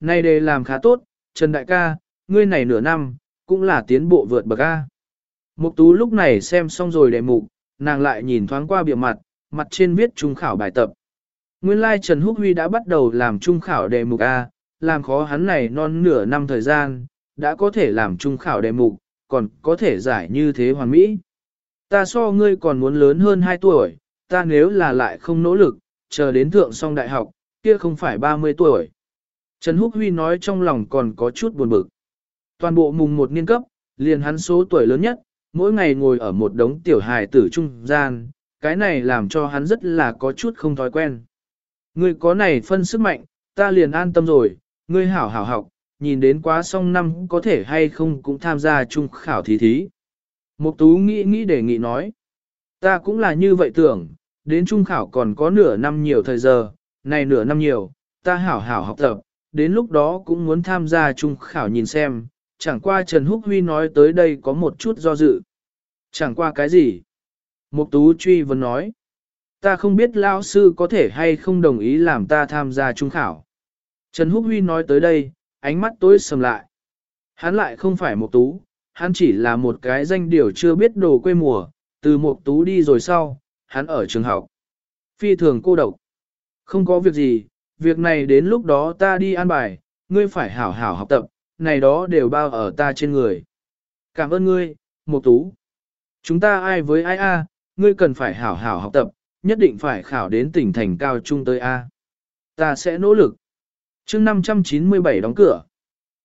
Này đề làm khá tốt, Trần Đại ca, ngươi này nửa năm, cũng là tiến bộ vượt bậc A. Mục tú lúc này xem xong rồi đề mục, nàng lại nhìn thoáng qua bìa mặt, mặt trên viết trung khảo bài tập. Nguyên lai like Trần Húc Huy đã bắt đầu làm trung khảo đề mục A, làm khó hắn này non nửa năm thời gian, đã có thể làm trung khảo đề mục, còn có thể giải như thế hoàn mỹ. Ta so ngươi còn muốn lớn hơn 2 tuổi, ta nếu là lại không nỗ lực, chờ đến thượng xong đại học, kia không phải 30 tuổi. Trần Húc Huy nói trong lòng còn có chút buồn bực. Toàn bộ mùng một niên cấp, liền hắn số tuổi lớn nhất, mỗi ngày ngồi ở một đống tiểu hài tử trung gian, cái này làm cho hắn rất là có chút không thói quen. Ngươi có này phân sức mạnh, ta liền an tâm rồi, ngươi hảo hảo học, nhìn đến quá xong năm có thể hay không cũng tham gia trung khảo thí thí. Mục tú nghĩ nghĩ đề nghị nói, ta cũng là như vậy tưởng, đến trung khảo còn có nửa năm nhiều thời giờ, này nửa năm nhiều, ta hảo hảo học tập, đến lúc đó cũng muốn tham gia trung khảo nhìn xem, chẳng qua Trần Húc Huy nói tới đây có một chút do dự. Chẳng qua cái gì? Mục tú truy vấn nói, ta không biết lão sư có thể hay không đồng ý làm ta tham gia trung khảo. Trần Húc Huy nói tới đây, ánh mắt tối sầm lại. Hắn lại không phải Mục tú, hắn chỉ là một cái danh điều chưa biết đồ quê mùa, từ Mục tú đi rồi sau, hắn ở trường học. Phi thường cô độc. Không có việc gì, việc này đến lúc đó ta đi an bài, ngươi phải hảo hảo học tập, này đó đều bao ở ta trên người. Cảm ơn ngươi, một tú. Chúng ta ai với ai a, ngươi cần phải hảo hảo học tập, nhất định phải khảo đến tỉnh thành cao trung tới a. Ta sẽ nỗ lực chương 597 đóng cửa.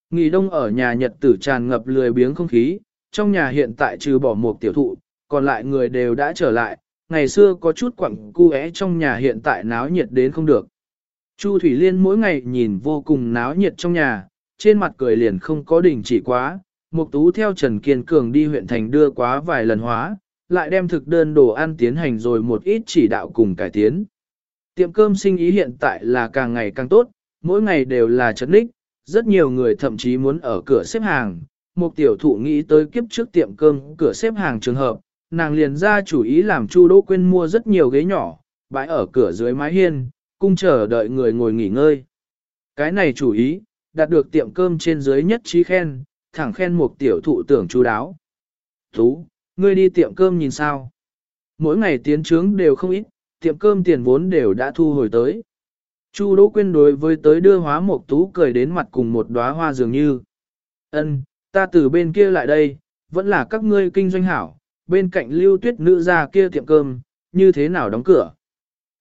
Nghỉ đông ở nhà Nhật tử tràn ngập lười biếng không khí, trong nhà hiện tại trừ bỏ một tiểu thụ, còn lại người đều đã trở lại, ngày xưa có chút quặng cu é trong nhà hiện tại náo nhiệt đến không được. Chu Thủy Liên mỗi ngày nhìn vô cùng náo nhiệt trong nhà, trên mặt cười liền không có đỉnh chỉ quá, Mục Tú theo Trần Kiên Cường đi huyện thành đưa quá vài lần hóa, lại đem thực đơn đồ ăn tiến hành rồi một ít chỉ đạo cùng cải tiến. Tiệm cơm sinh ý hiện tại là càng ngày càng tốt, mỗi ngày đều là chấn ních, rất nhiều người thậm chí muốn ở cửa xếp hàng. Một tiểu thụ nghĩ tới kiếp trước tiệm cơm cửa xếp hàng trường hợp, nàng liền ra chủ ý làm Chu Đỗ Quyên mua rất nhiều ghế nhỏ, bãi ở cửa dưới mái hiên, cung chờ đợi người ngồi nghỉ ngơi. Cái này chủ ý, đạt được tiệm cơm trên dưới nhất trí khen, thẳng khen một tiểu thụ tưởng chú đáo. Tú, ngươi đi tiệm cơm nhìn sao? Mỗi ngày tiến trướng đều không ít, tiệm cơm tiền vốn đều đã thu hồi tới. Chu Đỗ Quyên đối với tới đưa hóa một tú cười đến mặt cùng một đóa hoa dường như. Ân, ta từ bên kia lại đây, vẫn là các ngươi kinh doanh hảo, bên cạnh lưu tuyết nữ ra kia tiệm cơm, như thế nào đóng cửa?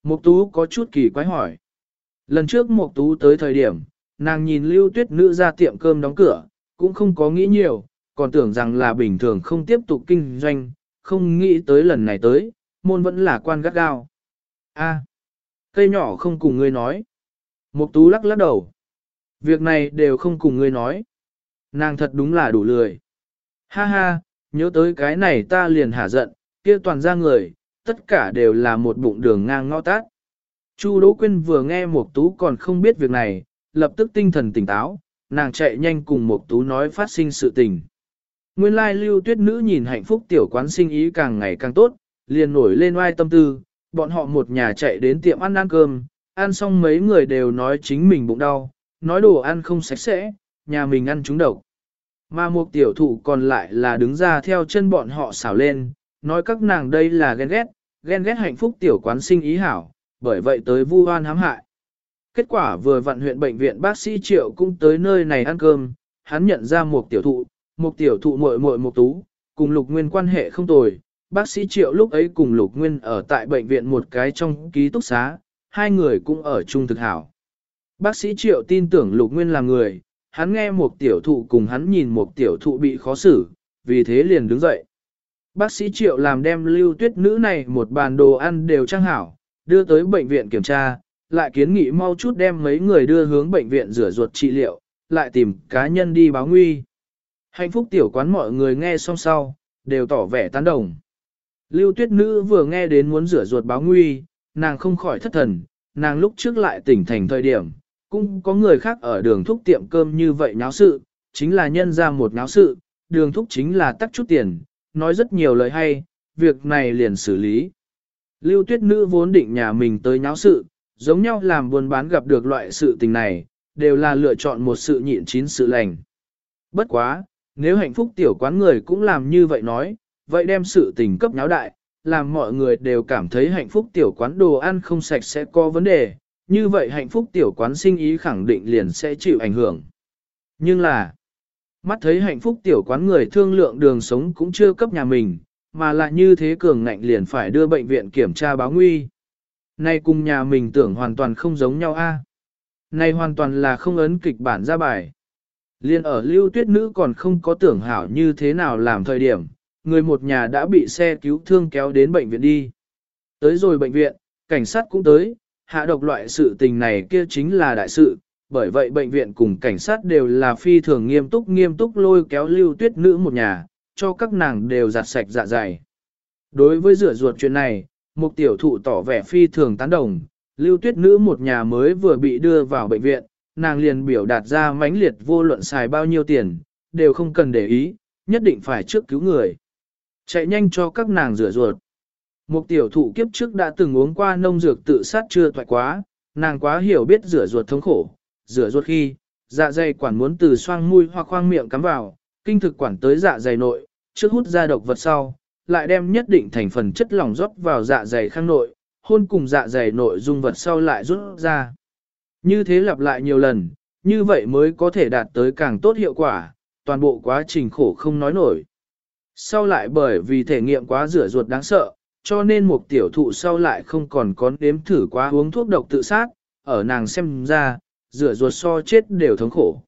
Mục tú có chút kỳ quái hỏi. Lần trước Mục tú tới thời điểm, nàng nhìn lưu tuyết nữ ra tiệm cơm đóng cửa, cũng không có nghĩ nhiều, còn tưởng rằng là bình thường không tiếp tục kinh doanh, không nghĩ tới lần này tới, môn vẫn là quan gắt gao. A, Cây nhỏ không cùng ngươi nói. Mục tú lắc lắc đầu. Việc này đều không cùng ngươi nói. Nàng thật đúng là đủ lười. Ha ha, nhớ tới cái này ta liền hả giận, kia toàn ra người, tất cả đều là một bụng đường ngang ngõ tát. Chu Đỗ Quyên vừa nghe Mục Tú còn không biết việc này, lập tức tinh thần tỉnh táo, nàng chạy nhanh cùng Mục Tú nói phát sinh sự tình. Nguyên lai Lưu Tuyết nữ nhìn hạnh phúc tiểu quán sinh ý càng ngày càng tốt, liền nổi lên oai tâm tư, bọn họ một nhà chạy đến tiệm ăn ăn cơm, ăn xong mấy người đều nói chính mình bụng đau, nói đồ ăn không sạch sẽ, nhà mình ăn trúng độc. Mà một tiểu thụ còn lại là đứng ra theo chân bọn họ xảo lên, nói các nàng đây là ghen ghét, ghen ghét hạnh phúc tiểu quán sinh ý hảo, bởi vậy tới vu oan hãm hại. Kết quả vừa vặn huyện bệnh viện bác sĩ Triệu cũng tới nơi này ăn cơm, hắn nhận ra một tiểu thụ, một tiểu thụ muội muội một tú, cùng lục nguyên quan hệ không tồi, bác sĩ Triệu lúc ấy cùng Lục Nguyên ở tại bệnh viện một cái trong ký túc xá, hai người cũng ở chung thực hảo. Bác sĩ Triệu tin tưởng Lục Nguyên là người, hắn nghe một tiểu thụ cùng hắn nhìn một tiểu thụ bị khó xử, vì thế liền đứng dậy. Bác sĩ Triệu làm đem lưu tuyết nữ này một bàn đồ ăn đều trang hảo, đưa tới bệnh viện kiểm tra, lại kiến nghị mau chút đem mấy người đưa hướng bệnh viện rửa ruột trị liệu, lại tìm cá nhân đi báo nguy. Hạnh phúc tiểu quán mọi người nghe xong sau, đều tỏ vẻ tán đồng. Lưu tuyết nữ vừa nghe đến muốn rửa ruột báo nguy, nàng không khỏi thất thần, nàng lúc trước lại tỉnh thành thời điểm, cũng có người khác ở đường thúc tiệm cơm như vậy nháo sự, chính là nhân ra một nháo sự, đường thúc chính là tắt chút tiền, nói rất nhiều lời hay, việc này liền xử lý. Lưu tuyết nữ vốn định nhà mình tới nháo sự, giống nhau làm buôn bán gặp được loại sự tình này, đều là lựa chọn một sự nhịn chín sự lành. Bất quá, nếu hạnh phúc tiểu quán người cũng làm như vậy nói, vậy đem sự tình cấp nháo đại, làm mọi người đều cảm thấy hạnh phúc tiểu quán đồ ăn không sạch sẽ có vấn đề, như vậy hạnh phúc tiểu quán sinh ý khẳng định liền sẽ chịu ảnh hưởng. Nhưng là, mắt thấy hạnh phúc tiểu quán người thương lượng đường sống cũng chưa cấp nhà mình, mà lại như thế cường ngạnh liền phải đưa bệnh viện kiểm tra báo nguy. Nay cùng nhà mình tưởng hoàn toàn không giống nhau a. Này hoàn toàn là không ấn kịch bản ra bài. Liên ở lưu tuyết nữ còn không có tưởng hảo như thế nào làm thời điểm, người một nhà đã bị xe cứu thương kéo đến bệnh viện đi. Tới rồi bệnh viện, cảnh sát cũng tới, hạ độc loại sự tình này kia chính là đại sự, bởi vậy bệnh viện cùng cảnh sát đều là phi thường nghiêm túc nghiêm túc lôi kéo lưu tuyết nữ một nhà, cho các nàng đều giặt sạch dạ dày. Đối với rửa ruột chuyện này, một tiểu thụ tỏ vẻ phi thường tán đồng, lưu tuyết nữ một nhà mới vừa bị đưa vào bệnh viện, nàng liền biểu đạt ra mãnh liệt vô luận xài bao nhiêu tiền, đều không cần để ý, nhất định phải trước cứu người. Chạy nhanh cho các nàng rửa ruột. Một tiểu thụ kiếp trước đã từng uống qua nông dược tự sát chưa thoại quá, nàng quá hiểu biết rửa ruột thống khổ, rửa ruột khi, dạ dày quản muốn từ xoang mũi hoặc khoang miệng cắm vào, kinh thực quản tới dạ dày nội, trước hút ra độc vật sau, lại đem nhất định thành phần chất lỏng rót vào dạ dày khang nội, hôn cùng dạ dày nội dung vật sau lại rút ra. Như thế lặp lại nhiều lần, như vậy mới có thể đạt tới càng tốt hiệu quả, toàn bộ quá trình khổ không nói nổi. Sau lại bởi vì thể nghiệm quá rửa ruột đáng sợ, cho nên một tiểu thụ sau lại không còn có đếm thử quá uống thuốc độc tự sát, ở nàng xem ra, rửa ruột so chết đều thống khổ.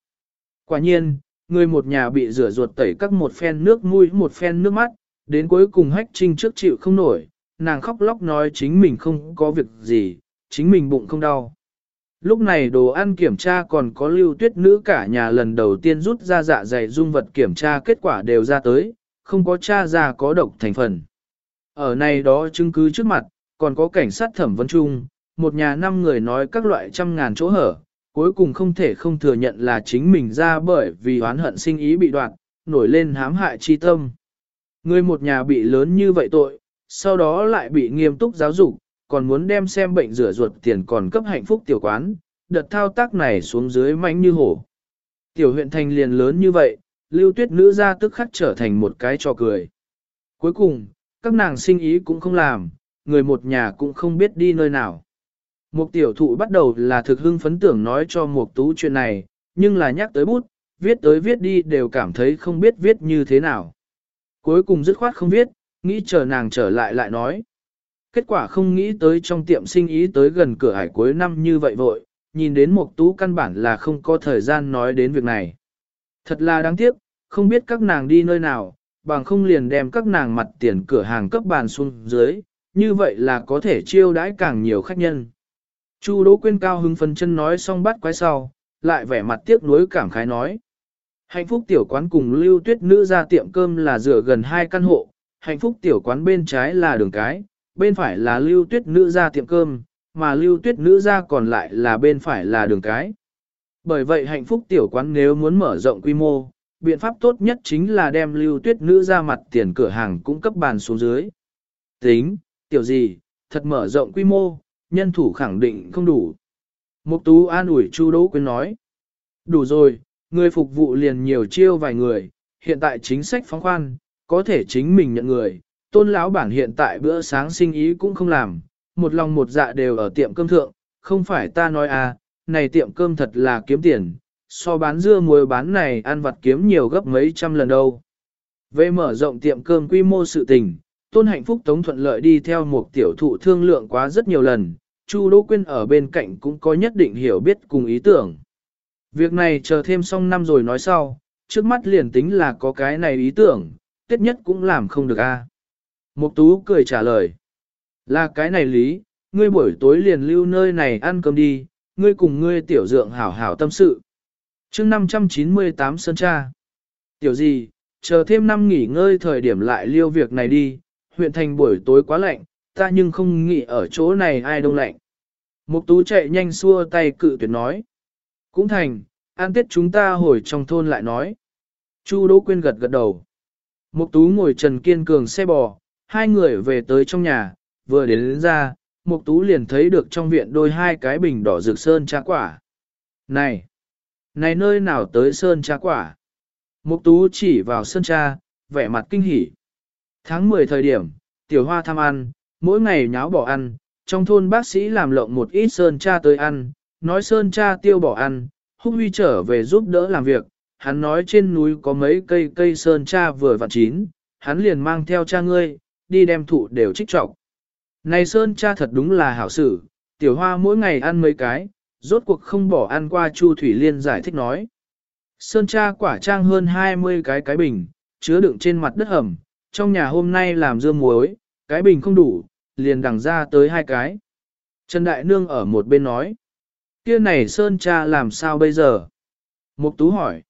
Quả nhiên, người một nhà bị rửa ruột tẩy các một phen nước mũi một phen nước mắt, đến cuối cùng hách trinh trước chịu không nổi, nàng khóc lóc nói chính mình không có việc gì, chính mình bụng không đau. Lúc này đồ ăn kiểm tra còn có lưu tuyết nữ cả nhà lần đầu tiên rút ra dạ dày dung vật kiểm tra kết quả đều ra tới, không có tra ra có độc thành phần. Ở này đó chứng cứ trước mặt, còn có cảnh sát thẩm vấn chung, một nhà năm người nói các loại trăm ngàn chỗ hở, cuối cùng không thể không thừa nhận là chính mình ra bởi vì oán hận sinh ý bị đoạn, nổi lên hám hại chi tâm. Người một nhà bị lớn như vậy tội, sau đó lại bị nghiêm túc giáo dục, còn muốn đem xem bệnh rửa ruột tiền còn cấp hạnh phúc tiểu quán, đợt thao tác này xuống dưới mánh như hổ. Tiểu huyện thành liền lớn như vậy, lưu tuyết nữ ra tức khắc trở thành một cái trò cười. Cuối cùng, các nàng sinh ý cũng không làm, người một nhà cũng không biết đi nơi nào. Một tiểu thụ bắt đầu là thực hưng phấn tưởng nói cho một tú chuyện này, nhưng là nhắc tới bút, viết tới viết đi đều cảm thấy không biết viết như thế nào. Cuối cùng dứt khoát không viết, nghĩ chờ nàng trở lại lại nói. Kết quả không nghĩ tới trong tiệm sinh ý tới gần cửa hải cuối năm như vậy vội, nhìn đến một tú căn bản là không có thời gian nói đến việc này. Thật là đáng tiếc, không biết các nàng đi nơi nào, bằng không liền đem các nàng mặt tiền cửa hàng cấp bàn xuống dưới, như vậy là có thể chiêu đãi càng nhiều khách nhân. Chu Đỗ Quyên cao hứng phấn chân nói xong bắt quái sau, lại vẻ mặt tiếc nuối cảm khái nói. Hạnh phúc tiểu quán cùng lưu tuyết nữ ra tiệm cơm là dựa gần hai căn hộ, hạnh phúc tiểu quán bên trái là đường cái, bên phải là lưu tuyết nữ ra tiệm cơm, mà lưu tuyết nữ ra còn lại là bên phải là đường cái. Bởi vậy hạnh phúc tiểu quán nếu muốn mở rộng quy mô, biện pháp tốt nhất chính là đem lưu tuyết nữ ra mặt tiền cửa hàng cung cấp bàn xuống dưới. Tính, tiểu gì, thật mở rộng quy mô, nhân thủ khẳng định không đủ. Mục tú an ủi Chu Đỗ Quyên nói. Đủ rồi, người phục vụ liền nhiều chiêu vài người, hiện tại chính sách phóng khoan, có thể chính mình nhận người. Tôn lão bản hiện tại bữa sáng sinh ý cũng không làm, một lòng một dạ đều ở tiệm cơm thượng, không phải ta nói à, này tiệm cơm thật là kiếm tiền, so bán dưa muối bán này ăn vặt kiếm nhiều gấp mấy trăm lần đâu. Về mở rộng tiệm cơm quy mô sự tình, Tôn Hạnh Phúc Tống thuận lợi đi theo một tiểu thụ thương lượng quá rất nhiều lần, Chu Đỗ Quyên ở bên cạnh cũng có nhất định hiểu biết cùng ý tưởng. Việc này chờ thêm xong năm rồi nói sau, trước mắt liền tính là có cái này ý tưởng, tiết nhất cũng làm không được a. Mục Tú cười trả lời. Là cái này lý, ngươi buổi tối liền lưu nơi này ăn cơm đi, ngươi cùng ngươi tiểu dượng hảo hảo tâm sự. chương 598 Sơn Cha. Tiểu gì, chờ thêm năm nghỉ ngơi thời điểm lại liêu việc này đi, huyện thành buổi tối quá lạnh, ta nhưng không nghĩ ở chỗ này ai đông lạnh. Mục tú chạy nhanh xua tay cự tuyệt nói. Cũng thành, an tiết chúng ta hồi trong thôn lại nói. Chu Đỗ Quyên gật gật đầu. Mục tú ngồi trần kiên cường xe bò, hai người về tới trong nhà, vừa đến, đến ra, Mục Tú liền thấy được trong viện đôi hai cái bình đỏ rực sơn trà quả. Này, Này nơi nào tới sơn trà quả? Mục tú chỉ vào sơn trà, vẻ mặt kinh hỉ. Tháng 10 thời điểm, tiểu hoa tham ăn, mỗi ngày nháo bỏ ăn, trong thôn bác sĩ làm lộng một ít sơn cha tới ăn, nói sơn cha tiêu bỏ ăn, húc huy trở về giúp đỡ làm việc, hắn nói trên núi có mấy cây cây sơn cha vừa vặn chín, hắn liền mang theo cha ngươi, đi đem thụ đều trích trọc. Này sơn cha thật đúng là hảo sự, tiểu hoa mỗi ngày ăn mấy cái, rốt cuộc không bỏ ăn qua Chu Thủy Liên giải thích nói. Sơn cha quả trang hơn 20 cái cái bình, chứa đựng trên mặt đất hầm, trong nhà hôm nay làm dưa muối, cái bình không đủ, liền đằng ra tới hai cái. Trần Đại Nương ở một bên nói, kia này Sơn cha làm sao bây giờ? Mục Tú hỏi,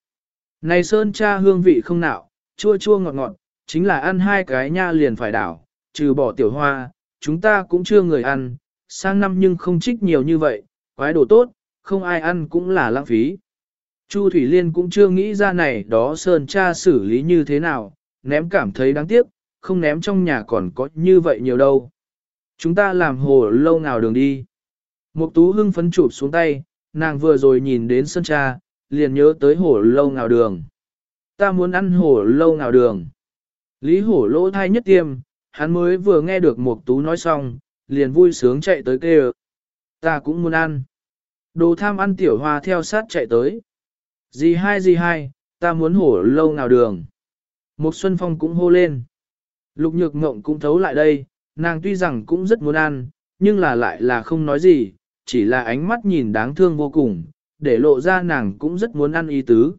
này Sơn cha hương vị không nạo, chua chua ngọt ngọt, chính là ăn hai cái nha liền phải đảo, trừ bỏ tiểu hoa, chúng ta cũng chưa người ăn, sang năm nhưng không trích nhiều như vậy, quái đồ tốt, không ai ăn cũng là lãng phí. Chu Thủy Liên cũng chưa nghĩ ra này đó Sơn cha xử lý như thế nào, ném cảm thấy đáng tiếc, không ném trong nhà còn có như vậy nhiều đâu. Chúng ta làm hồ lâu nào đường đi. Mục tú hưng phấn chụp xuống tay, nàng vừa rồi nhìn đến sân cha, liền nhớ tới hồ lâu nào đường. Ta muốn ăn hồ lâu nào đường. Lý hổ lỗ thai nhất tiêm, hắn mới vừa nghe được Mục tú nói xong, liền vui sướng chạy tới kêu. Ta cũng muốn ăn. Đồ tham ăn tiểu hoa theo sát chạy tới. Gì hai gì hai, ta muốn hổ lâu nào đường. Một Xuân Phong cũng hô lên. Lục nhược mộng cũng thấu lại đây, nàng tuy rằng cũng rất muốn ăn, nhưng là lại là không nói gì, chỉ là ánh mắt nhìn đáng thương vô cùng, để lộ ra nàng cũng rất muốn ăn ý tứ.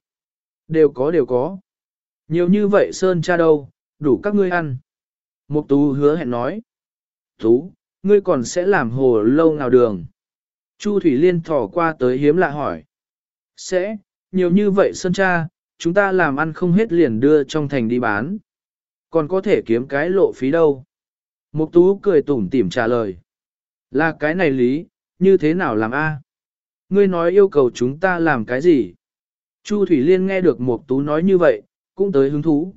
Đều có đều có. Nhiều như vậy Sơn cha đâu, đủ các ngươi ăn. Mục Tú hứa hẹn nói. Tú, ngươi còn sẽ làm hồ lâu nào đường. Chu Thủy Liên thỏ qua tới hiếm lạ hỏi. Sẽ, nhiều như vậy Sơn cha, chúng ta làm ăn không hết liền đưa trong thành đi bán. Còn có thể kiếm cái lộ phí đâu. Mục Tú cười tủm tỉm trả lời. Là cái này lý, như thế nào làm a? Ngươi nói yêu cầu chúng ta làm cái gì? Chu Thủy Liên nghe được Mục Tú nói như vậy, cũng tới hứng thú.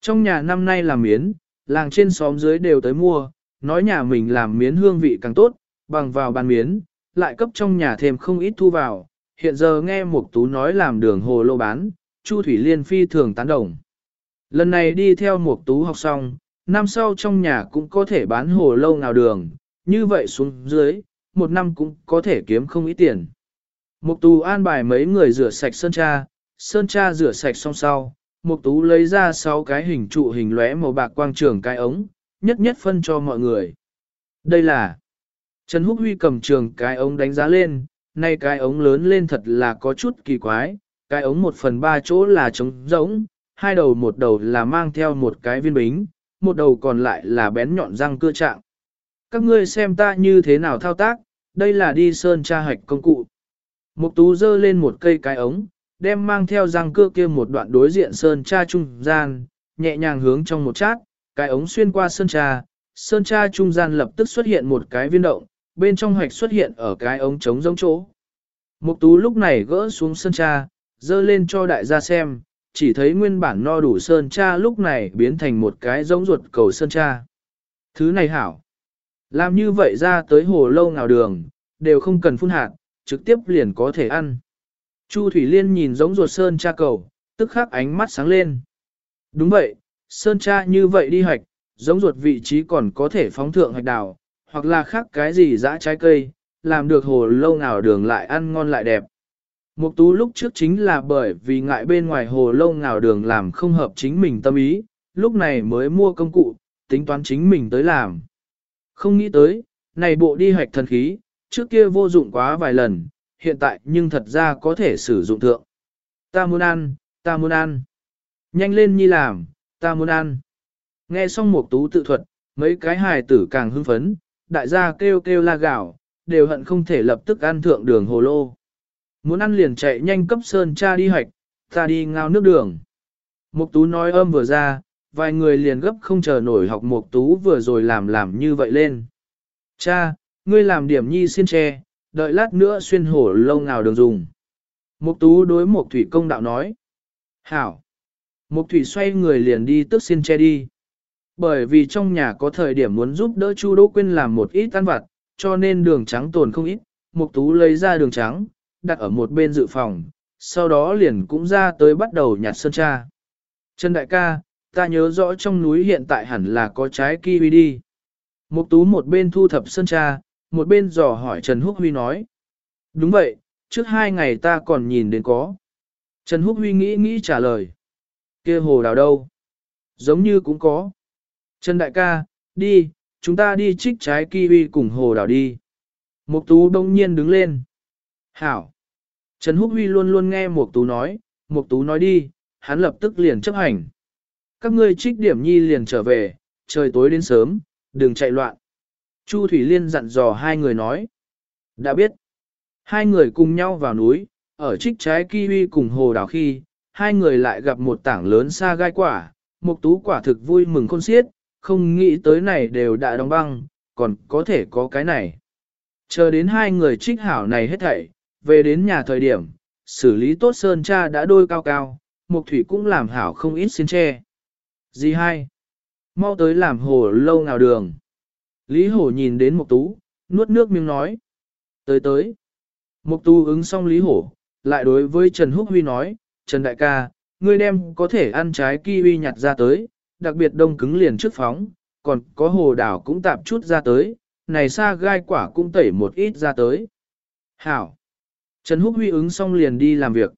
Trong nhà năm nay làm miến, làng trên xóm dưới đều tới mua, nói nhà mình làm miến hương vị càng tốt, bằng vào bàn miến, lại cấp trong nhà thêm không ít thu vào. Hiện giờ nghe Mục Tú nói làm đường hồ lô bán, Chu Thủy Liên phi thường tán đồng. Lần này đi theo Mục Tú học xong, năm sau trong nhà cũng có thể bán hồ lâu nào đường, như vậy xuống dưới, một năm cũng có thể kiếm không ít tiền. Mục Tú an bài mấy người rửa sạch sơn cha, sơn cha rửa sạch xong sau, Mục Tú lấy ra 6 cái hình trụ hình lóe màu bạc quang trường cái ống, nhất nhất phân cho mọi người. Đây là Trần Húc Huy cầm trường cái ống đánh giá lên, nay cái ống lớn lên thật là có chút kỳ quái, cái ống một phần ba chỗ là trống rỗng, hai đầu một đầu là mang theo một cái viên bính, một đầu còn lại là bén nhọn răng cưa trạng. Các ngươi xem ta như thế nào thao tác, đây là đi sơn tra hạch công cụ. Mục tú dơ lên một cây cái ống, đem mang theo răng cưa kia một đoạn đối diện sơn tra trung gian, nhẹ nhàng hướng trong một chát, cái ống xuyên qua sơn tra, sơn tra trung gian lập tức xuất hiện một cái viên động, bên trong hạch xuất hiện ở cái ống trống giống chỗ. Mục tú lúc này gỡ xuống sơn tra, dơ lên cho đại gia xem, chỉ thấy nguyên bản no đủ sơn tra lúc này biến thành một cái giống ruột cầu sơn tra. Thứ này hảo. Làm như vậy ra tới hồ lâu nào đường, đều không cần phun hạt, trực tiếp liền có thể ăn. Chu Thủy Liên nhìn giống ruột sơn tra cầu, tức khắc ánh mắt sáng lên. Đúng vậy, sơn tra như vậy đi hoạch, giống ruột vị trí còn có thể phóng thượng hoạch đào, hoặc là khác cái gì dã trái cây, làm được hồ lâu nào đường lại ăn ngon lại đẹp. Mục tú lúc trước chính là bởi vì ngại bên ngoài hồ lâu ngào đường làm không hợp chính mình tâm ý, lúc này mới mua công cụ, tính toán chính mình tới làm. Không nghĩ tới, này bộ đi hoạch thần khí, trước kia vô dụng quá vài lần, hiện tại nhưng thật ra có thể sử dụng thượng. Ta muốn ăn, ta muốn ăn. Nhanh lên nhi làm, ta muốn ăn. Nghe xong mục tú tự thuật, mấy cái hài tử càng hưng phấn, đại gia kêu kêu la gạo, đều hận không thể lập tức ăn thượng đường hồ lô. Muốn ăn liền chạy nhanh cấp sơn cha đi hoạch, ta đi ngao nước đường. Mục tú nói âm vừa ra, vài người liền gấp không chờ nổi học mục tú vừa rồi làm làm như vậy lên. Cha, ngươi làm điểm nhi xiên tre, đợi lát nữa xuyên hổ lâu nào đường dùng. Mục tú đối mục thủy công đạo nói. Hảo. Mục thủy xoay người liền đi tức xiên tre đi. Bởi vì trong nhà có thời điểm muốn giúp đỡ Chu Đỗ Quyên làm một ít ăn vặt, cho nên đường trắng tồn không ít, Mục Tú lấy ra đường trắng, đặt ở một bên dự phòng, sau đó liền cũng ra tới bắt đầu nhặt sơn tra. Trần đại ca, ta nhớ rõ trong núi hiện tại hẳn là có trái kiwi đi. Mục tú một bên thu thập sơn tra, một bên dò hỏi Trần Húc Huy nói. Đúng vậy, trước hai ngày ta còn nhìn đến có. Trần Húc Huy nghĩ nghĩ trả lời. kia hồ đào đâu? Giống như cũng có. Trần đại ca, đi, chúng ta đi trích trái kiwi cùng hồ đào đi. Mục tú đông nhiên đứng lên. Hảo. Trần Húc Huy luôn luôn nghe Mục tú nói, Mục tú nói đi, hắn lập tức liền chấp hành. Các ngươi trích điểm nhi liền trở về, trời tối đến sớm, đừng chạy loạn. Chu Thủy Liên dặn dò hai người nói. Đã biết. Hai người cùng nhau vào núi, ở trích trái kiwi cùng hồ đào khi, hai người lại gặp một tảng lớn xa gai quả, Mục tú quả thực vui mừng khôn xiết, không nghĩ tới này đều đã đóng băng, còn có thể có cái này. Chờ đến hai người trích hảo này hết thảy, về đến nhà thời điểm, xử lý tốt sơn cha đã đôi cao cao, Mục thủy cũng làm hảo không ít xin tre. Gì hai? Mau tới làm hồ lâu nào đường. Lý hổ nhìn đến Mục tú, nuốt nước miếng nói. Tới tới. Mục tú ứng xong Lý hổ, lại đối với Trần Húc Huy nói, Trần Đại ca, ngươi đem có thể ăn trái kiwi nhặt ra tới, đặc biệt đông cứng liền trước phóng, còn có hồ đảo cũng tạp chút ra tới, này xa gai quả cũng tẩy một ít ra tới. Hảo! Trần Húc Huy ứng xong liền đi làm việc.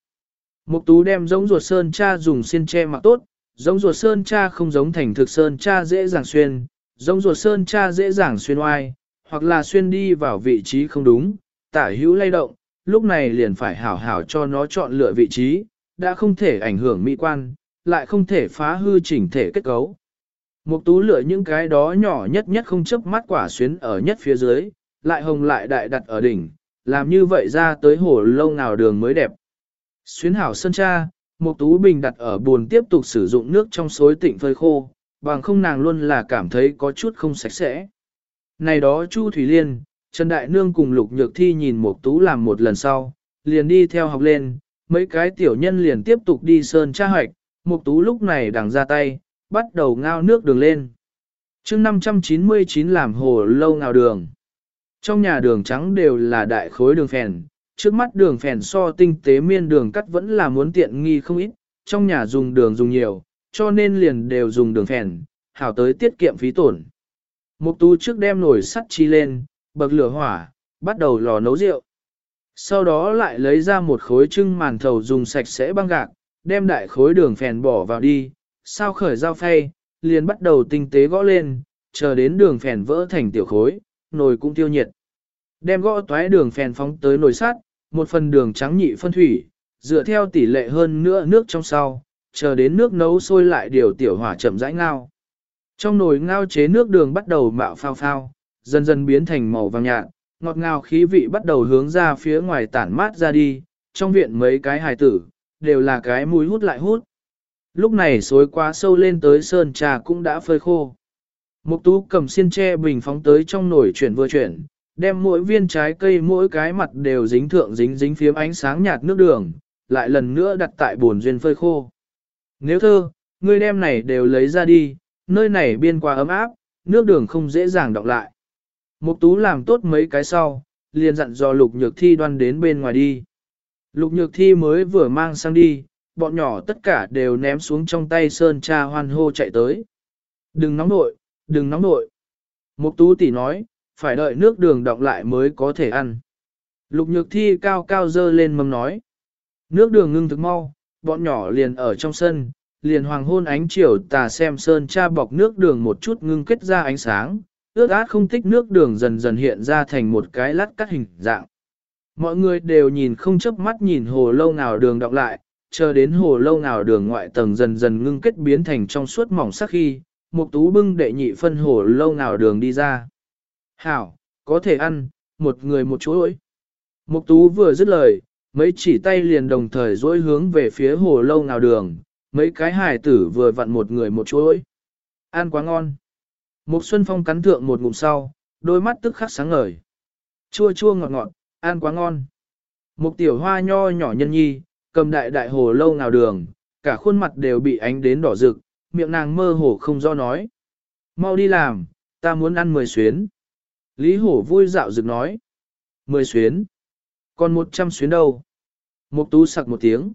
Mục tú đem giống ruột sơn cha dùng xiên che mặc tốt, giống ruột sơn cha không giống thành thực sơn cha dễ dàng xuyên, giống ruột sơn cha dễ dàng xuyên oai, hoặc là xuyên đi vào vị trí không đúng, tả hữu lay động, lúc này liền phải hảo hảo cho nó chọn lựa vị trí, đã không thể ảnh hưởng mỹ quan, lại không thể phá hư chỉnh thể kết cấu. Mục tú lựa những cái đó nhỏ nhất nhất không chấp mắt quả xuyến ở nhất phía dưới, lại hồng lại đại đặt ở đỉnh, làm như vậy ra tới hồ lâu nào đường mới đẹp. Xuyến hảo sơn cha, một tú bình đặt ở buồn tiếp tục sử dụng nước trong suối tịnh phơi khô, bằng không nàng luôn là cảm thấy có chút không sạch sẽ. Này đó Chu Thủy Liên, Trần Đại Nương cùng Lục Nhược Thi nhìn một tú làm một lần sau, liền đi theo học lên, mấy cái tiểu nhân liền tiếp tục đi sơn tra hoạch, một tú lúc này đằng ra tay, bắt đầu ngao nước đường lên. chương 599 làm hồ lâu ngào đường. Trong nhà đường trắng đều là đại khối đường phèn, trước mắt đường phèn so tinh tế miên đường cắt vẫn là muốn tiện nghi không ít, trong nhà dùng đường dùng nhiều, cho nên liền đều dùng đường phèn, hảo tới tiết kiệm phí tổn. Mục tú trước đem nồi sắt chi lên, bậc lửa hỏa, bắt đầu lò nấu rượu. Sau đó lại lấy ra một khối trưng màn thầu dùng sạch sẽ băng gạc, đem đại khối đường phèn bỏ vào đi, sao khởi dao phay, liền bắt đầu tinh tế gõ lên, chờ đến đường phèn vỡ thành tiểu khối, nồi cũng tiêu nhiệt. Đem gõ toái đường phèn phóng tới nồi sắt, một phần đường trắng nhị phân thủy, dựa theo tỷ lệ hơn nữa nước trong sau, chờ đến nước nấu sôi lại điều tiểu hỏa chậm rãi ngao. Trong nồi ngao chế nước đường bắt đầu mạo phao phao, dần dần biến thành màu vàng nhạt, ngọt ngào khí vị bắt đầu hướng ra phía ngoài tản mát ra đi, trong viện mấy cái hài tử, đều là cái mũi hút lại hút. Lúc này xối quá sâu lên tới sơn trà cũng đã phơi khô. Mục tú cầm xiên tre bình phóng tới trong nồi chuyển vừa chuyển, đem mỗi viên trái cây mỗi cái mặt đều dính thượng dính dính phiếm ánh sáng nhạt nước đường, lại lần nữa đặt tại bồn duyên phơi khô. Nếu thơ, ngươi đem này đều lấy ra đi, nơi này biên qua ấm áp, nước đường không dễ dàng đọng lại. Mục tú làm tốt mấy cái sau, liền dặn dò lục nhược thi đoan đến bên ngoài đi. Lục nhược thi mới vừa mang sang đi, bọn nhỏ tất cả đều ném xuống trong tay sơn cha hoan hô chạy tới. Đừng nóng nội, đừng nóng nội. Mục tú tỷ nói, phải đợi nước đường đọng lại mới có thể ăn. Lục nhược thi cao cao dơ lên mâm nói. Nước đường ngưng thực mau, bọn nhỏ liền ở trong sân, liền hoàng hôn ánh chiều tà xem sơn cha bọc nước đường một chút ngưng kết ra ánh sáng, ước át không tích nước đường dần dần hiện ra thành một cái lát cắt hình dạng. Mọi người đều nhìn không chớp mắt nhìn hồ lâu nào đường đọng lại, chờ đến hồ lâu nào đường ngoại tầng dần dần ngưng kết biến thành trong suốt mỏng sắc khi, Mục tú bưng đệ nhị phân hồ lâu nào đường đi ra. Hảo, có thể ăn, một người một chuỗi. Mục tú vừa dứt lời, mấy chỉ tay liền đồng thời dỗi hướng về phía hồ lâu nào đường, mấy cái hài tử vừa vặn một người một chuỗi. Ăn quá ngon. Mục Xuân Phong cắn thượng một ngụm sau, đôi mắt tức khắc sáng ngời. Chua chua ngọt ngọt, ăn quá ngon. Mục tiểu hoa nho nhỏ nhân nhi, cầm đại đại hồ lâu nào đường, cả khuôn mặt đều bị ánh đến đỏ rực, miệng nàng mơ hồ không do nói. Mau đi làm, ta muốn ăn mười xuyến. Lý hổ vui dạo rực nói. Mười xuyến. Còn một trăm xuyến đâu? Mục tú sặc một tiếng.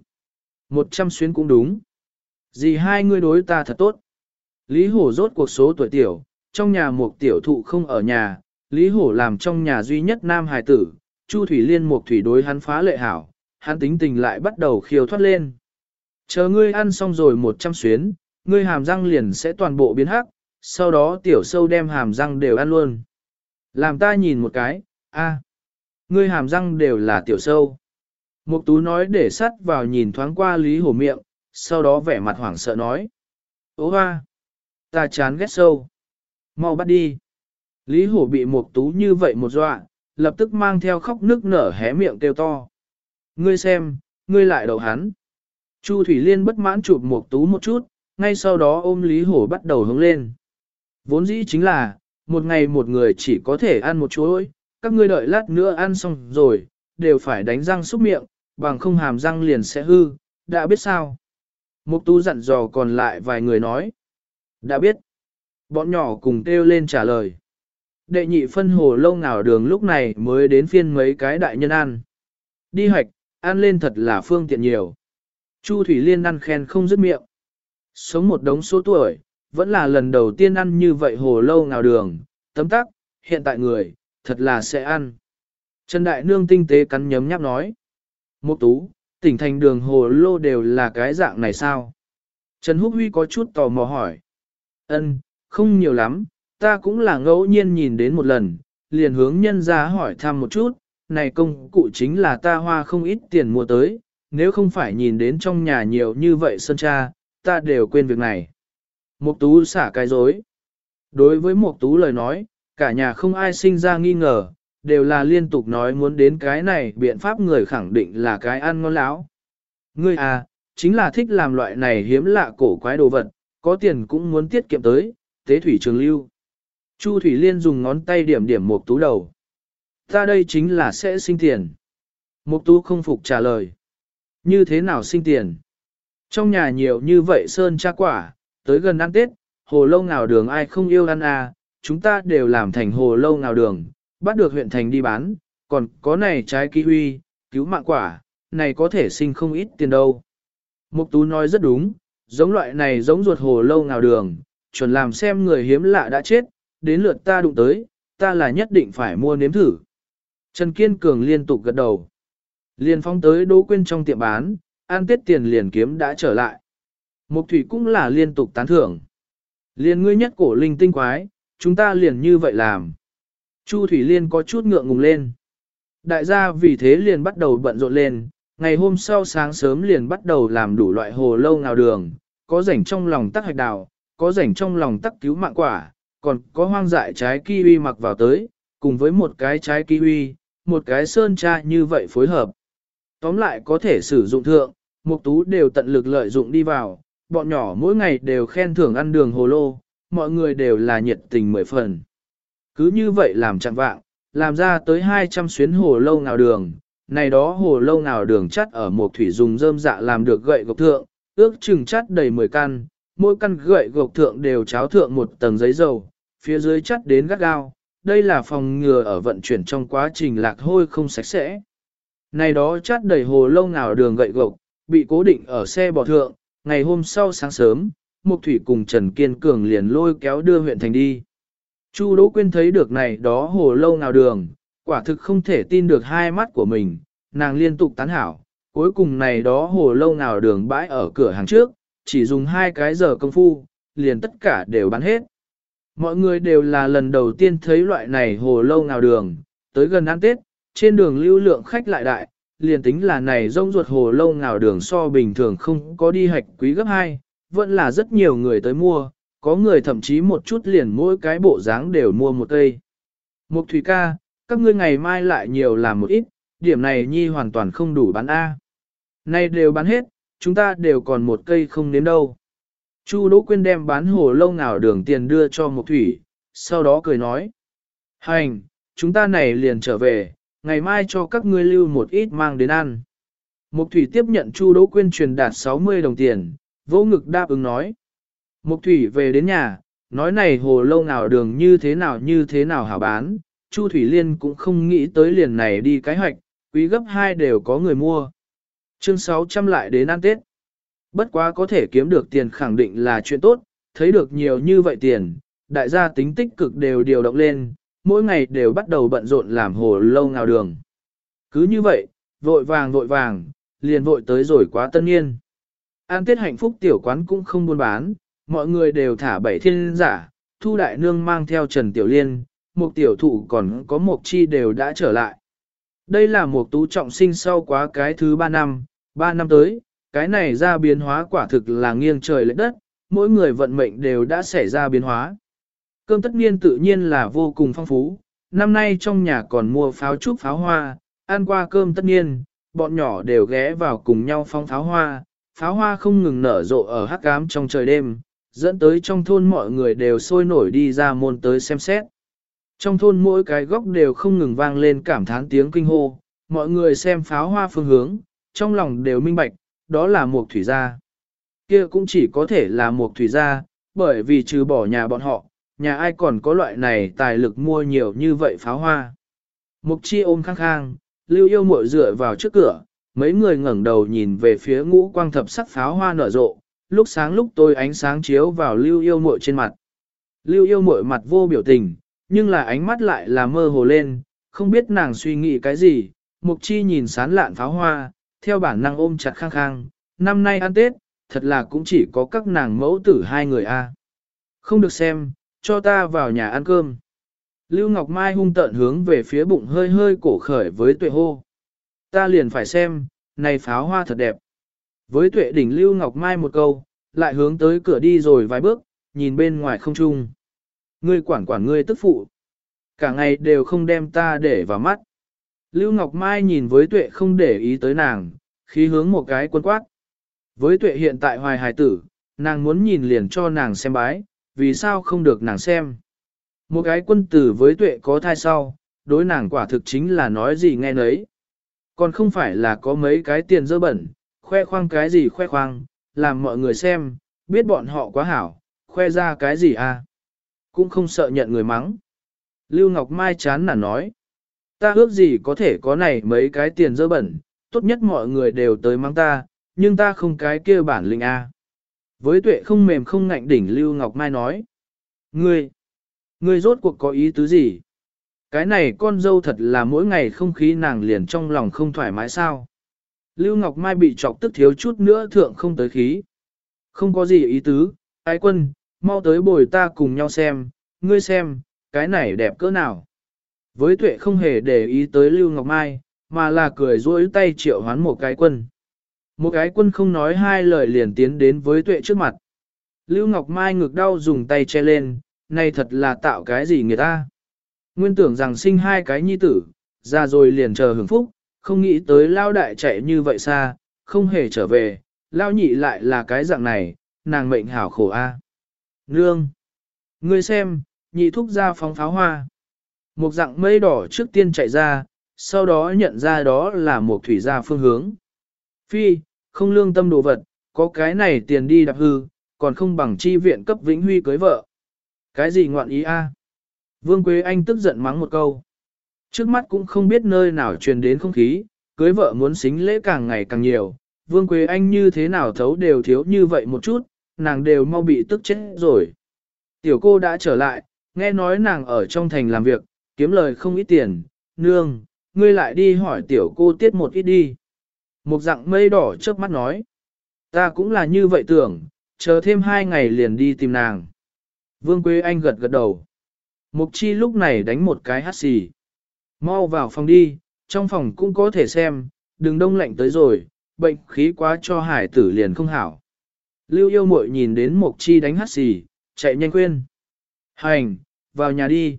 Một trăm xuyến cũng đúng. Dì hai ngươi đối ta thật tốt. Lý Hổ rốt cuộc số tuổi tiểu, trong nhà một tiểu thụ không ở nhà, Lý Hổ làm trong nhà duy nhất nam hài tử, Chu Thủy Liên một thủy đối hắn phá lệ hảo, hắn tính tình lại bắt đầu khiêu thoát lên. Chờ ngươi ăn xong rồi một trăm xuyến, ngươi hàm răng liền sẽ toàn bộ biến hắc, sau đó tiểu sâu đem hàm răng đều ăn luôn. Làm ta nhìn một cái, a, ngươi hàm răng đều là tiểu sâu. Mục tú nói để sắt vào nhìn thoáng qua Lý Hổ miệng, sau đó vẻ mặt hoảng sợ nói. Ô hoa, ta chán ghét sâu. Mau bắt đi. Lý Hổ bị mục tú như vậy một dọa, lập tức mang theo khóc nước nở hé miệng kêu to. Ngươi xem, ngươi lại đầu hắn. Chu Thủy Liên bất mãn chụp mục tú một chút, ngay sau đó ôm Lý Hổ bắt đầu hướng lên. Vốn dĩ chính là, một ngày một người chỉ có thể ăn một chuối, các ngươi đợi lát nữa ăn xong rồi, đều phải đánh răng xúc miệng, bằng không hàm răng liền sẽ hư, đã biết sao. Mục tú dặn dò còn lại vài người nói. Đã biết. Bọn nhỏ cùng kêu lên trả lời. Đệ nhị phân hồ lâu nào đường lúc này mới đến phiên mấy cái đại nhân ăn. Đi hoạch, ăn lên thật là phương tiện nhiều. Chu Thủy Liên ăn khen không dứt miệng. Sống một đống số tuổi, vẫn là lần đầu tiên ăn như vậy hồ lâu nào đường, tấm tắc, hiện tại người, thật là sẽ ăn. Trần Đại Nương tinh tế cắn nhấm nháp nói. Mục tú, tỉnh thành đường hồ lô đều là cái dạng này sao? Trần Húc Huy có chút tò mò hỏi. Ân, không nhiều lắm, ta cũng là ngẫu nhiên nhìn đến một lần, liền hướng nhân ra hỏi thăm một chút, này công cụ chính là ta hoa không ít tiền mua tới, nếu không phải nhìn đến trong nhà nhiều như vậy sơn cha, ta đều quên việc này. Mục tú xả cái dối. Đối với mục tú lời nói, cả nhà không ai sinh ra nghi ngờ, đều là liên tục nói muốn đến cái này biện pháp người khẳng định là cái ăn ngon lão. Ngươi à, chính là thích làm loại này hiếm lạ cổ quái đồ vật, có tiền cũng muốn tiết kiệm tới, tế thủy trường lưu. Chu Thủy Liên dùng ngón tay điểm điểm Mục tú đầu. Ta đây chính là sẽ sinh tiền. Mục tú không phục trả lời. Như thế nào sinh tiền? Trong nhà nhiều như vậy sơn cha quả, tới gần ăn Tết, hồ lâu ngào đường ai không yêu ăn à, chúng ta đều làm thành hồ lâu ngào đường, bắt được huyện thành đi bán, còn có này trái kiwi, cứu mạng quả, này có thể sinh không ít tiền đâu. Mục tú nói rất đúng, giống loại này giống ruột hồ lâu ngào đường, chuẩn làm xem người hiếm lạ đã chết, đến lượt ta đụng tới, ta là nhất định phải mua nếm thử. Trần Kiên Cường liên tục gật đầu. Liền phóng tới Đỗ Quyên trong tiệm bán, ăn tết tiền liền kiếm đã trở lại. Mục thủy cũng là liên tục tán thưởng. Liền ngươi nhất cổ linh tinh quái, chúng ta liền như vậy làm. Chu Thủy Liên có chút ngượng ngùng lên. Đại gia vì thế liền bắt đầu bận rộn lên, ngày hôm sau sáng sớm liền bắt đầu làm đủ loại hồ lâu ngào đường, có rảnh trong lòng tắc hạch đào, có rảnh trong lòng tắc cứu mạng quả, còn có hoang dại trái kiwi mặc vào tới, cùng với một cái trái kiwi, một cái sơn cha như vậy phối hợp. Tóm lại có thể sử dụng thượng, mục tú đều tận lực lợi dụng đi vào, bọn nhỏ mỗi ngày đều khen thưởng ăn đường hồ lô, mọi người đều là nhiệt tình mười phần. Cứ như vậy làm chặn vạng, làm ra tới 200 xuyến hồ lâu nào đường, này đó hồ lâu nào đường chắt ở một thủy dùng rơm dạ làm được gậy gộc thượng, ước chừng chắt đầy 10 căn, mỗi căn gậy gộc thượng đều cháo thượng một tầng giấy dầu, phía dưới chắt đến gắt gao, đây là phòng ngừa ở vận chuyển trong quá trình lạc hôi không sạch sẽ. Này đó chắt đầy hồ lâu nào đường gậy gộc, bị cố định ở xe bò thượng, ngày hôm sau sáng sớm, Mục Thủy cùng Trần Kiên Cường liền lôi kéo đưa huyện thành đi. Chu Đỗ Quyên thấy được này đó hồ lâu nào đường, quả thực không thể tin được hai mắt của mình, nàng liên tục tán hảo, cuối cùng này đó hồ lâu nào đường bãi ở cửa hàng trước, chỉ dùng hai cái giờ công phu, liền tất cả đều bán hết. Mọi người đều là lần đầu tiên thấy loại này hồ lâu nào đường, tới gần ăn Tết, trên đường lưu lượng khách lại đại, liền tính là này rông ruột hồ lâu ngào đường so bình thường không có đi hạch quý gấp hai, vẫn là rất nhiều người tới mua, có người thậm chí một chút liền mỗi cái bộ dáng đều mua một cây. Mục thủy ca, các ngươi ngày mai lại nhiều làm một ít, điểm này nhi hoàn toàn không đủ bán A. Nay đều bán hết, chúng ta đều còn một cây không nếm đâu. Chu Đỗ Quyên đem bán hồ lâu nào đường tiền đưa cho Mục Thủy, sau đó cười nói. Hành, chúng ta này liền trở về, ngày mai cho các ngươi lưu một ít mang đến ăn. Mục Thủy tiếp nhận Chu Đỗ Quyên truyền đạt 60 đồng tiền, vỗ ngực đáp ứng nói. Mục thủy về đến nhà, nói này hồ lâu nào đường như thế nào như thế nào hảo bán, Chu Thủy Liên cũng không nghĩ tới liền này đi cái hoạch, quý gấp hai đều có người mua. Chương 600 lại đến ăn Tết. Bất quá có thể kiếm được tiền khẳng định là chuyện tốt, thấy được nhiều như vậy tiền, đại gia tính tích cực đều điều động lên, mỗi ngày đều bắt đầu bận rộn làm hồ lâu ngào đường. Cứ như vậy, vội vàng vội vàng, liền vội tới rồi quá tân niên. An Tết hạnh phúc tiểu quán cũng không buôn bán, mọi người đều thả bảy thiên giả, thu đại nương mang theo Trần Tiểu Liên, một tiểu thụ còn có một chi đều đã trở lại. Đây là một tú trọng sinh sau quá cái thứ ba năm, ba năm tới, cái này ra biến hóa quả thực là nghiêng trời lệch đất, mỗi người vận mệnh đều đã xảy ra biến hóa. Cơm tất niên tự nhiên là vô cùng phong phú, năm nay trong nhà còn mua pháo trúc pháo hoa, ăn qua cơm tất niên, bọn nhỏ đều ghé vào cùng nhau phong pháo hoa, pháo hoa không ngừng nở rộ ở hắc ám trong trời đêm, dẫn tới trong thôn mọi người đều sôi nổi đi ra môn tới xem xét. Trong thôn mỗi cái góc đều không ngừng vang lên cảm thán tiếng kinh hô, mọi người xem pháo hoa phương hướng, trong lòng đều minh bạch, đó là một thủy gia. Kia cũng chỉ có thể là một thủy gia, bởi vì trừ bỏ nhà bọn họ, nhà ai còn có loại này tài lực mua nhiều như vậy pháo hoa. Mục chi ôm khang khang, lưu yêu muội dựa vào trước cửa, mấy người ngẩng đầu nhìn về phía ngũ quang thập sắc pháo hoa nở rộ, lúc sáng lúc tôi ánh sáng chiếu vào lưu yêu muội trên mặt. Lưu yêu muội mặt vô biểu tình, nhưng là ánh mắt lại là mơ hồ lên, không biết nàng suy nghĩ cái gì, mục chi nhìn sán lạn pháo hoa, theo bản năng ôm chặt khang khang, năm nay ăn Tết, thật là cũng chỉ có các nàng mẫu tử hai người a. Không được xem, cho ta vào nhà ăn cơm. Lưu Ngọc Mai hung tợn hướng về phía bụng hơi hơi cổ khởi với tuệ hô. Ta liền phải xem, này pháo hoa thật đẹp. Với tuệ đỉnh Lưu Ngọc Mai một câu, lại hướng tới cửa đi rồi vài bước, nhìn bên ngoài không trung. Ngươi quản quản ngươi tức phụ. Cả ngày đều không đem ta để vào mắt. Lưu Ngọc Mai nhìn với tuệ không để ý tới nàng, khí hướng một cái quân quát. Với tuệ hiện tại hoài hài tử, nàng muốn nhìn liền cho nàng xem bái, vì sao không được nàng xem. Một cái quân tử với tuệ có thai sau, đối nàng quả thực chính là nói gì nghe nấy. Còn không phải là có mấy cái tiền dơ bẩn, khoe khoang cái gì khoe khoang, làm mọi người xem, biết bọn họ quá hảo, khoe ra cái gì à. Cũng không sợ nhận người mắng. Lưu Ngọc Mai chán nản nói. Ta ước gì có thể có này mấy cái tiền dơ bẩn, tốt nhất mọi người đều tới mắng ta, nhưng ta không cái kia bản lĩnh a. À. Với tuệ không mềm không ngạnh đỉnh Lưu Ngọc Mai nói. Ngươi, ngươi rốt cuộc có ý tứ gì? Cái này con dâu thật là mỗi ngày không khí nàng liền trong lòng không thoải mái sao. Lưu Ngọc Mai bị chọc tức thiếu chút nữa thượng không tới khí. Không có gì ý tứ, ái quân, mau tới bồi ta cùng nhau xem, ngươi xem, cái này đẹp cỡ nào. Với tuệ không hề để ý tới Lưu Ngọc Mai, mà là cười rối tay triệu hoán một cái quân. Một cái quân không nói hai lời liền tiến đến với tuệ trước mặt. Lưu Ngọc Mai ngực đau dùng tay che lên, này thật là tạo cái gì người ta. Nguyên tưởng rằng sinh hai cái nhi tử, ra rồi liền chờ hưởng phúc, không nghĩ tới lao đại chạy như vậy xa, không hề trở về, lao nhị lại là cái dạng này, nàng mệnh hảo khổ a. Nương! Ngươi xem, nhị thúc ra phóng pháo hoa. Một dạng mây đỏ trước tiên chạy ra, sau đó nhận ra đó là một thủy gia phương hướng. Phi, không lương tâm đồ vật, có cái này tiền đi đạp hư, còn không bằng chi viện cấp Vĩnh Huy cưới vợ. Cái gì ngoạn ý a? Vương Quế Anh tức giận mắng một câu. Trước mắt cũng không biết nơi nào truyền đến không khí, cưới vợ muốn xính lễ càng ngày càng nhiều. Vương Quế Anh như thế nào thấu đều thiếu như vậy một chút, nàng đều mau bị tức chết rồi. Tiểu cô đã trở lại, nghe nói nàng ở trong thành làm việc, kiếm lời không ít tiền, nương, ngươi lại đi hỏi tiểu cô tiết một ít đi. Một dạng mây đỏ trước mắt nói, ta cũng là như vậy tưởng, chờ thêm hai ngày liền đi tìm nàng. Vương Quế Anh gật gật đầu. Mục chi lúc này đánh một cái hát xì. Mau vào phòng đi, trong phòng cũng có thể xem, đừng đông lạnh tới rồi, bệnh khí quá cho hải tử liền không hảo. Lưu yêu muội nhìn đến mục chi đánh hát xì, chạy nhanh quên. Hành, vào nhà đi.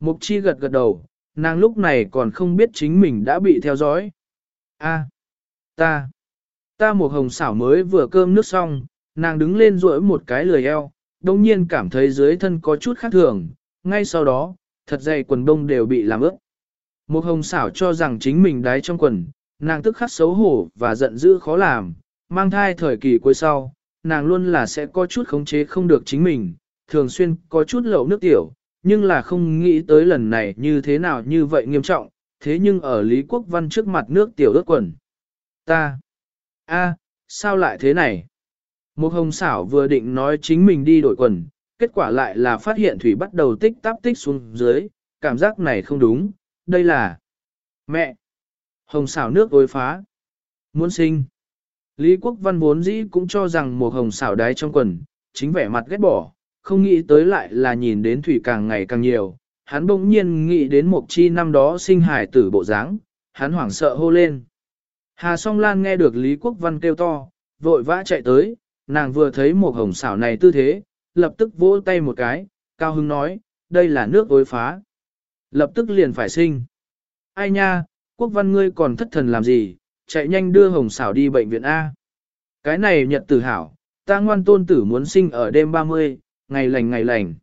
Mục chi gật gật đầu, nàng lúc này còn không biết chính mình đã bị theo dõi. A, ta, ta một hồng xảo mới vừa cơm nước xong, nàng đứng lên duỗi một cái lười eo, đồng nhiên cảm thấy dưới thân có chút khác thường, ngay sau đó, thật dày quần đông đều bị làm ướt. Một hồng xảo cho rằng chính mình đái trong quần, nàng tức khắc xấu hổ và giận dữ khó làm, mang thai thời kỳ cuối sau, nàng luôn là sẽ có chút khống chế không được chính mình, thường xuyên có chút lậu nước tiểu, nhưng là không nghĩ tới lần này như thế nào như vậy nghiêm trọng, thế nhưng ở Lý Quốc Văn trước mặt nước tiểu ướt quần. Ta, A, sao lại thế này? Một hồng xảo vừa định nói chính mình đi đổi quần, kết quả lại là phát hiện thủy bắt đầu tích táp tích xuống dưới, cảm giác này không đúng, đây là mẹ. Hồng xảo nước ối phá. Muốn sinh. Lý Quốc Văn vốn dĩ cũng cho rằng một hồng xảo đáy trong quần, chính vẻ mặt ghét bỏ, không nghĩ tới lại là nhìn đến thủy càng ngày càng nhiều. Hắn bỗng nhiên nghĩ đến một chi năm đó sinh hải tử bộ dáng, hắn hoảng sợ hô lên. Hà song lan nghe được Lý Quốc Văn kêu to, vội vã chạy tới, nàng vừa thấy một hồng xảo này tư thế, lập tức vỗ tay một cái, cao hưng nói, đây là nước ối phá. Lập tức liền phải sinh. Ai nha, Quốc Văn ngươi còn thất thần làm gì, chạy nhanh đưa hồng xảo đi bệnh viện A. Cái này nhật tử hảo, ta ngoan tôn tử muốn sinh ở đêm 30, ngày lành ngày lành.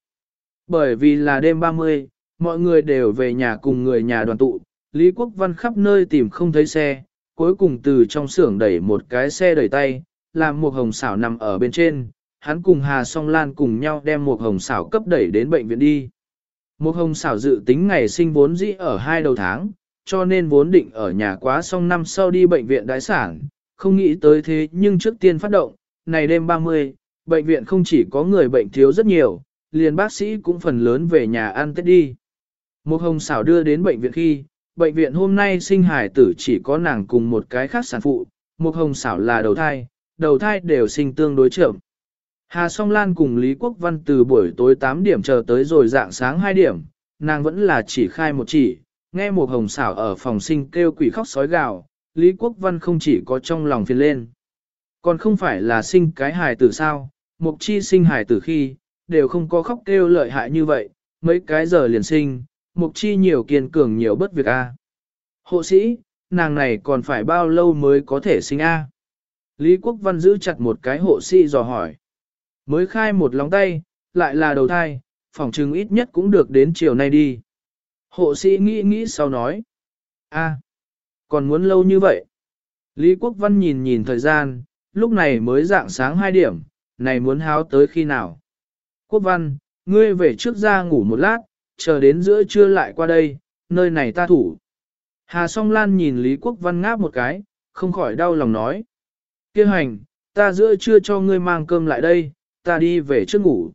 Bởi vì là đêm 30, mọi người đều về nhà cùng người nhà đoàn tụ, Lý Quốc Văn khắp nơi tìm không thấy xe, cuối cùng từ trong xưởng đẩy một cái xe đẩy tay, làm một hồng xảo nằm ở bên trên, hắn cùng Hà Song Lan cùng nhau đem một hồng xảo cấp đẩy đến bệnh viện đi. Một hồng xảo dự tính ngày sinh vốn dĩ ở hai đầu tháng, cho nên vốn định ở nhà quá xong năm sau đi bệnh viện đại sản, không nghĩ tới thế nhưng trước tiên phát động, này đêm 30, bệnh viện không chỉ có người bệnh thiếu rất nhiều, liền bác sĩ cũng phần lớn về nhà ăn tết đi. Một hồng xảo đưa đến bệnh viện khi, bệnh viện hôm nay sinh hải tử chỉ có nàng cùng một cái khác sản phụ, một hồng xảo là đầu thai, đầu thai đều sinh tương đối chậm. Hà Song Lan cùng Lý Quốc Văn từ buổi tối 8 điểm chờ tới rồi dạng sáng 2 điểm, nàng vẫn là chỉ khai một chỉ, nghe một hồng xảo ở phòng sinh kêu quỷ khóc sói gào, Lý Quốc Văn không chỉ có trong lòng phiền lên. Còn không phải là sinh cái hài tử sao, mục chi sinh hài tử khi, đều không có khóc kêu lợi hại như vậy, mấy cái giờ liền sinh, mục chi nhiều kiên cường nhiều bất việc a. Hộ sĩ, nàng này còn phải bao lâu mới có thể sinh a? Lý Quốc Văn giữ chặt một cái hộ sĩ dò hỏi. Mới khai một lóng tay, lại là đầu thai, phòng trừng ít nhất cũng được đến chiều nay đi. Hộ sĩ nghĩ nghĩ sau nói. a, còn muốn lâu như vậy. Lý Quốc Văn nhìn nhìn thời gian, lúc này mới dạng sáng 2 điểm, này muốn háo tới khi nào. Quốc Văn, ngươi về trước ra ngủ một lát, chờ đến giữa trưa lại qua đây, nơi này ta thủ. Hà song lan nhìn Lý Quốc Văn ngáp một cái, không khỏi đau lòng nói. Kêu hành, ta giữa trưa cho ngươi mang cơm lại đây, ta đi về trước ngủ.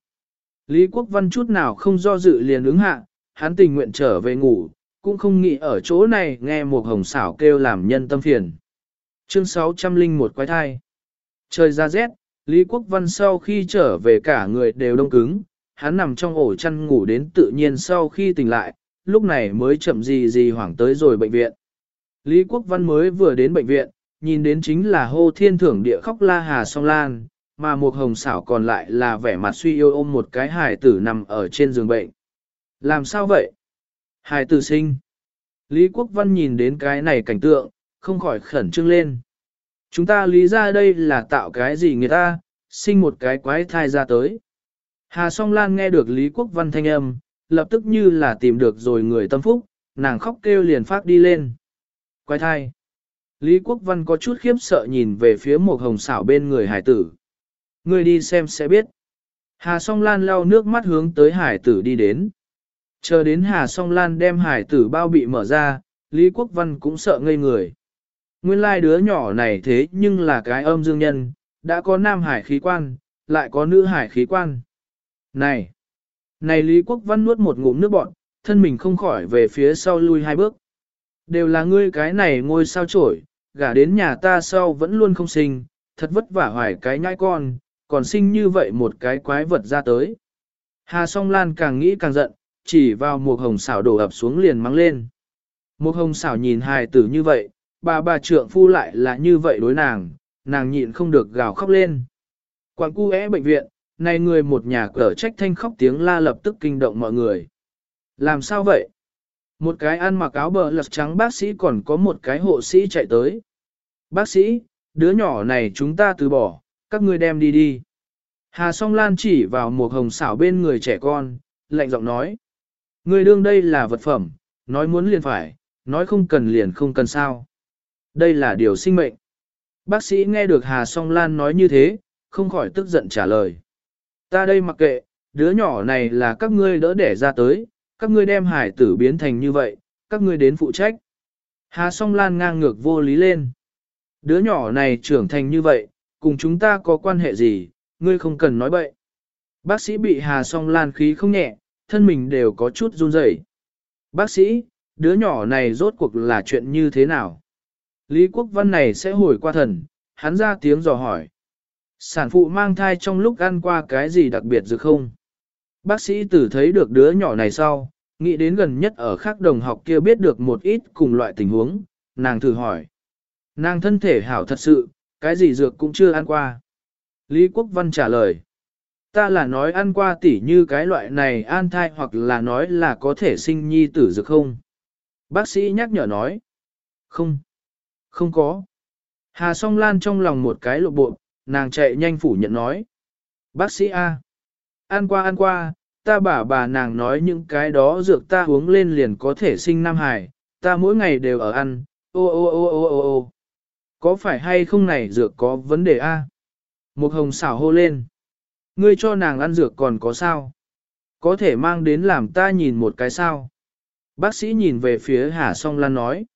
Lý Quốc Văn chút nào không do dự liền ứng hạ, hắn tình nguyện trở về ngủ, cũng không nghĩ ở chỗ này nghe một hồng xảo kêu làm nhân tâm phiền. Chương 601 quái thai. Trời ra rét, Lý Quốc Văn sau khi trở về cả người đều đông cứng, hắn nằm trong ổ chăn ngủ đến tự nhiên sau khi tỉnh lại, lúc này mới chậm gì gì hoảng tới rồi bệnh viện. Lý Quốc Văn mới vừa đến bệnh viện, nhìn đến chính là hô thiên thưởng địa khóc la hà song lan, mà một hồng xảo còn lại là vẻ mặt suy yêu ôm một cái hài tử nằm ở trên giường bệnh. Làm sao vậy? Hài tử sinh. Lý Quốc Văn nhìn đến cái này cảnh tượng, không khỏi khẩn trương lên. Chúng ta lý ra đây là tạo cái gì người ta, sinh một cái quái thai ra tới. Hà song lan nghe được Lý Quốc Văn thanh âm, lập tức như là tìm được rồi người tâm phúc, nàng khóc kêu liền phát đi lên. Quái thai. Lý Quốc Văn có chút khiếp sợ nhìn về phía một hồng xảo bên người hải tử. Người đi xem sẽ biết. Hà song lan lau nước mắt hướng tới hải tử đi đến. Chờ đến Hà song lan đem hải tử bao bị mở ra, Lý Quốc Văn cũng sợ ngây người. Nguyên lai đứa nhỏ này thế nhưng là cái âm dương nhân, đã có nam hải khí quan, lại có nữ hải khí quan. Này! Này Lý Quốc Văn nuốt một ngụm nước bọn, thân mình không khỏi về phía sau lui hai bước. Đều là ngươi cái này ngôi sao trổi, gả đến nhà ta sau vẫn luôn không sinh, thật vất vả hoài cái nhai con, còn sinh như vậy một cái quái vật ra tới. Hà song lan càng nghĩ càng giận, chỉ vào một hồng xảo đổ ập xuống liền mắng lên. Một hồng xảo nhìn hài tử như vậy, bà bà trượng phu lại là như vậy đối nàng, nàng nhịn không được gào khóc lên. Quảng cu é bệnh viện, này người một nhà cở trách thanh khóc tiếng la lập tức kinh động mọi người. Làm sao vậy? Một cái ăn mặc áo bờ lật trắng bác sĩ còn có một cái hộ sĩ chạy tới. Bác sĩ, đứa nhỏ này chúng ta từ bỏ, các ngươi đem đi đi. Hà song lan chỉ vào một hồng xảo bên người trẻ con, lạnh giọng nói. Người đương đây là vật phẩm, nói muốn liền phải, nói không cần liền không cần sao. Đây là điều sinh mệnh. Bác sĩ nghe được Hà Song Lan nói như thế, không khỏi tức giận trả lời. Ta đây mặc kệ, đứa nhỏ này là các ngươi đỡ đẻ ra tới, các ngươi đem hải tử biến thành như vậy, các ngươi đến phụ trách. Hà song lan ngang ngược vô lý lên. Đứa nhỏ này trưởng thành như vậy, cùng chúng ta có quan hệ gì, ngươi không cần nói bậy. Bác sĩ bị Hà song lan khí không nhẹ, thân mình đều có chút run rẩy. Bác sĩ, đứa nhỏ này rốt cuộc là chuyện như thế nào? Lý Quốc Văn này sẽ hồi qua thần, hắn ra tiếng dò hỏi. Sản phụ mang thai trong lúc ăn qua cái gì đặc biệt dược không? Bác sĩ tử thấy được đứa nhỏ này sau, nghĩ đến gần nhất ở khác đồng học kia biết được một ít cùng loại tình huống, nàng thử hỏi. Nàng thân thể hảo thật sự, cái gì dược cũng chưa ăn qua. Lý Quốc Văn trả lời. Ta là nói ăn qua tỉ như cái loại này an thai hoặc là nói là có thể sinh nhi tử dược không? Bác sĩ nhắc nhở nói. Không. Không có. Hà song lan trong lòng một cái lộ bộ, nàng chạy nhanh phủ nhận nói. Bác sĩ A. Ăn qua ăn qua, ta bà bà nàng nói những cái đó dược ta uống lên liền có thể sinh Nam Hải, ta mỗi ngày đều ở ăn, ô ô ô ô ô ô. Có phải hay không này dược có vấn đề A? Một hồng xảo hô lên. Ngươi cho nàng ăn dược còn có sao? Có thể mang đến làm ta nhìn một cái sao? Bác sĩ nhìn về phía Hà Song Lan nói.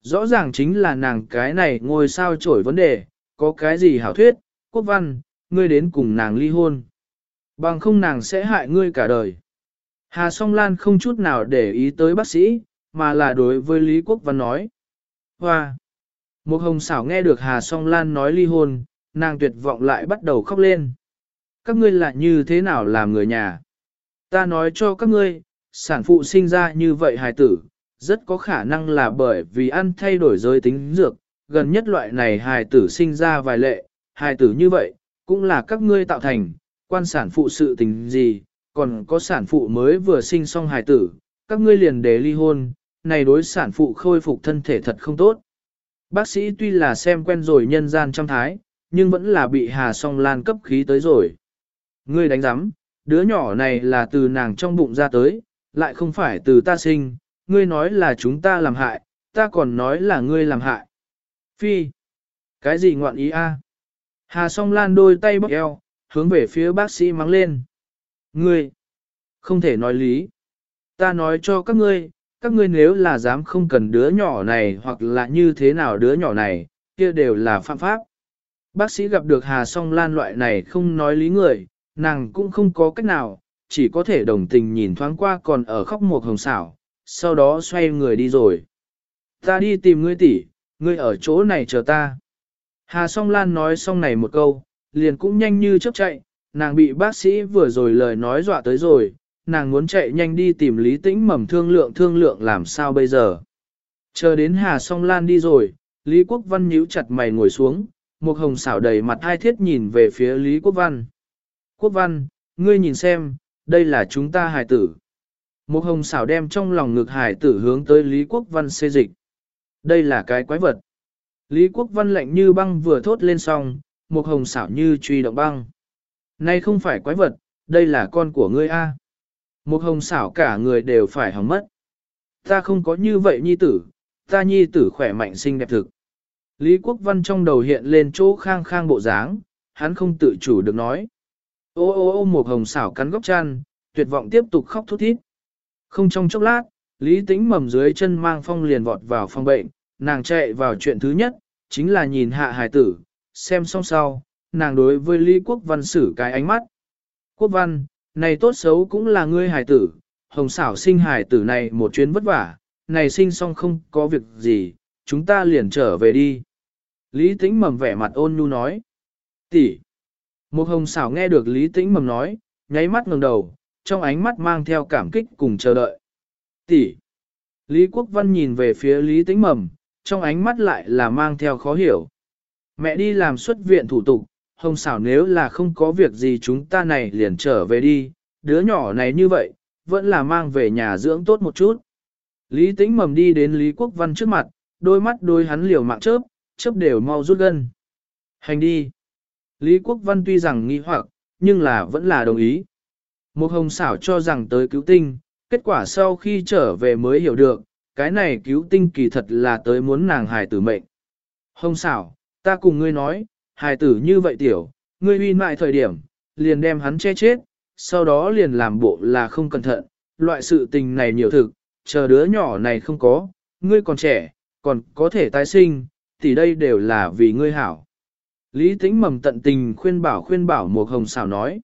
Rõ ràng chính là nàng cái này ngồi sao trổi vấn đề, có cái gì hảo thuyết, quốc văn, ngươi đến cùng nàng ly hôn. Bằng không nàng sẽ hại ngươi cả đời. Hà Song Lan không chút nào để ý tới bác sĩ, mà là đối với Lý Quốc Văn nói. Hoa! Một hồng xảo nghe được Hà Song Lan nói ly hôn, nàng tuyệt vọng lại bắt đầu khóc lên. Các ngươi lại như thế nào làm người nhà? Ta nói cho các ngươi, sản phụ sinh ra như vậy hài tử, rất có khả năng là bởi vì ăn thay đổi giới tính dược, gần nhất loại này hài tử sinh ra vài lệ, hài tử như vậy, cũng là các ngươi tạo thành, quan sản phụ sự tình gì, còn có sản phụ mới vừa sinh xong hài tử, các ngươi liền để ly hôn, này đối sản phụ khôi phục thân thể thật không tốt. Bác sĩ tuy là xem quen rồi nhân gian trong thái, nhưng vẫn là bị Hà Song Lan cấp khí tới rồi. Ngươi đánh giám, đứa nhỏ này là từ nàng trong bụng ra tới, lại không phải từ ta sinh, ngươi nói là chúng ta làm hại, ta còn nói là ngươi làm hại. Phi, cái gì ngoạn ý a? Hà song lan đôi tay bóc eo, hướng về phía bác sĩ mắng lên. Ngươi, không thể nói lý. Ta nói cho các ngươi, các ngươi nếu là dám không cần đứa nhỏ này hoặc là như thế nào đứa nhỏ này, kia đều là phạm pháp. Bác sĩ gặp được Hà song lan loại này không nói lý người, nàng cũng không có cách nào, chỉ có thể đồng tình nhìn thoáng qua còn ở khóc một hồng xảo, sau đó xoay người đi rồi. Ta đi tìm ngươi tỷ, ngươi ở chỗ này chờ ta. Hà song lan nói xong này một câu, liền cũng nhanh như chớp chạy, nàng bị bác sĩ vừa rồi lời nói dọa tới rồi, nàng muốn chạy nhanh đi tìm Lý Tĩnh mầm thương lượng thương lượng làm sao bây giờ. Chờ đến Hà song lan đi rồi, Lý Quốc Văn nhíu chặt mày ngồi xuống, một hồng xảo đầy mặt hai thiết nhìn về phía Lý Quốc Văn. Quốc Văn, ngươi nhìn xem, đây là chúng ta hài tử. Một hồng xảo đem trong lòng ngực hài tử hướng tới Lý Quốc Văn xê dịch. Đây là cái quái vật. Lý Quốc Văn lạnh như băng vừa thốt lên xong, một hồng xảo như truy động băng. Này không phải quái vật, đây là con của ngươi a. Một hồng xảo cả người đều phải hỏng mất. Ta không có như vậy nhi tử, ta nhi tử khỏe mạnh xinh đẹp thực. Lý Quốc Văn trong đầu hiện lên chỗ khang khang bộ dáng, hắn không tự chủ được nói. Ô ô ô một hồng xảo cắn góc chăn, tuyệt vọng tiếp tục khóc thút thít. Không trong chốc lát, Lý Tĩnh mầm dưới chân mang phong liền vọt vào phòng bệnh, nàng chạy vào chuyện thứ nhất, chính là nhìn hạ hài tử, xem xong sau, nàng đối với Lý Quốc Văn xử cái ánh mắt. Quốc Văn, này tốt xấu cũng là ngươi hài tử, hồng xảo sinh hài tử này một chuyến vất vả, này sinh xong không có việc gì, chúng ta liền trở về đi. Lý Tĩnh mầm vẻ mặt ôn nhu nói. Tỷ. Một hồng xảo nghe được Lý Tĩnh mầm nói, nháy mắt ngẩng đầu, trong ánh mắt mang theo cảm kích cùng chờ đợi. Tỷ. Lý Quốc Văn nhìn về phía Lý Tĩnh mầm, trong ánh mắt lại là mang theo khó hiểu. Mẹ đi làm xuất viện thủ tục, hồng xảo nếu là không có việc gì chúng ta này liền trở về đi, đứa nhỏ này như vậy, vẫn là mang về nhà dưỡng tốt một chút. Lý Tĩnh mầm đi đến Lý Quốc Văn trước mặt, đôi mắt đôi hắn liều mạng chớp, chớp đều mau rút gân. Hành đi. Lý Quốc Văn tuy rằng nghi hoặc, nhưng là vẫn là đồng ý. Một hồng xảo cho rằng tới cứu tinh, kết quả sau khi trở về mới hiểu được, cái này cứu tinh kỳ thật là tới muốn nàng hài tử mệnh. Hồng xảo, ta cùng ngươi nói, hài tử như vậy tiểu, ngươi uy mại thời điểm, liền đem hắn che chết, sau đó liền làm bộ là không cẩn thận, loại sự tình này nhiều thực, chờ đứa nhỏ này không có, ngươi còn trẻ, còn có thể tái sinh, thì đây đều là vì ngươi hảo. Lý tĩnh mầm tận tình khuyên bảo khuyên bảo một hồng xảo nói.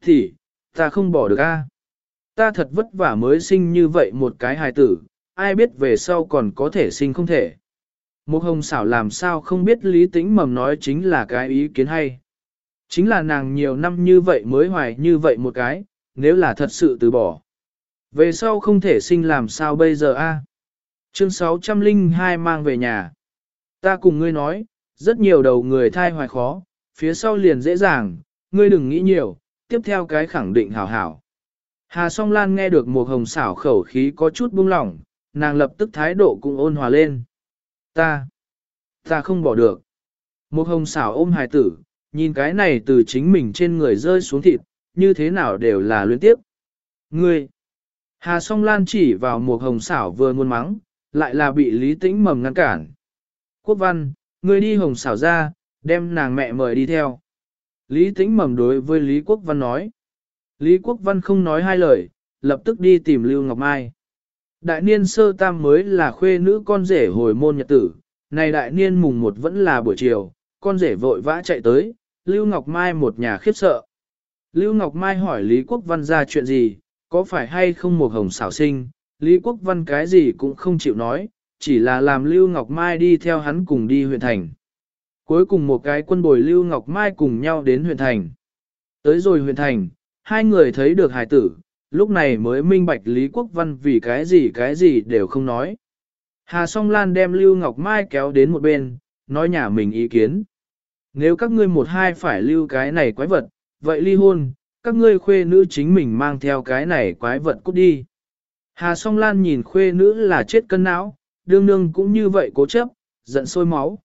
Thì, ta không bỏ được a. Ta thật vất vả mới sinh như vậy một cái hài tử, ai biết về sau còn có thể sinh không thể. Một hồng xảo làm sao không biết lý tĩnh mầm nói chính là cái ý kiến hay. Chính là nàng nhiều năm như vậy mới hoài như vậy một cái, nếu là thật sự từ bỏ. Về sau không thể sinh làm sao bây giờ a? Chương 602 mang về nhà. Ta cùng ngươi nói, rất nhiều đầu người thai hoài khó, phía sau liền dễ dàng, ngươi đừng nghĩ nhiều, tiếp theo cái khẳng định hảo hảo. Hà song lan nghe được một hồng xảo khẩu khí có chút buông lỏng, nàng lập tức thái độ cũng ôn hòa lên. Ta, ta không bỏ được. Một hồng xảo ôm hài tử, nhìn cái này từ chính mình trên người rơi xuống thịt, như thế nào đều là luyến tiếp. Ngươi, Hà song lan chỉ vào một hồng xảo vừa muôn mắng, lại là bị Lý Tĩnh mầm ngăn cản. Quốc văn, ngươi đi hồng xảo ra, đem nàng mẹ mời đi theo. Lý Tĩnh mầm đối với Lý Quốc văn nói. Lý Quốc văn không nói hai lời, lập tức đi tìm Lưu Ngọc Mai. Đại niên sơ tam mới là khuê nữ con rể hồi môn nhật tử, này đại niên mùng một vẫn là buổi chiều, con rể vội vã chạy tới, Lưu Ngọc Mai một nhà khiếp sợ. Lưu Ngọc Mai hỏi Lý Quốc Văn ra chuyện gì, có phải hay không một hồng xảo sinh, Lý Quốc Văn cái gì cũng không chịu nói, chỉ là làm Lưu Ngọc Mai đi theo hắn cùng đi huyện thành. Cuối cùng một cái quân bồi Lưu Ngọc Mai cùng nhau đến huyện thành. Tới rồi huyện thành, hai người thấy được hài tử, lúc này mới minh bạch Lý Quốc Văn vì cái gì cái gì đều không nói. Hà Song Lan đem Lưu Ngọc Mai kéo đến một bên, nói nhà mình ý kiến. Nếu các ngươi một hai phải lưu cái này quái vật, vậy ly hôn, các ngươi khuê nữ chính mình mang theo cái này quái vật cút đi. Hà song lan nhìn khuê nữ là chết cân não, đương nương cũng như vậy cố chấp, giận sôi máu.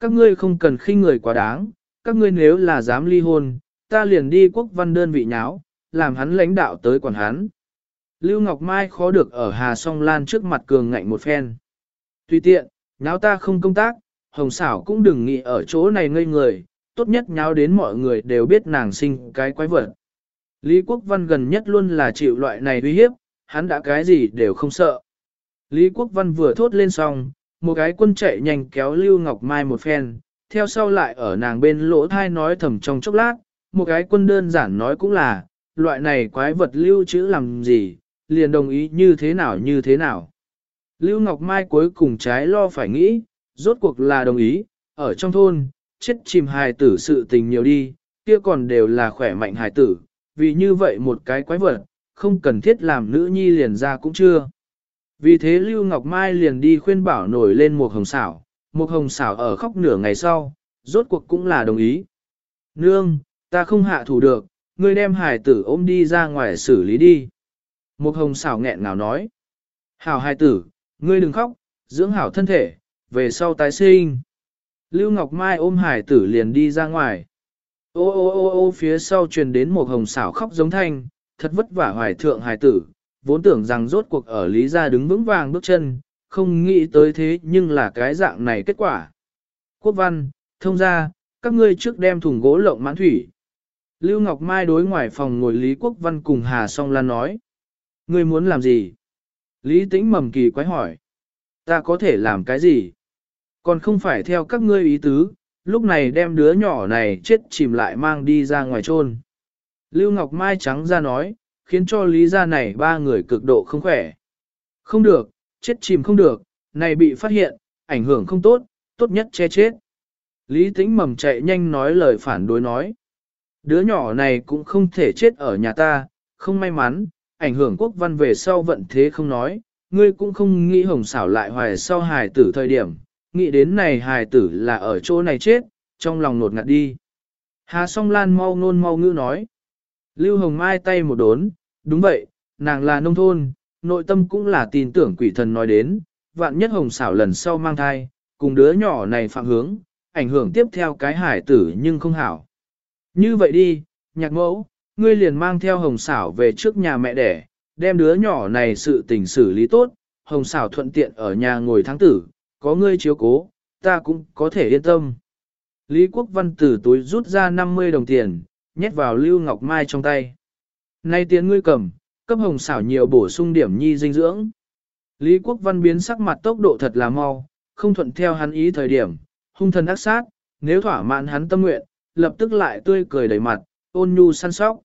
Các ngươi không cần khinh người quá đáng, các ngươi nếu là dám ly hôn, ta liền đi quốc văn đơn vị nháo, làm hắn lãnh đạo tới quản hắn. Lưu Ngọc Mai khó được ở Hà Song Lan trước mặt cường ngạnh một phen. Tùy tiện, nháo ta không công tác, hồng xảo cũng đừng nghĩ ở chỗ này ngây người, tốt nhất nháo đến mọi người đều biết nàng sinh cái quái vật. Lý Quốc Văn gần nhất luôn là chịu loại này uy hiếp, hắn đã cái gì đều không sợ. Lý Quốc Văn vừa thốt lên xong, một cái quân chạy nhanh kéo Lưu Ngọc Mai một phen, theo sau lại ở nàng bên lỗ thai nói thầm trong chốc lát, một cái quân đơn giản nói cũng là, loại này quái vật lưu trữ làm gì, liền đồng ý như thế nào như thế nào. Lưu Ngọc Mai cuối cùng trái lo phải nghĩ, rốt cuộc là đồng ý, ở trong thôn, chết chìm hài tử sự tình nhiều đi, kia còn đều là khỏe mạnh hài tử, vì như vậy một cái quái vật, không cần thiết làm nữ nhi liền ra cũng chưa. Vì thế Lưu Ngọc Mai liền đi khuyên bảo nổi lên một hồng xảo, một hồng xảo ở khóc nửa ngày sau, rốt cuộc cũng là đồng ý. Nương, ta không hạ thủ được, ngươi đem Hải tử ôm đi ra ngoài xử lý đi. Một hồng xảo nghẹn ngào nói. Hảo Hải tử, ngươi đừng khóc, dưỡng hảo thân thể, về sau tái sinh. Lưu Ngọc Mai ôm hải tử liền đi ra ngoài. Ô ô ô ô phía sau truyền đến một hồng xảo khóc giống thanh, thật vất vả hoài thượng hải tử, vốn tưởng rằng rốt cuộc ở Lý gia đứng vững vàng bước chân, không nghĩ tới thế nhưng là cái dạng này kết quả. Quốc văn, thông ra, các ngươi trước đem thùng gỗ lộng mãn thủy. Lưu Ngọc Mai đối ngoài phòng ngồi Lý Quốc Văn cùng Hà Song Lan nói. Ngươi muốn làm gì? Lý Tĩnh mầm kỳ quái hỏi. Ta có thể làm cái gì? Còn không phải theo các ngươi ý tứ, lúc này đem đứa nhỏ này chết chìm lại mang đi ra ngoài chôn. Lưu Ngọc Mai trắng ra nói, khiến cho lý gia này ba người cực độ không khỏe. Không được, chết chìm không được, này bị phát hiện, ảnh hưởng không tốt, tốt nhất che chết. Lý Tĩnh mầm chạy nhanh nói lời phản đối nói. Đứa nhỏ này cũng không thể chết ở nhà ta, không may mắn, ảnh hưởng quốc văn về sau vận thế không nói, ngươi cũng không nghĩ hồng xảo lại hoài sau hài tử thời điểm, nghĩ đến này hài tử là ở chỗ này chết, trong lòng nột ngạt đi. Hà song lan mau nôn mau ngữ nói. Lưu Hồng Mai tay một đốn, đúng vậy, nàng là nông thôn, nội tâm cũng là tin tưởng quỷ thần nói đến, vạn nhất hồng xảo lần sau mang thai, cùng đứa nhỏ này phạm hướng, ảnh hưởng tiếp theo cái hải tử nhưng không hảo. Như vậy đi, nhạc mẫu, ngươi liền mang theo hồng xảo về trước nhà mẹ đẻ, đem đứa nhỏ này sự tình xử lý tốt, hồng xảo thuận tiện ở nhà ngồi tháng tử, có ngươi chiếu cố, ta cũng có thể yên tâm. Lý Quốc Văn từ túi rút ra 50 đồng tiền, nhét vào Lưu Ngọc Mai trong tay. Nay tiền ngươi cầm, cấp hồng xảo nhiều bổ sung điểm nhi dinh dưỡng. Lý Quốc Văn biến sắc mặt tốc độ thật là mau, không thuận theo hắn ý thời điểm, hung thần ác sát, nếu thỏa mãn hắn tâm nguyện, lập tức lại tươi cười đầy mặt, ôn nhu săn sóc.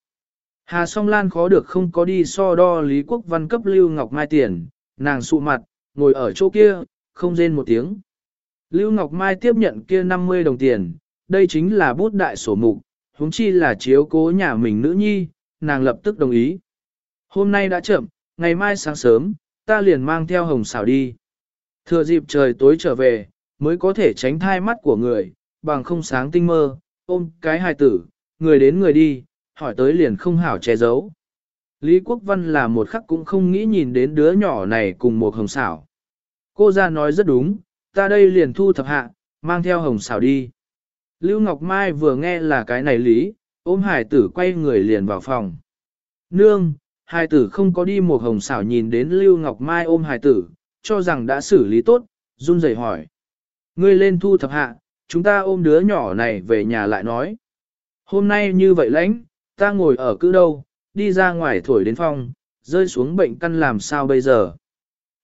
Hà song lan khó được không có đi so đo Lý Quốc Văn cấp Lưu Ngọc Mai tiền, nàng sụ mặt, ngồi ở chỗ kia, không rên một tiếng. Lưu Ngọc Mai tiếp nhận kia 50 đồng tiền, đây chính là bút đại sổ mục, huống chi là chiếu cố nhà mình nữ nhi, nàng lập tức đồng ý. Hôm nay đã chậm, ngày mai sáng sớm, ta liền mang theo hồng xảo đi. Thừa dịp trời tối trở về, mới có thể tránh thai mắt của người, bằng không sáng tinh mơ, ôm cái hài tử, người đến người đi, hỏi tới liền không hảo che giấu. Lý Quốc Văn là một khắc cũng không nghĩ nhìn đến đứa nhỏ này cùng một hồng xảo. Cô ra nói rất đúng, ta đây liền thu thập hạ, mang theo hồng xảo đi. Lưu Ngọc Mai vừa nghe là cái này lý, ôm hải tử quay người liền vào phòng. Nương, hải tử không có đi một hồng xảo nhìn đến Lưu Ngọc Mai ôm hải tử, cho rằng đã xử lý tốt, run rẩy hỏi. Ngươi lên thu thập hạ, chúng ta ôm đứa nhỏ này về nhà lại nói. Hôm nay như vậy lãnh, ta ngồi ở cứ đâu, đi ra ngoài thổi đến phòng, rơi xuống bệnh căn làm sao bây giờ.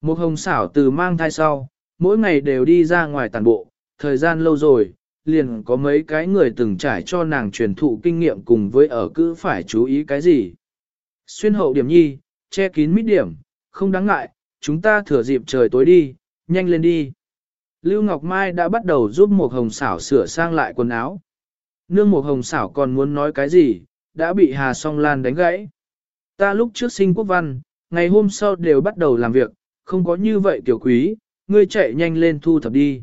Một hồng xảo từ mang thai sau, mỗi ngày đều đi ra ngoài tàn bộ, thời gian lâu rồi, liền có mấy cái người từng trải cho nàng truyền thụ kinh nghiệm cùng với ở cứ phải chú ý cái gì. Xuyên hậu điểm nhi, che kín mít điểm, không đáng ngại, chúng ta thừa dịp trời tối đi, nhanh lên đi. Lưu Ngọc Mai đã bắt đầu giúp một hồng xảo sửa sang lại quần áo. Nương một hồng xảo còn muốn nói cái gì, đã bị Hà Song Lan đánh gãy. Ta lúc trước sinh quốc văn, ngày hôm sau đều bắt đầu làm việc, không có như vậy tiểu quý, ngươi chạy nhanh lên thu thập đi.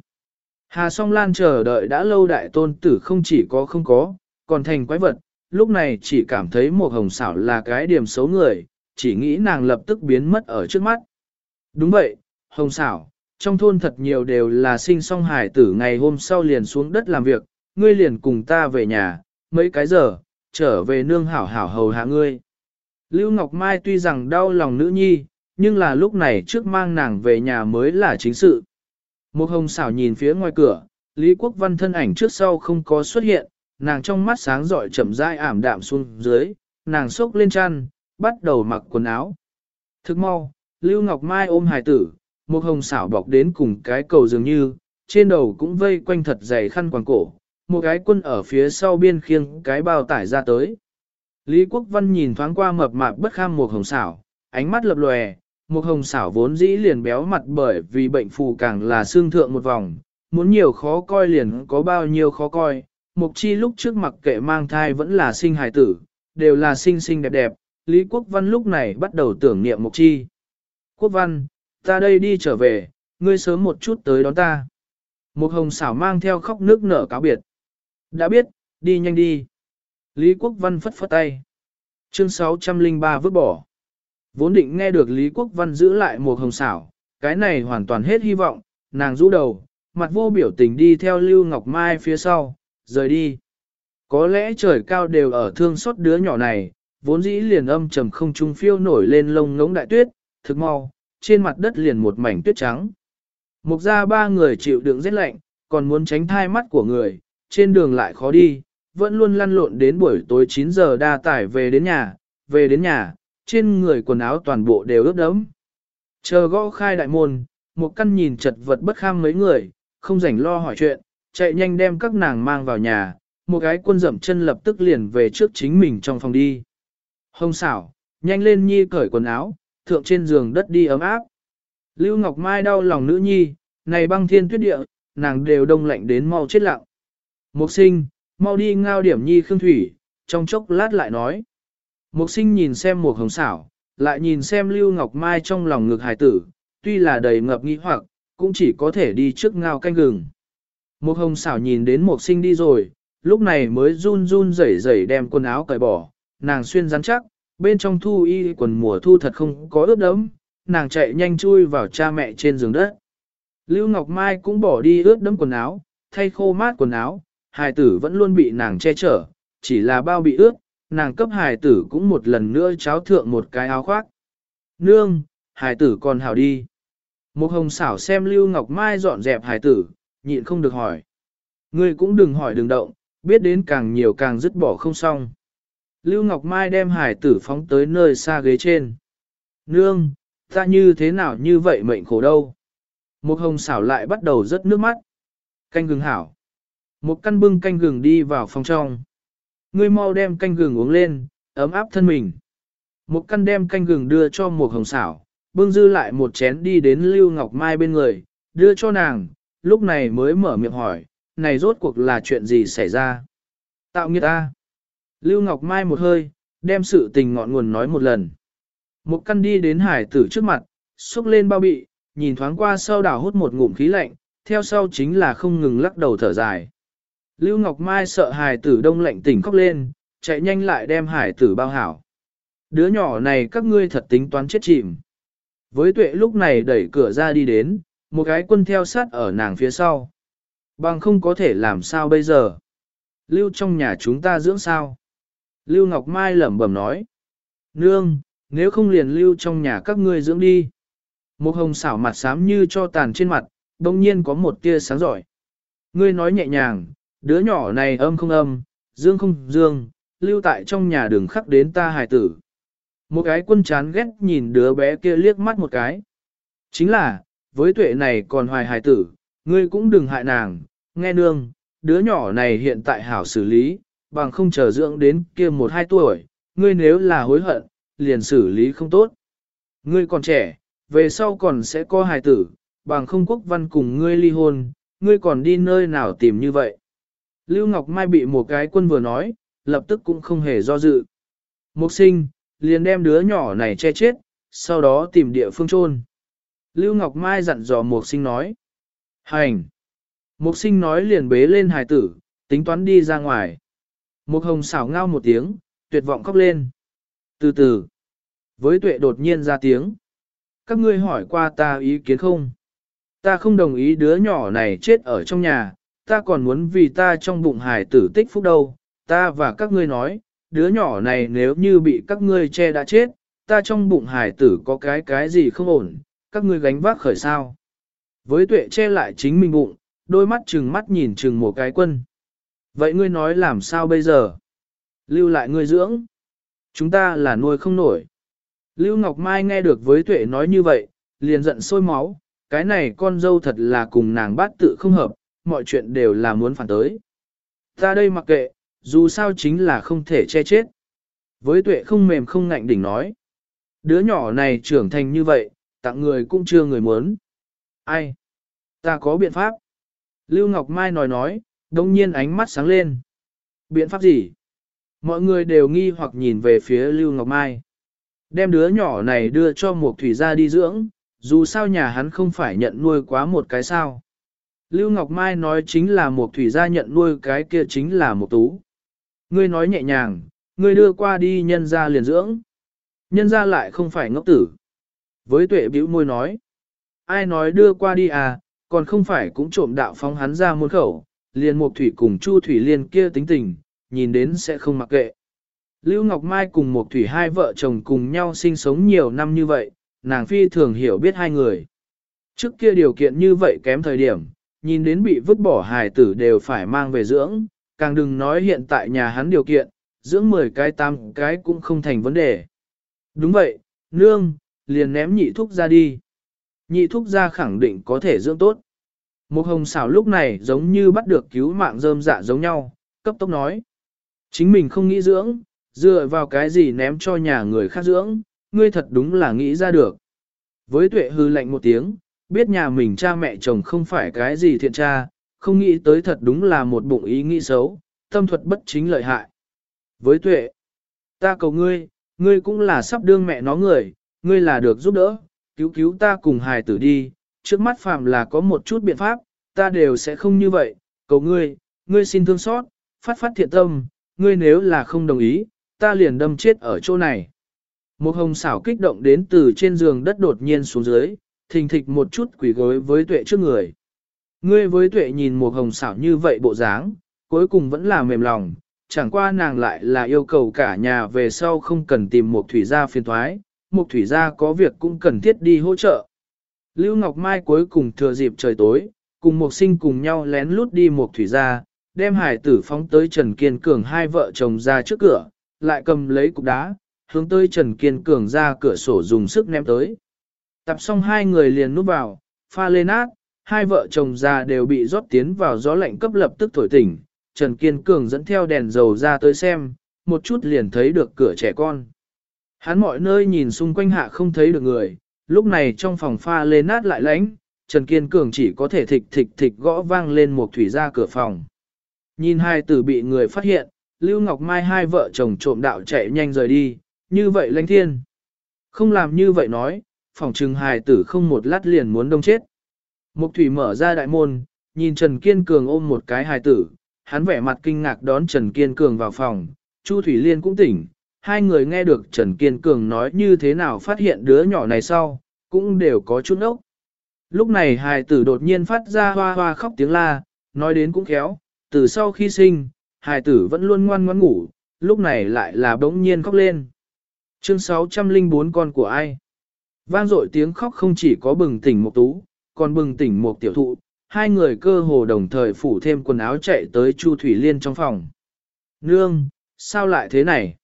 Hà song lan chờ đợi đã lâu đại tôn tử không chỉ có không có, còn thành quái vật, lúc này chỉ cảm thấy một hồng xảo là cái điểm xấu người, chỉ nghĩ nàng lập tức biến mất ở trước mắt. Đúng vậy, hồng xảo, trong thôn thật nhiều đều là sinh song hải tử ngày hôm sau liền xuống đất làm việc, ngươi liền cùng ta về nhà, mấy cái giờ, trở về nương hảo hảo hầu hạ ngươi. Lưu Ngọc Mai tuy rằng đau lòng nữ nhi, nhưng là lúc này trước mang nàng về nhà mới là chính sự. Một hồng xảo nhìn phía ngoài cửa, Lý Quốc Văn thân ảnh trước sau không có xuất hiện, nàng trong mắt sáng rọi chậm rãi ảm đạm xuống dưới, nàng sốc lên chăn, bắt đầu mặc quần áo. Thức mau, Lưu Ngọc Mai ôm hài tử, một hồng xảo bọc đến cùng cái cầu dường như, trên đầu cũng vây quanh thật dày khăn quàng cổ, một cái quân ở phía sau biên khiêng cái bao tải ra tới. Lý Quốc Văn nhìn thoáng qua mập mạp bất kham một hồng xảo, ánh mắt lập lòe, một hồng xảo vốn dĩ liền béo mặt bởi vì bệnh phù càng là xương thượng một vòng, muốn nhiều khó coi liền có bao nhiêu khó coi. Mục chi lúc trước mặc kệ mang thai vẫn là sinh hài tử, đều là xinh xinh đẹp đẹp. Lý Quốc Văn lúc này bắt đầu tưởng niệm Mục chi. Quốc Văn, ta đây đi trở về, ngươi sớm một chút tới đón ta. Mục hồng xảo mang theo khóc nước nở cáo biệt. Đã biết, đi nhanh đi. Lý Quốc Văn phất phất tay. Chương 603 vứt bỏ. Vốn định nghe được Lý Quốc Văn giữ lại một hồng xảo, cái này hoàn toàn hết hy vọng, nàng rũ đầu, mặt vô biểu tình đi theo Lưu Ngọc Mai phía sau, rời đi. Có lẽ trời cao đều ở thương xót đứa nhỏ này, vốn dĩ liền âm trầm không trung phiêu nổi lên lông ngống đại tuyết, thực mau, trên mặt đất liền một mảnh tuyết trắng. Mục ra ba người chịu đựng rét lạnh, còn muốn tránh thai mắt của người, trên đường lại khó đi, vẫn luôn lăn lộn đến buổi tối 9 giờ đa tải về đến nhà, về đến nhà, trên người quần áo toàn bộ đều ướt đẫm. Chờ gõ khai đại môn, một căn nhìn chật vật bất kham mấy người, không rảnh lo hỏi chuyện, chạy nhanh đem các nàng mang vào nhà, một cái quân dậm chân lập tức liền về trước chính mình trong phòng đi. Hông xảo, nhanh lên nhi cởi quần áo, thượng trên giường đất đi ấm áp. Lưu Ngọc Mai đau lòng nữ nhi, này băng thiên tuyết địa, nàng đều đông lạnh đến mau chết lặng. Mục sinh, mau đi ngao điểm nhi khương thủy, trong chốc lát lại nói. Mục sinh nhìn xem mục hồng xảo, lại nhìn xem Lưu Ngọc Mai trong lòng ngực hài tử, tuy là đầy ngập nghi hoặc, cũng chỉ có thể đi trước ngao canh gừng. mục hồng xảo nhìn đến mục sinh đi rồi, lúc này mới run run rẩy rẩy đem quần áo cởi bỏ, nàng xuyên rắn chắc, bên trong thu y quần mùa thu thật không có ướt đẫm, nàng chạy nhanh chui vào cha mẹ trên giường đất. Lưu Ngọc Mai cũng bỏ đi ướt đẫm quần áo, thay khô mát quần áo, hài tử vẫn luôn bị nàng che chở, chỉ là bao bị ướt, nàng cấp hài tử cũng một lần nữa cháo thượng một cái áo khoác. Nương, hài tử còn hào đi. Một hồng xảo xem Lưu Ngọc Mai dọn dẹp hài tử, nhịn không được hỏi. Ngươi cũng đừng hỏi đừng động, biết đến càng nhiều càng dứt bỏ không xong. Lưu Ngọc Mai đem hải tử phóng tới nơi xa ghế trên. Nương, ta như thế nào như vậy mệnh khổ đâu. Một hồng xảo lại bắt đầu rớt nước mắt. Canh gừng hảo. Một căn bưng canh gừng đi vào phòng trong. Ngươi mau đem canh gừng uống lên, ấm áp thân mình. Một căn đem canh gừng đưa cho một hồng xảo, bưng dư lại một chén đi đến Lưu Ngọc Mai bên người, đưa cho nàng, lúc này mới mở miệng hỏi, này rốt cuộc là chuyện gì xảy ra? Tạo nghiệt ta. Lưu Ngọc Mai một hơi, đem sự tình ngọn nguồn nói một lần. Một căn đi đến hải tử trước mặt, xúc lên bao bị, nhìn thoáng qua sau đảo hút một ngụm khí lạnh, theo sau chính là không ngừng lắc đầu thở dài. Lưu Ngọc Mai sợ hải tử đông lạnh tỉnh khóc lên, chạy nhanh lại đem hải tử bao hảo. Đứa nhỏ này các ngươi thật tính toán chết chìm. Với tuệ lúc này đẩy cửa ra đi đến, một cái quân theo sát ở nàng phía sau. Bằng không có thể làm sao bây giờ. Lưu trong nhà chúng ta dưỡng sao. Lưu Ngọc Mai lẩm bẩm nói. Nương, nếu không liền lưu trong nhà các ngươi dưỡng đi. Một hồng xảo mặt xám như cho tàn trên mặt, đông nhiên có một tia sáng giỏi. Ngươi nói nhẹ nhàng, đứa nhỏ này âm không âm, dương không dương, lưu tại trong nhà đường khắc đến ta hài tử. Một cái quân chán ghét nhìn đứa bé kia liếc mắt một cái. Chính là, với tuệ này còn hoài hài tử, ngươi cũng đừng hại nàng, nghe nương, đứa nhỏ này hiện tại hảo xử lý, bằng không chờ dưỡng đến kia một hai tuổi, ngươi nếu là hối hận, liền xử lý không tốt. Ngươi còn trẻ, về sau còn sẽ có hài tử, bằng không quốc văn cùng ngươi ly hôn, ngươi còn đi nơi nào tìm như vậy. Lưu Ngọc Mai bị một cái quân vừa nói, lập tức cũng không hề do dự. Mục sinh, liền đem đứa nhỏ này che chết, sau đó tìm địa phương chôn. Lưu Ngọc Mai dặn dò Mục sinh nói. Hành! Mục sinh nói liền bế lên hài tử, tính toán đi ra ngoài. Mục hồng xảo ngao một tiếng, tuyệt vọng khóc lên. Từ từ, với tuệ đột nhiên ra tiếng. Các ngươi hỏi qua ta ý kiến không? Ta không đồng ý đứa nhỏ này chết ở trong nhà, ta còn muốn vì ta trong bụng hài tử tích phúc đâu. Ta và các ngươi nói, đứa nhỏ này nếu như bị các ngươi che đã chết, ta trong bụng hài tử có cái cái gì không ổn, các ngươi gánh vác khởi sao. Với tuệ che lại chính mình bụng, đôi mắt chừng mắt nhìn chừng một cái quân. Vậy ngươi nói làm sao bây giờ? Lưu lại ngươi dưỡng. Chúng ta là nuôi không nổi. Lưu Ngọc Mai nghe được với tuệ nói như vậy, liền giận sôi máu, cái này con dâu thật là cùng nàng bát tự không hợp, mọi chuyện đều là muốn phản tới. Ta đây mặc kệ, dù sao chính là không thể che chết. Với tuệ không mềm không ngạnh đỉnh nói. Đứa nhỏ này trưởng thành như vậy, tặng người cũng chưa người muốn. Ai? Ta có biện pháp. Lưu Ngọc Mai nói nói, đông nhiên ánh mắt sáng lên. Biện pháp gì? Mọi người đều nghi hoặc nhìn về phía Lưu Ngọc Mai. Đem đứa nhỏ này đưa cho một thủy gia đi dưỡng, dù sao nhà hắn không phải nhận nuôi quá một cái sao. Lưu Ngọc Mai nói chính là một thủy gia nhận nuôi cái kia chính là một tú. Ngươi nói nhẹ nhàng, ngươi đưa qua đi nhân gia liền dưỡng. Nhân gia lại không phải ngốc tử. Với tuệ bĩu môi nói. Ai nói đưa qua đi à, còn không phải cũng trộm đạo phóng hắn ra môn khẩu, liền một thủy cùng Chu Thủy Liên kia tính tình, nhìn đến sẽ không mặc kệ. Lưu Ngọc Mai cùng một thủy hai vợ chồng cùng nhau sinh sống nhiều năm như vậy, nàng phi thường hiểu biết hai người. Trước kia điều kiện như vậy kém thời điểm, nhìn đến bị vứt bỏ hài tử đều phải mang về dưỡng, càng đừng nói hiện tại nhà hắn điều kiện, dưỡng 10 cái tam cái cũng không thành vấn đề. Đúng vậy, nương, liền ném nhị thúc ra đi. Nhị thúc ra khẳng định có thể dưỡng tốt. Một hồng xảo lúc này giống như bắt được cứu mạng rơm dạ giống nhau, cấp tốc nói. Chính mình không nghĩ dưỡng, dựa vào cái gì ném cho nhà người khác dưỡng, ngươi thật đúng là nghĩ ra được. Với tuệ hư lạnh một tiếng, biết nhà mình cha mẹ chồng không phải cái gì thiện cha, không nghĩ tới thật đúng là một bụng ý nghĩ xấu, tâm thuật bất chính lợi hại. Với tuệ, ta cầu ngươi, ngươi cũng là sắp đương mẹ nó người, ngươi là được giúp đỡ, cứu cứu ta cùng hài tử đi, trước mắt phạm là có một chút biện pháp, ta đều sẽ không như vậy, cầu ngươi, ngươi xin thương xót, phát phát thiện tâm, ngươi nếu là không đồng ý, ta liền đâm chết ở chỗ này. Một hồng xảo kích động đến từ trên giường đất đột nhiên xuống dưới, thình thịch một chút quỷ gối với tuệ trước người. Ngươi với tuệ nhìn một hồng xảo như vậy bộ dáng, cuối cùng vẫn là mềm lòng, chẳng qua nàng lại là yêu cầu cả nhà về sau không cần tìm một thủy gia phiền thoái, một thủy gia có việc cũng cần thiết đi hỗ trợ. Lưu Ngọc Mai cuối cùng thừa dịp trời tối, cùng một sinh cùng nhau lén lút đi một thủy ra, đem hải tử phóng tới Trần Kiên Cường hai vợ chồng ra trước cửa, lại cầm lấy cục đá, hướng tới Trần Kiên Cường ra cửa sổ dùng sức ném tới. Tập xong hai người liền núp vào, pha lên át, hai vợ chồng già đều bị rót tiến vào gió lạnh cấp lập tức thổi tỉnh, Trần Kiên Cường dẫn theo đèn dầu ra tới xem, một chút liền thấy được cửa trẻ con. Hắn mọi nơi nhìn xung quanh hạ không thấy được người, lúc này trong phòng pha lên nát lại lánh, Trần Kiên Cường chỉ có thể thịch thịch thịch gõ vang lên một thủy ra cửa phòng. Nhìn hai tử bị người phát hiện, Lưu Ngọc Mai hai vợ chồng trộm đạo chạy nhanh rời đi, như vậy lãnh thiên. Không làm như vậy nói, phòng trừng hài tử không một lát liền muốn đông chết. Mục thủy mở ra đại môn, nhìn Trần Kiên Cường ôm một cái hài tử, hắn vẻ mặt kinh ngạc đón Trần Kiên Cường vào phòng, Chu Thủy Liên cũng tỉnh, hai người nghe được Trần Kiên Cường nói như thế nào phát hiện đứa nhỏ này sau, cũng đều có chút ốc. Lúc này hài tử đột nhiên phát ra hoa hoa khóc tiếng la, nói đến cũng khéo, từ sau khi sinh, hài tử vẫn luôn ngoan ngoãn ngủ, lúc này lại là bỗng nhiên khóc lên. Chương 604 con của ai? Vang dội tiếng khóc không chỉ có bừng tỉnh một tú, còn bừng tỉnh một tiểu thụ, hai người cơ hồ đồng thời phủ thêm quần áo chạy tới Chu Thủy Liên trong phòng. Nương, sao lại thế này?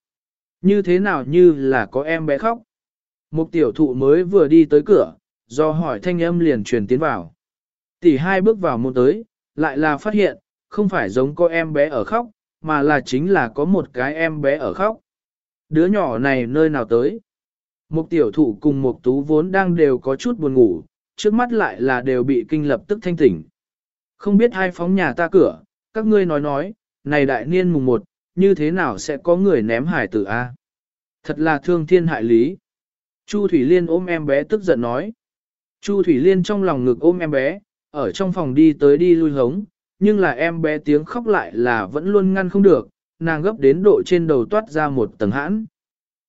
Như thế nào như là có em bé khóc? Một tiểu thụ mới vừa đi tới cửa, do hỏi thanh âm liền truyền tiến vào. Tỷ hai bước vào môn tới, lại là phát hiện, không phải giống có em bé ở khóc, mà là chính là có một cái em bé ở khóc. Đứa nhỏ này nơi nào tới? Một tiểu thụ cùng một tú vốn đang đều có chút buồn ngủ, trước mắt lại là đều bị kinh lập tức thanh tỉnh. Không biết hai phóng nhà ta cửa, các ngươi nói nói, này đại niên mùng một, như thế nào sẽ có người ném hải tử A? Thật là thương thiên hại lý. Chu Thủy Liên ôm em bé tức giận nói. Chu Thủy Liên trong lòng ngực ôm em bé, ở trong phòng đi tới đi lui hống, nhưng là em bé tiếng khóc lại là vẫn luôn ngăn không được, nàng gấp đến độ trên đầu toát ra một tầng hãn.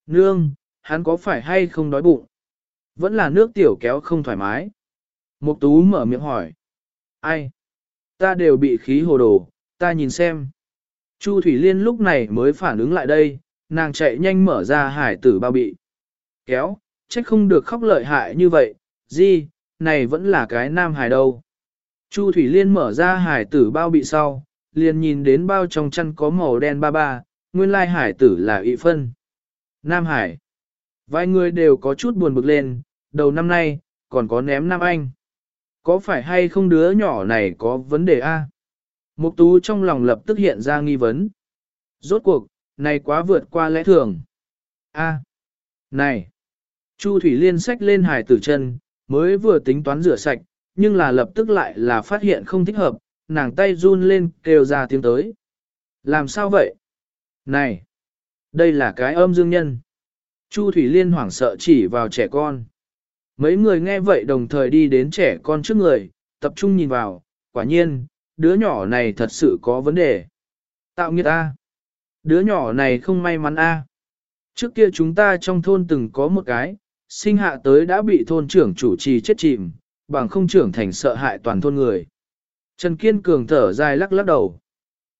Nương, hắn có phải hay không đói bụng? Vẫn là nước tiểu kéo không thoải mái. Mục tú mở miệng hỏi. Ai? Ta đều bị khí hồ đồ, ta nhìn xem. Chu Thủy Liên lúc này mới phản ứng lại đây, nàng chạy nhanh mở ra hải tử bao bị. Kéo, trách không được khóc lợi hại như vậy, gì, này vẫn là cái nam hải đâu. Chu Thủy Liên mở ra hải tử bao bị sau, liền nhìn đến bao trong chăn có màu đen ba ba, nguyên lai hải tử là ị phân. Nam Hải. Vài người đều có chút buồn bực lên, đầu năm nay, còn có ném Nam Anh. Có phải hay không đứa nhỏ này có vấn đề a? Mục tú trong lòng lập tức hiện ra nghi vấn. Rốt cuộc, này quá vượt qua lẽ thường. A, này. Chu Thủy Liên xách lên hài tử chân, mới vừa tính toán rửa sạch, nhưng là lập tức lại là phát hiện không thích hợp, nàng tay run lên kêu ra tiếng tới. Làm sao vậy? Này! Đây là cái âm dương nhân. Chu Thủy Liên hoảng sợ chỉ vào trẻ con. Mấy người nghe vậy đồng thời đi đến trẻ con trước người, tập trung nhìn vào, quả nhiên, đứa nhỏ này thật sự có vấn đề. Tạo nghiệt A. Đứa nhỏ này không may mắn A. Trước kia chúng ta trong thôn từng có một cái, sinh hạ tới đã bị thôn trưởng chủ trì chết chìm, bằng không trưởng thành sợ hại toàn thôn người. Trần Kiên Cường thở dài lắc lắc đầu.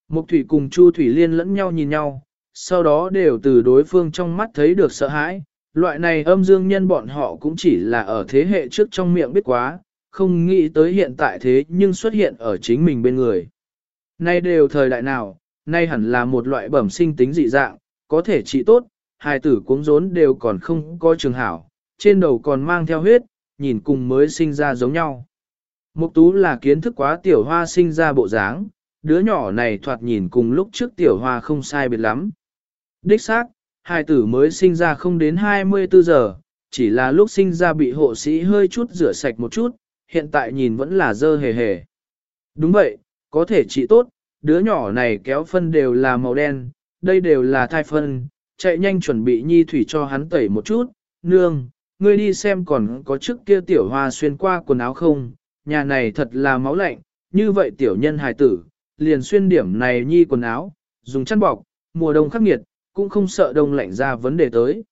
Mục Thủy cùng Chu Thủy Liên lẫn nhau nhìn nhau, sau đó đều từ đối phương trong mắt thấy được sợ hãi. Loại này âm dương nhân bọn họ cũng chỉ là ở thế hệ trước trong miệng biết quá, không nghĩ tới hiện tại thế nhưng xuất hiện ở chính mình bên người. Nay đều thời đại nào, nay hẳn là một loại bẩm sinh tính dị dạng, có thể trị tốt, hài tử cuống rốn đều còn không có trường hảo, trên đầu còn mang theo huyết, nhìn cùng mới sinh ra giống nhau. Mục tú là kiến thức quá tiểu hoa sinh ra bộ dáng, đứa nhỏ này thoạt nhìn cùng lúc trước tiểu hoa không sai biệt lắm. Đích xác, hai tử mới sinh ra không đến 24 giờ, chỉ là lúc sinh ra bị hộ sĩ hơi chút rửa sạch một chút, hiện tại nhìn vẫn là dơ hề hề. Đúng vậy, có thể trị tốt, đứa nhỏ này kéo phân đều là màu đen, đây đều là thai phân, chạy nhanh chuẩn bị nhi thủy cho hắn tẩy một chút, nương, ngươi đi xem còn có trước kia tiểu hoa xuyên qua quần áo không, nhà này thật là máu lạnh, như vậy tiểu nhân hài tử, liền xuyên điểm này nhi quần áo, dùng chăn bọc, mùa đông khắc nghiệt, cũng không sợ đông lạnh ra vấn đề tới.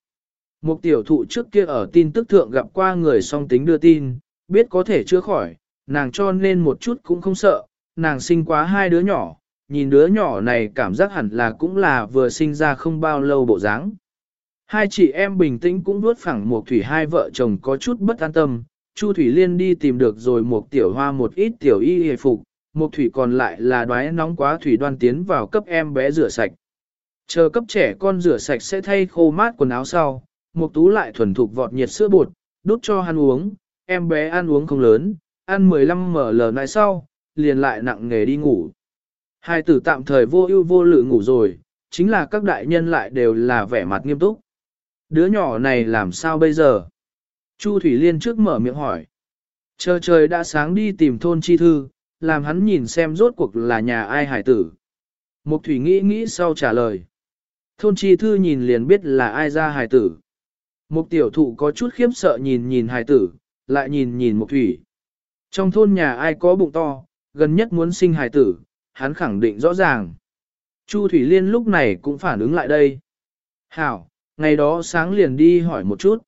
Một tiểu thụ trước kia ở tin tức thượng gặp qua người song tính đưa tin, biết có thể chữa khỏi, nàng cho nên một chút cũng không sợ, nàng sinh quá hai đứa nhỏ, nhìn đứa nhỏ này cảm giác hẳn là cũng là vừa sinh ra không bao lâu bộ dáng. Hai chị em bình tĩnh cũng vuốt phẳng một thủy hai vợ chồng có chút bất an tâm, Chu Thủy Liên đi tìm được rồi một tiểu hoa một ít tiểu y hề phục, một thủy còn lại là đoái nóng quá thủy đoan tiến vào cấp em bé rửa sạch. Chờ cấp trẻ con rửa sạch sẽ thay khô mát quần áo sau, một tú lại thuần thục vọt nhiệt sữa bột, đút cho hắn uống, em bé ăn uống không lớn, ăn 15 ml lại sau, liền lại nặng nghề đi ngủ. Hai tử tạm thời vô ưu vô lự ngủ rồi, chính là các đại nhân lại đều là vẻ mặt nghiêm túc. Đứa nhỏ này làm sao bây giờ? Chu Thủy Liên trước mở miệng hỏi. Chờ trời đã sáng đi tìm thôn chi thư, làm hắn nhìn xem rốt cuộc là nhà ai hải tử. Mục Thủy nghĩ nghĩ sau trả lời. Thôn chi thư nhìn liền biết là ai ra hải tử. Mục tiểu thụ có chút khiếp sợ nhìn nhìn hải tử, lại nhìn nhìn Mục Thủy. Trong thôn nhà ai có bụng to, gần nhất muốn sinh hải tử, hắn khẳng định rõ ràng. Chu Thủy Liên lúc này cũng phản ứng lại đây. Hảo, ngày đó sáng liền đi hỏi một chút.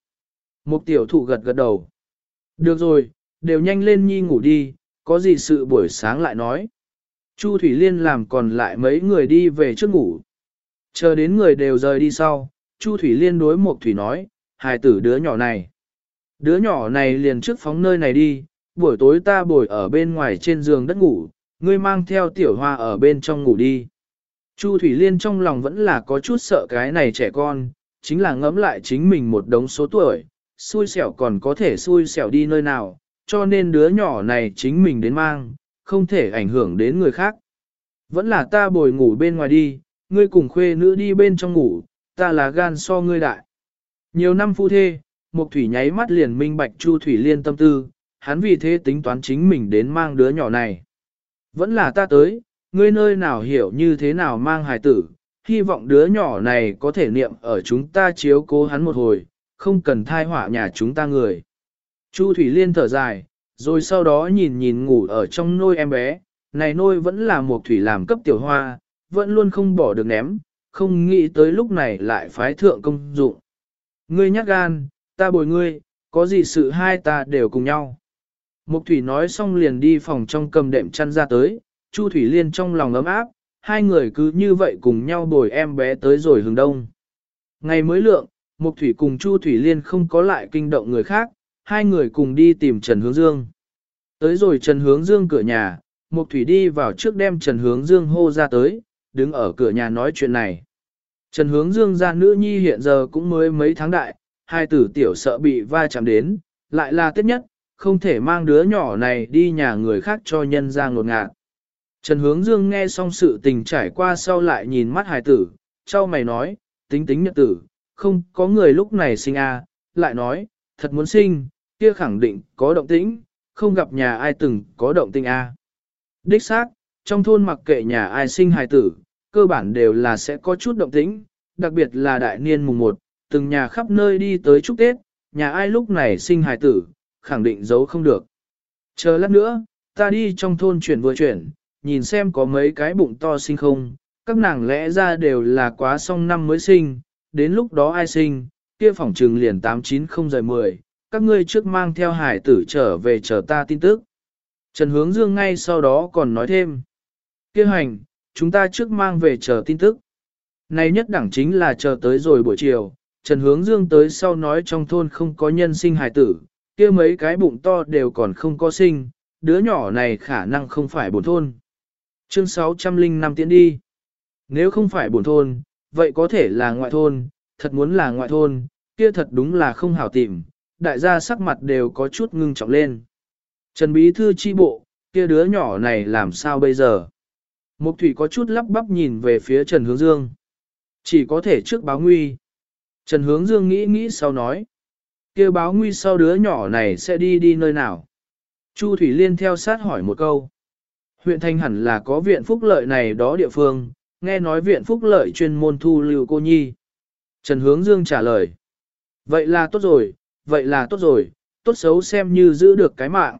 Mục tiểu thụ gật gật đầu. Được rồi, đều nhanh lên nhi ngủ đi, có gì sự buổi sáng lại nói. Chu Thủy Liên làm còn lại mấy người đi về trước ngủ. Chờ đến người đều rời đi sau, Chu Thủy Liên đối Mục Thủy nói, hài tử đứa nhỏ này. Đứa nhỏ này liền trước phóng nơi này đi, buổi tối ta bồi ở bên ngoài trên giường đất ngủ, ngươi mang theo tiểu hoa ở bên trong ngủ đi. Chu Thủy Liên trong lòng vẫn là có chút sợ cái này trẻ con, chính là ngẫm lại chính mình một đống số tuổi, xui xẻo còn có thể xui xẻo đi nơi nào, cho nên đứa nhỏ này chính mình đến mang, không thể ảnh hưởng đến người khác. Vẫn là ta bồi ngủ bên ngoài đi, ngươi cùng khuê nữ đi bên trong ngủ, ta là gan so ngươi đại. Nhiều năm phu thê, Mục Thủy nháy mắt liền minh bạch Chu Thủy Liên tâm tư, hắn vì thế tính toán chính mình đến mang đứa nhỏ này. Vẫn là ta tới, ngươi nơi nào hiểu như thế nào mang hài tử, hy vọng đứa nhỏ này có thể niệm ở chúng ta chiếu cố hắn một hồi, không cần thai họa nhà chúng ta người. Chu Thủy Liên thở dài, rồi sau đó nhìn nhìn ngủ ở trong nôi em bé, này nôi vẫn là một thủy làm cấp tiểu hoa, vẫn luôn không bỏ được ném, không nghĩ tới lúc này lại phái thượng công dụng. Ngươi nhắc gan, ta bồi ngươi, có gì sự hai ta đều cùng nhau. Mục thủy nói xong liền đi phòng trong cầm đệm chăn ra tới, Chu Thủy Liên trong lòng ấm áp, hai người cứ như vậy cùng nhau bồi em bé tới rồi hướng đông. Ngày mới lượng, Mục Thủy cùng Chu Thủy Liên không có lại kinh động người khác, hai người cùng đi tìm Trần Hướng Dương. Tới rồi Trần Hướng Dương cửa nhà, Mục Thủy đi vào trước đem Trần Hướng Dương hô ra tới, đứng ở cửa nhà nói chuyện này. Trần Hướng Dương ra nữ nhi hiện giờ cũng mới mấy tháng đại, hai tử tiểu sợ bị va chạm đến, lại là tiết nhất, không thể mang đứa nhỏ này đi nhà người khác cho nhân ra ngột ngạt. Trần Hướng Dương nghe xong sự tình trải qua sau lại nhìn mắt hài tử, trao mày nói, tính tính nhật tử, không có người lúc này sinh a, lại nói, thật muốn sinh, kia khẳng định có động tĩnh, không gặp nhà ai từng có động tĩnh a. Đích xác, trong thôn mặc kệ nhà ai sinh hài tử, cơ bản đều là sẽ có chút động tĩnh, đặc biệt là đại niên mùng 1, từng nhà khắp nơi đi tới chúc Tết, nhà ai lúc này sinh hài tử, khẳng định giấu không được. Chờ lát nữa, ta đi trong thôn chuyển vừa chuyển, nhìn xem có mấy cái bụng to sinh không, các nàng lẽ ra đều là quá xong năm mới sinh, đến lúc đó ai sinh, kia phòng trừng liền 890-10, các ngươi trước mang theo hải tử trở về chờ ta tin tức. Trần Hướng Dương ngay sau đó còn nói thêm, kia hành, chúng ta trước mang về chờ tin tức. Này nhất đẳng chính là chờ tới rồi buổi chiều, Trần Hướng Dương tới sau nói trong thôn không có nhân sinh hải tử, kia mấy cái bụng to đều còn không có sinh, đứa nhỏ này khả năng không phải bổn thôn. Chương 605 tiến đi. Nếu không phải bổn thôn, vậy có thể là ngoại thôn, thật muốn là ngoại thôn, kia thật đúng là không hảo tìm, đại gia sắc mặt đều có chút ngưng trọng lên. Trần Bí Thư chi bộ, kia đứa nhỏ này làm sao bây giờ? Mục Thủy có chút lắp bắp nhìn về phía Trần Hướng Dương. Chỉ có thể trước báo nguy. Trần Hướng Dương nghĩ nghĩ sau nói. kia báo nguy sau đứa nhỏ này sẽ đi đi nơi nào? Chu Thủy Liên theo sát hỏi một câu. Huyện Thanh hẳn là có viện phúc lợi này đó địa phương, nghe nói viện phúc lợi chuyên môn thu lưu cô nhi. Trần Hướng Dương trả lời. Vậy là tốt rồi, vậy là tốt rồi, tốt xấu xem như giữ được cái mạng.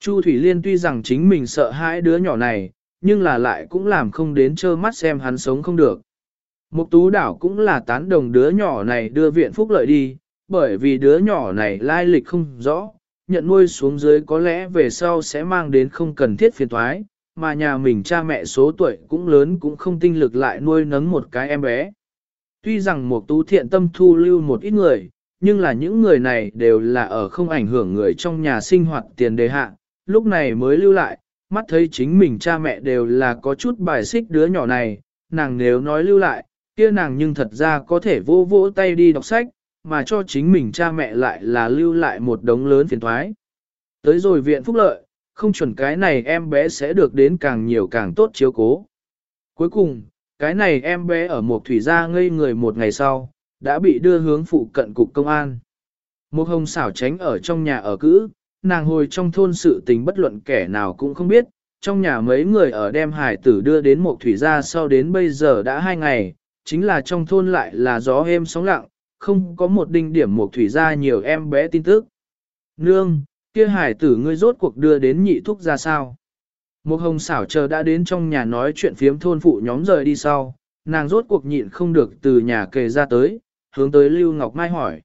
Chu Thủy Liên tuy rằng chính mình sợ hãi đứa nhỏ này, nhưng là lại cũng làm không đến trơ mắt xem hắn sống không được. Mục tú đảo cũng là tán đồng đứa nhỏ này đưa viện phúc lợi đi, bởi vì đứa nhỏ này lai lịch không rõ, nhận nuôi xuống dưới có lẽ về sau sẽ mang đến không cần thiết phiền toái, mà nhà mình cha mẹ số tuổi cũng lớn cũng không tinh lực lại nuôi nấng một cái em bé. Tuy rằng một tú thiện tâm thu lưu một ít người, nhưng là những người này đều là ở không ảnh hưởng người trong nhà sinh hoạt tiền đề hạ, lúc này mới lưu lại, mắt thấy chính mình cha mẹ đều là có chút bài xích đứa nhỏ này, nàng nếu nói lưu lại, kia nàng nhưng thật ra có thể vô vỗ tay đi đọc sách, mà cho chính mình cha mẹ lại là lưu lại một đống lớn phiền thoái. Tới rồi viện phúc lợi, không chuẩn cái này em bé sẽ được đến càng nhiều càng tốt chiếu cố. Cuối cùng, cái này em bé ở một thủy gia ngây người một ngày sau, đã bị đưa hướng phụ cận cục công an. Một hồng xảo tránh ở trong nhà ở cữ, nàng hồi trong thôn sự tình bất luận kẻ nào cũng không biết, trong nhà mấy người ở đem hải tử đưa đến một thủy gia sau đến bây giờ đã hai ngày, chính là trong thôn lại là gió êm sóng lặng, không có một đinh điểm một thủy gia nhiều em bé tin tức. Nương, kia hải tử ngươi rốt cuộc đưa đến nhị thúc ra sao? Một hồng xảo chờ đã đến trong nhà nói chuyện phiếm thôn phụ nhóm rời đi sau, nàng rốt cuộc nhịn không được từ nhà kề ra tới, hướng tới Lưu Ngọc Mai hỏi.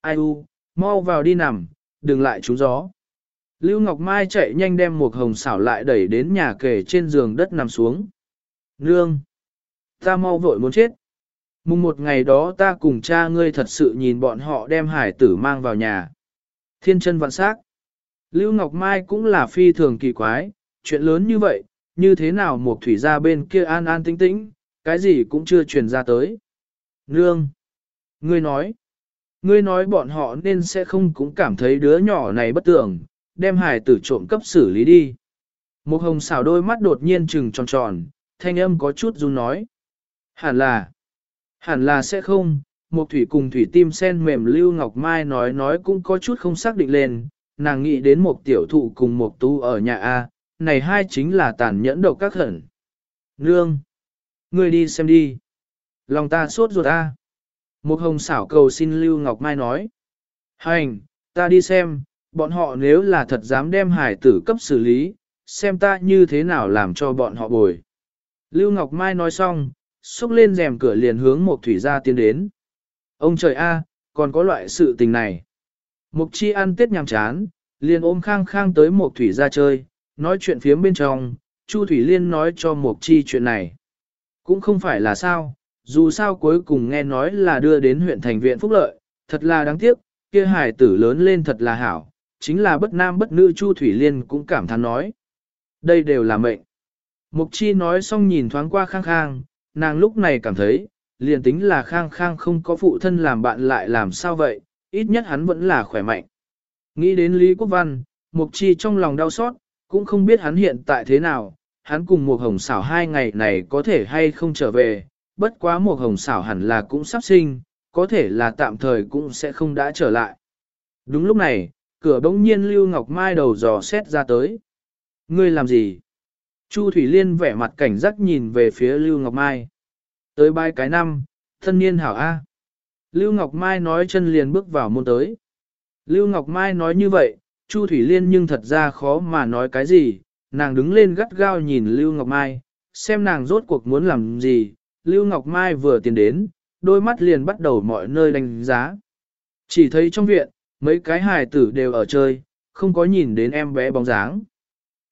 Ai u, mau vào đi nằm, đừng lại trúng gió. Lưu Ngọc Mai chạy nhanh đem một hồng xảo lại đẩy đến nhà kề trên giường đất nằm xuống. Nương! Ta mau vội muốn chết. Mùng một ngày đó ta cùng cha ngươi thật sự nhìn bọn họ đem hải tử mang vào nhà. Thiên chân vạn sắc. Lưu Ngọc Mai cũng là phi thường kỳ quái, chuyện lớn như vậy, như thế nào một thủy gia bên kia an an tĩnh tĩnh, cái gì cũng chưa truyền ra tới. Nương! Ngươi nói! Ngươi nói bọn họ nên sẽ không cũng cảm thấy đứa nhỏ này bất tưởng, đem hải tử trộm cấp xử lý đi. Một hồng xảo đôi mắt đột nhiên trừng tròn tròn, thanh âm có chút run nói. Hẳn là, hẳn là sẽ không, một thủy cùng thủy tim sen mềm lưu ngọc mai nói nói cũng có chút không xác định lên, nàng nghĩ đến một tiểu thụ cùng một tu ở nhà A, này hai chính là tàn nhẫn độc các hẩn. Nương! Ngươi đi xem đi. Lòng ta sốt ruột A. Một hồng xảo cầu xin Lưu Ngọc Mai nói. Hành, ta đi xem, bọn họ nếu là thật dám đem hải tử cấp xử lý, xem ta như thế nào làm cho bọn họ bồi. Lưu Ngọc Mai nói xong, xúc lên rèm cửa liền hướng Mộc thủy gia tiến đến. Ông trời A, còn có loại sự tình này. Mục chi ăn tết nhàm chán, liền ôm khang khang tới Mộc thủy gia chơi, nói chuyện phía bên trong, Chu Thủy Liên nói cho Mục chi chuyện này. Cũng không phải là sao, dù sao cuối cùng nghe nói là đưa đến huyện thành viện phúc lợi, thật là đáng tiếc, kia hải tử lớn lên thật là hảo, chính là bất nam bất nữ Chu Thủy Liên cũng cảm thán nói. Đây đều là mệnh. Mục chi nói xong nhìn thoáng qua khang khang, nàng lúc này cảm thấy, liền tính là khang khang không có phụ thân làm bạn lại làm sao vậy, ít nhất hắn vẫn là khỏe mạnh. Nghĩ đến Lý Quốc Văn, Mục chi trong lòng đau xót, cũng không biết hắn hiện tại thế nào, hắn cùng Mục hồng xảo hai ngày này có thể hay không trở về, bất quá Mục hồng xảo hẳn là cũng sắp sinh, có thể là tạm thời cũng sẽ không đã trở lại. Đúng lúc này, cửa bỗng nhiên Lưu Ngọc Mai đầu dò xét ra tới. Ngươi làm gì? Chu Thủy Liên vẻ mặt cảnh giác nhìn về phía Lưu Ngọc Mai. Tới bai cái năm, thân niên hảo A. Lưu Ngọc Mai nói chân liền bước vào môn tới. Lưu Ngọc Mai nói như vậy, Chu Thủy Liên nhưng thật ra khó mà nói cái gì, nàng đứng lên gắt gao nhìn Lưu Ngọc Mai, xem nàng rốt cuộc muốn làm gì, Lưu Ngọc Mai vừa tiến đến, đôi mắt liền bắt đầu mọi nơi đánh giá. Chỉ thấy trong viện, mấy cái hài tử đều ở chơi, không có nhìn đến em bé bóng dáng.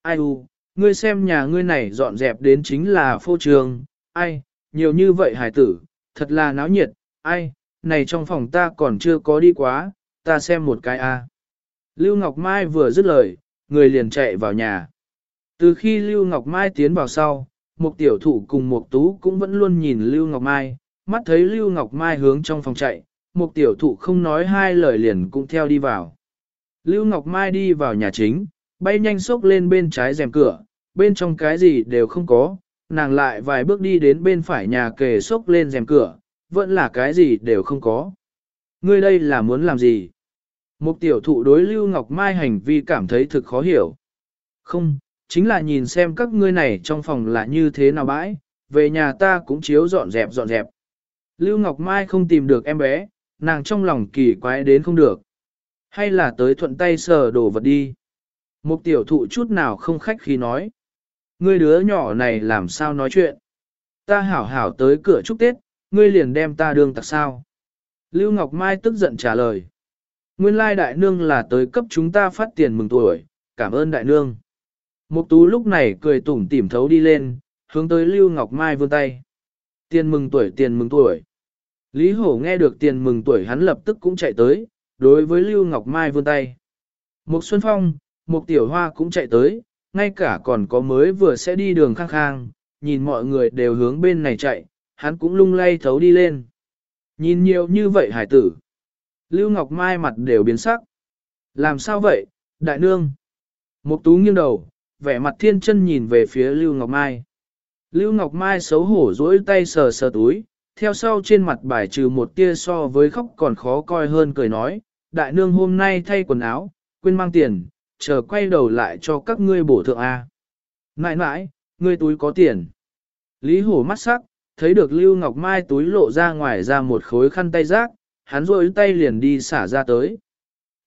Ai u, ngươi xem nhà ngươi này dọn dẹp đến chính là phô trường, ai, nhiều như vậy Hải tử, thật là náo nhiệt, ai, này trong phòng ta còn chưa có đi quá, ta xem một cái a. Lưu Ngọc Mai vừa dứt lời, người liền chạy vào nhà. Từ khi Lưu Ngọc Mai tiến vào sau, một tiểu thủ cùng một tú cũng vẫn luôn nhìn Lưu Ngọc Mai, mắt thấy Lưu Ngọc Mai hướng trong phòng chạy, một tiểu thụ không nói hai lời liền cũng theo đi vào. Lưu Ngọc Mai đi vào nhà chính, bay nhanh xốc lên bên trái rèm cửa, bên trong cái gì đều không có, nàng lại vài bước đi đến bên phải nhà kề xốc lên rèm cửa, vẫn là cái gì đều không có. Ngươi đây là muốn làm gì? Một tiểu thụ đối Lưu Ngọc Mai hành vi cảm thấy thực khó hiểu. Không, chính là nhìn xem các ngươi này trong phòng là như thế nào bãi, về nhà ta cũng chiếu dọn dẹp dọn dẹp. Lưu Ngọc Mai không tìm được em bé, nàng trong lòng kỳ quái đến không được. Hay là tới thuận tay sờ đồ vật đi. Một tiểu thụ chút nào không khách khi nói. Ngươi đứa nhỏ này làm sao nói chuyện. Ta hảo hảo tới cửa chúc Tết, ngươi liền đem ta đương tặc sao. Lưu Ngọc Mai tức giận trả lời. Nguyên lai đại nương là tới cấp chúng ta phát tiền mừng tuổi, cảm ơn đại nương. Mục tú lúc này cười tủm tỉm thấu đi lên, hướng tới Lưu Ngọc Mai vươn tay. Tiền mừng tuổi tiền mừng tuổi. Lý Hổ nghe được tiền mừng tuổi hắn lập tức cũng chạy tới, đối với Lưu Ngọc Mai vươn tay. Mục Xuân Phong, Mục Tiểu Hoa cũng chạy tới, ngay cả còn có mới vừa sẽ đi đường khang khang, nhìn mọi người đều hướng bên này chạy, hắn cũng lung lay thấu đi lên. Nhìn nhiều như vậy hải tử. Lưu Ngọc Mai mặt đều biến sắc. Làm sao vậy, đại nương? Mục tú nghiêng đầu, vẻ mặt thiên chân nhìn về phía Lưu Ngọc Mai. Lưu Ngọc Mai xấu hổ duỗi tay sờ sờ túi, theo sau trên mặt bài trừ một tia so với khóc còn khó coi hơn cười nói, đại nương hôm nay thay quần áo, quên mang tiền, chờ quay đầu lại cho các ngươi bổ thượng A. Nãi nãi, ngươi túi có tiền. Lý hổ mắt sắc, thấy được Lưu Ngọc Mai túi lộ ra ngoài ra một khối khăn tay rác, hắn rôi tay liền đi xả ra tới.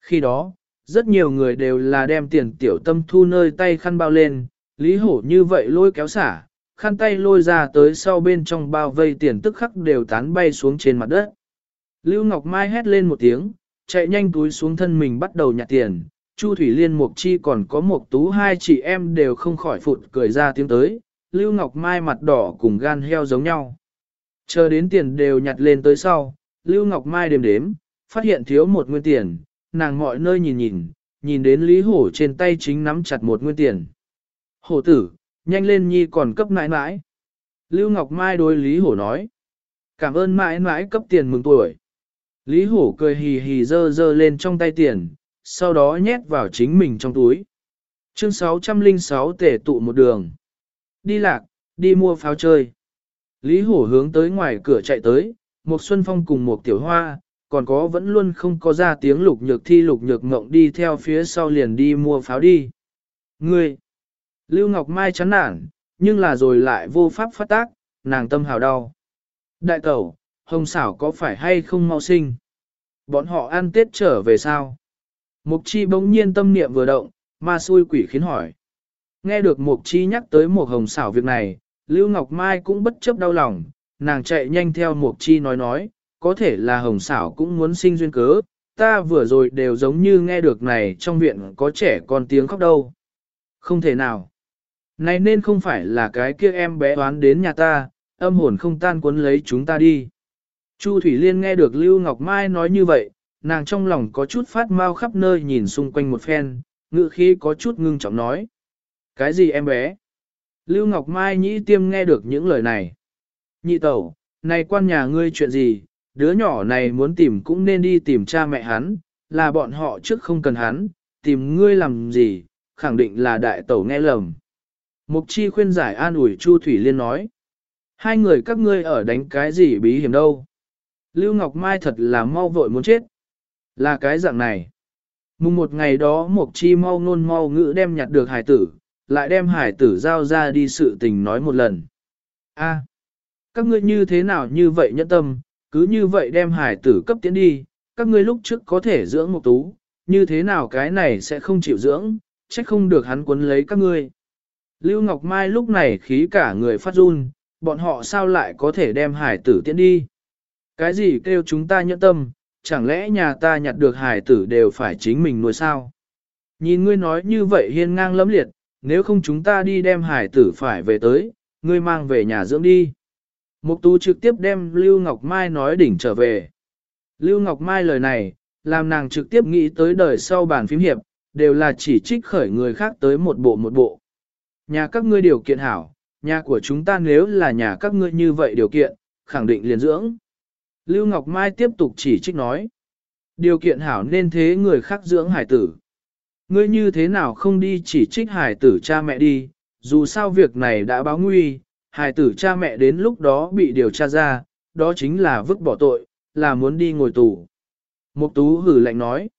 Khi đó, rất nhiều người đều là đem tiền tiểu tâm thu nơi tay khăn bao lên, Lý hổ như vậy lôi kéo xả, khăn tay lôi ra tới sau bên trong bao vây tiền tức khắc đều tán bay xuống trên mặt đất. Lưu Ngọc Mai hét lên một tiếng, chạy nhanh túi xuống thân mình bắt đầu nhặt tiền, Chu Thủy Liên Mục Chi còn có một tú hai chị em đều không khỏi phụt cười ra tiếng tới, Lưu Ngọc Mai mặt đỏ cùng gan heo giống nhau. Chờ đến tiền đều nhặt lên tới sau, Lưu Ngọc Mai đếm đếm, phát hiện thiếu một nguyên tiền, nàng mọi nơi nhìn nhìn, nhìn đến Lý Hổ trên tay chính nắm chặt một nguyên tiền. Hổ tử, nhanh lên nhi còn cấp mãi mãi. Lưu Ngọc Mai đối Lý Hổ nói. Cảm ơn mãi mãi cấp tiền mừng tuổi. Lý Hổ cười hì hì dơ dơ lên trong tay tiền, sau đó nhét vào chính mình trong túi. Chương 606 tể tụ một đường. Đi lạc, đi mua pháo chơi. Lý Hổ hướng tới ngoài cửa chạy tới, một Xuân Phong cùng một Tiểu Hoa, còn có vẫn luôn không có ra tiếng lục nhược thi lục nhược ngộng đi theo phía sau liền đi mua pháo đi. Ngươi! Lưu Ngọc Mai chán nản, nhưng là rồi lại vô pháp phát tác, nàng tâm hào đau. Đại tẩu, hồng xảo có phải hay không mau sinh? Bọn họ ăn tết trở về sao? Mục chi bỗng nhiên tâm niệm vừa động, ma xui quỷ khiến hỏi. Nghe được mục chi nhắc tới một hồng xảo việc này, Lưu Ngọc Mai cũng bất chấp đau lòng, nàng chạy nhanh theo mục chi nói nói, có thể là hồng xảo cũng muốn sinh duyên cớ, ta vừa rồi đều giống như nghe được này trong viện có trẻ con tiếng khóc đâu. Không thể nào. Này nên không phải là cái kia em bé đoán đến nhà ta, âm hồn không tan cuốn lấy chúng ta đi. Chu Thủy Liên nghe được Lưu Ngọc Mai nói như vậy, nàng trong lòng có chút phát mau khắp nơi nhìn xung quanh một phen, ngự khi có chút ngưng trọng nói. Cái gì em bé? Lưu Ngọc Mai nhĩ tiêm nghe được những lời này. Nhị tẩu, này quan nhà ngươi chuyện gì, đứa nhỏ này muốn tìm cũng nên đi tìm cha mẹ hắn, là bọn họ trước không cần hắn, tìm ngươi làm gì, khẳng định là đại tẩu nghe lầm. Mục chi khuyên giải an ủi Chu Thủy Liên nói. Hai người các ngươi ở đánh cái gì bí hiểm đâu. Lưu Ngọc Mai thật là mau vội muốn chết. Là cái dạng này. Mùng một ngày đó Mộc chi mau nôn mau ngữ đem nhặt được hải tử, lại đem hải tử giao ra đi sự tình nói một lần. A, các ngươi như thế nào như vậy nhẫn tâm, cứ như vậy đem hải tử cấp tiến đi, các ngươi lúc trước có thể dưỡng một tú, như thế nào cái này sẽ không chịu dưỡng, trách không được hắn quấn lấy các ngươi. Lưu Ngọc Mai lúc này khí cả người phát run, bọn họ sao lại có thể đem hải tử tiến đi? Cái gì kêu chúng ta nhẫn tâm, chẳng lẽ nhà ta nhặt được hải tử đều phải chính mình nuôi sao? Nhìn ngươi nói như vậy hiên ngang lẫm liệt, nếu không chúng ta đi đem hải tử phải về tới, ngươi mang về nhà dưỡng đi. Mục tú trực tiếp đem Lưu Ngọc Mai nói đỉnh trở về. Lưu Ngọc Mai lời này, làm nàng trực tiếp nghĩ tới đời sau bản phím hiệp, đều là chỉ trích khởi người khác tới một bộ một bộ. Nhà các ngươi điều kiện hảo, nhà của chúng ta nếu là nhà các ngươi như vậy điều kiện, khẳng định liền dưỡng. Lưu Ngọc Mai tiếp tục chỉ trích nói. Điều kiện hảo nên thế người khác dưỡng hải tử. Ngươi như thế nào không đi chỉ trích hải tử cha mẹ đi, dù sao việc này đã báo nguy, hải tử cha mẹ đến lúc đó bị điều tra ra, đó chính là vứt bỏ tội, là muốn đi ngồi tù. Mục Tú hử lạnh nói.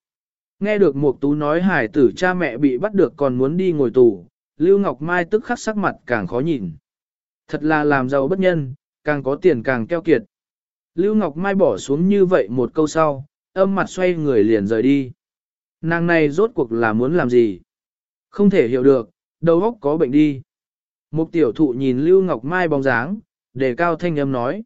Nghe được Mục Tú nói hải tử cha mẹ bị bắt được còn muốn đi ngồi tù, Lưu Ngọc Mai tức khắc sắc mặt càng khó nhìn. Thật là làm giàu bất nhân, càng có tiền càng keo kiệt. Lưu Ngọc Mai bỏ xuống như vậy một câu sau, âm mặt xoay người liền rời đi. Nàng này rốt cuộc là muốn làm gì? Không thể hiểu được, đầu óc có bệnh đi. Một tiểu thụ nhìn Lưu Ngọc Mai bóng dáng, đề cao thanh âm nói.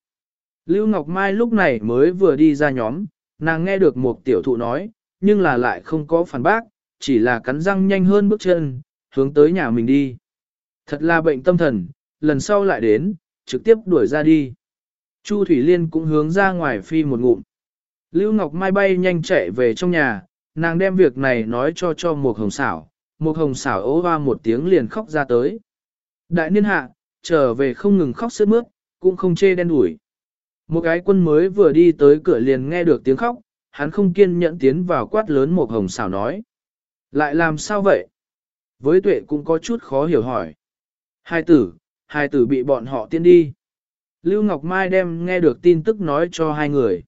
Lưu Ngọc Mai lúc này mới vừa đi ra nhóm, nàng nghe được một tiểu thụ nói, nhưng là lại không có phản bác, chỉ là cắn răng nhanh hơn bước chân, hướng tới nhà mình đi. Thật là bệnh tâm thần, lần sau lại đến, trực tiếp đuổi ra đi. Chu Thủy Liên cũng hướng ra ngoài phi một ngụm. Lưu Ngọc Mai bay nhanh chạy về trong nhà, nàng đem việc này nói cho cho một hồng xảo. Một hồng xảo ố hoa một tiếng liền khóc ra tới. Đại niên hạ, trở về không ngừng khóc sướt mướt, cũng không chê đen đuổi. Một cái quân mới vừa đi tới cửa liền nghe được tiếng khóc, hắn không kiên nhẫn tiến vào quát lớn một hồng xảo nói. Lại làm sao vậy? Với tuệ cũng có chút khó hiểu hỏi. Hai tử, hai tử bị bọn họ tiên đi. Lưu Ngọc Mai đem nghe được tin tức nói cho hai người.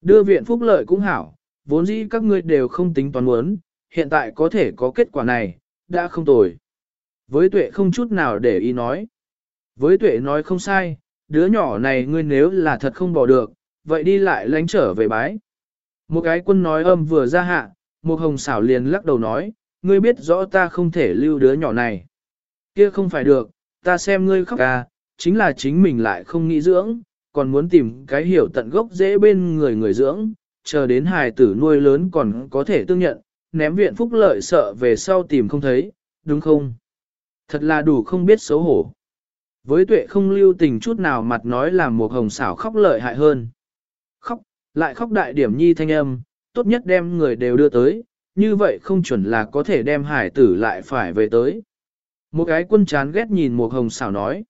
Đưa viện phúc lợi cũng hảo, vốn dĩ các ngươi đều không tính toán muốn, hiện tại có thể có kết quả này, đã không tồi. Với tuệ không chút nào để ý nói. Với tuệ nói không sai, đứa nhỏ này ngươi nếu là thật không bỏ được, vậy đi lại lánh trở về bái. Một cái quân nói âm vừa ra hạ, một hồng xảo liền lắc đầu nói, ngươi biết rõ ta không thể lưu đứa nhỏ này. Kia không phải được, ta xem ngươi khóc à, chính là chính mình lại không nghĩ dưỡng, còn muốn tìm cái hiểu tận gốc dễ bên người người dưỡng, chờ đến hài tử nuôi lớn còn có thể tương nhận, ném viện phúc lợi sợ về sau tìm không thấy, đúng không? Thật là đủ không biết xấu hổ. Với tuệ không lưu tình chút nào mặt nói là một hồng xảo khóc lợi hại hơn. Khóc, lại khóc đại điểm nhi thanh âm, tốt nhất đem người đều đưa tới, như vậy không chuẩn là có thể đem hải tử lại phải về tới. Một cái quân chán ghét nhìn một hồng xảo nói.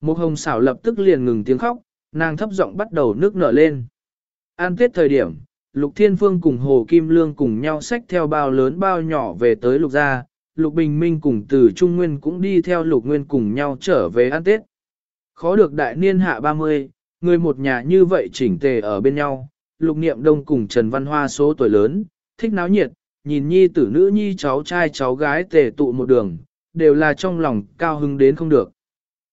Một hồng xảo lập tức liền ngừng tiếng khóc, nàng thấp giọng bắt đầu nước nở lên. An tết thời điểm, Lục Thiên Phương cùng Hồ Kim Lương cùng nhau xách theo bao lớn bao nhỏ về tới Lục Gia, Lục Bình Minh cùng từ Trung Nguyên cũng đi theo Lục Nguyên cùng nhau trở về ăn Tết. Khó được đại niên hạ 30, người một nhà như vậy chỉnh tề ở bên nhau, Lục Niệm Đông cùng Trần Văn Hoa số tuổi lớn, thích náo nhiệt, nhìn nhi tử nữ nhi cháu trai cháu gái tề tụ một đường, đều là trong lòng cao hứng đến không được.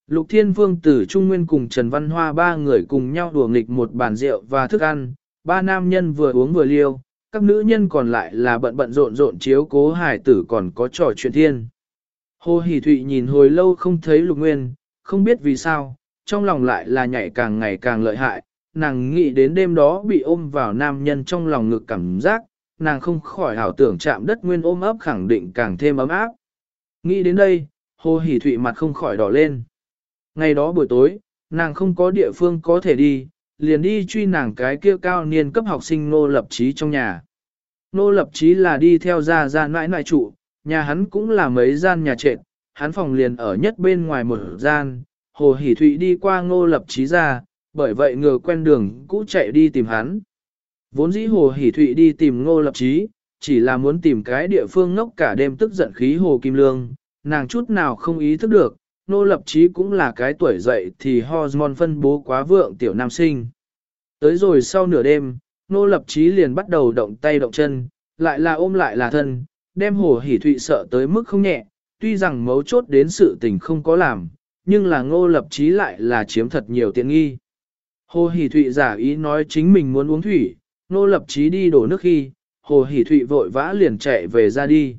Lục Thiên Vương tử Trung Nguyên cùng Trần Văn Hoa ba người cùng nhau đùa nghịch một bàn rượu và thức ăn, ba nam nhân vừa uống vừa liêu, các nữ nhân còn lại là bận bận rộn rộn chiếu cố hải tử còn có trò chuyện thiên. Hồ Hỷ Thụy nhìn hồi lâu không thấy Lục Nguyên, không biết vì sao, trong lòng lại là nhảy càng ngày càng lợi hại, nàng nghĩ đến đêm đó bị ôm vào nam nhân trong lòng ngực cảm giác, nàng không khỏi hảo tưởng chạm đất Nguyên ôm ấp khẳng định càng thêm ấm áp. Nghĩ đến đây, Hồ Hỷ Thụy mặt không khỏi đỏ lên. Ngày đó buổi tối, nàng không có địa phương có thể đi, liền đi truy nàng cái kia cao niên cấp học sinh nô lập trí trong nhà. Nô lập trí là đi theo gia gia nãi nãi trụ, nhà hắn cũng là mấy gian nhà trệt, hắn phòng liền ở nhất bên ngoài một gian, hồ hỷ thụy đi qua ngô lập trí ra, bởi vậy ngờ quen đường cũ chạy đi tìm hắn. Vốn dĩ hồ hỷ thụy đi tìm ngô lập trí, chỉ là muốn tìm cái địa phương ngốc cả đêm tức giận khí hồ kim lương, nàng chút nào không ý thức được, nô lập trí cũng là cái tuổi dậy thì hormone phân bố quá vượng tiểu nam sinh. Tới rồi sau nửa đêm, nô lập trí liền bắt đầu động tay động chân, lại là ôm lại là thân, đem hồ hỉ thụy sợ tới mức không nhẹ, tuy rằng mấu chốt đến sự tình không có làm, nhưng là ngô lập trí lại là chiếm thật nhiều tiện nghi. Hồ hỉ thụy giả ý nói chính mình muốn uống thủy, nô lập trí đi đổ nước khi, hồ hỉ thụy vội vã liền chạy về ra đi.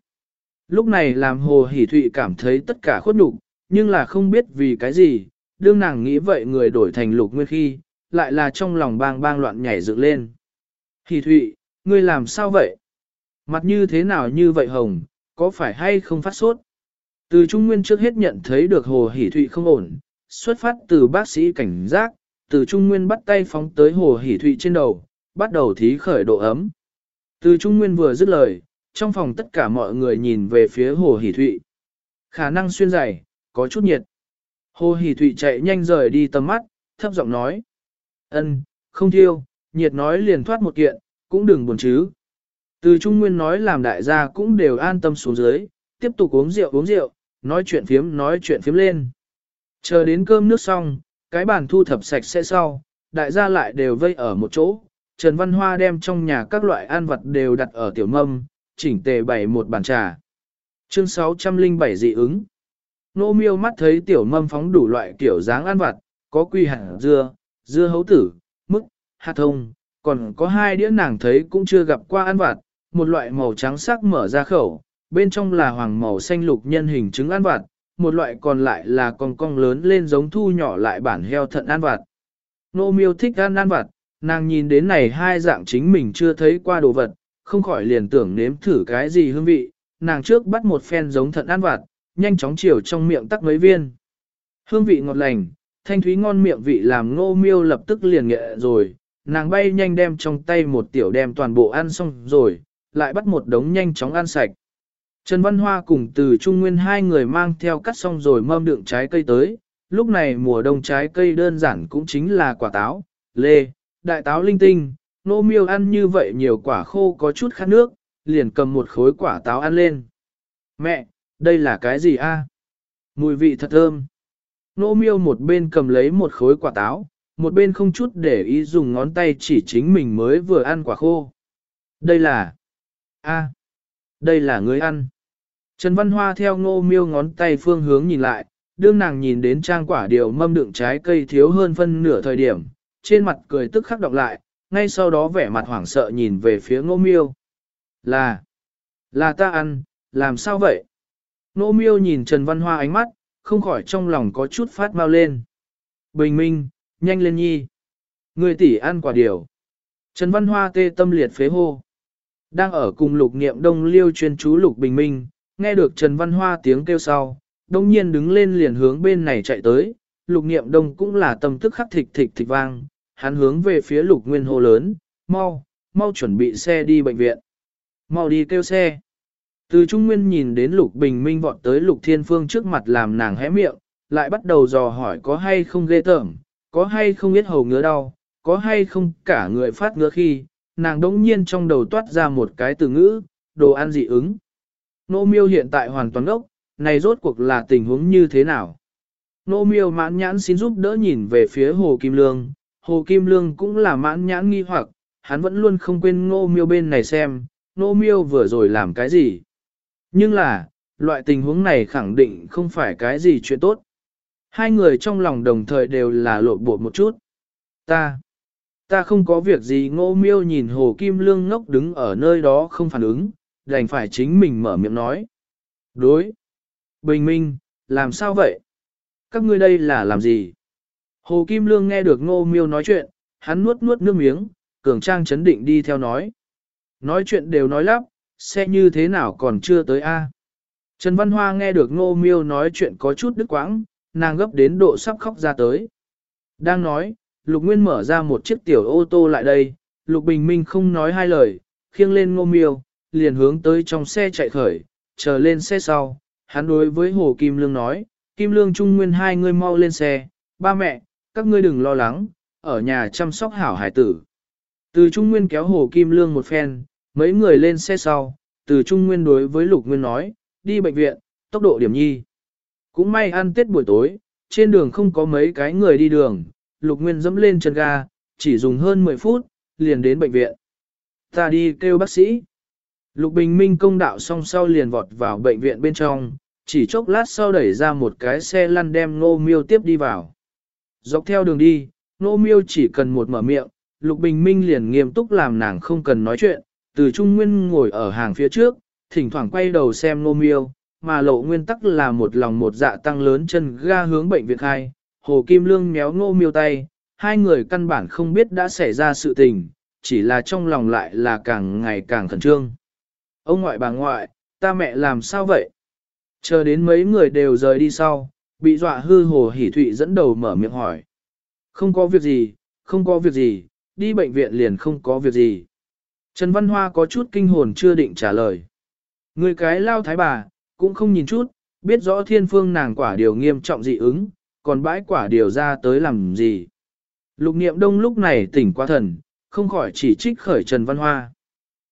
Lúc này làm hồ hỉ thụy cảm thấy tất cả khuất nhục, nhưng là không biết vì cái gì, đương nàng nghĩ vậy người đổi thành lục nguyên khi, lại là trong lòng bang bang loạn nhảy dựng lên. Hỷ thụy, ngươi làm sao vậy? Mặt như thế nào như vậy hồng, có phải hay không phát sốt? Từ Trung Nguyên trước hết nhận thấy được Hồ Hỷ Thụy không ổn, xuất phát từ bác sĩ cảnh giác, từ Trung Nguyên bắt tay phóng tới Hồ Hỷ Thụy trên đầu, bắt đầu thí khởi độ ấm. Từ Trung Nguyên vừa dứt lời, trong phòng tất cả mọi người nhìn về phía Hồ Hỷ Thụy. Khả năng xuyên dày, có chút nhiệt. Hồ Hỷ Thụy chạy nhanh rời đi tầm mắt, thấp giọng nói. ân, không thiêu, nhiệt nói liền thoát một kiện, cũng đừng buồn chứ. Từ Trung Nguyên nói làm đại gia cũng đều an tâm xuống dưới, tiếp tục uống rượu uống rượu, nói chuyện phiếm nói chuyện phiếm lên. Chờ đến cơm nước xong, cái bàn thu thập sạch sẽ sau, đại gia lại đều vây ở một chỗ. Trần Văn Hoa đem trong nhà các loại ăn vật đều đặt ở tiểu mâm, chỉnh tề bày một bàn trà. Chương 607 dị ứng. Nô miêu mắt thấy tiểu mâm phóng đủ loại kiểu dáng ăn vặt, có quy hạt dưa, dưa hấu tử, mức, hạt thông, còn có hai đĩa nàng thấy cũng chưa gặp qua ăn vặt, một loại màu trắng sắc mở ra khẩu, bên trong là hoàng màu xanh lục nhân hình trứng ăn vặt, một loại còn lại là con cong lớn lên giống thu nhỏ lại bản heo thận ăn vặt. Nô miêu thích ăn ăn vặt, nàng nhìn đến này hai dạng chính mình chưa thấy qua đồ vật, không khỏi liền tưởng nếm thử cái gì hương vị, nàng trước bắt một phen giống thận ăn vặt, nhanh chóng chiều trong miệng tắc mấy viên. Hương vị ngọt lành, thanh thúy ngon miệng vị làm ngô miêu lập tức liền nghệ rồi, nàng bay nhanh đem trong tay một tiểu đem toàn bộ ăn xong rồi, lại bắt một đống nhanh chóng ăn sạch. Trần Văn Hoa cùng từ Trung Nguyên hai người mang theo cắt xong rồi mâm đựng trái cây tới, lúc này mùa đông trái cây đơn giản cũng chính là quả táo, lê, đại táo linh tinh, nô miêu ăn như vậy nhiều quả khô có chút khát nước, liền cầm một khối quả táo ăn lên. Mẹ, đây là cái gì a? Mùi vị thật thơm. Nô miêu một bên cầm lấy một khối quả táo, một bên không chút để ý dùng ngón tay chỉ chính mình mới vừa ăn quả khô. Đây là... a, đây là người ăn. Trần Văn Hoa theo ngô miêu ngón tay phương hướng nhìn lại, đương nàng nhìn đến trang quả điều mâm đựng trái cây thiếu hơn phân nửa thời điểm, trên mặt cười tức khắc đọc lại, ngay sau đó vẻ mặt hoảng sợ nhìn về phía ngô miêu. Là, là ta ăn, làm sao vậy? Nô miêu nhìn Trần Văn Hoa ánh mắt, không khỏi trong lòng có chút phát mau lên. Bình minh, nhanh lên nhi. Người tỷ ăn quả điều. Trần Văn Hoa tê tâm liệt phế hô. Đang ở cùng lục niệm đông liêu chuyên chú lục bình minh, nghe được Trần Văn Hoa tiếng kêu sau, đông nhiên đứng lên liền hướng bên này chạy tới, lục niệm đông cũng là tâm tức khắc thịch thịch thịch vang, hắn hướng về phía lục nguyên hô lớn, mau, mau chuẩn bị xe đi bệnh viện. Mau đi kêu xe. Từ Trung Nguyên nhìn đến Lục Bình Minh vọt tới Lục Thiên Phương trước mặt làm nàng hé miệng, lại bắt đầu dò hỏi có hay không ghê tởm, có hay không biết hầu ngứa đau, có hay không cả người phát ngứa khi, nàng đống nhiên trong đầu toát ra một cái từ ngữ, đồ ăn dị ứng. Nô miêu hiện tại hoàn toàn ốc, này rốt cuộc là tình huống như thế nào? Nô miêu mãn nhãn xin giúp đỡ nhìn về phía Hồ Kim Lương, Hồ Kim Lương cũng là mãn nhãn nghi hoặc, hắn vẫn luôn không quên ngô miêu bên này xem, nô miêu vừa rồi làm cái gì. Nhưng là, loại tình huống này khẳng định không phải cái gì chuyện tốt. Hai người trong lòng đồng thời đều là lộn bộ một chút. Ta, ta không có việc gì ngô miêu nhìn Hồ Kim Lương ngốc đứng ở nơi đó không phản ứng, đành phải chính mình mở miệng nói. Đối. Bình minh, làm sao vậy? Các ngươi đây là làm gì? Hồ Kim Lương nghe được ngô miêu nói chuyện, hắn nuốt nuốt nước miếng, cường trang chấn định đi theo nói. Nói chuyện đều nói lắp, xe như thế nào còn chưa tới a? Trần Văn Hoa nghe được ngô miêu nói chuyện có chút đứt quãng, nàng gấp đến độ sắp khóc ra tới. Đang nói, Lục Nguyên mở ra một chiếc tiểu ô tô lại đây, Lục Bình Minh không nói hai lời, khiêng lên ngô miêu, liền hướng tới trong xe chạy khởi, chờ lên xe sau, hắn đối với Hồ Kim Lương nói, Kim Lương Trung Nguyên hai người mau lên xe, ba mẹ, các ngươi đừng lo lắng, ở nhà chăm sóc hảo hải tử. Từ Trung Nguyên kéo Hồ Kim Lương một phen, mấy người lên xe sau, từ Trung Nguyên đối với Lục Nguyên nói, đi bệnh viện, tốc độ điểm nhi. Cũng may ăn tết buổi tối, trên đường không có mấy cái người đi đường, Lục Nguyên dẫm lên chân ga, chỉ dùng hơn 10 phút, liền đến bệnh viện. Ta đi kêu bác sĩ. Lục Bình Minh công đạo xong sau liền vọt vào bệnh viện bên trong, chỉ chốc lát sau đẩy ra một cái xe lăn đem Ngô Miêu tiếp đi vào. Dọc theo đường đi, Ngô Miêu chỉ cần một mở miệng, Lục Bình Minh liền nghiêm túc làm nàng không cần nói chuyện, từ Trung Nguyên ngồi ở hàng phía trước, thỉnh thoảng quay đầu xem Ngô Miêu, mà lộ nguyên tắc là một lòng một dạ tăng lớn chân ga hướng bệnh viện khai. Hồ Kim Lương méo Ngô Miêu tay, hai người căn bản không biết đã xảy ra sự tình, chỉ là trong lòng lại là càng ngày càng khẩn trương. Ông ngoại bà ngoại, ta mẹ làm sao vậy? Chờ đến mấy người đều rời đi sau, bị dọa hư hồ hỉ thụy dẫn đầu mở miệng hỏi. Không có việc gì, không có việc gì, đi bệnh viện liền không có việc gì. Trần Văn Hoa có chút kinh hồn chưa định trả lời. Người cái lao thái bà, cũng không nhìn chút, biết rõ thiên phương nàng quả điều nghiêm trọng dị ứng, còn bãi quả điều ra tới làm gì. Lục niệm đông lúc này tỉnh qua thần, không khỏi chỉ trích khởi Trần Văn Hoa.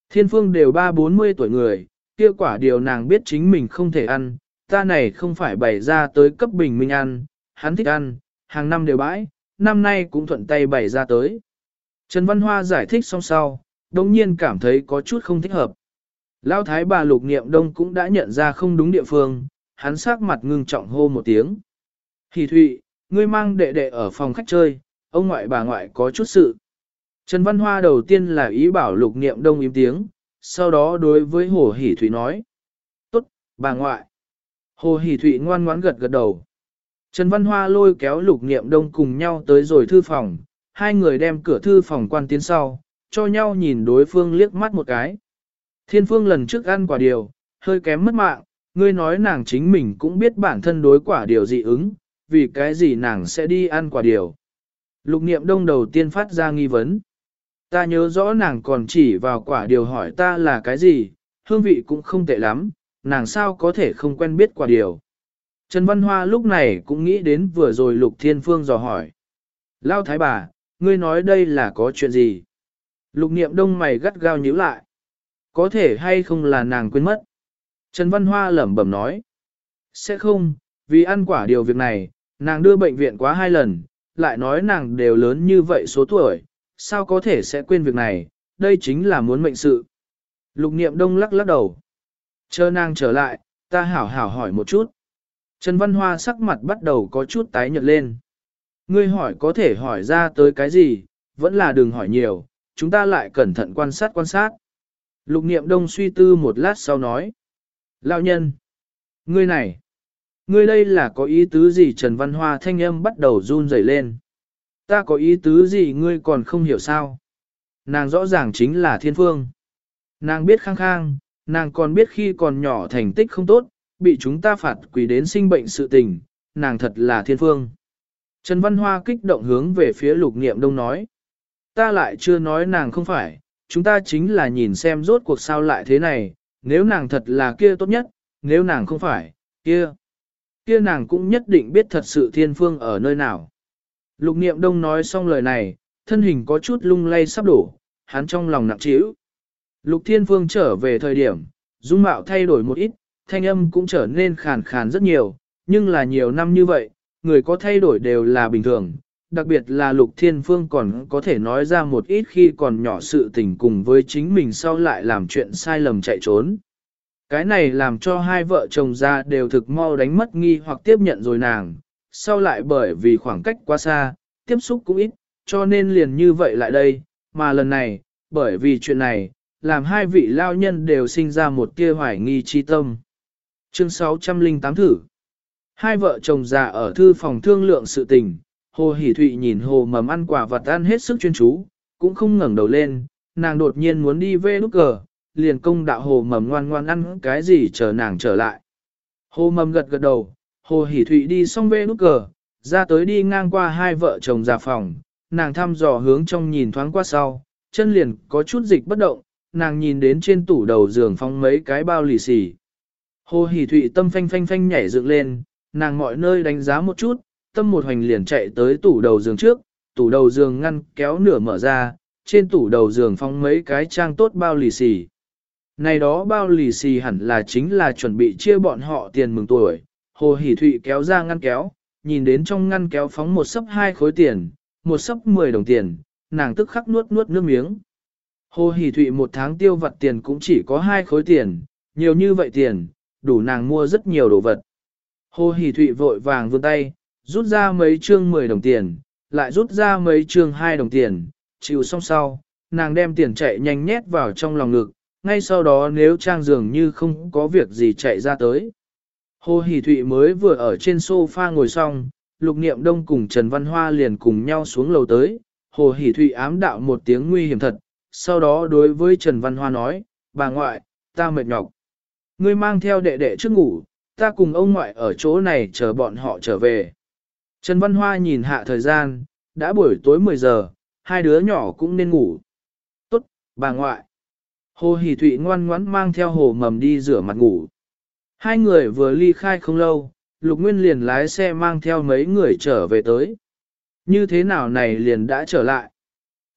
Thiên phương đều ba bốn mươi tuổi người, kia quả điều nàng biết chính mình không thể ăn, ta này không phải bày ra tới cấp bình minh ăn, hắn thích ăn, hàng năm đều bãi, năm nay cũng thuận tay bày ra tới. Trần Văn Hoa giải thích xong sau, đồng nhiên cảm thấy có chút không thích hợp. Lão thái bà lục niệm đông cũng đã nhận ra không đúng địa phương, hắn sắc mặt ngưng trọng hô một tiếng. Hỷ thụy, ngươi mang đệ đệ ở phòng khách chơi, ông ngoại bà ngoại có chút sự. Trần Văn Hoa đầu tiên là ý bảo lục niệm đông im tiếng, sau đó đối với Hồ Hỷ Thụy nói. Tốt, bà ngoại. Hồ Hỷ Thụy ngoan ngoãn gật gật đầu. Trần Văn Hoa lôi kéo lục niệm đông cùng nhau tới rồi thư phòng, hai người đem cửa thư phòng quan tiến sau, cho nhau nhìn đối phương liếc mắt một cái. Thiên phương lần trước ăn quả điều, hơi kém mất mạng, ngươi nói nàng chính mình cũng biết bản thân đối quả điều dị ứng, vì cái gì nàng sẽ đi ăn quả điều. Lục niệm đông đầu tiên phát ra nghi vấn. Ta nhớ rõ nàng còn chỉ vào quả điều hỏi ta là cái gì, hương vị cũng không tệ lắm, nàng sao có thể không quen biết quả điều. Trần Văn Hoa lúc này cũng nghĩ đến vừa rồi Lục Thiên Phương dò hỏi. Lao thái bà, ngươi nói đây là có chuyện gì? Lục niệm đông mày gắt gao nhíu lại. Có thể hay không là nàng quên mất? Trần Văn Hoa lẩm bẩm nói. Sẽ không, vì ăn quả điều việc này, nàng đưa bệnh viện quá hai lần, lại nói nàng đều lớn như vậy số tuổi, sao có thể sẽ quên việc này, đây chính là muốn mệnh sự. Lục niệm đông lắc lắc đầu. Chờ nàng trở lại, ta hảo hảo hỏi một chút. Trần Văn Hoa sắc mặt bắt đầu có chút tái nhợt lên. Ngươi hỏi có thể hỏi ra tới cái gì, vẫn là đừng hỏi nhiều, chúng ta lại cẩn thận quan sát quan sát. Lục niệm đông suy tư một lát sau nói. Lão nhân, ngươi này, ngươi đây là có ý tứ gì Trần Văn Hoa thanh âm bắt đầu run rẩy lên. Ta có ý tứ gì ngươi còn không hiểu sao? Nàng rõ ràng chính là thiên phương. Nàng biết khang khang, nàng còn biết khi còn nhỏ thành tích không tốt, bị chúng ta phạt quỳ đến sinh bệnh sự tình, nàng thật là thiên phương. Trần Văn Hoa kích động hướng về phía lục niệm đông nói. Ta lại chưa nói nàng không phải, chúng ta chính là nhìn xem rốt cuộc sao lại thế này, nếu nàng thật là kia tốt nhất, nếu nàng không phải, kia. Kia nàng cũng nhất định biết thật sự thiên phương ở nơi nào. Lục niệm đông nói xong lời này, thân hình có chút lung lay sắp đổ, hắn trong lòng nặng trĩu. Lục thiên phương trở về thời điểm, dung mạo thay đổi một ít, thanh âm cũng trở nên khàn khàn rất nhiều, nhưng là nhiều năm như vậy, người có thay đổi đều là bình thường, đặc biệt là Lục Thiên Phương còn có thể nói ra một ít khi còn nhỏ sự tình cùng với chính mình sau lại làm chuyện sai lầm chạy trốn. Cái này làm cho hai vợ chồng ra đều thực mau đánh mất nghi hoặc tiếp nhận rồi nàng, sau lại bởi vì khoảng cách quá xa, tiếp xúc cũng ít, cho nên liền như vậy lại đây, mà lần này, bởi vì chuyện này, làm hai vị lao nhân đều sinh ra một tia hoài nghi chi tâm. Chương 608 thử Hai vợ chồng già ở thư phòng thương lượng sự tình, Hồ Hỷ Thụy nhìn hồ mầm ăn quả vật ăn hết sức chuyên chú, cũng không ngẩng đầu lên, nàng đột nhiên muốn đi về lúc cờ, liền công đạo hồ mầm ngoan ngoan ăn cái gì chờ nàng trở lại. Hồ mầm gật gật đầu, hồ Hỷ Thụy đi xong về lúc cờ, ra tới đi ngang qua hai vợ chồng già phòng, nàng thăm dò hướng trong nhìn thoáng qua sau, chân liền có chút dịch bất động, nàng nhìn đến trên tủ đầu giường phong mấy cái bao lì xì. Hồ Hỷ Thụy tâm phanh phanh phanh nhảy dựng lên, nàng mọi nơi đánh giá một chút, tâm một hoành liền chạy tới tủ đầu giường trước, tủ đầu giường ngăn kéo nửa mở ra, trên tủ đầu giường phong mấy cái trang tốt bao lì xì. Này đó bao lì xì hẳn là chính là chuẩn bị chia bọn họ tiền mừng tuổi, Hồ Hỷ Thụy kéo ra ngăn kéo, nhìn đến trong ngăn kéo phóng một sấp hai khối tiền, một sấp 10 đồng tiền, nàng tức khắc nuốt nuốt nước miếng. Hồ Hỷ Thụy một tháng tiêu vặt tiền cũng chỉ có hai khối tiền, nhiều như vậy tiền, đủ nàng mua rất nhiều đồ vật. Hồ Hỷ Thụy vội vàng vươn tay, rút ra mấy chương 10 đồng tiền, lại rút ra mấy chương 2 đồng tiền, chịu xong sau, nàng đem tiền chạy nhanh nhét vào trong lòng ngực, ngay sau đó nếu trang dường như không có việc gì chạy ra tới. Hồ Hỷ Thụy mới vừa ở trên sofa ngồi xong, Lục Niệm Đông cùng Trần Văn Hoa liền cùng nhau xuống lầu tới, Hồ Hỷ Thụy ám đạo một tiếng nguy hiểm thật, sau đó đối với Trần Văn Hoa nói, bà ngoại, ta mệt nhọc. Ngươi mang theo đệ đệ trước ngủ, ta cùng ông ngoại ở chỗ này chờ bọn họ trở về. Trần Văn Hoa nhìn hạ thời gian, đã buổi tối 10 giờ, hai đứa nhỏ cũng nên ngủ. Tốt, bà ngoại. Hồ Hỷ Thụy ngoan ngoãn mang theo hồ mầm đi rửa mặt ngủ. Hai người vừa ly khai không lâu, Lục Nguyên liền lái xe mang theo mấy người trở về tới. Như thế nào này liền đã trở lại.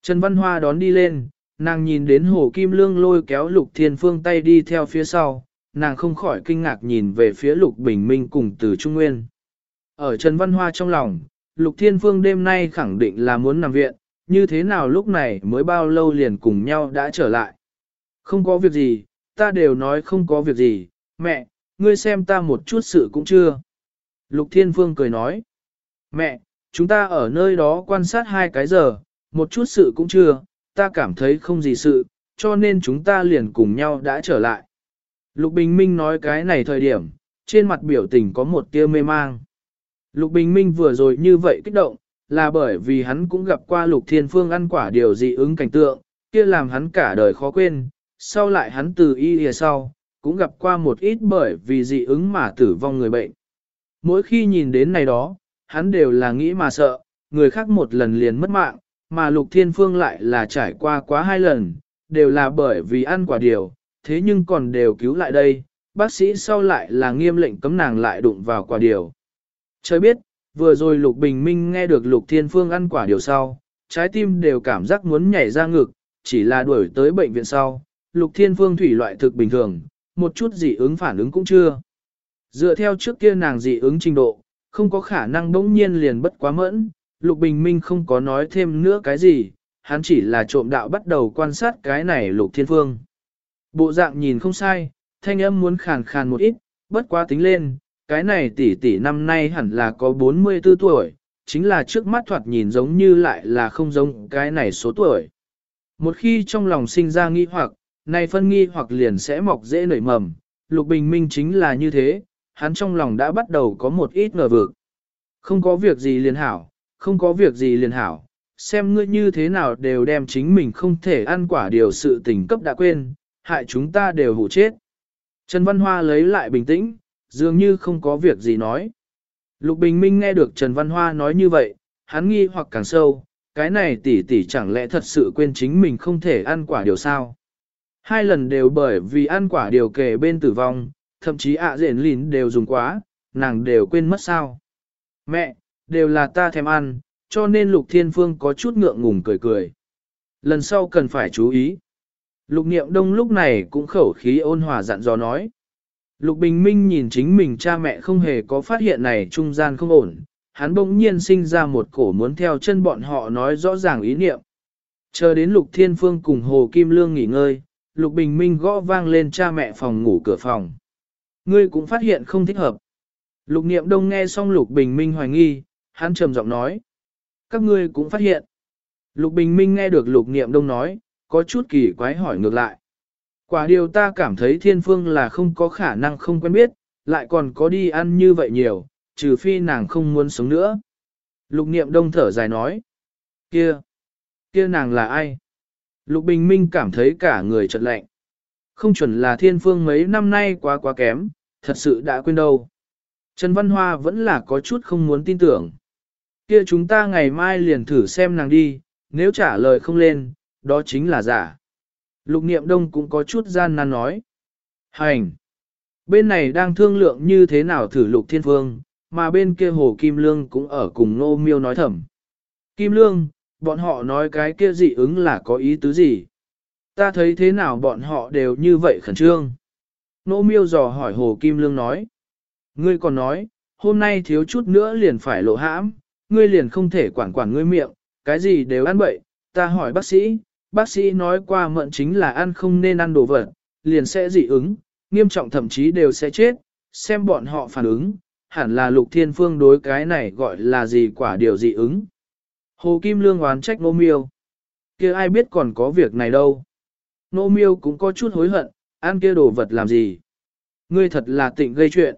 Trần Văn Hoa đón đi lên, nàng nhìn đến Hồ Kim Lương lôi kéo Lục Thiên Phương tay đi theo phía sau, nàng không khỏi kinh ngạc nhìn về phía Lục Bình Minh cùng từ Trung Nguyên. Ở Trần Văn Hoa trong lòng, Lục Thiên Phương đêm nay khẳng định là muốn nằm viện, như thế nào lúc này mới bao lâu liền cùng nhau đã trở lại. Không có việc gì, ta đều nói không có việc gì, mẹ, ngươi xem ta một chút sự cũng chưa. Lục Thiên Phương cười nói, mẹ, chúng ta ở nơi đó quan sát hai cái giờ, một chút sự cũng chưa, ta cảm thấy không gì sự, cho nên chúng ta liền cùng nhau đã trở lại. Lục Bình Minh nói cái này thời điểm, trên mặt biểu tình có một tia mê mang. Lục Bình Minh vừa rồi như vậy kích động, là bởi vì hắn cũng gặp qua Lục Thiên Phương ăn quả điều dị ứng cảnh tượng, kia làm hắn cả đời khó quên, sau lại hắn từ y lìa sau, cũng gặp qua một ít bởi vì dị ứng mà tử vong người bệnh. Mỗi khi nhìn đến này đó, hắn đều là nghĩ mà sợ, người khác một lần liền mất mạng, mà Lục Thiên Phương lại là trải qua quá hai lần, đều là bởi vì ăn quả điều, thế nhưng còn đều cứu lại đây, bác sĩ sau lại là nghiêm lệnh cấm nàng lại đụng vào quả điều. Trời biết, vừa rồi Lục Bình Minh nghe được Lục Thiên Phương ăn quả điều sau, trái tim đều cảm giác muốn nhảy ra ngực, chỉ là đuổi tới bệnh viện sau, Lục Thiên Phương thủy loại thực bình thường, một chút dị ứng phản ứng cũng chưa. Dựa theo trước kia nàng dị ứng trình độ, không có khả năng bỗng nhiên liền bất quá mẫn, Lục Bình Minh không có nói thêm nữa cái gì, hắn chỉ là trộm đạo bắt đầu quan sát cái này Lục Thiên Phương. Bộ dạng nhìn không sai, thanh âm muốn khàn khàn một ít, bất quá tính lên, cái này tỷ tỷ năm nay hẳn là có 44 tuổi, chính là trước mắt thoạt nhìn giống như lại là không giống cái này số tuổi. Một khi trong lòng sinh ra nghi hoặc, này phân nghi hoặc liền sẽ mọc dễ nảy mầm, Lục Bình Minh chính là như thế, hắn trong lòng đã bắt đầu có một ít ngờ vực. Không có việc gì liền hảo, không có việc gì liền hảo, xem ngươi như thế nào đều đem chính mình không thể ăn quả điều sự tình cấp đã quên, hại chúng ta đều hủ chết. Trần Văn Hoa lấy lại bình tĩnh, dường như không có việc gì nói. Lục Bình Minh nghe được Trần Văn Hoa nói như vậy, hắn nghi hoặc càng sâu, cái này tỷ tỷ chẳng lẽ thật sự quên chính mình không thể ăn quả điều sao. Hai lần đều bởi vì ăn quả điều kề bên tử vong, thậm chí ạ à rển lìn đều dùng quá, nàng đều quên mất sao. Mẹ, đều là ta thèm ăn, cho nên Lục Thiên Phương có chút ngượng ngùng cười cười. Lần sau cần phải chú ý. Lục Niệm Đông lúc này cũng khẩu khí ôn hòa dặn dò nói. Lục Bình Minh nhìn chính mình cha mẹ không hề có phát hiện này trung gian không ổn, hắn bỗng nhiên sinh ra một cổ muốn theo chân bọn họ nói rõ ràng ý niệm. Chờ đến Lục Thiên Phương cùng Hồ Kim Lương nghỉ ngơi, Lục Bình Minh gõ vang lên cha mẹ phòng ngủ cửa phòng. Ngươi cũng phát hiện không thích hợp. Lục Niệm Đông nghe xong Lục Bình Minh hoài nghi, hắn trầm giọng nói. Các ngươi cũng phát hiện. Lục Bình Minh nghe được Lục Niệm Đông nói, có chút kỳ quái hỏi ngược lại. Quả điều ta cảm thấy thiên phương là không có khả năng không quen biết, lại còn có đi ăn như vậy nhiều, trừ phi nàng không muốn sống nữa. Lục niệm đông thở dài nói. Kia! Kia nàng là ai? Lục bình minh cảm thấy cả người chợt lạnh. Không chuẩn là thiên phương mấy năm nay quá quá kém, thật sự đã quên đâu. Trần Văn Hoa vẫn là có chút không muốn tin tưởng. Kia chúng ta ngày mai liền thử xem nàng đi, nếu trả lời không lên, đó chính là giả. Lục niệm đông cũng có chút gian nan nói. Hành! Bên này đang thương lượng như thế nào thử lục thiên phương, mà bên kia hồ Kim Lương cũng ở cùng nô miêu nói thầm. Kim Lương, bọn họ nói cái kia dị ứng là có ý tứ gì? Ta thấy thế nào bọn họ đều như vậy khẩn trương. Nô miêu dò hỏi hồ Kim Lương nói. Ngươi còn nói, hôm nay thiếu chút nữa liền phải lộ hãm, ngươi liền không thể quản quản ngươi miệng, cái gì đều ăn bậy, ta hỏi bác sĩ, bác sĩ nói qua mận chính là ăn không nên ăn đồ vật, liền sẽ dị ứng, nghiêm trọng thậm chí đều sẽ chết, xem bọn họ phản ứng, hẳn là lục thiên phương đối cái này gọi là gì quả điều dị ứng. Hồ Kim Lương oán trách nô miêu. kia ai biết còn có việc này đâu. Nô miêu cũng có chút hối hận, ăn kia đồ vật làm gì. Ngươi thật là tịnh gây chuyện.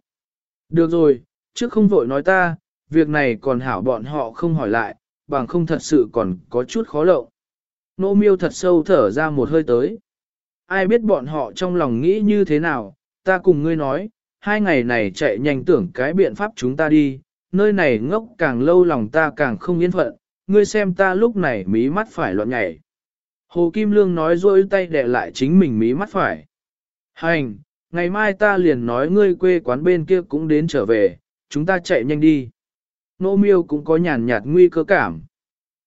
Được rồi, trước không vội nói ta, việc này còn hảo bọn họ không hỏi lại, bằng không thật sự còn có chút khó lộng. Nô miêu thật sâu thở ra một hơi tới. Ai biết bọn họ trong lòng nghĩ như thế nào, ta cùng ngươi nói, hai ngày này chạy nhanh tưởng cái biện pháp chúng ta đi, nơi này ngốc càng lâu lòng ta càng không yên phận, ngươi xem ta lúc này mí mắt phải loạn nhảy. Hồ Kim Lương nói rôi tay đè lại chính mình mí mắt phải. Hành, ngày mai ta liền nói ngươi quê quán bên kia cũng đến trở về, chúng ta chạy nhanh đi. Nô miêu cũng có nhàn nhạt nguy cơ cảm.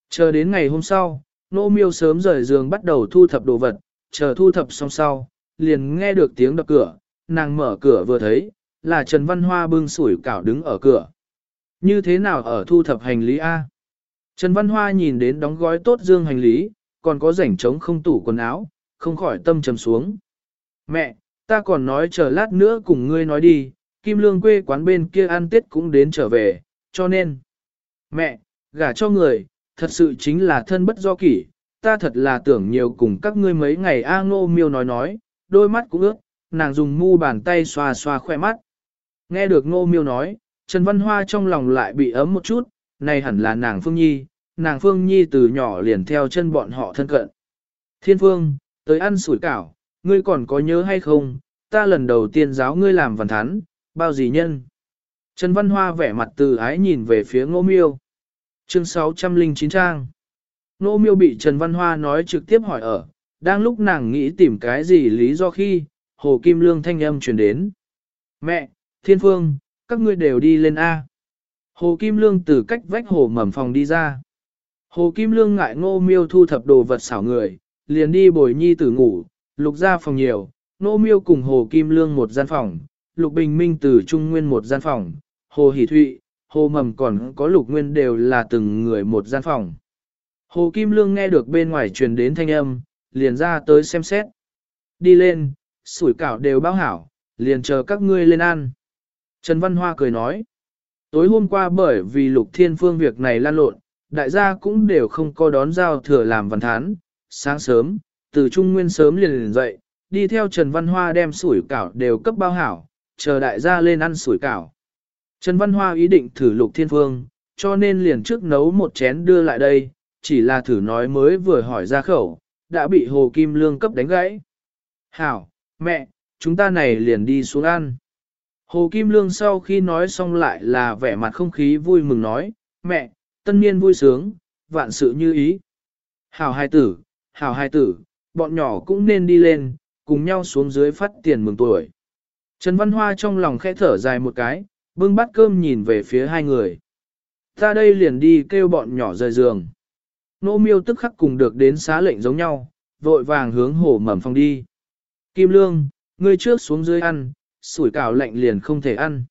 Chờ đến ngày hôm sau, nô miêu sớm rời giường bắt đầu thu thập đồ vật, chờ thu thập xong sau, liền nghe được tiếng đập cửa, nàng mở cửa vừa thấy, là Trần Văn Hoa bưng sủi cảo đứng ở cửa. Như thế nào ở thu thập hành lý A? Trần Văn Hoa nhìn đến đóng gói tốt dương hành lý, còn có rảnh trống không tủ quần áo, không khỏi tâm trầm xuống. Mẹ, ta còn nói chờ lát nữa cùng ngươi nói đi, Kim Lương quê quán bên kia ăn tết cũng đến trở về, cho nên. Mẹ, gả cho người, thật sự chính là thân bất do kỷ, ta thật là tưởng nhiều cùng các ngươi mấy ngày A ngô miêu nói nói, đôi mắt cũng ướt, nàng dùng mu bàn tay xoa xoa khoe mắt. Nghe được ngô miêu nói, Trần Văn Hoa trong lòng lại bị ấm một chút, này hẳn là nàng Phương Nhi, nàng Phương Nhi từ nhỏ liền theo chân bọn họ thân cận. Thiên Phương, tới ăn sủi cảo, ngươi còn có nhớ hay không, ta lần đầu tiên giáo ngươi làm văn thán, bao gì nhân. Trần Văn Hoa vẻ mặt từ ái nhìn về phía ngô miêu. Chương 609 trang. nô miêu bị Trần Văn Hoa nói trực tiếp hỏi ở, đang lúc nàng nghĩ tìm cái gì lý do khi, Hồ Kim Lương thanh âm truyền đến. Mẹ, Thiên Phương, các ngươi đều đi lên A. Hồ Kim Lương từ cách vách hồ mầm phòng đi ra. Hồ Kim Lương ngại ngô miêu thu thập đồ vật xảo người, liền đi bồi nhi tử ngủ, lục ra phòng nhiều, ngô miêu cùng Hồ Kim Lương một gian phòng, Lục Bình Minh từ Trung Nguyên một gian phòng, Hồ Hỷ Thụy, Hồ Mầm còn có Lục Nguyên đều là từng người một gian phòng. Hồ Kim Lương nghe được bên ngoài truyền đến thanh âm, liền ra tới xem xét. Đi lên, sủi cảo đều bao hảo, liền chờ các ngươi lên ăn. Trần Văn Hoa cười nói. Tối hôm qua bởi vì Lục Thiên Phương việc này lan lộn, đại gia cũng đều không có đón giao thừa làm văn thán. Sáng sớm, từ Trung Nguyên sớm liền liền dậy, đi theo Trần Văn Hoa đem sủi cảo đều cấp bao hảo, chờ đại gia lên ăn sủi cảo. Trần Văn Hoa ý định thử Lục Thiên Phương, cho nên liền trước nấu một chén đưa lại đây, chỉ là thử nói mới vừa hỏi ra khẩu, đã bị Hồ Kim Lương cấp đánh gãy. Hảo, mẹ, chúng ta này liền đi xuống ăn. Hồ Kim Lương sau khi nói xong lại là vẻ mặt không khí vui mừng nói, mẹ, tân niên vui sướng, vạn sự như ý. Hảo hai tử, hảo hai tử, bọn nhỏ cũng nên đi lên, cùng nhau xuống dưới phát tiền mừng tuổi. Trần Văn Hoa trong lòng khẽ thở dài một cái, bưng bát cơm nhìn về phía hai người. Ta đây liền đi kêu bọn nhỏ rời giường. Nô miêu tức khắc cùng được đến xá lệnh giống nhau, vội vàng hướng hổ mầm phong đi. Kim Lương, ngươi trước xuống dưới ăn, sủi cảo lạnh liền không thể ăn.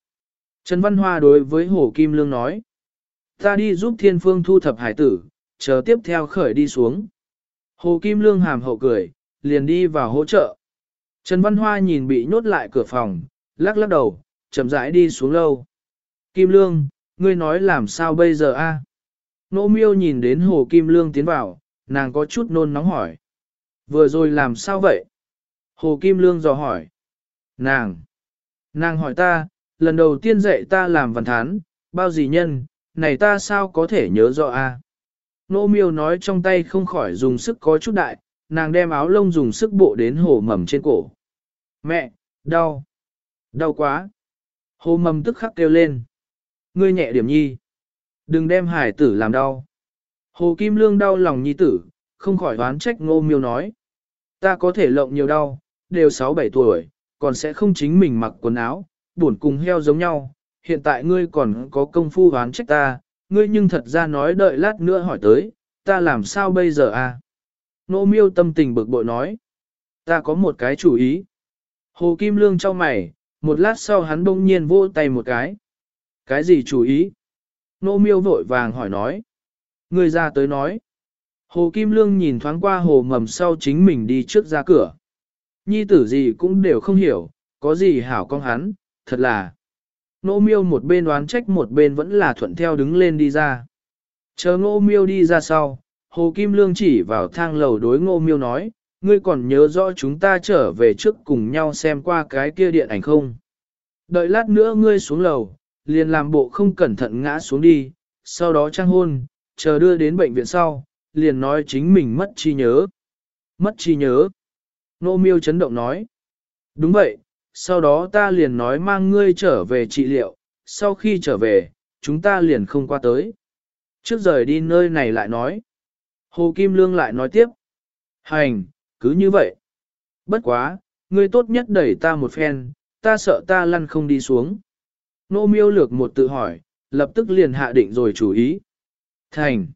Trần Văn Hoa đối với Hồ Kim Lương nói. Ta đi giúp thiên phương thu thập hải tử, chờ tiếp theo khởi đi xuống. Hồ Kim Lương hàm hậu cười, liền đi vào hỗ trợ. Trần Văn Hoa nhìn bị nhốt lại cửa phòng, lắc lắc đầu, chậm rãi đi xuống lâu. Kim Lương, ngươi nói làm sao bây giờ a? Nô miêu nhìn đến Hồ Kim Lương tiến vào, nàng có chút nôn nóng hỏi. Vừa rồi làm sao vậy? Hồ Kim Lương dò hỏi. Nàng! Nàng hỏi ta, lần đầu tiên dạy ta làm văn thán, bao gì nhân, này ta sao có thể nhớ rõ a? Nô miêu nói trong tay không khỏi dùng sức có chút đại, nàng đem áo lông dùng sức bộ đến hồ mầm trên cổ. Mẹ, đau, đau quá. Hồ mầm tức khắc kêu lên. Ngươi nhẹ điểm nhi. Đừng đem hải tử làm đau. Hồ Kim Lương đau lòng nhi tử, không khỏi đoán trách ngô miêu nói. Ta có thể lộng nhiều đau, đều 6-7 tuổi, còn sẽ không chính mình mặc quần áo, buồn cùng heo giống nhau. Hiện tại ngươi còn có công phu đoán trách ta, ngươi nhưng thật ra nói đợi lát nữa hỏi tới, ta làm sao bây giờ à? Ngô miêu tâm tình bực bội nói. Ta có một cái chủ ý. Hồ Kim Lương cho mày, một lát sau hắn bỗng nhiên vỗ tay một cái. Cái gì chủ ý? Nô miêu vội vàng hỏi nói. Người ra tới nói. Hồ Kim Lương nhìn thoáng qua hồ mầm sau chính mình đi trước ra cửa. Nhi tử gì cũng đều không hiểu, có gì hảo con hắn, thật là. Nô miêu một bên đoán trách một bên vẫn là thuận theo đứng lên đi ra. Chờ ngô miêu đi ra sau, Hồ Kim Lương chỉ vào thang lầu đối ngô miêu nói, ngươi còn nhớ rõ chúng ta trở về trước cùng nhau xem qua cái kia điện ảnh không? Đợi lát nữa ngươi xuống lầu, liền làm bộ không cẩn thận ngã xuống đi, sau đó trang hôn, chờ đưa đến bệnh viện sau, liền nói chính mình mất trí nhớ. Mất trí nhớ. Nô miêu chấn động nói. Đúng vậy, sau đó ta liền nói mang ngươi trở về trị liệu, sau khi trở về, chúng ta liền không qua tới. Trước rời đi nơi này lại nói. Hồ Kim Lương lại nói tiếp. Hành, cứ như vậy. Bất quá, ngươi tốt nhất đẩy ta một phen, ta sợ ta lăn không đi xuống. Nô miêu lược một tự hỏi, lập tức liền hạ định rồi chủ ý. Thành.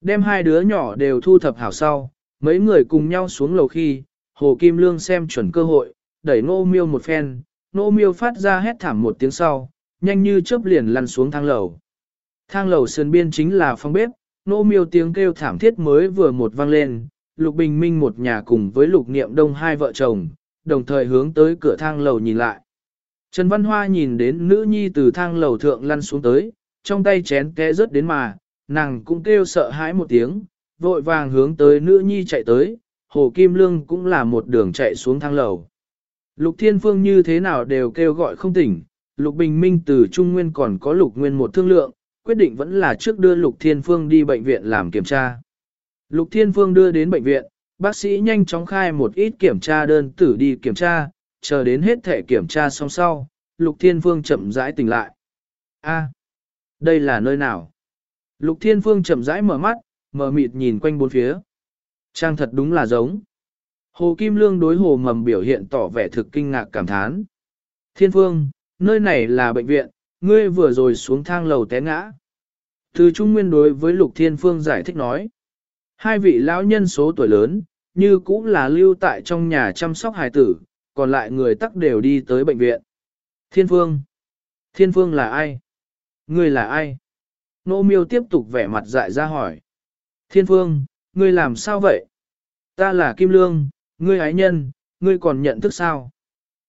Đem hai đứa nhỏ đều thu thập hảo sau, mấy người cùng nhau xuống lầu khi, Hồ Kim Lương xem chuẩn cơ hội, đẩy nô miêu một phen, nô miêu phát ra hét thảm một tiếng sau, nhanh như chớp liền lăn xuống thang lầu. Thang lầu sườn biên chính là phòng bếp, nô miêu tiếng kêu thảm thiết mới vừa một vang lên, Lục Bình Minh một nhà cùng với Lục Niệm Đông hai vợ chồng, đồng thời hướng tới cửa thang lầu nhìn lại. Trần Văn Hoa nhìn đến nữ nhi từ thang lầu thượng lăn xuống tới, trong tay chén té rớt đến mà, nàng cũng kêu sợ hãi một tiếng, vội vàng hướng tới nữ nhi chạy tới, Hồ Kim Lương cũng là một đường chạy xuống thang lầu. Lục Thiên Phương như thế nào đều kêu gọi không tỉnh, Lục Bình Minh từ Trung Nguyên còn có Lục Nguyên một thương lượng, quyết định vẫn là trước đưa Lục Thiên Phương đi bệnh viện làm kiểm tra. Lục Thiên Phương đưa đến bệnh viện, bác sĩ nhanh chóng khai một ít kiểm tra đơn tử đi kiểm tra, chờ đến hết thể kiểm tra xong sau, Lục Thiên Phương chậm rãi tỉnh lại. A, đây là nơi nào? Lục Thiên Phương chậm rãi mở mắt, mở mịt nhìn quanh bốn phía. Trang thật đúng là giống. Hồ Kim Lương đối hồ mầm biểu hiện tỏ vẻ thực kinh ngạc cảm thán. Thiên Phương, nơi này là bệnh viện, ngươi vừa rồi xuống thang lầu té ngã. Từ Trung Nguyên đối với Lục Thiên Phương giải thích nói. Hai vị lão nhân số tuổi lớn, như cũng là lưu tại trong nhà chăm sóc hài tử, còn lại người tắc đều đi tới bệnh viện. Thiên phương. Thiên phương là ai? Ngươi là ai? Nô miêu tiếp tục vẻ mặt dại ra hỏi. Thiên phương, ngươi làm sao vậy? Ta là Kim Lương, ngươi ái nhân, ngươi còn nhận thức sao?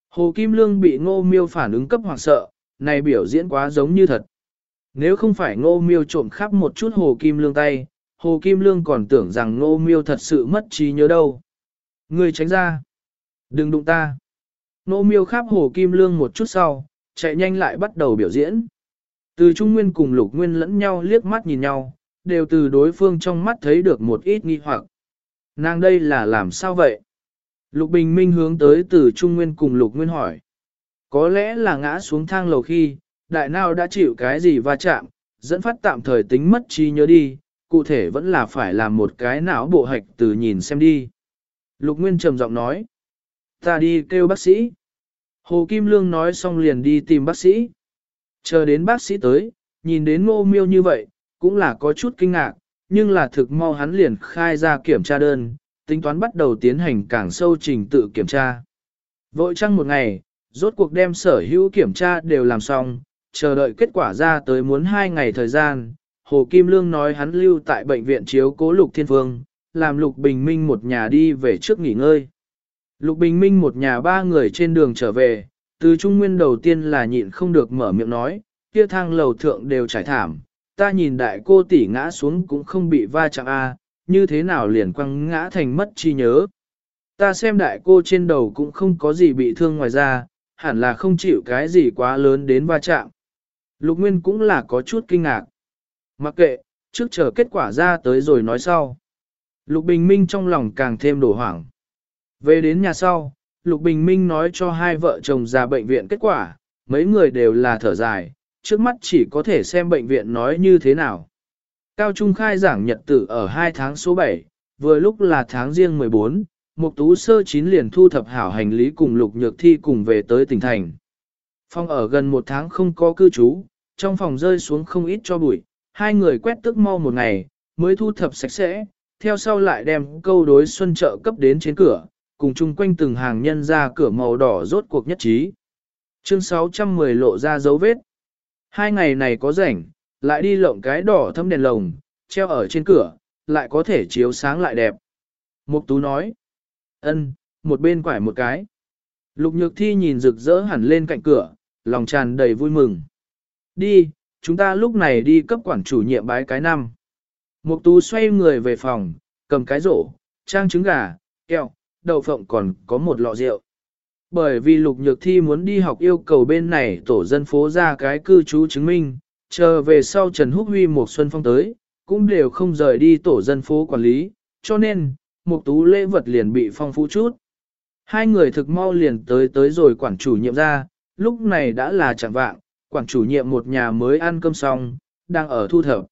Hồ Kim Lương bị ngô miêu phản ứng cấp hoảng sợ, này biểu diễn quá giống như thật. Nếu không phải ngô miêu trộm khắp một chút Hồ Kim Lương tay, Hồ Kim Lương còn tưởng rằng ngô miêu thật sự mất trí nhớ đâu. Ngươi tránh ra. Đừng đụng ta. Ngô miêu khắp Hồ Kim Lương một chút sau, chạy nhanh lại bắt đầu biểu diễn. Từ Trung Nguyên cùng Lục Nguyên lẫn nhau liếc mắt nhìn nhau, đều từ đối phương trong mắt thấy được một ít nghi hoặc. Nàng đây là làm sao vậy? Lục Bình Minh hướng tới từ Trung Nguyên cùng Lục Nguyên hỏi. Có lẽ là ngã xuống thang lầu khi, đại nào đã chịu cái gì va chạm, dẫn phát tạm thời tính mất trí nhớ đi, cụ thể vẫn là phải làm một cái não bộ hạch từ nhìn xem đi. Lục Nguyên trầm giọng nói. Ta đi kêu bác sĩ. Hồ Kim Lương nói xong liền đi tìm bác sĩ. Chờ đến bác sĩ tới, nhìn đến ngô miêu như vậy, cũng là có chút kinh ngạc, nhưng là thực mau hắn liền khai ra kiểm tra đơn, tính toán bắt đầu tiến hành càng sâu trình tự kiểm tra. Vội trăng một ngày, rốt cuộc đem sở hữu kiểm tra đều làm xong, chờ đợi kết quả ra tới muốn hai ngày thời gian. Hồ Kim Lương nói hắn lưu tại bệnh viện chiếu cố Lục Thiên Phương, làm Lục Bình Minh một nhà đi về trước nghỉ ngơi. Lục Bình Minh một nhà ba người trên đường trở về, từ trung nguyên đầu tiên là nhịn không được mở miệng nói, kia thang lầu thượng đều trải thảm, ta nhìn đại cô tỷ ngã xuống cũng không bị va chạm a, như thế nào liền quăng ngã thành mất chi nhớ. Ta xem đại cô trên đầu cũng không có gì bị thương ngoài ra, hẳn là không chịu cái gì quá lớn đến va chạm. Lục Nguyên cũng là có chút kinh ngạc. Mặc kệ, trước chờ kết quả ra tới rồi nói sau. Lục Bình Minh trong lòng càng thêm đổ hoảng. Về đến nhà sau, Lục Bình Minh nói cho hai vợ chồng ra bệnh viện kết quả, mấy người đều là thở dài, trước mắt chỉ có thể xem bệnh viện nói như thế nào. Cao Trung khai giảng nhật tử ở 2 tháng số 7, vừa lúc là tháng riêng 14, Mục Tú sơ chín liền thu thập hảo hành lý cùng Lục Nhược Thi cùng về tới tỉnh thành. Phòng ở gần một tháng không có cư trú, trong phòng rơi xuống không ít cho bụi, hai người quét tức mau một ngày, mới thu thập sạch sẽ, theo sau lại đem câu đối xuân trợ cấp đến trên cửa, cùng chung quanh từng hàng nhân ra cửa màu đỏ rốt cuộc nhất trí. Chương 610 lộ ra dấu vết. Hai ngày này có rảnh, lại đi lộng cái đỏ thâm đèn lồng, treo ở trên cửa, lại có thể chiếu sáng lại đẹp. Mục tú nói, ân, một bên quải một cái. Lục nhược thi nhìn rực rỡ hẳn lên cạnh cửa, lòng tràn đầy vui mừng. Đi, chúng ta lúc này đi cấp quản chủ nhiệm bái cái năm. Mục tú xoay người về phòng, cầm cái rổ, trang trứng gà, kẹo, đậu phộng còn có một lọ rượu. Bởi vì lục nhược thi muốn đi học yêu cầu bên này tổ dân phố ra cái cư trú chứng minh, chờ về sau Trần Húc Huy một xuân phong tới, cũng đều không rời đi tổ dân phố quản lý, cho nên, mục tú lễ vật liền bị phong phú chút. Hai người thực mau liền tới tới rồi quản chủ nhiệm ra, lúc này đã là chẳng vạng, quản chủ nhiệm một nhà mới ăn cơm xong, đang ở thu thập.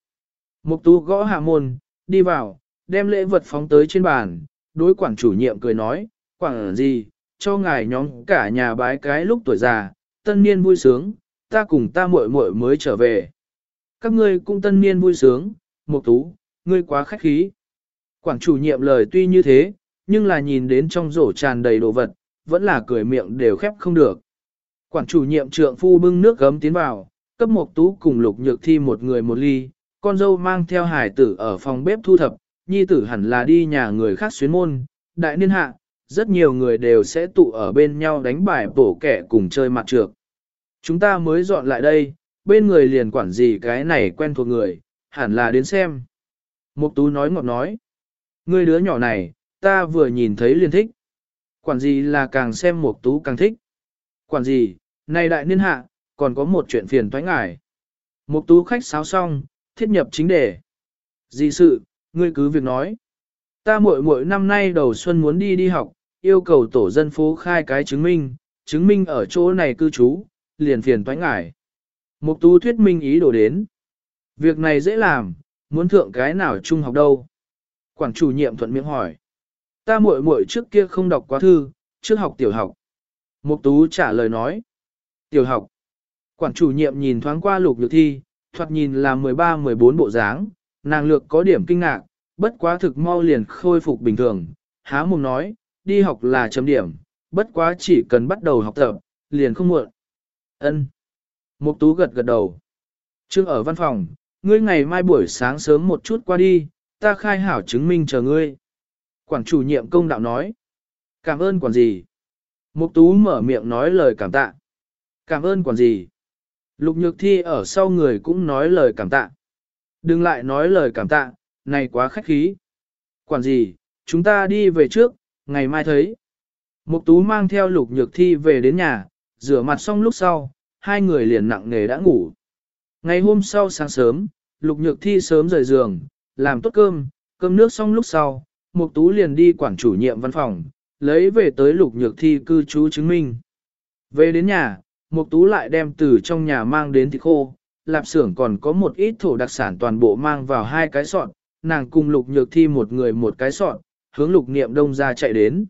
Mục tú gõ hạ môn, đi vào, đem lễ vật phóng tới trên bàn, đối quản chủ nhiệm cười nói, quản gì, cho ngài nhóm cả nhà bái cái lúc tuổi già, tân niên vui sướng, ta cùng ta muội muội mới trở về. Các ngươi cũng tân niên vui sướng, Mục Tú, ngươi quá khách khí. Quản chủ nhiệm lời tuy như thế, nhưng là nhìn đến trong rổ tràn đầy đồ vật, vẫn là cười miệng đều khép không được. Quản chủ nhiệm trượng phu bưng nước gấm tiến vào, cấp Mục Tú cùng Lục Nhược Thi một người một ly, con dâu mang theo hải tử ở phòng bếp thu thập, nhi tử hẳn là đi nhà người khác xuyến môn, đại niên hạ, rất nhiều người đều sẽ tụ ở bên nhau đánh bài bổ kẻ cùng chơi mặt trược. Chúng ta mới dọn lại đây, bên người liền quản gì cái này quen thuộc người, hẳn là đến xem. Mục tú nói ngọt nói. Người đứa nhỏ này, ta vừa nhìn thấy liền thích. Quản gì là càng xem mục tú càng thích. Quản gì, này đại niên hạ, còn có một chuyện phiền toái ngại. Mục tú khách sáo xong, thiết nhập chính đề. Dì sự, ngươi cứ việc nói. Ta muội muội năm nay đầu xuân muốn đi đi học, yêu cầu tổ dân phố khai cái chứng minh, chứng minh ở chỗ này cư trú, liền phiền toái ngải. Mục tú thuyết minh ý đồ đến. Việc này dễ làm, muốn thượng cái nào trung học đâu? Quản chủ nhiệm thuận miệng hỏi. Ta muội muội trước kia không đọc quá thư, trước học tiểu học. Mục tú trả lời nói. Tiểu học. Quản chủ nhiệm nhìn thoáng qua lục nhược thi, thoạt nhìn là 13-14 bộ dáng, nàng lược có điểm kinh ngạc, bất quá thực mau liền khôi phục bình thường, há mồm nói, đi học là chấm điểm, bất quá chỉ cần bắt đầu học tập, liền không muộn. Ân. Mục tú gật gật đầu. Trương ở văn phòng, ngươi ngày mai buổi sáng sớm một chút qua đi, ta khai hảo chứng minh chờ ngươi. Quản chủ nhiệm công đạo nói. Cảm ơn quản gì? Mục tú mở miệng nói lời cảm tạ. Cảm ơn quản gì? Lục nhược thi ở sau người cũng nói lời cảm tạ. Đừng lại nói lời cảm tạ, này quá khách khí. Quản gì, chúng ta đi về trước, ngày mai thấy. Mục tú mang theo lục nhược thi về đến nhà, rửa mặt xong lúc sau, hai người liền nặng nề đã ngủ. Ngày hôm sau sáng sớm, lục nhược thi sớm rời giường, làm tốt cơm, cơm nước xong lúc sau, mục tú liền đi quản chủ nhiệm văn phòng, lấy về tới lục nhược thi cư trú chứng minh. Về đến nhà, mục tú lại đem từ trong nhà mang đến thịt khô, lạp xưởng còn có một ít thổ đặc sản toàn bộ mang vào hai cái sọt, nàng cùng lục nhược thi một người một cái sọt, hướng lục niệm đông ra chạy đến.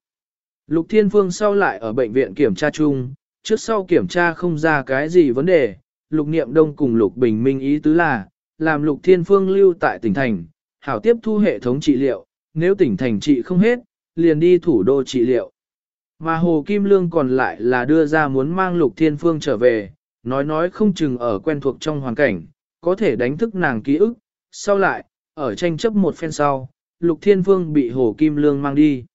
Lục thiên phương sau lại ở bệnh viện kiểm tra chung, trước sau kiểm tra không ra cái gì vấn đề, lục niệm đông cùng lục bình minh ý tứ là, làm lục thiên phương lưu tại tỉnh thành, hảo tiếp thu hệ thống trị liệu, nếu tỉnh thành trị không hết, liền đi thủ đô trị liệu. Mà Hồ Kim Lương còn lại là đưa ra muốn mang lục thiên phương trở về, nói nói không chừng ở quen thuộc trong hoàn cảnh, có thể đánh thức nàng ký ức, sau lại, ở tranh chấp một phen sau, lục thiên phương bị Hồ Kim Lương mang đi.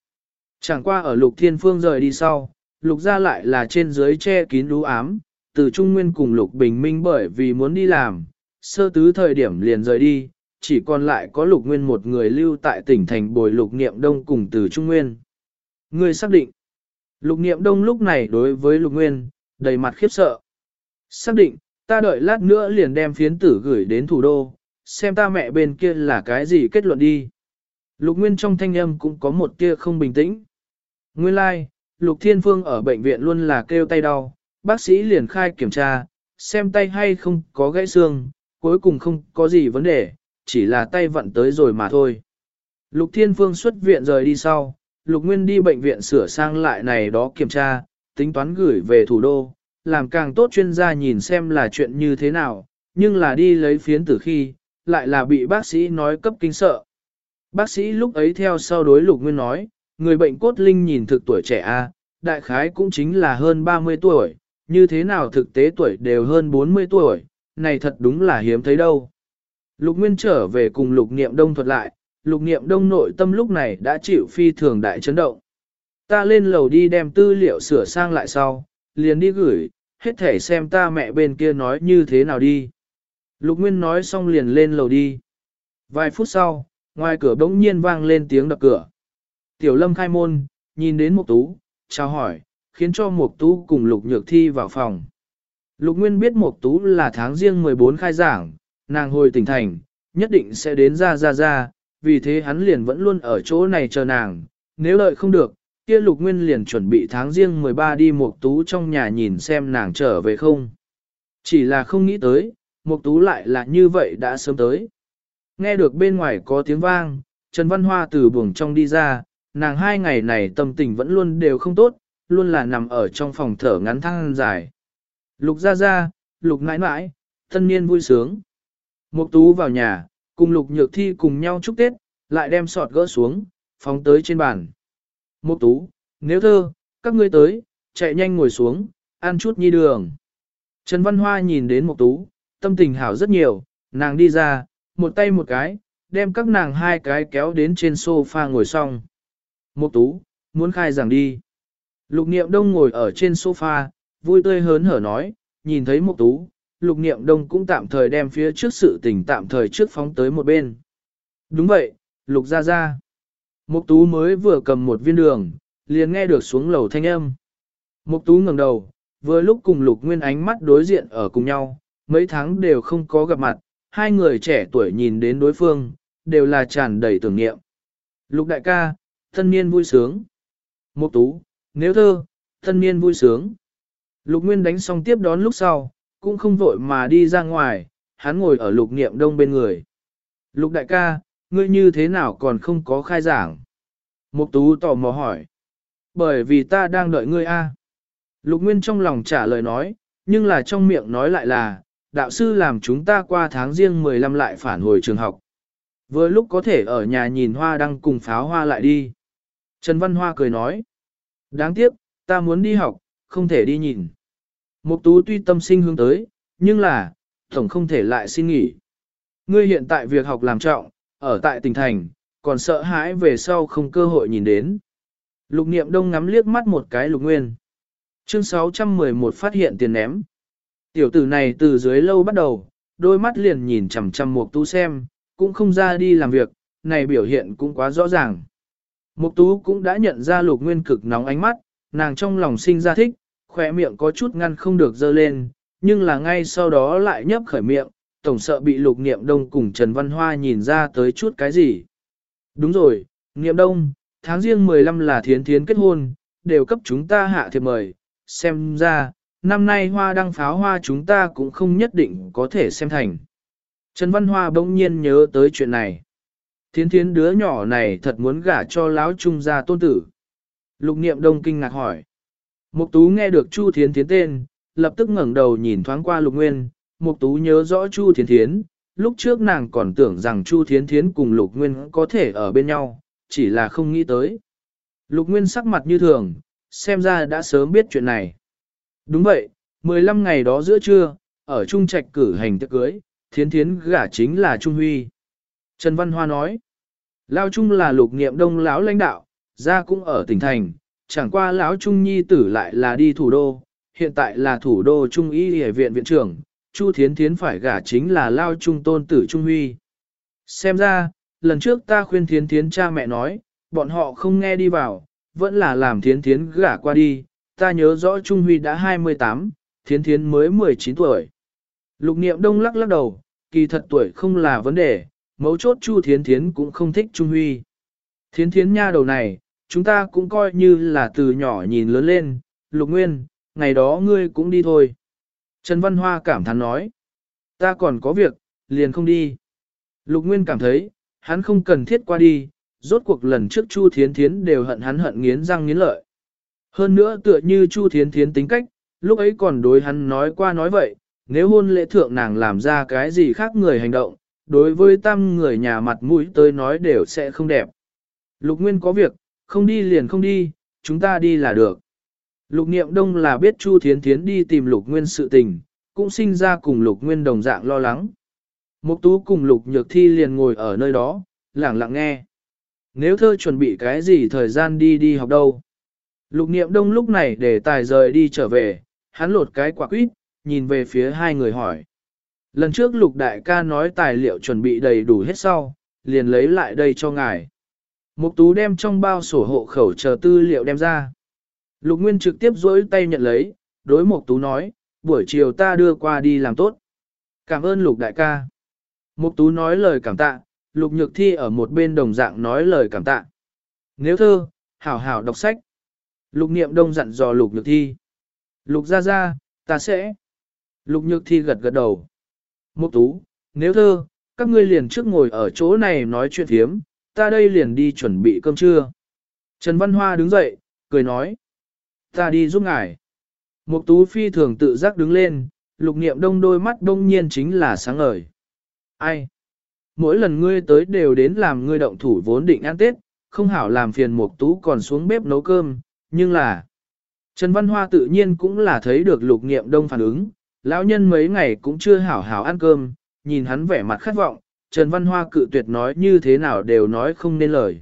Chẳng qua ở lục thiên phương rời đi sau, lục ra lại là trên dưới che kín đú ám, từ Trung Nguyên cùng lục bình minh bởi vì muốn đi làm, sơ tứ thời điểm liền rời đi, chỉ còn lại có lục nguyên một người lưu tại tỉnh thành bồi lục niệm đông cùng từ Trung Nguyên. Người xác định, lục niệm đông lúc này đối với lục nguyên, đầy mặt khiếp sợ. Xác định, ta đợi lát nữa liền đem phiến tử gửi đến thủ đô, xem ta mẹ bên kia là cái gì kết luận đi. Lục Nguyên trong thanh âm cũng có một kia không bình tĩnh. Nguyên lai, like, Lục Thiên Phương ở bệnh viện luôn là kêu tay đau, bác sĩ liền khai kiểm tra, xem tay hay không có gãy xương, cuối cùng không có gì vấn đề, chỉ là tay vận tới rồi mà thôi. Lục Thiên Phương xuất viện rời đi sau, Lục Nguyên đi bệnh viện sửa sang lại này đó kiểm tra, tính toán gửi về thủ đô, làm càng tốt chuyên gia nhìn xem là chuyện như thế nào, nhưng là đi lấy phiến tử khi, lại là bị bác sĩ nói cấp kinh sợ. Bác sĩ lúc ấy theo sau đối Lục Nguyên nói, người bệnh cốt linh nhìn thực tuổi trẻ A, đại khái cũng chính là hơn 30 tuổi, như thế nào thực tế tuổi đều hơn 40 tuổi, này thật đúng là hiếm thấy đâu. Lục Nguyên trở về cùng Lục Niệm Đông thuật lại, Lục Niệm Đông nội tâm lúc này đã chịu phi thường đại chấn động. Ta lên lầu đi đem tư liệu sửa sang lại sau, liền đi gửi, hết thể xem ta mẹ bên kia nói như thế nào đi. Lục Nguyên nói xong liền lên lầu đi. Vài phút sau, ngoài cửa bỗng nhiên vang lên tiếng đập cửa. Tiểu Lâm khai môn, nhìn đến Mục Tú, chào hỏi, khiến cho Mục Tú cùng Lục Nhược Thi vào phòng. Lục Nguyên biết Mục Tú là tháng riêng 14 khai giảng, nàng hồi tỉnh thành, nhất định sẽ đến ra ra ra, vì thế hắn liền vẫn luôn ở chỗ này chờ nàng, nếu lợi không được, kia Lục Nguyên liền chuẩn bị tháng riêng 13 đi một Tú trong nhà nhìn xem nàng trở về không. Chỉ là không nghĩ tới, một Tú lại là như vậy đã sớm tới. Nghe được bên ngoài có tiếng vang, Trần Văn Hoa từ buồng trong đi ra, nàng hai ngày này tâm tình vẫn luôn đều không tốt, luôn là nằm ở trong phòng thở ngắn thăng dài. Lục ra ra, lục nãi nãi, thân niên vui sướng. Mục tú vào nhà, cùng lục nhược thi cùng nhau chúc Tết, lại đem sọt gỡ xuống, phóng tới trên bàn. Mục tú, nếu thơ, các ngươi tới, chạy nhanh ngồi xuống, ăn chút nhi đường. Trần Văn Hoa nhìn đến mục tú, tâm tình hảo rất nhiều, nàng đi ra, một tay một cái, đem các nàng hai cái kéo đến trên sofa ngồi xong. Mục tú, muốn khai giảng đi. Lục niệm đông ngồi ở trên sofa, vui tươi hớn hở nói, nhìn thấy mục tú, lục niệm đông cũng tạm thời đem phía trước sự tình tạm thời trước phóng tới một bên. Đúng vậy, lục ra ra. Mục tú mới vừa cầm một viên đường, liền nghe được xuống lầu thanh âm. Mục tú ngẩng đầu, vừa lúc cùng lục nguyên ánh mắt đối diện ở cùng nhau, mấy tháng đều không có gặp mặt, hai người trẻ tuổi nhìn đến đối phương, đều là tràn đầy tưởng niệm. Lục đại ca, thân niên vui sướng. Mục tú, nếu thơ, thân niên vui sướng. Lục Nguyên đánh xong tiếp đón lúc sau, cũng không vội mà đi ra ngoài, hắn ngồi ở lục niệm đông bên người. Lục đại ca, ngươi như thế nào còn không có khai giảng? Mục tú tò mò hỏi. Bởi vì ta đang đợi ngươi a. Lục Nguyên trong lòng trả lời nói, nhưng là trong miệng nói lại là, đạo sư làm chúng ta qua tháng riêng 15 lại phản hồi trường học. Vừa lúc có thể ở nhà nhìn hoa đăng cùng pháo hoa lại đi. Trần Văn Hoa cười nói. Đáng tiếc, ta muốn đi học, không thể đi nhìn. Mục tú tuy tâm sinh hướng tới, nhưng là, tổng không thể lại xin nghỉ. Ngươi hiện tại việc học làm trọng, ở tại tỉnh thành, còn sợ hãi về sau không cơ hội nhìn đến. Lục niệm đông ngắm liếc mắt một cái lục nguyên. Chương 611 phát hiện tiền ném. Tiểu tử này từ dưới lâu bắt đầu, đôi mắt liền nhìn chằm chằm mục tú xem, cũng không ra đi làm việc, này biểu hiện cũng quá rõ ràng. Mục tú cũng đã nhận ra lục nguyên cực nóng ánh mắt, nàng trong lòng sinh ra thích, khỏe miệng có chút ngăn không được dơ lên, nhưng là ngay sau đó lại nhấp khởi miệng, tổng sợ bị lục niệm đông cùng Trần Văn Hoa nhìn ra tới chút cái gì. Đúng rồi, niệm đông, tháng riêng 15 là thiến thiến kết hôn, đều cấp chúng ta hạ thiệp mời, xem ra, năm nay hoa đăng pháo hoa chúng ta cũng không nhất định có thể xem thành. Trần Văn Hoa bỗng nhiên nhớ tới chuyện này. Thiến thiến đứa nhỏ này thật muốn gả cho lão trung gia tôn tử. Lục niệm đông kinh ngạc hỏi. Mục tú nghe được Chu Thiến Thiến tên, lập tức ngẩng đầu nhìn thoáng qua Lục Nguyên, Mục tú nhớ rõ Chu Thiến Thiến, lúc trước nàng còn tưởng rằng Chu Thiến Thiến cùng Lục Nguyên có thể ở bên nhau, chỉ là không nghĩ tới. Lục Nguyên sắc mặt như thường, xem ra đã sớm biết chuyện này. Đúng vậy, 15 ngày đó giữa trưa, ở Trung Trạch cử hành tiệc cưới, Thiến Thiến gả chính là Trung Huy. Trần Văn Hoa nói, Lao Trung là lục niệm đông lão lãnh đạo, ra cũng ở tỉnh thành, chẳng qua lão Trung Nhi tử lại là đi thủ đô, hiện tại là thủ đô Trung Y Y viện viện trưởng, Chu Thiến Thiến phải gả chính là Lao Trung tôn tử Trung Huy. Xem ra, lần trước ta khuyên Thiến Thiến cha mẹ nói, bọn họ không nghe đi vào, vẫn là làm Thiến Thiến gả qua đi, ta nhớ rõ Trung Huy đã 28, Thiến Thiến mới 19 tuổi. Lục niệm đông lắc lắc đầu, kỳ thật tuổi không là vấn đề, mấu chốt Chu Thiến Thiến cũng không thích Trung Huy. Thiến Thiến nha đầu này, chúng ta cũng coi như là từ nhỏ nhìn lớn lên, Lục Nguyên, ngày đó ngươi cũng đi thôi. Trần Văn Hoa cảm thán nói, ta còn có việc, liền không đi. Lục Nguyên cảm thấy, hắn không cần thiết qua đi, rốt cuộc lần trước Chu Thiến Thiến đều hận hắn hận nghiến răng nghiến lợi. Hơn nữa tựa như Chu Thiến Thiến tính cách, lúc ấy còn đối hắn nói qua nói vậy, nếu hôn lễ thượng nàng làm ra cái gì khác người hành động, đối với tam người nhà mặt mũi tới nói đều sẽ không đẹp. Lục Nguyên có việc, không đi liền không đi, chúng ta đi là được. Lục Niệm Đông là biết Chu Thiến Thiến đi tìm Lục Nguyên sự tình, cũng sinh ra cùng Lục Nguyên đồng dạng lo lắng. Mục Tú cùng Lục Nhược Thi liền ngồi ở nơi đó, lặng lặng nghe. Nếu thơ chuẩn bị cái gì thời gian đi đi học đâu? Lục Niệm Đông lúc này để tài rời đi trở về, hắn lột cái quả quýt, nhìn về phía hai người hỏi. Lần trước Lục Đại ca nói tài liệu chuẩn bị đầy đủ hết sau, liền lấy lại đây cho ngài. Mục Tú đem trong bao sổ hộ khẩu chờ tư liệu đem ra. Lục Nguyên trực tiếp dỗi tay nhận lấy, đối Mục Tú nói, buổi chiều ta đưa qua đi làm tốt. Cảm ơn Lục Đại ca. Mục Tú nói lời cảm tạ, Lục Nhược Thi ở một bên đồng dạng nói lời cảm tạ. Nếu thơ, hảo hảo đọc sách. Lục Niệm Đông dặn dò Lục Nhược Thi. Lục ra ra, ta sẽ. Lục Nhược Thi gật gật đầu. Mục Tú, nếu thơ, các ngươi liền trước ngồi ở chỗ này nói chuyện thiếm, ta đây liền đi chuẩn bị cơm trưa. Trần Văn Hoa đứng dậy, cười nói. Ta đi giúp ngài. Mục Tú phi thường tự giác đứng lên, lục niệm đông đôi mắt đông nhiên chính là sáng ngời. Ai? Mỗi lần ngươi tới đều đến làm ngươi động thủ vốn định ăn Tết, không hảo làm phiền Mục Tú còn xuống bếp nấu cơm, nhưng là... Trần Văn Hoa tự nhiên cũng là thấy được lục niệm đông phản ứng, lão nhân mấy ngày cũng chưa hảo hảo ăn cơm, nhìn hắn vẻ mặt khát vọng, Trần Văn Hoa cự tuyệt nói như thế nào đều nói không nên lời.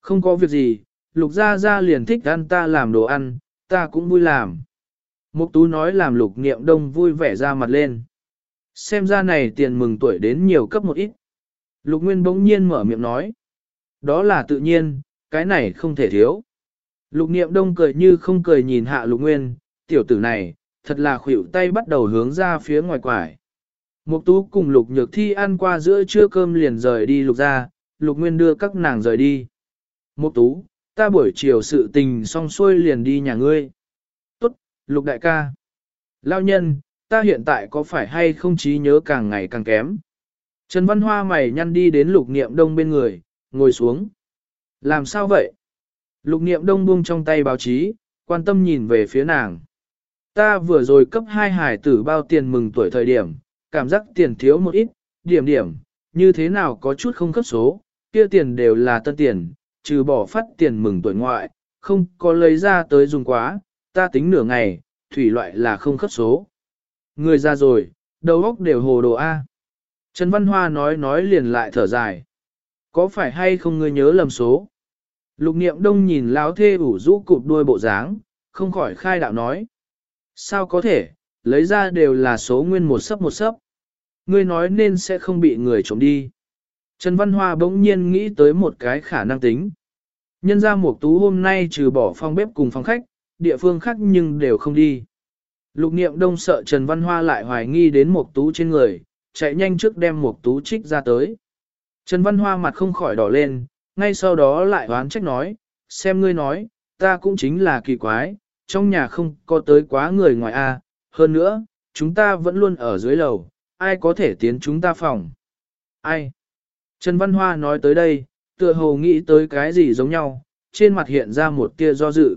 Không có việc gì, lục gia gia liền thích ăn ta làm đồ ăn, ta cũng vui làm. Mục tú nói làm lục niệm đông vui vẻ ra mặt lên. Xem ra này tiền mừng tuổi đến nhiều cấp một ít. Lục Nguyên bỗng nhiên mở miệng nói. Đó là tự nhiên, cái này không thể thiếu. Lục niệm đông cười như không cười nhìn hạ lục nguyên, tiểu tử này, thật là khuỷu tay bắt đầu hướng ra phía ngoài quải. Mục tú cùng lục nhược thi ăn qua giữa trưa cơm liền rời đi lục ra, lục nguyên đưa các nàng rời đi. Mục tú, ta buổi chiều sự tình xong xuôi liền đi nhà ngươi. Tốt, lục đại ca. Lao nhân, ta hiện tại có phải hay không trí nhớ càng ngày càng kém. Trần Văn Hoa mày nhăn đi đến lục niệm đông bên người, ngồi xuống. Làm sao vậy? Lục niệm đông buông trong tay báo chí, quan tâm nhìn về phía nàng. Ta vừa rồi cấp hai hải tử bao tiền mừng tuổi thời điểm, cảm giác tiền thiếu một ít, điểm điểm, như thế nào có chút không cấp số, kia tiền đều là tân tiền, trừ bỏ phát tiền mừng tuổi ngoại, không có lấy ra tới dùng quá, ta tính nửa ngày, thủy loại là không khớp số. Người ra rồi, đầu óc đều hồ đồ A. Trần Văn Hoa nói nói liền lại thở dài. Có phải hay không ngươi nhớ lầm số? Lục niệm đông nhìn lão thê ủ rũ cụp đuôi bộ dáng, không khỏi khai đạo nói. Sao có thể, lấy ra đều là số nguyên một sấp một sấp. Ngươi nói nên sẽ không bị người trộm đi. Trần Văn Hoa bỗng nhiên nghĩ tới một cái khả năng tính. Nhân ra một tú hôm nay trừ bỏ phòng bếp cùng phòng khách, địa phương khác nhưng đều không đi. Lục niệm đông sợ Trần Văn Hoa lại hoài nghi đến một tú trên người, chạy nhanh trước đem một tú trích ra tới. Trần Văn Hoa mặt không khỏi đỏ lên, ngay sau đó lại oán trách nói, xem ngươi nói, ta cũng chính là kỳ quái, trong nhà không có tới quá người ngoài a, hơn nữa, chúng ta vẫn luôn ở dưới lầu, ai có thể tiến chúng ta phòng? Ai? Trần Văn Hoa nói tới đây, tựa hồ nghĩ tới cái gì giống nhau, trên mặt hiện ra một tia do dự.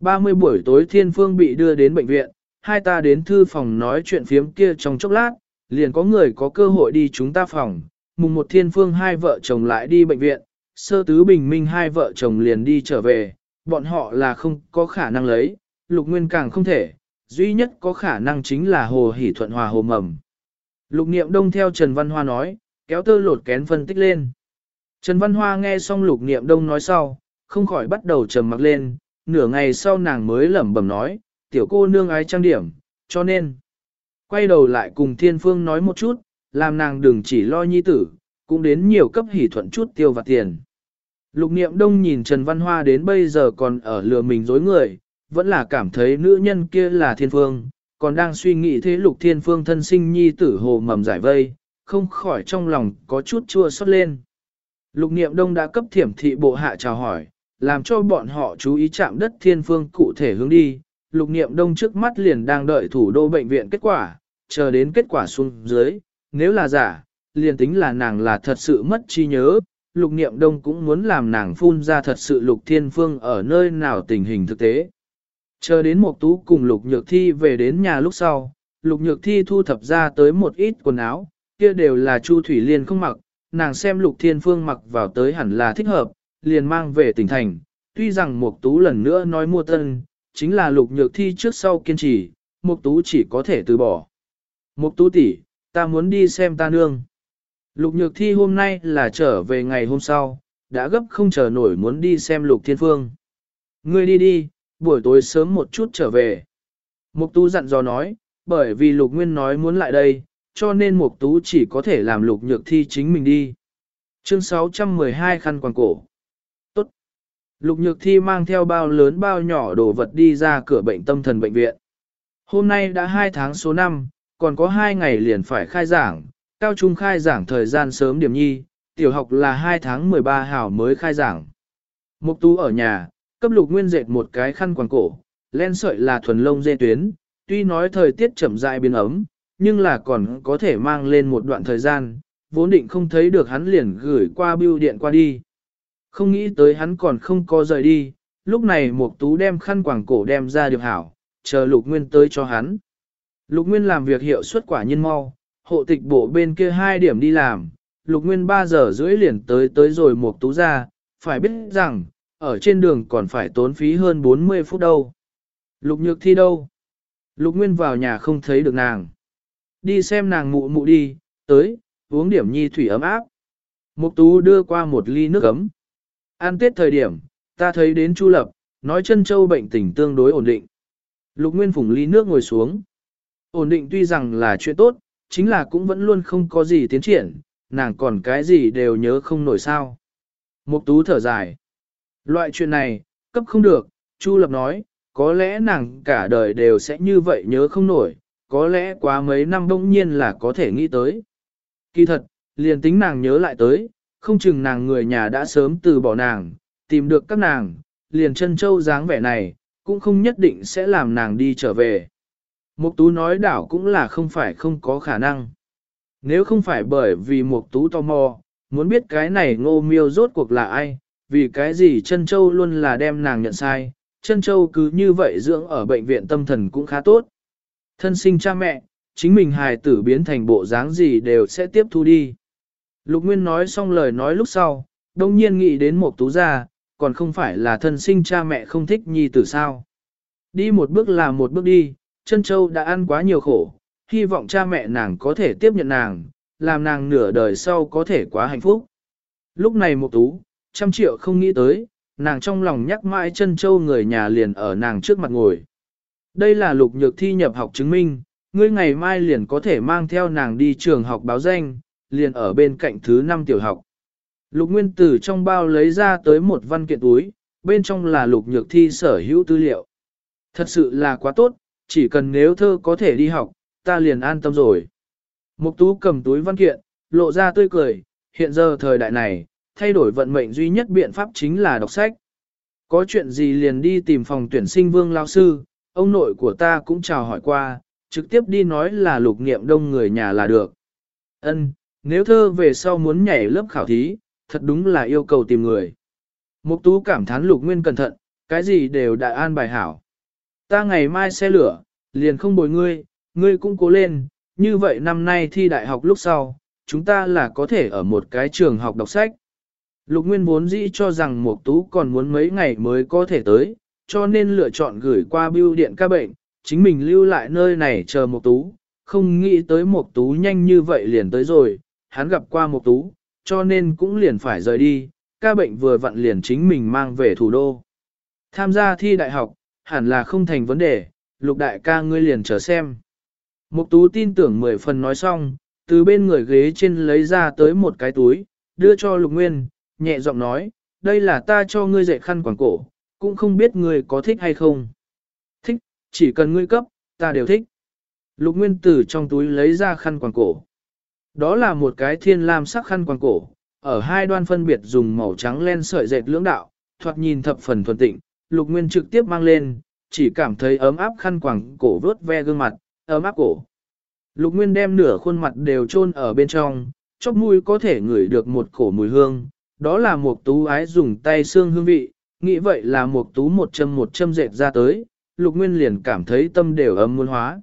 30 buổi tối thiên phương bị đưa đến bệnh viện, hai ta đến thư phòng nói chuyện phiếm kia trong chốc lát, liền có người có cơ hội đi chúng ta phòng, mùng một thiên phương hai vợ chồng lại đi bệnh viện, sơ tứ bình minh hai vợ chồng liền đi trở về, bọn họ là không có khả năng lấy, lục nguyên càng không thể, duy nhất có khả năng chính là hồ hỷ thuận hòa hồ mầm. Lục niệm đông theo Trần Văn Hoa nói, kéo tơ lột kén phân tích lên. Trần Văn Hoa nghe xong lục niệm đông nói sau, không khỏi bắt đầu trầm mặc lên, nửa ngày sau nàng mới lẩm bẩm nói, tiểu cô nương ái trang điểm, cho nên. Quay đầu lại cùng thiên phương nói một chút, làm nàng đừng chỉ lo nhi tử, cũng đến nhiều cấp hỷ thuận chút tiêu vặt tiền. Lục niệm đông nhìn Trần Văn Hoa đến bây giờ còn ở lừa mình dối người, vẫn là cảm thấy nữ nhân kia là thiên phương, còn đang suy nghĩ thế lục thiên phương thân sinh nhi tử hồ mầm giải vây, không khỏi trong lòng có chút chua xót lên. Lục niệm đông đã cấp thiểm thị bộ hạ chào hỏi, làm cho bọn họ chú ý chạm đất thiên phương cụ thể hướng đi. Lục niệm đông trước mắt liền đang đợi thủ đô bệnh viện kết quả, chờ đến kết quả xuống dưới, nếu là giả, liền tính là nàng là thật sự mất trí nhớ, lục niệm đông cũng muốn làm nàng phun ra thật sự lục thiên phương ở nơi nào tình hình thực tế. Chờ đến một tú cùng lục nhược thi về đến nhà lúc sau, lục nhược thi thu thập ra tới một ít quần áo, kia đều là Chu Thủy Liên không mặc, nàng xem lục thiên phương mặc vào tới hẳn là thích hợp, liền mang về tỉnh thành. Tuy rằng Mục Tú lần nữa nói mua tân, chính là lục nhược thi trước sau kiên trì, Mục Tú chỉ có thể từ bỏ. Mục Tú tỷ, ta muốn đi xem ta nương. Lục nhược thi hôm nay là trở về ngày hôm sau, đã gấp không chờ nổi muốn đi xem lục thiên phương. Ngươi đi đi, buổi tối sớm một chút trở về. Mục tú dặn dò nói, bởi vì lục nguyên nói muốn lại đây, cho nên mục tú chỉ có thể làm lục nhược thi chính mình đi. Chương 612 khăn quàng cổ. Tốt. Lục nhược thi mang theo bao lớn bao nhỏ đồ vật đi ra cửa bệnh tâm thần bệnh viện. Hôm nay đã 2 tháng số 5, còn có 2 ngày liền phải khai giảng, cao trung khai giảng thời gian sớm điểm nhi, tiểu học là 2 tháng 13 hào mới khai giảng. Mục tú ở nhà, cấp lục nguyên dệt một cái khăn quàng cổ, len sợi là thuần lông dê tuyến, tuy nói thời tiết chậm rãi biến ấm, nhưng là còn có thể mang lên một đoạn thời gian, vốn định không thấy được hắn liền gửi qua bưu điện qua đi. Không nghĩ tới hắn còn không có rời đi, lúc này một Tú đem khăn quàng cổ đem ra điều hảo, chờ Lục Nguyên tới cho hắn. Lục Nguyên làm việc hiệu suất quả nhiên mau, hộ tịch bộ bên kia hai điểm đi làm, Lục Nguyên 3 giờ rưỡi liền tới tới rồi một Tú ra, phải biết rằng, ở trên đường còn phải tốn phí hơn 40 phút đâu. Lục Nhược Thi đâu? Lục Nguyên vào nhà không thấy được nàng. Đi xem nàng mụ mụ đi, tới, uống điểm nhi thủy ấm áp. Mục Tú đưa qua một ly nước ấm. An tết thời điểm, ta thấy đến Chu Lập, nói chân châu bệnh tình tương đối ổn định. Lục Nguyên phủng ly nước ngồi xuống. Ổn định tuy rằng là chuyện tốt, chính là cũng vẫn luôn không có gì tiến triển, nàng còn cái gì đều nhớ không nổi sao. Mục Tú thở dài. Loại chuyện này, cấp không được, Chu Lập nói, có lẽ nàng cả đời đều sẽ như vậy nhớ không nổi, có lẽ quá mấy năm đông nhiên là có thể nghĩ tới. Kỳ thật, liền tính nàng nhớ lại tới, không chừng nàng người nhà đã sớm từ bỏ nàng, tìm được các nàng, liền chân châu dáng vẻ này, cũng không nhất định sẽ làm nàng đi trở về. Mục tú nói đảo cũng là không phải không có khả năng. Nếu không phải bởi vì mục tú tò mò, muốn biết cái này ngô miêu rốt cuộc là ai, vì cái gì chân châu luôn là đem nàng nhận sai, chân châu cứ như vậy dưỡng ở bệnh viện tâm thần cũng khá tốt. Thân sinh cha mẹ, chính mình hài tử biến thành bộ dáng gì đều sẽ tiếp thu đi. Lục Nguyên nói xong lời nói lúc sau, đông nhiên nghĩ đến một tú gia, còn không phải là thân sinh cha mẹ không thích nhi tử sao. Đi một bước là một bước đi, chân châu đã ăn quá nhiều khổ, hy vọng cha mẹ nàng có thể tiếp nhận nàng, làm nàng nửa đời sau có thể quá hạnh phúc. Lúc này một tú, trăm triệu không nghĩ tới, nàng trong lòng nhắc mãi chân châu người nhà liền ở nàng trước mặt ngồi. Đây là lục nhược thi nhập học chứng minh, ngươi ngày mai liền có thể mang theo nàng đi trường học báo danh, liền ở bên cạnh thứ năm tiểu học. Lục Nguyên Tử trong bao lấy ra tới một văn kiện túi, bên trong là lục nhược thi sở hữu tư liệu. Thật sự là quá tốt, chỉ cần nếu thơ có thể đi học, ta liền an tâm rồi. Mục tú cầm túi văn kiện, lộ ra tươi cười, hiện giờ thời đại này, thay đổi vận mệnh duy nhất biện pháp chính là đọc sách. Có chuyện gì liền đi tìm phòng tuyển sinh vương lao sư, ông nội của ta cũng chào hỏi qua, trực tiếp đi nói là lục niệm đông người nhà là được. Ân, nếu thơ về sau muốn nhảy lớp khảo thí, thật đúng là yêu cầu tìm người. Mục tú cảm thán lục nguyên cẩn thận, cái gì đều đại an bài hảo. Ta ngày mai xe lửa, liền không bồi ngươi, ngươi cũng cố lên, như vậy năm nay thi đại học lúc sau, chúng ta là có thể ở một cái trường học đọc sách. Lục Nguyên vốn dĩ cho rằng Mục Tú còn muốn mấy ngày mới có thể tới, cho nên lựa chọn gửi qua bưu điện ca bệnh, chính mình lưu lại nơi này chờ Mục Tú, không nghĩ tới Mục Tú nhanh như vậy liền tới rồi, hắn gặp qua Mục Tú, cho nên cũng liền phải rời đi, ca bệnh vừa vặn liền chính mình mang về thủ đô. Tham gia thi đại học, hẳn là không thành vấn đề, lục đại ca ngươi liền chờ xem. Mục tú tin tưởng mười phần nói xong, từ bên người ghế trên lấy ra tới một cái túi, đưa cho lục nguyên, nhẹ giọng nói, đây là ta cho ngươi dạy khăn quàng cổ, cũng không biết ngươi có thích hay không. Thích, chỉ cần ngươi cấp, ta đều thích. Lục nguyên từ trong túi lấy ra khăn quàng cổ. Đó là một cái thiên lam sắc khăn quàng cổ, ở hai đoan phân biệt dùng màu trắng len sợi dệt lưỡng đạo, thoạt nhìn thập phần thuần tịnh, lục nguyên trực tiếp mang lên, chỉ cảm thấy ấm áp khăn quàng cổ vớt ve gương mặt, ấm áp cổ. Lục nguyên đem nửa khuôn mặt đều chôn ở bên trong, chóp mũi có thể ngửi được một cổ mùi hương, đó là một tú ái dùng tay xương hương vị, nghĩ vậy là một tú một châm một châm dệt ra tới, lục nguyên liền cảm thấy tâm đều ấm muôn hóa.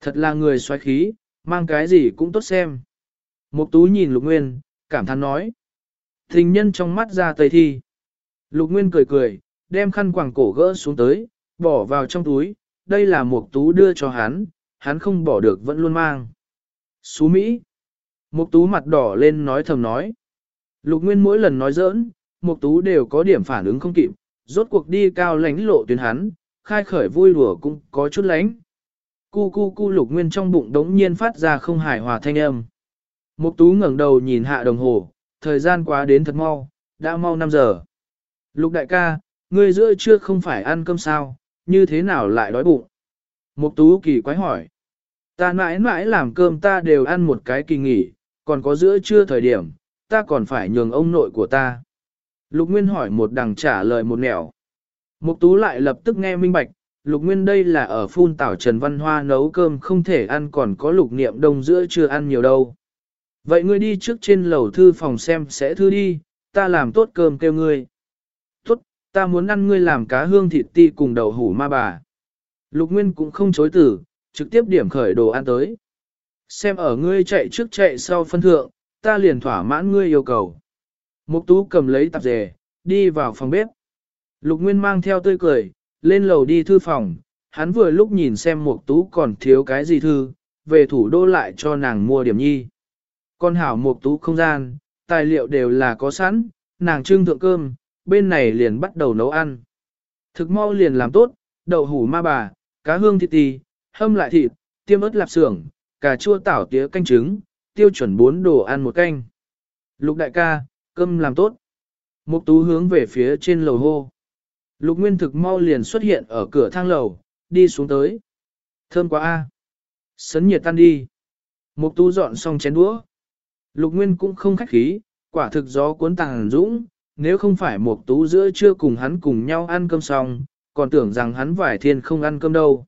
Thật là người xoáy khí, mang cái gì cũng tốt xem. Một tú nhìn lục nguyên, cảm thán nói. Thình nhân trong mắt ra tây thi. Lục Nguyên cười cười, đem khăn quàng cổ gỡ xuống tới, bỏ vào trong túi, đây là một Tú đưa cho hắn, hắn không bỏ được vẫn luôn mang. Xú Mỹ. Mục Tú mặt đỏ lên nói thầm nói. Lục Nguyên mỗi lần nói giỡn, Mục Tú đều có điểm phản ứng không kịp, rốt cuộc đi cao lãnh lộ tuyến hắn, khai khởi vui đùa cũng có chút lãnh. Cu cu cu Lục Nguyên trong bụng đống nhiên phát ra không hài hòa thanh âm. Mục tú ngẩng đầu nhìn hạ đồng hồ, thời gian quá đến thật mau, đã mau 5 giờ. Lục đại ca, ngươi giữa trưa không phải ăn cơm sao, như thế nào lại đói bụng? Mục tú kỳ quái hỏi. Ta mãi mãi làm cơm ta đều ăn một cái kỳ nghỉ, còn có giữa trưa thời điểm, ta còn phải nhường ông nội của ta. Lục Nguyên hỏi một đằng trả lời một nẻo. Mục tú lại lập tức nghe minh bạch, Lục Nguyên đây là ở phun tảo Trần Văn Hoa nấu cơm không thể ăn còn có lục niệm đông giữa chưa ăn nhiều đâu. Vậy ngươi đi trước trên lầu thư phòng xem sẽ thư đi, ta làm tốt cơm kêu ngươi. Tốt, ta muốn ăn ngươi làm cá hương thịt ti cùng đậu hủ ma bà. Lục Nguyên cũng không chối từ, trực tiếp điểm khởi đồ ăn tới. Xem ở ngươi chạy trước chạy sau phân thượng, ta liền thỏa mãn ngươi yêu cầu. Mục tú cầm lấy tạp dề, đi vào phòng bếp. Lục Nguyên mang theo tươi cười, lên lầu đi thư phòng, hắn vừa lúc nhìn xem mục tú còn thiếu cái gì thư, về thủ đô lại cho nàng mua điểm nhi. Con hảo mục tú không gian, tài liệu đều là có sẵn, nàng trưng thượng cơm, bên này liền bắt đầu nấu ăn. Thực mau liền làm tốt, đậu hủ ma bà, cá hương thịt tì, hâm lại thịt, tiêm ớt lạp xưởng, cà chua tảo tía canh trứng, tiêu chuẩn bốn đồ ăn một canh. Lục đại ca, cơm làm tốt. Mục tú hướng về phía trên lầu hô. Lục nguyên thực mau liền xuất hiện ở cửa thang lầu, đi xuống tới. Thơm quá a. Sấn nhiệt tan đi. Mục tú dọn xong chén đũa. Lục Nguyên cũng không khách khí, quả thực gió cuốn tàng dũng, nếu không phải Mục tú giữa trưa cùng hắn cùng nhau ăn cơm xong, còn tưởng rằng hắn vải thiên không ăn cơm đâu.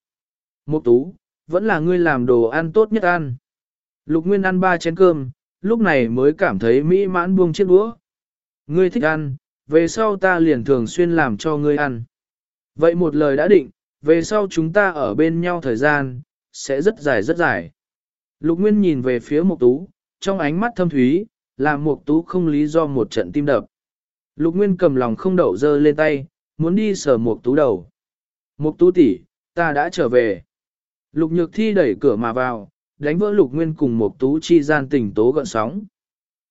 Mục tú, vẫn là ngươi làm đồ ăn tốt nhất ăn. Lục Nguyên ăn ba chén cơm, lúc này mới cảm thấy mỹ mãn buông chiếc đũa. Ngươi thích ăn, về sau ta liền thường xuyên làm cho ngươi ăn. Vậy một lời đã định, về sau chúng ta ở bên nhau thời gian, sẽ rất dài rất dài. Lục Nguyên nhìn về phía Mộc Tú, trong ánh mắt thâm thúy, làm Mục Tú không lý do một trận tim đập. Lục Nguyên cầm lòng không đậu giơ lên tay, muốn đi sờ Mục Tú đầu. Mục tú tỷ, ta đã trở về. Lục nhược thi đẩy cửa mà vào, đánh vỡ lục nguyên cùng một tú chi gian tình tố gợn sóng.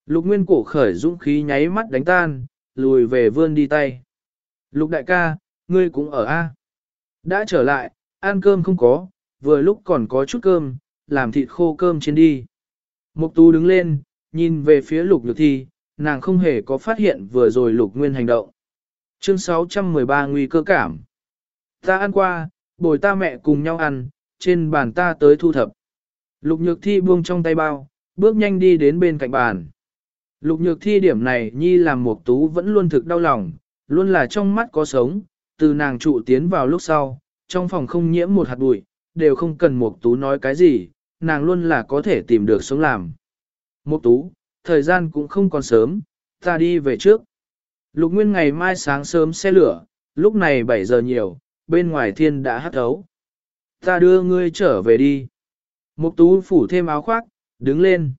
Lục nguyên cổ khởi dũng khí nháy mắt đánh tan, lùi về vươn đi tay. Lục đại ca, ngươi cũng ở A. Đã trở lại, ăn cơm không có, vừa lúc còn có chút cơm, làm thịt khô cơm trên đi. Mục tú đứng lên, nhìn về phía lục nhược thi, nàng không hề có phát hiện vừa rồi lục nguyên hành động. Chương 613 nguy cơ cảm. Ta ăn qua, bồi ta mẹ cùng nhau ăn, trên bàn ta tới thu thập. Lục nhược thi buông trong tay bao, bước nhanh đi đến bên cạnh bàn. Lục nhược thi điểm này nhi làm một tú vẫn luôn thực đau lòng, luôn là trong mắt có sống, từ nàng trụ tiến vào lúc sau, trong phòng không nhiễm một hạt bụi, đều không cần một tú nói cái gì, nàng luôn là có thể tìm được sống làm. Một tú, thời gian cũng không còn sớm, ta đi về trước. Lục Nguyên ngày mai sáng sớm xe lửa, lúc này 7 giờ nhiều, bên ngoài thiên đã hắt thấu. Ta đưa ngươi trở về đi. Mục tú phủ thêm áo khoác, đứng lên.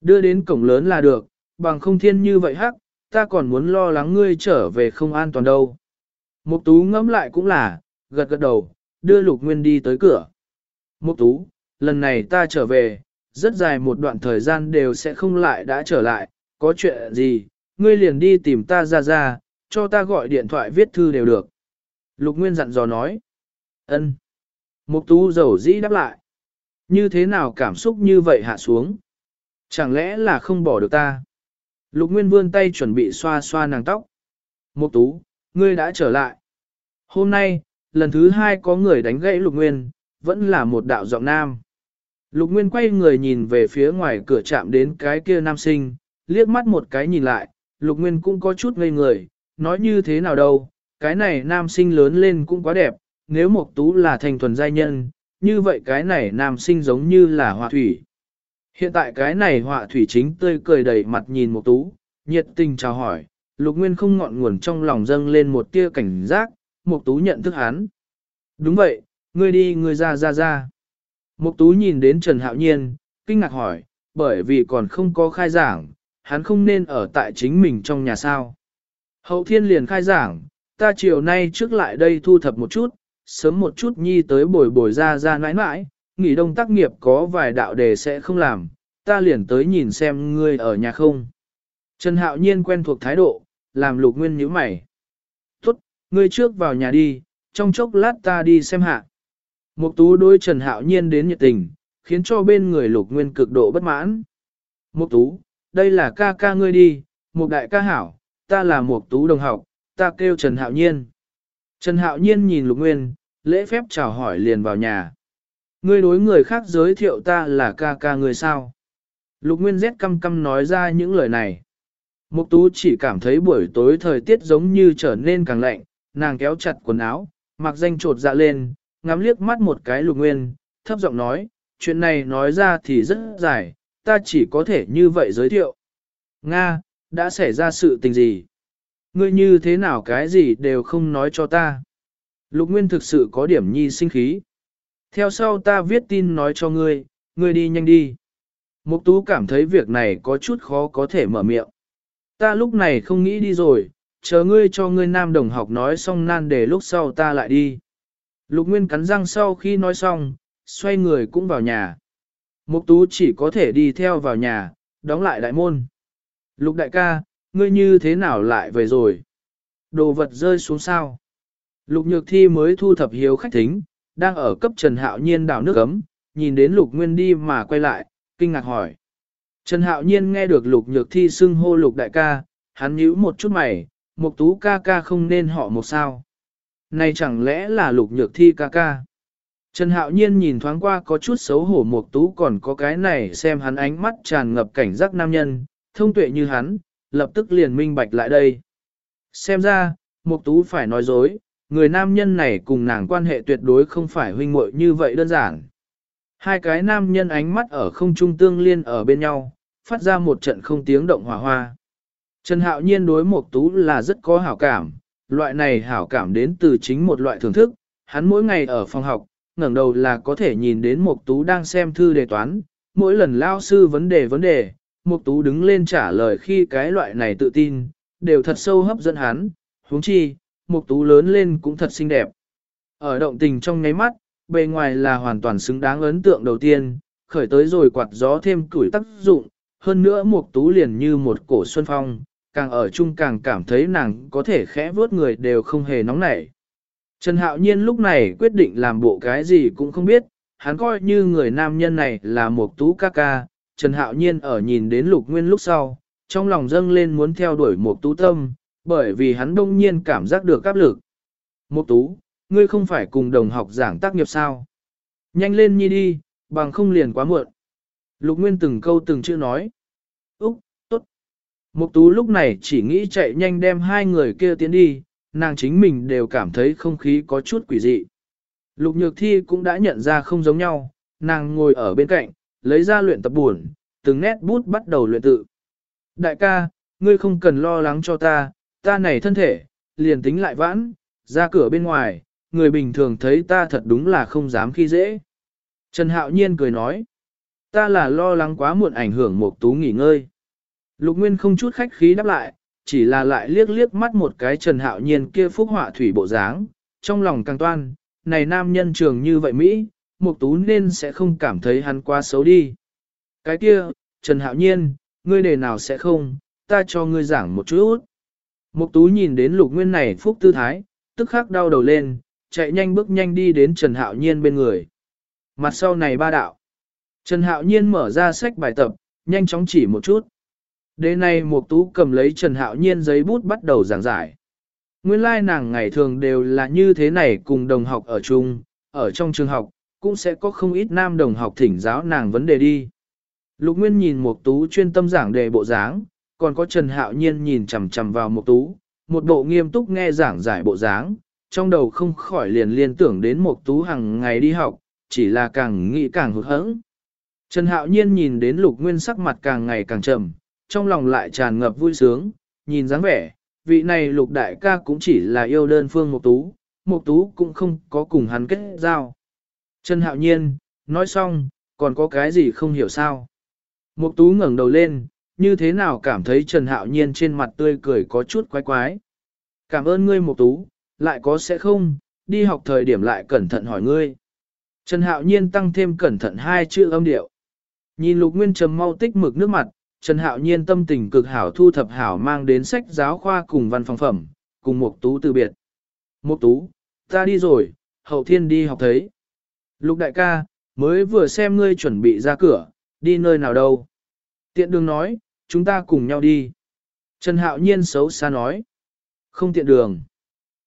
Đưa đến cổng lớn là được, bằng không thiên như vậy hắc, ta còn muốn lo lắng ngươi trở về không an toàn đâu. Mục tú ngẫm lại cũng là, gật gật đầu, đưa lục nguyên đi tới cửa. Mục tú, lần này ta trở về, rất dài một đoạn thời gian đều sẽ không lại đã trở lại, có chuyện gì, ngươi liền đi tìm ta ra ra, cho ta gọi điện thoại viết thư đều được. Lục Nguyên dặn dò nói. ân. Mục tú dầu dĩ đáp lại. Như thế nào cảm xúc như vậy hạ xuống? Chẳng lẽ là không bỏ được ta? Lục Nguyên vươn tay chuẩn bị xoa xoa nàng tóc. Mục tú, ngươi đã trở lại. Hôm nay, lần thứ hai có người đánh gãy Lục Nguyên, vẫn là một đạo giọng nam. Lục Nguyên quay người nhìn về phía ngoài cửa chạm đến cái kia nam sinh, liếc mắt một cái nhìn lại, Lục Nguyên cũng có chút ngây người, nói như thế nào đâu, cái này nam sinh lớn lên cũng quá đẹp, nếu Mộc Tú là thành thuần giai nhân, như vậy cái này nam sinh giống như là họa thủy. Hiện tại cái này họa thủy chính tươi cười đầy mặt nhìn một Tú, nhiệt tình chào hỏi, Lục Nguyên không ngọn nguồn trong lòng dâng lên một tia cảnh giác, một Tú nhận thức hắn. Đúng vậy, ngươi đi ngươi ra ra ra. mục Tú nhìn đến Trần Hạo Nhiên, kinh ngạc hỏi, bởi vì còn không có khai giảng, hắn không nên ở tại chính mình trong nhà sao. Hậu thiên liền khai giảng, ta chiều nay trước lại đây thu thập một chút, sớm một chút nhi tới bồi bồi ra ra nãi nãi, nghỉ đông tác nghiệp có vài đạo đề sẽ không làm, ta liền tới nhìn xem ngươi ở nhà không. Trần Hạo Nhiên quen thuộc thái độ, làm lục nguyên nhíu mày. Tốt, ngươi trước vào nhà đi, trong chốc lát ta đi xem hạ. Mục tú đối Trần Hạo Nhiên đến nhiệt tình, khiến cho bên người lục nguyên cực độ bất mãn. Mục tú, đây là ca ca ngươi đi, một đại ca hảo, ta là mục tú đồng học, ta kêu Trần Hạo Nhiên. Trần Hạo Nhiên nhìn Lục Nguyên, lễ phép chào hỏi liền vào nhà. Ngươi đối người khác giới thiệu ta là ca ca người sao? Lục Nguyên rét căm căm nói ra những lời này. Mục tú chỉ cảm thấy buổi tối thời tiết giống như trở nên càng lạnh, nàng kéo chặt quần áo, mặc danh trột dạ lên, ngắm liếc mắt một cái Lục Nguyên, thấp giọng nói, chuyện này nói ra thì rất dài, ta chỉ có thể như vậy giới thiệu. Nga, đã xảy ra sự tình gì? Ngươi như thế nào cái gì đều không nói cho ta. Lục Nguyên thực sự có điểm nhi sinh khí. Theo sau ta viết tin nói cho ngươi, ngươi đi nhanh đi. Mục tú cảm thấy việc này có chút khó có thể mở miệng. Ta lúc này không nghĩ đi rồi, chờ ngươi cho ngươi nam đồng học nói xong nan để lúc sau ta lại đi. Lục Nguyên cắn răng sau khi nói xong, xoay người cũng vào nhà. Mục tú chỉ có thể đi theo vào nhà, đóng lại đại môn. Lục đại ca, ngươi như thế nào lại về rồi? Đồ vật rơi xuống sao? Lục nhược thi mới thu thập hiếu khách thính, đang ở cấp Trần Hạo Nhiên đảo nước ấm, nhìn đến Lục Nguyên đi mà quay lại, kinh ngạc hỏi. Trần Hạo Nhiên nghe được Lục nhược thi xưng hô Lục đại ca, hắn nhíu một chút mày, Mục tú ca ca không nên họ một sao. Này chẳng lẽ là Lục nhược thi ca ca? Trần Hạo Nhiên nhìn thoáng qua có chút xấu hổ Mục tú còn có cái này xem hắn ánh mắt tràn ngập cảnh giác nam nhân, thông tuệ như hắn, lập tức liền minh bạch lại đây. Xem ra, Mục Tú phải nói dối, người nam nhân này cùng nàng quan hệ tuyệt đối không phải huynh muội như vậy đơn giản. Hai cái nam nhân ánh mắt ở không trung tương liên ở bên nhau, phát ra một trận không tiếng động hỏa hoa. Trần Hạo Nhiên đối Mộc Tú là rất có hảo cảm, loại này hảo cảm đến từ chính một loại thưởng thức, hắn mỗi ngày ở phòng học, ngẩng đầu là có thể nhìn đến Mộc Tú đang xem thư đề toán, mỗi lần lao sư vấn đề vấn đề, Mộc Tú đứng lên trả lời khi cái loại này tự tin, đều thật sâu hấp dẫn hắn, huống chi, Mục Tú lớn lên cũng thật xinh đẹp. Ở động tình trong ngáy mắt, bề ngoài là hoàn toàn xứng đáng ấn tượng đầu tiên, khởi tới rồi quạt gió thêm tuổi tác dụng, hơn nữa Mục Tú liền như một cổ xuân phong, càng ở chung càng cảm thấy nàng có thể khẽ vuốt người đều không hề nóng nảy. Trần Hạo Nhiên lúc này quyết định làm bộ cái gì cũng không biết, hắn coi như người nam nhân này là Mục Tú ca ca, Trần Hạo Nhiên ở nhìn đến Lục Nguyên lúc sau, trong lòng dâng lên muốn theo đuổi Mục Tú tâm, bởi vì hắn đông nhiên cảm giác được áp lực. Mục Tú, ngươi không phải cùng đồng học giảng tác nghiệp sao? Nhanh lên nhi đi, bằng không liền quá muộn. Lục Nguyên từng câu từng chữ nói. Úc, tốt. Mục Tú lúc này chỉ nghĩ chạy nhanh đem hai người kia tiến đi, nàng chính mình đều cảm thấy không khí có chút quỷ dị. Lục Nhược Thi cũng đã nhận ra không giống nhau, nàng ngồi ở bên cạnh, lấy ra luyện tập buồn, từng nét bút bắt đầu luyện tự. Đại ca, ngươi không cần lo lắng cho ta, ta này thân thể, liền tính lại vãn, ra cửa bên ngoài, người bình thường thấy ta thật đúng là không dám khi dễ. Trần Hạo Nhiên cười nói, ta là lo lắng quá muộn ảnh hưởng một tú nghỉ ngơi. Lục Nguyên không chút khách khí đáp lại, chỉ là lại liếc liếc mắt một cái Trần Hạo Nhiên kia phúc họa thủy bộ dáng, trong lòng càng toan, này nam nhân trường như vậy Mỹ, Mục Tú nên sẽ không cảm thấy hắn quá xấu đi. Cái kia, Trần Hạo Nhiên, ngươi đề nào sẽ không, ta cho ngươi giảng một chút. Mục Tú nhìn đến Lục Nguyên này phúc tư thái, tức khắc đau đầu lên, chạy nhanh bước nhanh đi đến Trần Hạo Nhiên bên người. Mặt sau này ba đạo. Trần Hạo Nhiên mở ra sách bài tập, nhanh chóng chỉ một chút. Đề này Mục Tú cầm lấy Trần Hạo Nhiên giấy bút bắt đầu giảng giải. Nguyên lai like nàng ngày thường đều là như thế này cùng đồng học ở chung, ở trong trường học, cũng sẽ có không ít nam đồng học thỉnh giáo nàng vấn đề đi. Lục Nguyên nhìn Mục Tú chuyên tâm giảng đề bộ dáng, còn có Trần Hạo Nhiên nhìn chằm chằm vào Mục Tú, một bộ nghiêm túc nghe giảng giải bộ dáng, trong đầu không khỏi liền liên tưởng đến Mục Tú hàng ngày đi học, chỉ là càng nghĩ càng hụt hẫng. Trần Hạo Nhiên nhìn đến Lục Nguyên sắc mặt càng ngày càng trầm, trong lòng lại tràn ngập vui sướng, nhìn dáng vẻ, vị này Lục đại ca cũng chỉ là yêu đơn phương Mục Tú, Mục Tú cũng không có cùng hắn kết giao. Trần Hạo Nhiên, nói xong, còn có cái gì không hiểu sao? Mục Tú ngẩng đầu lên, như thế nào cảm thấy Trần Hạo Nhiên trên mặt tươi cười có chút quái quái. Cảm ơn ngươi một Tú, lại có sẽ không, đi học thời điểm lại cẩn thận hỏi ngươi. Trần Hạo Nhiên tăng thêm cẩn thận hai chữ âm điệu. Nhìn Lục Nguyên trầm mau tích mực nước mặt, Trần Hạo Nhiên tâm tình cực hảo thu thập hảo mang đến sách giáo khoa cùng văn phòng phẩm, cùng Mục Tú từ biệt. Mục Tú, ta đi rồi, hậu thiên đi học thấy. Lục đại ca, mới vừa xem ngươi chuẩn bị ra cửa, đi nơi nào đâu. Tiện đường nói, chúng ta cùng nhau đi. Trần Hạo Nhiên xấu xa nói. Không tiện đường.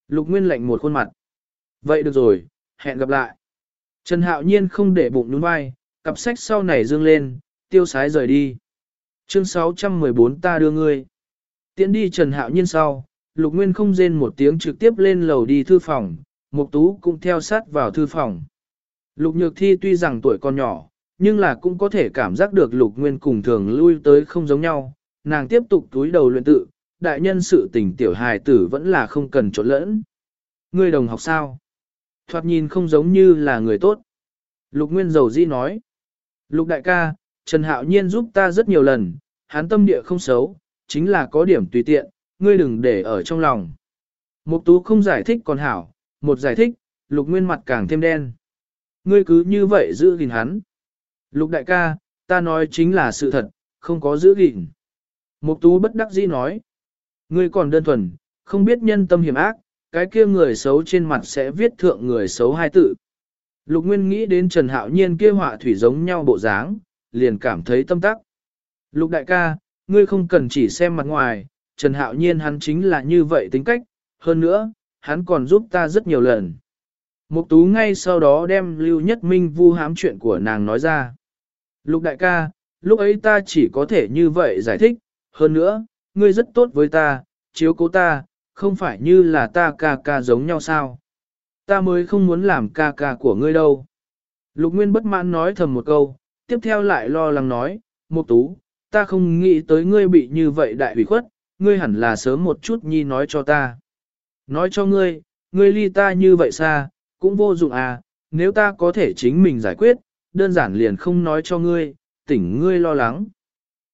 Lục Nguyên lạnh một khuôn mặt. Vậy được rồi, hẹn gặp lại. Trần Hạo Nhiên không để bụng nhún vai, cặp sách sau này dương lên, tiêu sái rời đi. Chương 614 ta đưa ngươi. Tiến đi Trần Hạo Nhiên sau, Lục Nguyên không rên một tiếng trực tiếp lên lầu đi thư phòng, Mục Tú cũng theo sát vào thư phòng. Lục Nhược Thi tuy rằng tuổi còn nhỏ, nhưng là cũng có thể cảm giác được Lục Nguyên cùng thường lui tới không giống nhau, nàng tiếp tục túi đầu luyện tự, đại nhân sự tình tiểu hài tử vẫn là không cần trộn lẫn. Ngươi đồng học sao? Thoạt nhìn không giống như là người tốt. Lục Nguyên dầu dĩ nói. Lục đại ca, Trần Hạo Nhiên giúp ta rất nhiều lần, hắn tâm địa không xấu, chính là có điểm tùy tiện, ngươi đừng để ở trong lòng. Mục tú không giải thích còn hảo, một giải thích, lục nguyên mặt càng thêm đen. Ngươi cứ như vậy giữ gìn hắn. Lục đại ca, ta nói chính là sự thật, không có giữ gìn. Mục tú bất đắc dĩ nói. Ngươi còn đơn thuần, không biết nhân tâm hiểm ác, cái kia người xấu trên mặt sẽ viết thượng người xấu hai tự. Lục Nguyên nghĩ đến Trần Hạo Nhiên kia họa thủy giống nhau bộ dáng, liền cảm thấy tâm tắc. Lục đại ca, ngươi không cần chỉ xem mặt ngoài, Trần Hạo Nhiên hắn chính là như vậy tính cách, hơn nữa, hắn còn giúp ta rất nhiều lần. Mục tú ngay sau đó đem Lưu Nhất Minh vu hám chuyện của nàng nói ra. Lục đại ca, lúc ấy ta chỉ có thể như vậy giải thích, hơn nữa, ngươi rất tốt với ta, chiếu cố ta, không phải như là ta ca ca giống nhau sao. Ta mới không muốn làm ca ca của ngươi đâu. Lục Nguyên bất mãn nói thầm một câu, tiếp theo lại lo lắng nói, Mục tú, ta không nghĩ tới ngươi bị như vậy đại hủy khuất, ngươi hẳn là sớm một chút nhi nói cho ta. Nói cho ngươi, ngươi ly ta như vậy xa, cũng vô dụng à, nếu ta có thể chính mình giải quyết, đơn giản liền không nói cho ngươi, tỉnh ngươi lo lắng.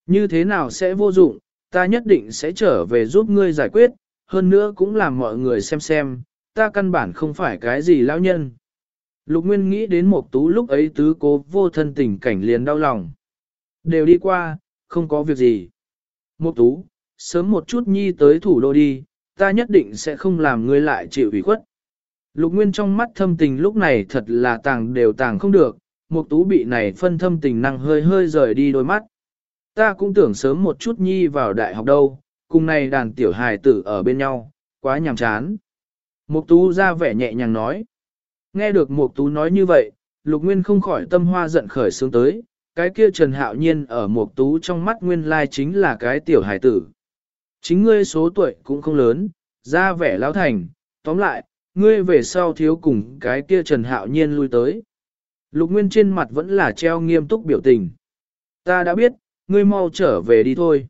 Như thế nào sẽ vô dụng, ta nhất định sẽ trở về giúp ngươi giải quyết, hơn nữa cũng làm mọi người xem xem, ta căn bản không phải cái gì lão nhân. Lục Nguyên nghĩ đến một tú lúc ấy tứ cố vô thân tình cảnh liền đau lòng. Đều đi qua, không có việc gì. Một tú, sớm một chút nhi tới thủ đô đi, ta nhất định sẽ không làm ngươi lại chịu ủy khuất. Lục Nguyên trong mắt thâm tình lúc này thật là tàng đều tàng không được, Mục tú bị này phân thâm tình năng hơi hơi rời đi đôi mắt. Ta cũng tưởng sớm một chút nhi vào đại học đâu, cùng này đàn tiểu hài tử ở bên nhau, quá nhàm chán. Mục tú ra vẻ nhẹ nhàng nói. Nghe được Mục tú nói như vậy, Lục Nguyên không khỏi tâm hoa giận khởi sướng tới, cái kia Trần Hạo Nhiên ở Mục tú trong mắt nguyên lai chính là cái tiểu hài tử. Chính ngươi số tuổi cũng không lớn, ra vẻ lão thành, tóm lại, ngươi về sau thiếu cùng cái kia Trần Hạo Nhiên lui tới. Lục Nguyên trên mặt vẫn là treo nghiêm túc biểu tình. Ta đã biết, ngươi mau trở về đi thôi.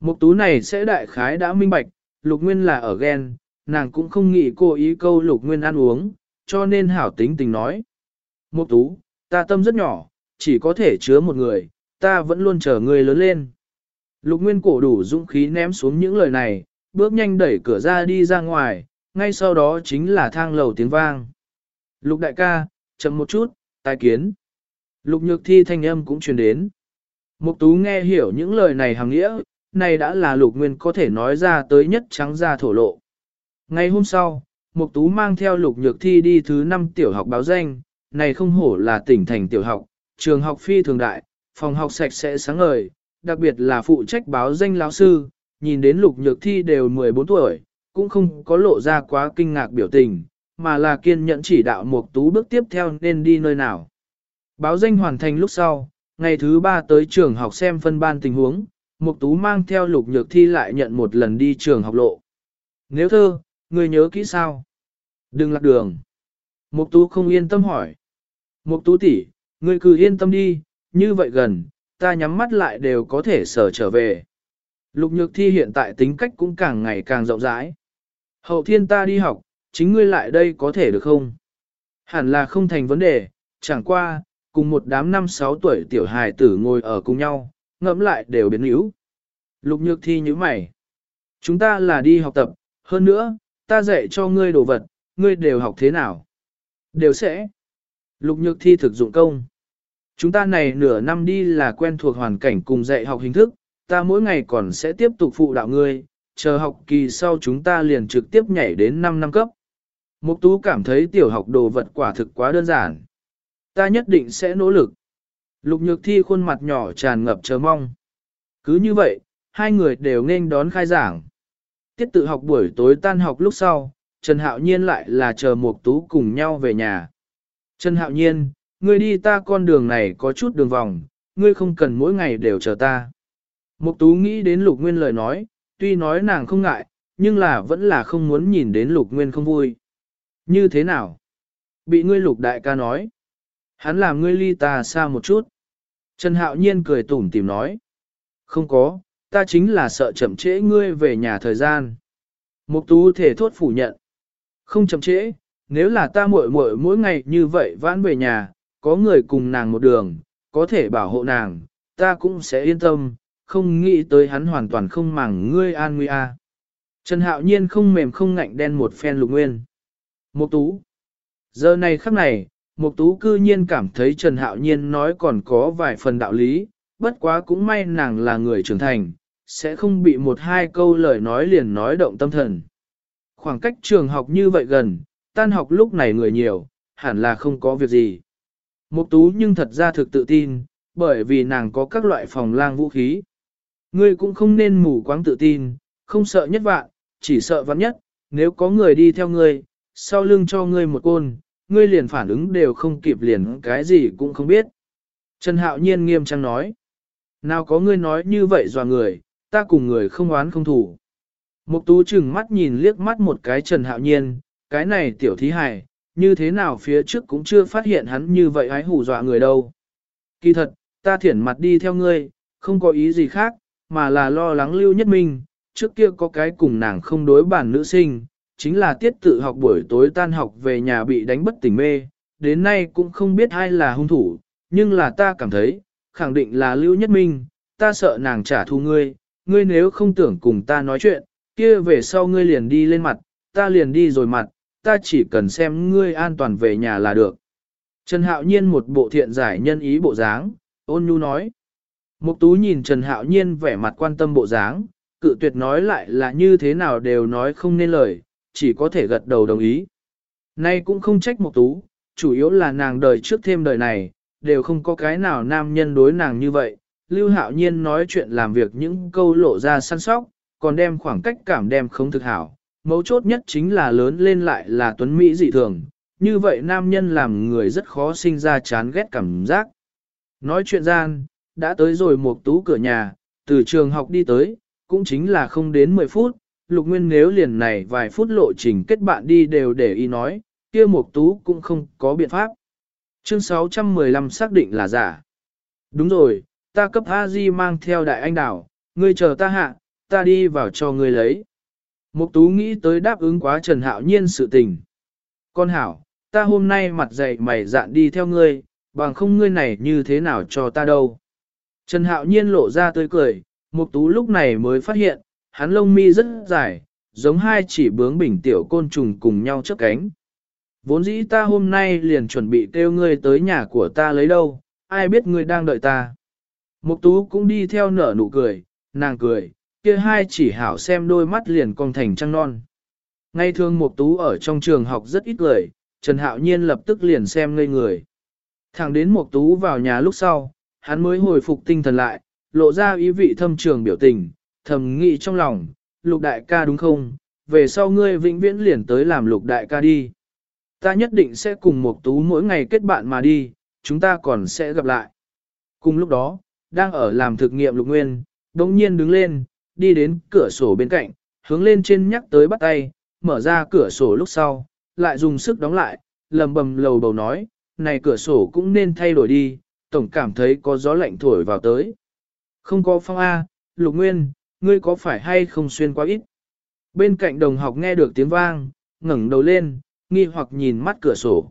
Mục tú này sẽ đại khái đã minh bạch, Lục Nguyên là ở ghen, nàng cũng không nghĩ cô ý câu Lục Nguyên ăn uống, cho nên hảo tính tình nói. Mục tú, ta tâm rất nhỏ, chỉ có thể chứa một người, ta vẫn luôn chờ ngươi lớn lên. Lục Nguyên cổ đủ dũng khí ném xuống những lời này, bước nhanh đẩy cửa ra đi ra ngoài, ngay sau đó chính là thang lầu tiếng vang. Lục đại ca, chậm một chút, tai kiến. Lục nhược thi thanh âm cũng truyền đến. Mục tú nghe hiểu những lời này hàng nghĩa, này đã là lục nguyên có thể nói ra tới nhất trắng ra thổ lộ. Ngày hôm sau, Mục tú mang theo lục nhược thi đi thứ 5 tiểu học báo danh, này không hổ là tỉnh thành tiểu học, trường học phi thường đại, phòng học sạch sẽ sáng ngời, đặc biệt là phụ trách báo danh lão sư, nhìn đến lục nhược thi đều 14 tuổi, cũng không có lộ ra quá kinh ngạc biểu tình, mà là kiên nhẫn chỉ đạo Mục Tú bước tiếp theo nên đi nơi nào. Báo danh hoàn thành lúc sau, ngày thứ ba tới trường học xem phân ban tình huống, Mục Tú mang theo Lục Nhược Thi lại nhận một lần đi trường học lộ. Nếu thơ, người nhớ kỹ sao? Đừng lạc đường. Mục Tú không yên tâm hỏi. Mục Tú tỷ, ngươi cứ yên tâm đi, như vậy gần, ta nhắm mắt lại đều có thể sở trở về. Lục Nhược Thi hiện tại tính cách cũng càng ngày càng rộng rãi. Hậu thiên ta đi học, chính ngươi lại đây có thể được không? Hẳn là không thành vấn đề, chẳng qua, cùng một đám năm sáu tuổi tiểu hài tử ngồi ở cùng nhau, ngẫm lại đều biến yếu. Lục nhược thi như mày. Chúng ta là đi học tập, hơn nữa, ta dạy cho ngươi đồ vật, ngươi đều học thế nào? Đều sẽ. Lục nhược thi thực dụng công. Chúng ta này nửa năm đi là quen thuộc hoàn cảnh cùng dạy học hình thức, ta mỗi ngày còn sẽ tiếp tục phụ đạo ngươi, chờ học kỳ sau chúng ta liền trực tiếp nhảy đến 5 năm cấp. Mục tú cảm thấy tiểu học đồ vật quả thực quá đơn giản. Ta nhất định sẽ nỗ lực. Lục nhược thi khuôn mặt nhỏ tràn ngập chờ mong. Cứ như vậy, hai người đều nên đón khai giảng. Tiết tự học buổi tối tan học lúc sau, Trần Hạo Nhiên lại là chờ Mục Tú cùng nhau về nhà. Trần Hạo Nhiên, ngươi đi ta con đường này có chút đường vòng, ngươi không cần mỗi ngày đều chờ ta. Mục Tú nghĩ đến Lục Nguyên lời nói, tuy nói nàng không ngại, nhưng là vẫn là không muốn nhìn đến Lục Nguyên không vui. Như thế nào? Bị ngươi Lục đại ca nói. Hắn làm ngươi ly ta xa một chút. Trần Hạo Nhiên cười tủm tìm nói. Không có, ta chính là sợ chậm trễ ngươi về nhà thời gian. Mục tú thể thốt phủ nhận. Không chậm trễ, nếu là ta muội muội mỗi ngày như vậy vãn về nhà, có người cùng nàng một đường, có thể bảo hộ nàng, ta cũng sẽ yên tâm, không nghĩ tới hắn hoàn toàn không màng ngươi an nguy a. Trần Hạo Nhiên không mềm không ngạnh đen một phen lục nguyên. Mục tú. Giờ này khắc này, Mục tú cư nhiên cảm thấy Trần Hạo Nhiên nói còn có vài phần đạo lý, bất quá cũng may nàng là người trưởng thành, sẽ không bị một hai câu lời nói liền nói động tâm thần. Khoảng cách trường học như vậy gần, tan học lúc này người nhiều, hẳn là không có việc gì. Mục tú nhưng thật ra thực tự tin, bởi vì nàng có các loại phòng lang vũ khí. Ngươi cũng không nên mù quáng tự tin, không sợ nhất vạn, chỉ sợ vạn nhất, nếu có người đi theo ngươi, sau lưng cho ngươi một côn, ngươi liền phản ứng đều không kịp liền cái gì cũng không biết. Trần Hạo Nhiên nghiêm trang nói. Nào có ngươi nói như vậy dò người, ta cùng người không oán không thủ. Mục tú chừng mắt nhìn liếc mắt một cái Trần Hạo Nhiên, cái này tiểu thí hài, như thế nào phía trước cũng chưa phát hiện hắn như vậy hái hù dọa người đâu. Kỳ thật, ta thiển mặt đi theo ngươi, không có ý gì khác, mà là lo lắng lưu nhất minh, trước kia có cái cùng nàng không đối bản nữ sinh, chính là tiết tự học buổi tối tan học về nhà bị đánh bất tỉnh mê, đến nay cũng không biết ai là hung thủ, nhưng là ta cảm thấy, khẳng định là Lưu Nhất Minh, ta sợ nàng trả thù ngươi, ngươi nếu không tưởng cùng ta nói chuyện, kia về sau ngươi liền đi lên mặt, ta liền đi rồi mặt, ta chỉ cần xem ngươi an toàn về nhà là được. Trần Hạo Nhiên một bộ thiện giải nhân ý bộ dáng, ôn nhu nói. Mục tú nhìn Trần Hạo Nhiên vẻ mặt quan tâm bộ dáng, cự tuyệt nói lại là như thế nào đều nói không nên lời, chỉ có thể gật đầu đồng ý. Nay cũng không trách Mộc tú, chủ yếu là nàng đời trước thêm đời này, đều không có cái nào nam nhân đối nàng như vậy. Lưu Hạo Nhiên nói chuyện làm việc những câu lộ ra săn sóc, còn đem khoảng cách cảm đem không thực hảo. Mấu chốt nhất chính là lớn lên lại là tuấn Mỹ dị thường, như vậy nam nhân làm người rất khó sinh ra chán ghét cảm giác. Nói chuyện gian, đã tới rồi Mộc tú cửa nhà, từ trường học đi tới, cũng chính là không đến 10 phút, lục nguyên nếu liền này vài phút lộ trình kết bạn đi đều để ý nói, kia mục tú cũng không có biện pháp. Chương 615 xác định là giả. Đúng rồi, ta cấp a di mang theo đại anh đảo, ngươi chờ ta hạ, ta đi vào cho ngươi lấy. Mục tú nghĩ tới đáp ứng quá Trần Hạo Nhiên sự tình. Con hảo, ta hôm nay mặt dày mày dạn đi theo ngươi, bằng không ngươi này như thế nào cho ta đâu. Trần Hạo Nhiên lộ ra tươi cười, Mục Tú lúc này mới phát hiện, hắn lông mi rất dài, giống hai chỉ bướm bình tiểu côn trùng cùng nhau chớp cánh. Vốn dĩ ta hôm nay liền chuẩn bị kêu ngươi tới nhà của ta lấy đâu, ai biết ngươi đang đợi ta. Mục Tú cũng đi theo nở nụ cười, nàng cười, kia hai chỉ hảo xem đôi mắt liền cong thành trăng non. Ngay thường Mục Tú ở trong trường học rất ít cười, Trần Hạo Nhiên lập tức liền xem ngây người. Thẳng đến Mục Tú vào nhà lúc sau, hắn mới hồi phục tinh thần lại, lộ ra ý vị thâm trường biểu tình, thầm nghĩ trong lòng, lục đại ca đúng không, về sau ngươi vĩnh viễn liền tới làm lục đại ca đi. Ta nhất định sẽ cùng một Tú mỗi ngày kết bạn mà đi, chúng ta còn sẽ gặp lại. Cùng lúc đó, đang ở làm thực nghiệm lục nguyên, đồng nhiên đứng lên, đi đến cửa sổ bên cạnh, hướng lên trên nhắc tới bắt tay, mở ra cửa sổ lúc sau, lại dùng sức đóng lại, lầm bầm lầu bầu nói, này cửa sổ cũng nên thay đổi đi, tổng cảm thấy có gió lạnh thổi vào tới. Không có phong A, lục nguyên, ngươi có phải hay không xuyên quá ít? Bên cạnh đồng học nghe được tiếng vang, ngẩng đầu lên, nghi hoặc nhìn mắt cửa sổ.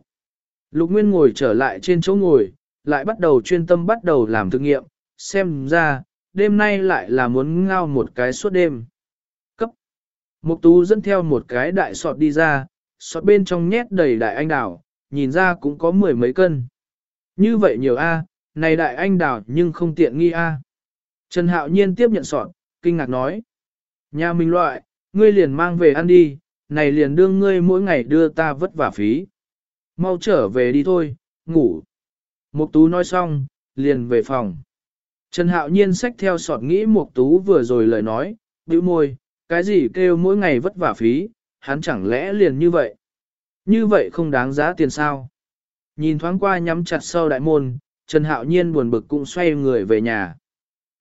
Lục Nguyên ngồi trở lại trên chỗ ngồi, lại bắt đầu chuyên tâm bắt đầu làm thực nghiệm, xem ra, đêm nay lại là muốn ngao một cái suốt đêm. Cấp. Mục tú dẫn theo một cái đại sọt đi ra, sọt bên trong nhét đầy đại anh đào, nhìn ra cũng có mười mấy cân. Như vậy nhiều A, này đại anh đào nhưng không tiện nghi A. Trần Hạo Nhiên tiếp nhận sọt, kinh ngạc nói. Nhà mình loại, ngươi liền mang về ăn đi, này liền đương ngươi mỗi ngày đưa ta vất vả phí. Mau trở về đi thôi, ngủ. Mục tú nói xong, liền về phòng. Trần Hạo Nhiên xách theo sọt nghĩ Mục tú vừa rồi lời nói, bĩu môi, cái gì kêu mỗi ngày vất vả phí, hắn chẳng lẽ liền như vậy. Như vậy không đáng giá tiền sao. Nhìn thoáng qua nhắm chặt sau đại môn, Trần Hạo Nhiên buồn bực cũng xoay người về nhà.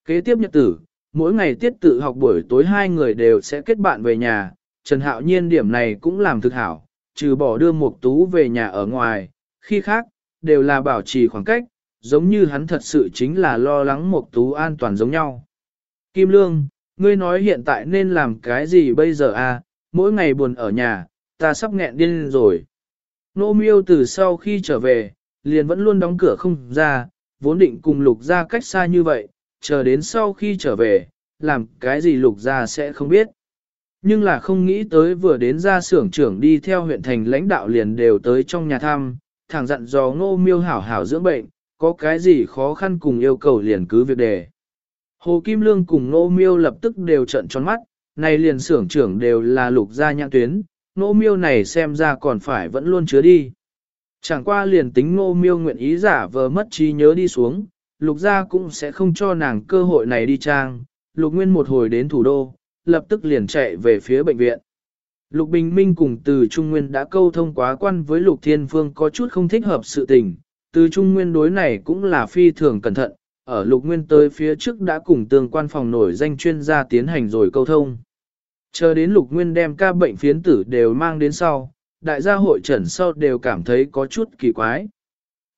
Kế tiếp nhật tử, mỗi ngày tiết tự học buổi tối hai người đều sẽ kết bạn về nhà, Trần Hạo Nhiên điểm này cũng làm thực hảo, trừ bỏ đưa Mục Tú về nhà ở ngoài, khi khác, đều là bảo trì khoảng cách, giống như hắn thật sự chính là lo lắng Mục Tú an toàn giống nhau. Kim Lương, ngươi nói hiện tại nên làm cái gì bây giờ à, mỗi ngày buồn ở nhà, ta sắp nghẹn điên rồi. Nô miêu từ sau khi trở về, liền vẫn luôn đóng cửa không ra, vốn định cùng lục ra cách xa như vậy, chờ đến sau khi trở về, làm cái gì lục ra sẽ không biết. Nhưng là không nghĩ tới vừa đến ra xưởng trưởng đi theo huyện thành lãnh đạo liền đều tới trong nhà thăm, thẳng dặn dò ngô miêu hảo hảo dưỡng bệnh, có cái gì khó khăn cùng yêu cầu liền cứ việc đề. Hồ Kim Lương cùng ngô miêu lập tức đều trận tròn mắt, này liền xưởng trưởng đều là lục gia nhãn tuyến, ngô miêu này xem ra còn phải vẫn luôn chứa đi. Chẳng qua liền tính ngô miêu nguyện ý giả vờ mất trí nhớ đi xuống, lục gia cũng sẽ không cho nàng cơ hội này đi trang, lục nguyên một hồi đến thủ đô, lập tức liền chạy về phía bệnh viện. Lục Bình Minh cùng từ Trung Nguyên đã câu thông quá quan với Lục Thiên Phương có chút không thích hợp sự tình, từ Trung Nguyên đối này cũng là phi thường cẩn thận, ở Lục Nguyên tới phía trước đã cùng tương quan phòng nổi danh chuyên gia tiến hành rồi câu thông. Chờ đến Lục Nguyên đem ca bệnh phiến tử đều mang đến sau, đại gia hội trần sau đều cảm thấy có chút kỳ quái.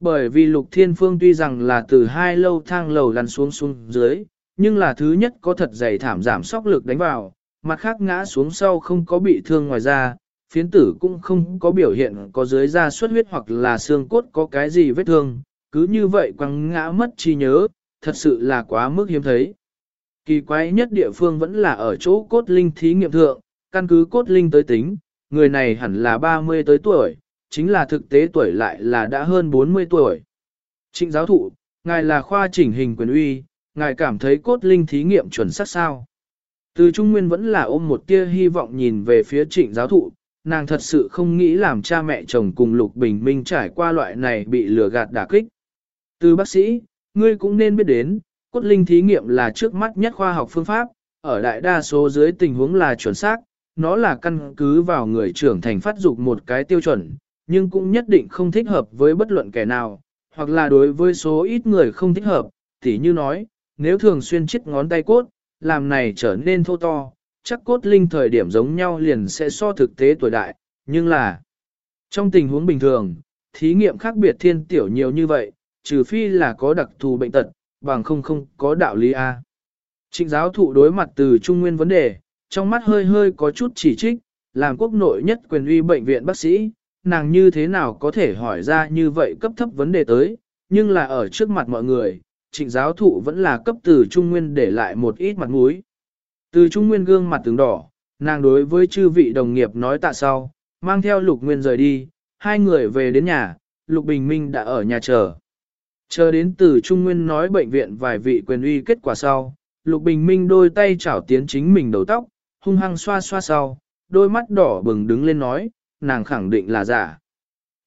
Bởi vì Lục Thiên Phương tuy rằng là từ hai lâu thang lầu lăn xuống xuống dưới, nhưng là thứ nhất có thật dày thảm giảm sóc lực đánh vào, mặt khác ngã xuống sau không có bị thương ngoài ra, phiến tử cũng không có biểu hiện có dưới da xuất huyết hoặc là xương cốt có cái gì vết thương, cứ như vậy quăng ngã mất trí nhớ, thật sự là quá mức hiếm thấy. Kỳ quái nhất địa phương vẫn là ở chỗ cốt linh thí nghiệm thượng, căn cứ cốt linh tới tính, người này hẳn là 30 tới tuổi, chính là thực tế tuổi lại là đã hơn 40 tuổi. Trịnh giáo thụ, ngài là khoa chỉnh hình quyền uy, ngài cảm thấy cốt linh thí nghiệm chuẩn xác sao. Từ Trung Nguyên vẫn là ôm một tia hy vọng nhìn về phía trịnh giáo thụ, nàng thật sự không nghĩ làm cha mẹ chồng cùng Lục Bình Minh trải qua loại này bị lừa gạt đả kích. Từ bác sĩ, ngươi cũng nên biết đến, cốt linh thí nghiệm là trước mắt nhất khoa học phương pháp, ở đại đa số dưới tình huống là chuẩn xác, nó là căn cứ vào người trưởng thành phát dục một cái tiêu chuẩn, nhưng cũng nhất định không thích hợp với bất luận kẻ nào, hoặc là đối với số ít người không thích hợp, tỉ như nói, nếu thường xuyên chiếc ngón tay cốt, làm này trở nên thô to, chắc cốt linh thời điểm giống nhau liền sẽ so thực tế tuổi đại, nhưng là trong tình huống bình thường, thí nghiệm khác biệt thiên tiểu nhiều như vậy, trừ phi là có đặc thù bệnh tật, bằng không không có đạo lý A. Trịnh giáo thụ đối mặt từ trung nguyên vấn đề, trong mắt hơi hơi có chút chỉ trích, làm quốc nội nhất quyền uy bệnh viện bác sĩ, nàng như thế nào có thể hỏi ra như vậy cấp thấp vấn đề tới, nhưng là ở trước mặt mọi người, trịnh giáo thụ vẫn là cấp từ trung nguyên để lại một ít mặt mũi. Từ trung nguyên gương mặt tướng đỏ, nàng đối với chư vị đồng nghiệp nói tạ sau, mang theo lục nguyên rời đi, hai người về đến nhà, lục bình minh đã ở nhà chờ. Chờ đến từ trung nguyên nói bệnh viện vài vị quyền uy kết quả sau, lục bình minh đôi tay chảo tiến chính mình đầu tóc, hung hăng xoa xoa sau, đôi mắt đỏ bừng đứng lên nói, nàng khẳng định là giả.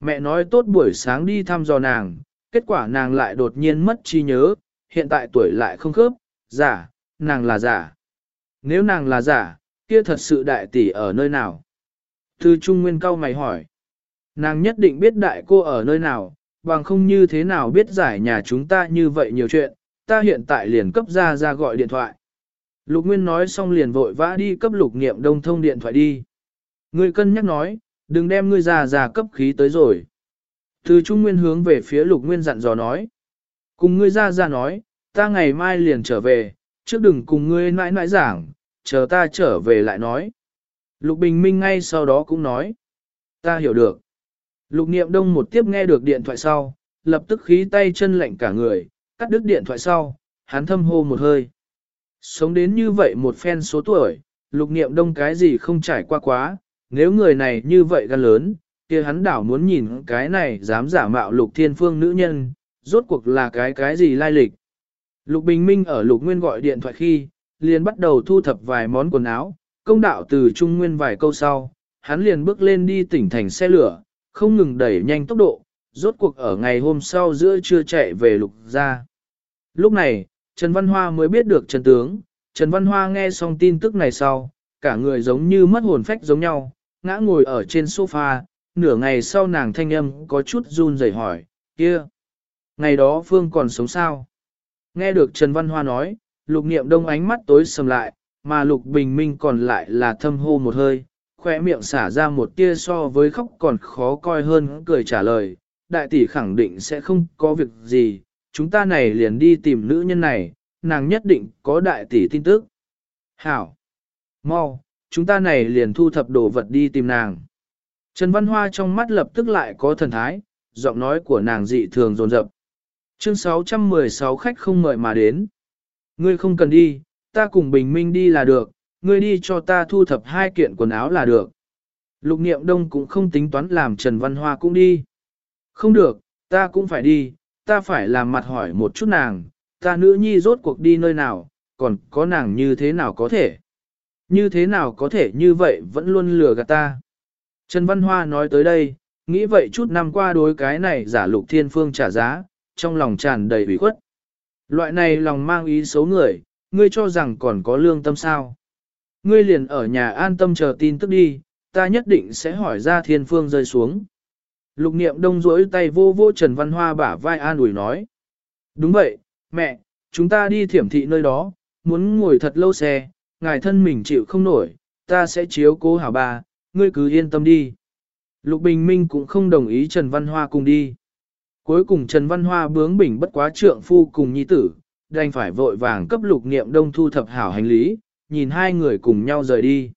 Mẹ nói tốt buổi sáng đi thăm dò nàng, kết quả nàng lại đột nhiên mất trí nhớ, hiện tại tuổi lại không khớp, giả, nàng là giả. Nếu nàng là giả, kia thật sự đại tỷ ở nơi nào? Thư Trung Nguyên cao mày hỏi. Nàng nhất định biết đại cô ở nơi nào, bằng không như thế nào biết giải nhà chúng ta như vậy nhiều chuyện, ta hiện tại liền cấp ra ra gọi điện thoại. Lục Nguyên nói xong liền vội vã đi cấp lục niệm đông thông điện thoại đi. người cân nhắc nói, đừng đem ngươi già già cấp khí tới rồi. Từ Trung Nguyên hướng về phía Lục Nguyên dặn dò nói. Cùng ngươi ra ra nói, ta ngày mai liền trở về, trước đừng cùng ngươi nãi nãi giảng, chờ ta trở về lại nói. Lục Bình Minh ngay sau đó cũng nói. Ta hiểu được. Lục Niệm Đông một tiếp nghe được điện thoại sau, lập tức khí tay chân lạnh cả người, cắt đứt điện thoại sau, hắn thâm hô một hơi. Sống đến như vậy một phen số tuổi, Lục Niệm Đông cái gì không trải qua quá, nếu người này như vậy gan lớn, kia hắn đảo muốn nhìn cái này dám giả mạo lục thiên phương nữ nhân, rốt cuộc là cái cái gì lai lịch. Lục Bình Minh ở lục nguyên gọi điện thoại khi, liền bắt đầu thu thập vài món quần áo, công đạo từ trung nguyên vài câu sau, hắn liền bước lên đi tỉnh thành xe lửa, không ngừng đẩy nhanh tốc độ, rốt cuộc ở ngày hôm sau giữa trưa chạy về lục ra. Lúc này, Trần Văn Hoa mới biết được Trần Tướng, Trần Văn Hoa nghe xong tin tức này sau, cả người giống như mất hồn phách giống nhau, ngã ngồi ở trên sofa, nửa ngày sau nàng thanh âm có chút run rẩy hỏi, kia, ngày đó Phương còn sống sao? Nghe được Trần Văn Hoa nói, lục niệm đông ánh mắt tối sầm lại, mà lục bình minh còn lại là thâm hô một hơi, khoe miệng xả ra một tia so với khóc còn khó coi hơn cười trả lời, đại tỷ khẳng định sẽ không có việc gì, chúng ta này liền đi tìm nữ nhân này, nàng nhất định có đại tỷ tin tức. Hảo! Mau, chúng ta này liền thu thập đồ vật đi tìm nàng. Trần Văn Hoa trong mắt lập tức lại có thần thái, giọng nói của nàng dị thường dồn dập. Chương 616 khách không mời mà đến. Ngươi không cần đi, ta cùng Bình Minh đi là được, ngươi đi cho ta thu thập hai kiện quần áo là được. Lục Niệm Đông cũng không tính toán làm Trần Văn Hoa cũng đi. Không được, ta cũng phải đi, ta phải làm mặt hỏi một chút nàng, ta nữ nhi rốt cuộc đi nơi nào, còn có nàng như thế nào có thể. Như thế nào có thể như vậy vẫn luôn lừa gạt ta. Trần Văn Hoa nói tới đây, nghĩ vậy chút năm qua đối cái này giả lục thiên phương trả giá, trong lòng tràn đầy ủy khuất. Loại này lòng mang ý xấu người, ngươi cho rằng còn có lương tâm sao. Ngươi liền ở nhà an tâm chờ tin tức đi, ta nhất định sẽ hỏi ra thiên phương rơi xuống. Lục niệm đông rỗi tay vô vô Trần Văn Hoa bả vai an ủi nói. Đúng vậy, mẹ, chúng ta đi thiểm thị nơi đó, muốn ngồi thật lâu xe, ngài thân mình chịu không nổi, ta sẽ chiếu cố hảo bà, ngươi cứ yên tâm đi. Lục Bình Minh cũng không đồng ý Trần Văn Hoa cùng đi. Cuối cùng Trần Văn Hoa bướng bỉnh bất quá trượng phu cùng nhi tử, đành phải vội vàng cấp lục niệm đông thu thập hảo hành lý, nhìn hai người cùng nhau rời đi.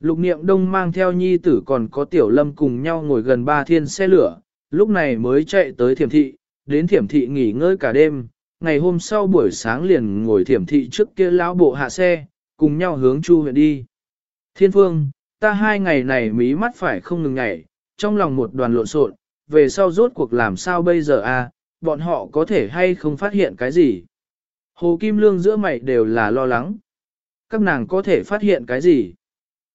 Lục niệm đông mang theo nhi tử còn có tiểu lâm cùng nhau ngồi gần ba thiên xe lửa, lúc này mới chạy tới thiểm thị, đến thiểm thị nghỉ ngơi cả đêm, ngày hôm sau buổi sáng liền ngồi thiểm thị trước kia lão bộ hạ xe, cùng nhau hướng chu huyện đi. Thiên phương, ta hai ngày này mí mắt phải không ngừng nhảy, trong lòng một đoàn lộn xộn, về sau rốt cuộc làm sao bây giờ à, bọn họ có thể hay không phát hiện cái gì. Hồ Kim Lương giữa mày đều là lo lắng. Các nàng có thể phát hiện cái gì?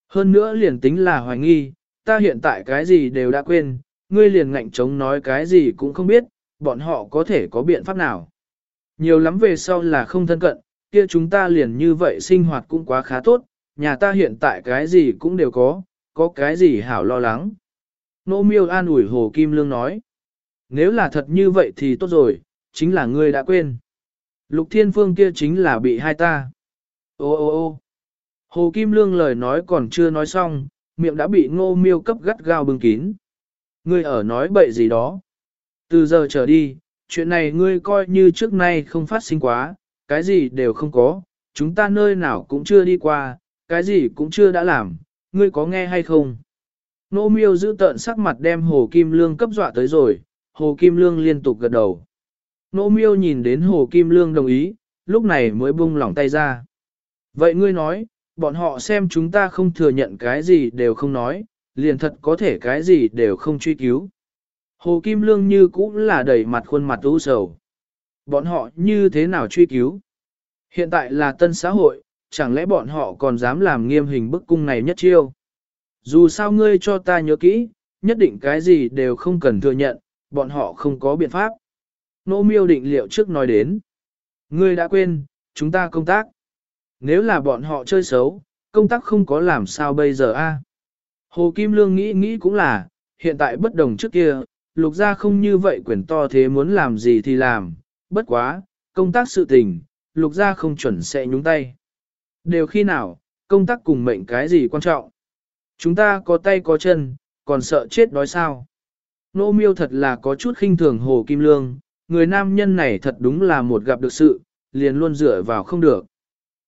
Hơn nữa liền tính là hoài nghi, ta hiện tại cái gì đều đã quên, ngươi liền ngạnh chống nói cái gì cũng không biết, bọn họ có thể có biện pháp nào. Nhiều lắm về sau là không thân cận, kia chúng ta liền như vậy sinh hoạt cũng quá khá tốt, nhà ta hiện tại cái gì cũng đều có, có cái gì hảo lo lắng. Nô miêu an ủi Hồ Kim Lương nói. Nếu là thật như vậy thì tốt rồi, chính là ngươi đã quên. Lục Thiên Phương kia chính là bị hai ta. Ô ô ô Hồ Kim Lương lời nói còn chưa nói xong, miệng đã bị ngô miêu cấp gắt gao bưng kín. Ngươi ở nói bậy gì đó. Từ giờ trở đi, chuyện này ngươi coi như trước nay không phát sinh quá, cái gì đều không có, chúng ta nơi nào cũng chưa đi qua, cái gì cũng chưa đã làm, ngươi có nghe hay không? Nô miêu giữ tợn sắc mặt đem Hồ Kim Lương cấp dọa tới rồi, Hồ Kim Lương liên tục gật đầu. Nô miêu nhìn đến Hồ Kim Lương đồng ý, lúc này mới buông lỏng tay ra. Vậy ngươi nói, bọn họ xem chúng ta không thừa nhận cái gì đều không nói, liền thật có thể cái gì đều không truy cứu. Hồ Kim Lương như cũng là đầy mặt khuôn mặt u sầu. Bọn họ như thế nào truy cứu? Hiện tại là tân xã hội, chẳng lẽ bọn họ còn dám làm nghiêm hình bức cung này nhất chiêu? Dù sao ngươi cho ta nhớ kỹ, nhất định cái gì đều không cần thừa nhận, bọn họ không có biện pháp. Nô miêu định liệu trước nói đến. Ngươi đã quên, chúng ta công tác. Nếu là bọn họ chơi xấu, công tác không có làm sao bây giờ a? Hồ Kim Lương nghĩ nghĩ cũng là, hiện tại bất đồng trước kia, lục gia không như vậy quyền to thế muốn làm gì thì làm, bất quá, công tác sự tình, lục gia không chuẩn sẽ nhúng tay. Đều khi nào, công tác cùng mệnh cái gì quan trọng. Chúng ta có tay có chân, còn sợ chết đói sao. Nô miêu thật là có chút khinh thường Hồ Kim Lương, người nam nhân này thật đúng là một gặp được sự, liền luôn dựa vào không được.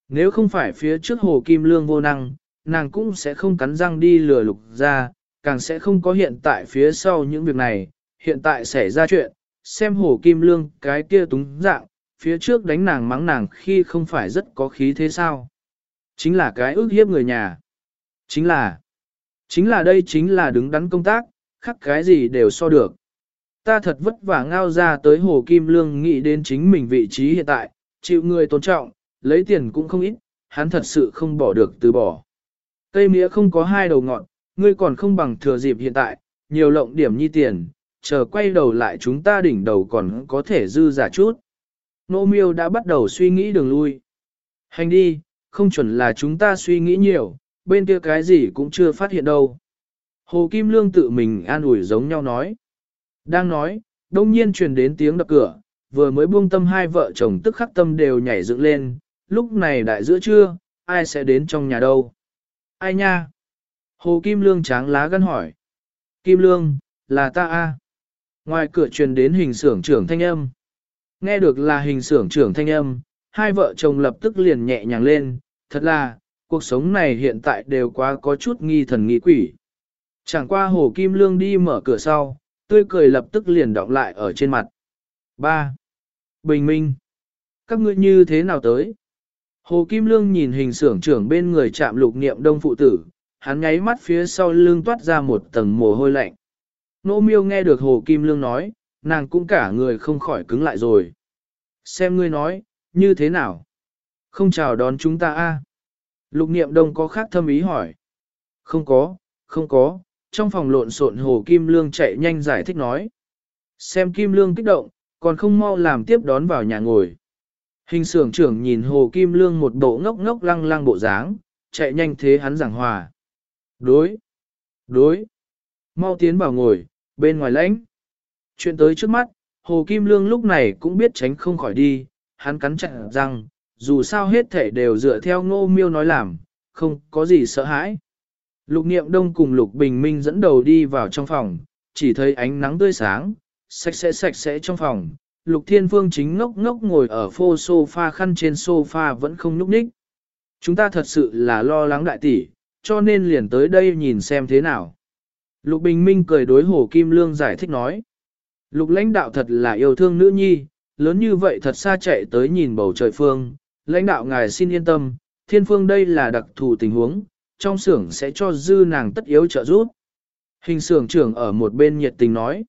Nếu không phải phía trước Hồ Kim Lương vô năng, nàng cũng sẽ không cắn răng đi lừa lục ra, càng sẽ không có hiện tại phía sau những việc này, hiện tại xảy ra chuyện, xem Hồ Kim Lương cái kia túng dạng, phía trước đánh nàng mắng nàng khi không phải rất có khí thế sao. Chính là cái ước hiếp người nhà. Chính là, chính là đây chính là đứng đắn công tác, khắc cái gì đều so được. Ta thật vất vả ngao ra tới Hồ Kim Lương nghĩ đến chính mình vị trí hiện tại, chịu người tôn trọng, lấy tiền cũng không ít, hắn thật sự không bỏ được từ bỏ. Cây mía không có hai đầu ngọn, ngươi còn không bằng thừa dịp hiện tại, nhiều lộng điểm nhi tiền, chờ quay đầu lại chúng ta đỉnh đầu còn có thể dư giả chút. Nô miêu đã bắt đầu suy nghĩ đường lui. Hành đi, không chuẩn là chúng ta suy nghĩ nhiều, bên kia cái gì cũng chưa phát hiện đâu. Hồ Kim Lương tự mình an ủi giống nhau nói. Đang nói, đông nhiên truyền đến tiếng đập cửa, vừa mới buông tâm hai vợ chồng tức khắc tâm đều nhảy dựng lên, lúc này đại giữa trưa, ai sẽ đến trong nhà đâu? Ai nha? Hồ Kim Lương tráng lá gân hỏi. Kim Lương, là ta a. Ngoài cửa truyền đến hình xưởng trưởng thanh âm. Nghe được là hình xưởng trưởng thanh âm, hai vợ chồng lập tức liền nhẹ nhàng lên, thật là, cuộc sống này hiện tại đều quá có chút nghi thần nghi quỷ. Chẳng qua Hồ Kim Lương đi mở cửa sau, tươi cười lập tức liền đọng lại ở trên mặt. 3. Bình minh. Các ngươi như thế nào tới? Hồ Kim Lương nhìn hình xưởng trưởng bên người chạm lục niệm đông phụ tử, hắn nháy mắt phía sau lưng toát ra một tầng mồ hôi lạnh. Nô miêu nghe được Hồ Kim Lương nói, nàng cũng cả người không khỏi cứng lại rồi. Xem ngươi nói, như thế nào? Không chào đón chúng ta a? Lục niệm đông có khác thâm ý hỏi. Không có, không có, trong phòng lộn xộn Hồ Kim Lương chạy nhanh giải thích nói. Xem Kim Lương kích động, còn không mau làm tiếp đón vào nhà ngồi. Hình xưởng trưởng nhìn Hồ Kim Lương một bộ ngốc ngốc lăng lăng bộ dáng, chạy nhanh thế hắn giảng hòa. Đối, đối, mau tiến vào ngồi, bên ngoài lãnh. Chuyện tới trước mắt, Hồ Kim Lương lúc này cũng biết tránh không khỏi đi, hắn cắn chặt răng, dù sao hết thể đều dựa theo ngô miêu nói làm, không có gì sợ hãi. Lục niệm đông cùng Lục Bình Minh dẫn đầu đi vào trong phòng, chỉ thấy ánh nắng tươi sáng, sạch sẽ sạch sẽ trong phòng. Lục Thiên Phương chính ngốc ngốc ngồi ở phô sofa khăn trên sofa vẫn không nhúc nhích. Chúng ta thật sự là lo lắng đại tỷ, cho nên liền tới đây nhìn xem thế nào. Lục Bình Minh cười đối Hồ Kim Lương giải thích nói. Lục lãnh đạo thật là yêu thương nữ nhi, lớn như vậy thật xa chạy tới nhìn bầu trời phương. Lãnh đạo ngài xin yên tâm, thiên phương đây là đặc thù tình huống, trong xưởng sẽ cho dư nàng tất yếu trợ giúp. Hình xưởng trưởng ở một bên nhiệt tình nói.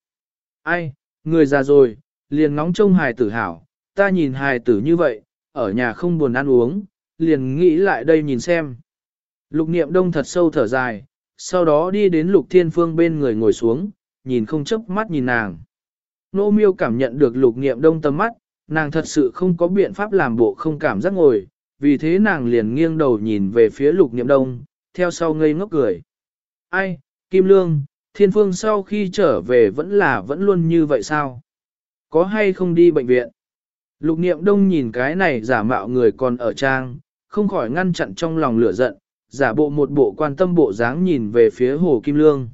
Ai, người già rồi, liền ngóng trông hài tử hảo, ta nhìn hài tử như vậy, ở nhà không buồn ăn uống, liền nghĩ lại đây nhìn xem. Lục niệm đông thật sâu thở dài, sau đó đi đến lục thiên phương bên người ngồi xuống, nhìn không chớp mắt nhìn nàng. Nô miêu cảm nhận được lục niệm đông tầm mắt, nàng thật sự không có biện pháp làm bộ không cảm giác ngồi, vì thế nàng liền nghiêng đầu nhìn về phía lục niệm đông, theo sau ngây ngốc cười. Ai, Kim Lương, thiên phương sau khi trở về vẫn là vẫn luôn như vậy sao? Có hay không đi bệnh viện? Lục niệm đông nhìn cái này giả mạo người còn ở trang, không khỏi ngăn chặn trong lòng lửa giận, giả bộ một bộ quan tâm bộ dáng nhìn về phía Hồ Kim Lương.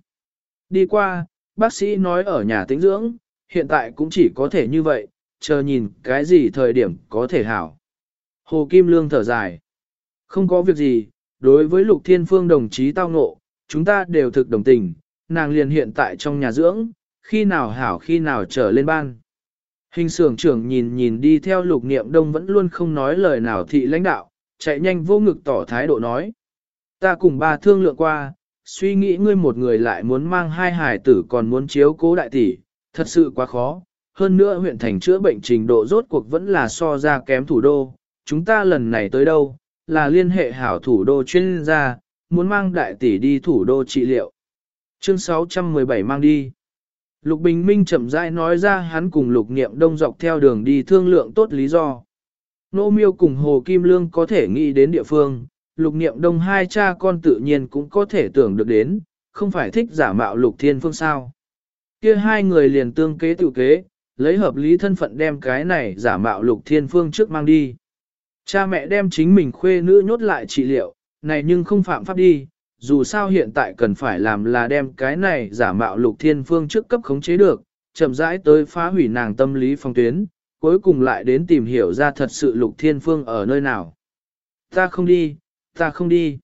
Đi qua, bác sĩ nói ở nhà tĩnh dưỡng, hiện tại cũng chỉ có thể như vậy, chờ nhìn cái gì thời điểm có thể hảo. Hồ Kim Lương thở dài. Không có việc gì, đối với Lục Thiên Phương đồng chí tao ngộ, chúng ta đều thực đồng tình, nàng liền hiện tại trong nhà dưỡng, khi nào hảo khi nào trở lên ban. Hình sưởng trưởng nhìn nhìn đi theo lục niệm đông vẫn luôn không nói lời nào thị lãnh đạo, chạy nhanh vô ngực tỏ thái độ nói. Ta cùng ba thương lượng qua, suy nghĩ ngươi một người lại muốn mang hai hài tử còn muốn chiếu cố đại tỷ, thật sự quá khó. Hơn nữa huyện thành chữa bệnh trình độ rốt cuộc vẫn là so ra kém thủ đô. Chúng ta lần này tới đâu, là liên hệ hảo thủ đô chuyên gia, muốn mang đại tỷ đi thủ đô trị liệu. Chương 617 mang đi. Lục Bình Minh chậm rãi nói ra hắn cùng Lục Niệm Đông dọc theo đường đi thương lượng tốt lý do. Nô Miêu cùng Hồ Kim Lương có thể nghĩ đến địa phương, Lục Niệm Đông hai cha con tự nhiên cũng có thể tưởng được đến, không phải thích giả mạo Lục Thiên Phương sao. Kia hai người liền tương kế tự kế, lấy hợp lý thân phận đem cái này giả mạo Lục Thiên Phương trước mang đi. Cha mẹ đem chính mình khuê nữ nhốt lại trị liệu, này nhưng không phạm pháp đi, dù sao hiện tại cần phải làm là đem cái này giả mạo lục thiên phương trước cấp khống chế được, chậm rãi tới phá hủy nàng tâm lý phong tuyến, cuối cùng lại đến tìm hiểu ra thật sự lục thiên phương ở nơi nào. Ta không đi, ta không đi.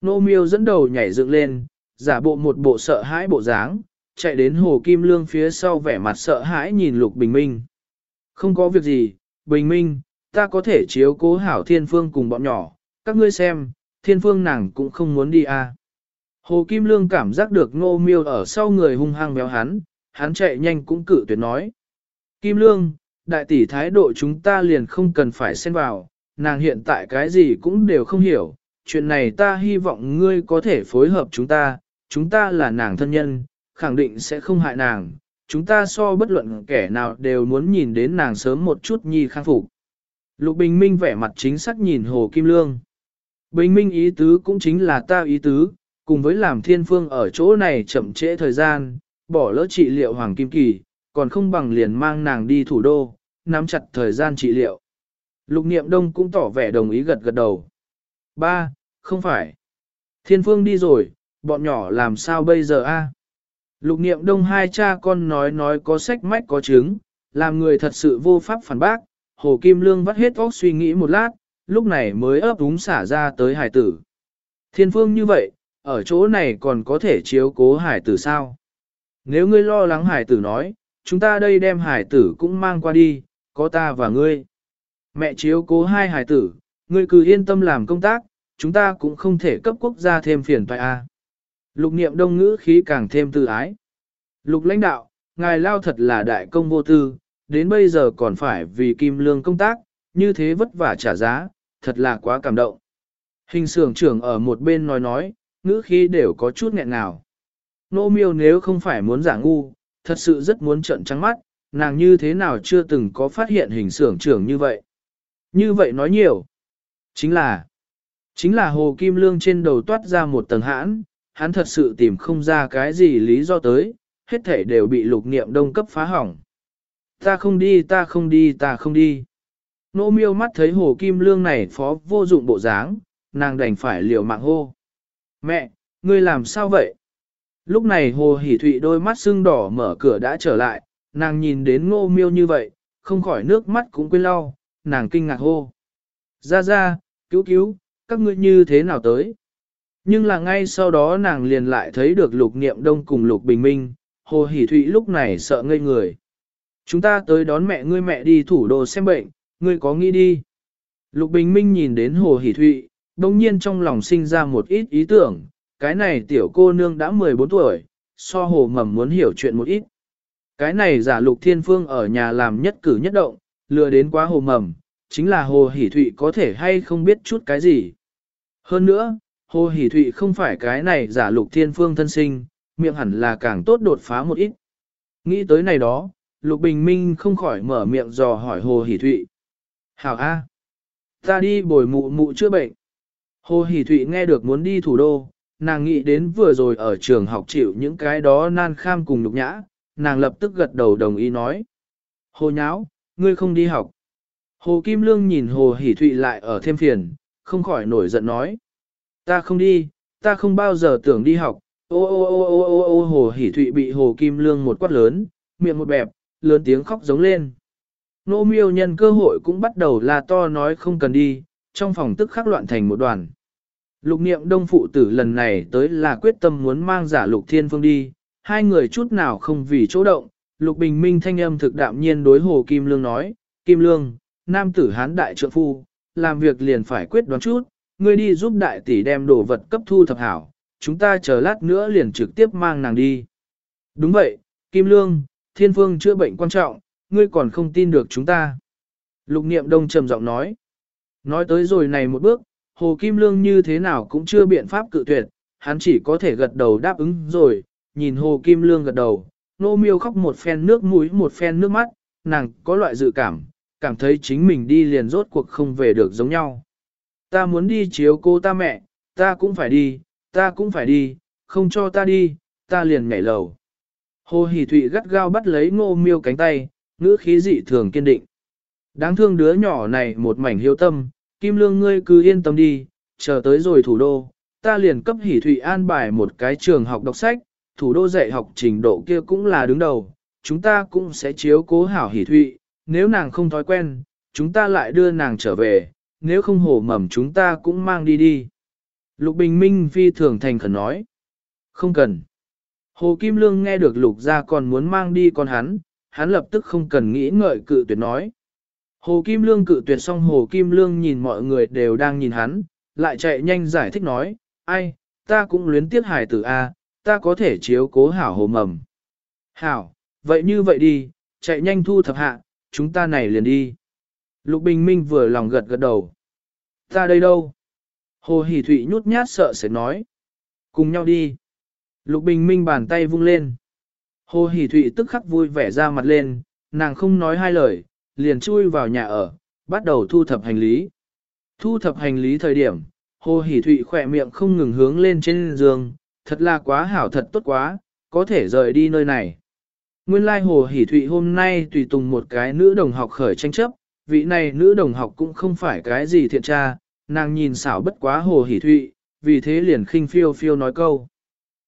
Nô miêu dẫn đầu nhảy dựng lên, giả bộ một bộ sợ hãi bộ dáng, chạy đến hồ kim lương phía sau vẻ mặt sợ hãi nhìn lục bình minh. Không có việc gì, bình minh, ta có thể chiếu cố hảo thiên phương cùng bọn nhỏ, các ngươi xem, thiên phương nàng cũng không muốn đi à. Hồ Kim Lương cảm giác được ngô miêu ở sau người hung hăng béo hắn, hắn chạy nhanh cũng cự tuyệt nói. Kim Lương, đại tỷ thái độ chúng ta liền không cần phải xen vào, nàng hiện tại cái gì cũng đều không hiểu, chuyện này ta hy vọng ngươi có thể phối hợp chúng ta, chúng ta là nàng thân nhân, khẳng định sẽ không hại nàng, chúng ta so bất luận kẻ nào đều muốn nhìn đến nàng sớm một chút nhi khang phục. Lục Bình Minh vẻ mặt chính xác nhìn Hồ Kim Lương. Bình minh ý tứ cũng chính là ta ý tứ, cùng với làm thiên phương ở chỗ này chậm trễ thời gian, bỏ lỡ trị liệu Hoàng Kim Kỳ, còn không bằng liền mang nàng đi thủ đô, nắm chặt thời gian trị liệu. Lục niệm đông cũng tỏ vẻ đồng ý gật gật đầu. Ba, không phải. Thiên phương đi rồi, bọn nhỏ làm sao bây giờ a? Lục niệm đông hai cha con nói nói có sách mách có chứng, làm người thật sự vô pháp phản bác, Hồ Kim Lương vắt hết óc suy nghĩ một lát, lúc này mới ấp úng xả ra tới hải tử. Thiên phương như vậy, ở chỗ này còn có thể chiếu cố hải tử sao? Nếu ngươi lo lắng hải tử nói, chúng ta đây đem hải tử cũng mang qua đi, có ta và ngươi. Mẹ chiếu cố hai hải tử, ngươi cứ yên tâm làm công tác, chúng ta cũng không thể cấp quốc gia thêm phiền toại a. Lục niệm đông ngữ khí càng thêm tự ái. Lục lãnh đạo, ngài lao thật là đại công vô tư, đến bây giờ còn phải vì kim lương công tác, như thế vất vả trả giá, thật là quá cảm động. Hình sưởng trưởng ở một bên nói nói, ngữ khí đều có chút nghẹn nào. Nô miêu nếu không phải muốn giả ngu, thật sự rất muốn trận trắng mắt, nàng như thế nào chưa từng có phát hiện hình sưởng trưởng như vậy. Như vậy nói nhiều. Chính là, chính là Hồ Kim Lương trên đầu toát ra một tầng hãn, hắn thật sự tìm không ra cái gì lý do tới, hết thể đều bị lục niệm đông cấp phá hỏng. Ta không đi, ta không đi, ta không đi. Nô miêu mắt thấy hồ kim lương này phó vô dụng bộ dáng, nàng đành phải liều mạng hô. Mẹ, ngươi làm sao vậy? Lúc này hồ hỉ thụy đôi mắt sưng đỏ mở cửa đã trở lại, nàng nhìn đến ngô miêu như vậy, không khỏi nước mắt cũng quên lau, nàng kinh ngạc hô. Ra ra, cứu cứu, các ngươi như thế nào tới? Nhưng là ngay sau đó nàng liền lại thấy được lục niệm đông cùng lục bình minh, hồ hỉ thụy lúc này sợ ngây người. Chúng ta tới đón mẹ ngươi mẹ đi thủ đô xem bệnh, ngươi có nghĩ đi. Lục Bình Minh nhìn đến Hồ Hỷ Thụy, đồng nhiên trong lòng sinh ra một ít ý tưởng, cái này tiểu cô nương đã 14 tuổi, so hồ mầm muốn hiểu chuyện một ít. Cái này giả lục thiên phương ở nhà làm nhất cử nhất động, lừa đến quá hồ mầm, chính là hồ hỷ thụy có thể hay không biết chút cái gì. Hơn nữa, hồ hỷ thụy không phải cái này giả lục thiên phương thân sinh, miệng hẳn là càng tốt đột phá một ít. Nghĩ tới này đó, lục bình minh không khỏi mở miệng dò hỏi hồ hỷ thụy. Hảo A. Ta đi bồi mụ mụ chữa bệnh. Hồ hỷ thụy nghe được muốn đi thủ đô, nàng nghĩ đến vừa rồi ở trường học chịu những cái đó nan kham cùng nhục nhã, nàng lập tức gật đầu đồng ý nói. Hồ nháo, ngươi không đi học. Hồ Kim Lương nhìn Hồ Hỷ Thụy lại ở thêm phiền, không khỏi nổi giận nói. Ta không đi, ta không bao giờ tưởng đi học. Ô ô ô ô ô ô Hồ Hỷ Thụy bị Hồ Kim Lương một quát lớn, miệng một bẹp, lớn tiếng khóc giống lên. Nô miêu nhân cơ hội cũng bắt đầu là to nói không cần đi, trong phòng tức khắc loạn thành một đoàn. Lục niệm đông phụ tử lần này tới là quyết tâm muốn mang giả lục thiên phương đi, hai người chút nào không vì chỗ động, lục bình minh thanh âm thực đạm nhiên đối hồ Kim Lương nói, Kim Lương, nam tử hán đại trượng phu, làm việc liền phải quyết đoán chút, ngươi đi giúp đại tỷ đem đồ vật cấp thu thập hảo, chúng ta chờ lát nữa liền trực tiếp mang nàng đi. Đúng vậy, Kim Lương, thiên phương chữa bệnh quan trọng, ngươi còn không tin được chúng ta. Lục niệm đông trầm giọng nói. Nói tới rồi này một bước, Hồ Kim Lương như thế nào cũng chưa biện pháp cự tuyệt, hắn chỉ có thể gật đầu đáp ứng rồi, nhìn Hồ Kim Lương gật đầu, nô miêu khóc một phen nước mũi một phen nước mắt, nàng có loại dự cảm, cảm thấy chính mình đi liền rốt cuộc không về được giống nhau. Ta muốn đi chiếu cô ta mẹ, ta cũng phải đi, ta cũng phải đi, không cho ta đi, ta liền nhảy lầu. Hồ Hỷ Thụy gắt gao bắt lấy ngô miêu cánh tay, ngữ khí dị thường kiên định. Đáng thương đứa nhỏ này một mảnh hiếu tâm, Kim Lương ngươi cứ yên tâm đi, chờ tới rồi thủ đô, ta liền cấp Hỷ Thụy an bài một cái trường học đọc sách, thủ đô dạy học trình độ kia cũng là đứng đầu, chúng ta cũng sẽ chiếu cố hảo Hỷ Thụy, nếu nàng không thói quen, chúng ta lại đưa nàng trở về, nếu không hổ mầm chúng ta cũng mang đi đi. Lục Bình Minh phi thường thành khẩn nói. Không cần. Hồ Kim Lương nghe được Lục gia còn muốn mang đi con hắn, hắn lập tức không cần nghĩ ngợi cự tuyệt nói. Hồ Kim Lương cự tuyệt xong Hồ Kim Lương nhìn mọi người đều đang nhìn hắn, lại chạy nhanh giải thích nói, ai, ta cũng luyến tiếc hải tử A, ta có thể chiếu cố hảo hồ mầm. Hảo, vậy như vậy đi, chạy nhanh thu thập hạ, chúng ta này liền đi. Lục Bình Minh vừa lòng gật gật đầu. Ta đây đâu? Hồ Hỷ Thụy nhút nhát sợ sẽ nói. Cùng nhau đi. Lục Bình Minh bàn tay vung lên. Hồ Hỷ Thụy tức khắc vui vẻ ra mặt lên, nàng không nói hai lời, liền chui vào nhà ở, bắt đầu thu thập hành lý. Thu thập hành lý thời điểm, Hồ Hỷ Thụy khỏe miệng không ngừng hướng lên trên giường, thật là quá hảo thật tốt quá, có thể rời đi nơi này. Nguyên lai Hồ Hỷ Thụy hôm nay tùy tùng một cái nữ đồng học khởi tranh chấp, vị này nữ đồng học cũng không phải cái gì thiện tra, nàng nhìn xảo bất quá Hồ Hỷ Thụy, vì thế liền khinh phiêu phiêu nói câu.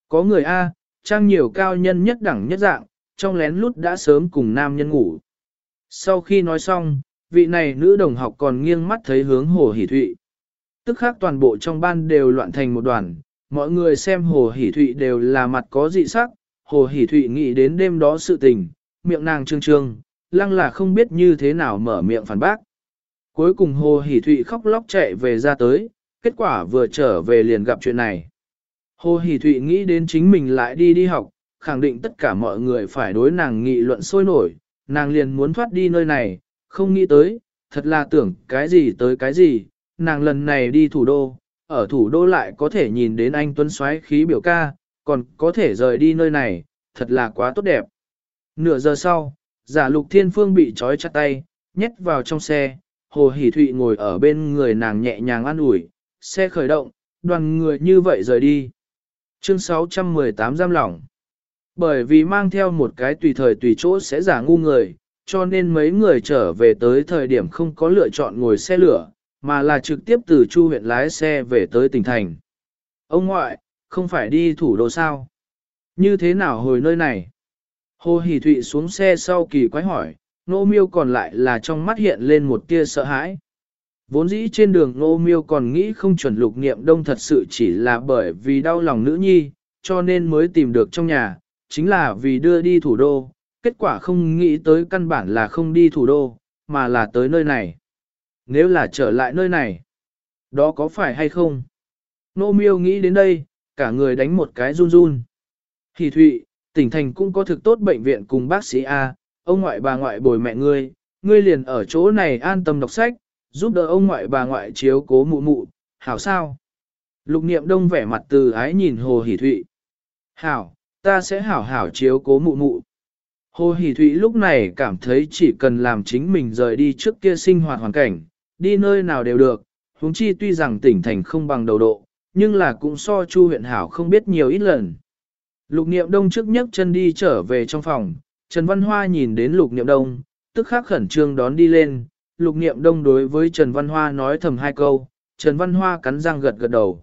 Có người A, trang nhiều cao nhân nhất đẳng nhất dạng, trong lén lút đã sớm cùng nam nhân ngủ. Sau khi nói xong, vị này nữ đồng học còn nghiêng mắt thấy hướng Hồ Hỷ Thụy. Tức khác toàn bộ trong ban đều loạn thành một đoàn, mọi người xem Hồ Hỷ Thụy đều là mặt có dị sắc, Hồ Hỷ Thụy nghĩ đến đêm đó sự tình, miệng nàng trương trương, lăng là không biết như thế nào mở miệng phản bác. Cuối cùng Hồ Hỷ Thụy khóc lóc chạy về ra tới, kết quả vừa trở về liền gặp chuyện này. Hồ Hỷ Thụy nghĩ đến chính mình lại đi đi học, khẳng định tất cả mọi người phải đối nàng nghị luận sôi nổi, nàng liền muốn thoát đi nơi này, không nghĩ tới, thật là tưởng cái gì tới cái gì, nàng lần này đi thủ đô, ở thủ đô lại có thể nhìn đến anh Tuấn xoáy khí biểu ca, còn có thể rời đi nơi này, thật là quá tốt đẹp. Nửa giờ sau, giả lục thiên phương bị trói chặt tay, nhét vào trong xe, hồ hỷ thụy ngồi ở bên người nàng nhẹ nhàng an ủi, xe khởi động, đoàn người như vậy rời đi. Chương 618 giam lỏng. Bởi vì mang theo một cái tùy thời tùy chỗ sẽ giả ngu người, cho nên mấy người trở về tới thời điểm không có lựa chọn ngồi xe lửa, mà là trực tiếp từ Chu huyện lái xe về tới tỉnh thành. Ông ngoại, không phải đi thủ đô sao? Như thế nào hồi nơi này? Hồ Hỷ Thụy xuống xe sau kỳ quái hỏi, nô miêu còn lại là trong mắt hiện lên một tia sợ hãi. Vốn dĩ trên đường nô miêu còn nghĩ không chuẩn lục niệm đông thật sự chỉ là bởi vì đau lòng nữ nhi, cho nên mới tìm được trong nhà, chính là vì đưa đi thủ đô, kết quả không nghĩ tới căn bản là không đi thủ đô, mà là tới nơi này. Nếu là trở lại nơi này, Đó có phải hay không? Nô miêu nghĩ đến đây, cả người đánh một cái run run. Hỷ thụy, tỉnh thành cũng có thực tốt bệnh viện cùng bác sĩ A, ông ngoại bà ngoại bồi mẹ ngươi, ngươi liền ở chỗ này an tâm đọc sách, giúp đỡ ông ngoại bà ngoại chiếu cố mụ mụ, hảo sao? Lục niệm đông vẻ mặt từ ái nhìn hồ hỷ thụy. Hảo, ta sẽ hảo hảo chiếu cố mụ mụ. Hồ hỷ thụy lúc này cảm thấy chỉ cần làm chính mình rời đi trước kia sinh hoạt hoàn cảnh, đi nơi nào đều được, huống chi tuy rằng tỉnh thành không bằng đầu độ, nhưng là cũng so chu huyện hảo không biết nhiều ít lần. Lục niệm đông trước nhấc chân đi trở về trong phòng, Trần Văn Hoa nhìn đến lục niệm đông, tức khắc khẩn trương đón đi lên, lục niệm đông đối với Trần Văn Hoa nói thầm hai câu, Trần Văn Hoa cắn răng gật gật đầu.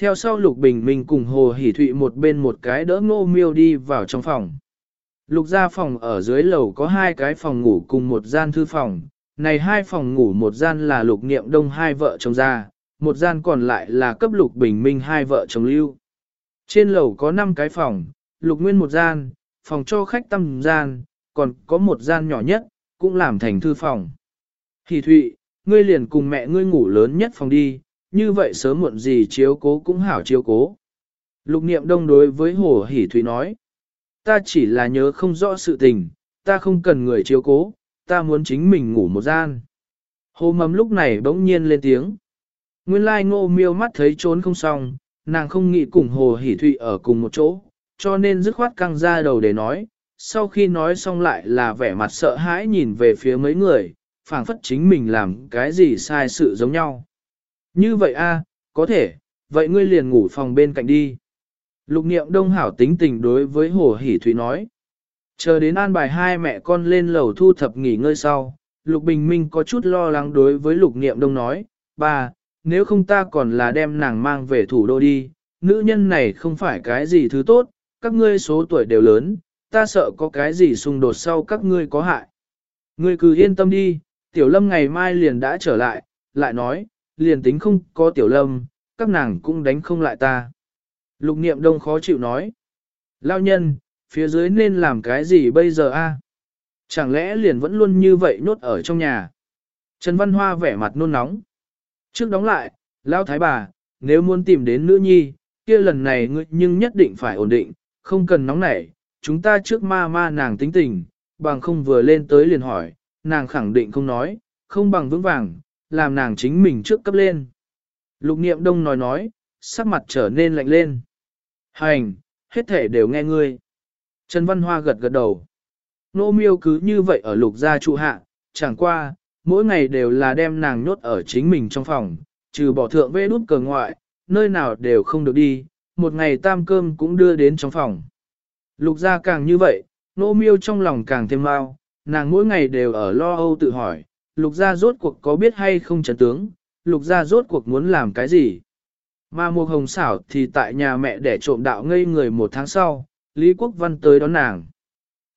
Theo sau lục bình minh cùng hồ hỷ thụy một bên một cái đỡ ngô miêu đi vào trong phòng. Lục ra phòng ở dưới lầu có hai cái phòng ngủ cùng một gian thư phòng, này hai phòng ngủ một gian là lục niệm đông hai vợ chồng ra, một gian còn lại là cấp lục bình minh hai vợ chồng lưu. Trên lầu có 5 cái phòng, lục nguyên một gian, phòng cho khách tâm gian, còn có một gian nhỏ nhất, cũng làm thành thư phòng. Hỷ thụy, ngươi liền cùng mẹ ngươi ngủ lớn nhất phòng đi, như vậy sớm muộn gì chiếu cố cũng hảo chiếu cố. Lục niệm đông đối với hồ hỷ thụy nói, ta chỉ là nhớ không rõ sự tình, ta không cần người chiếu cố, ta muốn chính mình ngủ một gian. Hồ mầm lúc này bỗng nhiên lên tiếng. Nguyên lai ngô miêu mắt thấy trốn không xong, nàng không nghĩ cùng hồ hỷ thụy ở cùng một chỗ, cho nên dứt khoát căng ra đầu để nói, sau khi nói xong lại là vẻ mặt sợ hãi nhìn về phía mấy người, phảng phất chính mình làm cái gì sai sự giống nhau. Như vậy a, có thể, vậy ngươi liền ngủ phòng bên cạnh đi. Lục niệm đông hảo tính tình đối với hồ hỷ thụy nói. Chờ đến an bài hai mẹ con lên lầu thu thập nghỉ ngơi sau, Lục Bình Minh có chút lo lắng đối với Lục Niệm Đông nói, bà, nếu không ta còn là đem nàng mang về thủ đô đi, nữ nhân này không phải cái gì thứ tốt, các ngươi số tuổi đều lớn, ta sợ có cái gì xung đột sau các ngươi có hại. Ngươi cứ yên tâm đi, Tiểu Lâm ngày mai liền đã trở lại, lại nói, liền tính không có Tiểu Lâm, các nàng cũng đánh không lại ta. Lục Niệm Đông khó chịu nói, lao nhân, phía dưới nên làm cái gì bây giờ a? Chẳng lẽ liền vẫn luôn như vậy nhốt ở trong nhà? Trần Văn Hoa vẻ mặt nôn nóng. Trước đóng lại, Lão Thái bà, nếu muốn tìm đến nữ nhi, kia lần này ngươi nhưng nhất định phải ổn định, không cần nóng nảy, chúng ta trước ma ma nàng tính tình, bằng không vừa lên tới liền hỏi, nàng khẳng định không nói, không bằng vững vàng, làm nàng chính mình trước cấp lên. Lục niệm đông nói nói, sắc mặt trở nên lạnh lên. Hành, hết thể đều nghe ngươi. Trần Văn Hoa gật gật đầu. Nô miêu cứ như vậy ở lục gia trụ hạ, chẳng qua, mỗi ngày đều là đem nàng nhốt ở chính mình trong phòng, trừ bỏ thượng vê đút cờ ngoại, nơi nào đều không được đi, một ngày tam cơm cũng đưa đến trong phòng. Lục gia càng như vậy, nô miêu trong lòng càng thêm mau, nàng mỗi ngày đều ở lo âu tự hỏi, lục gia rốt cuộc có biết hay không chấn tướng, lục gia rốt cuộc muốn làm cái gì. Mà một hồng xảo thì tại nhà mẹ để trộm đạo ngây người một tháng sau, Lý Quốc Văn tới đón nàng.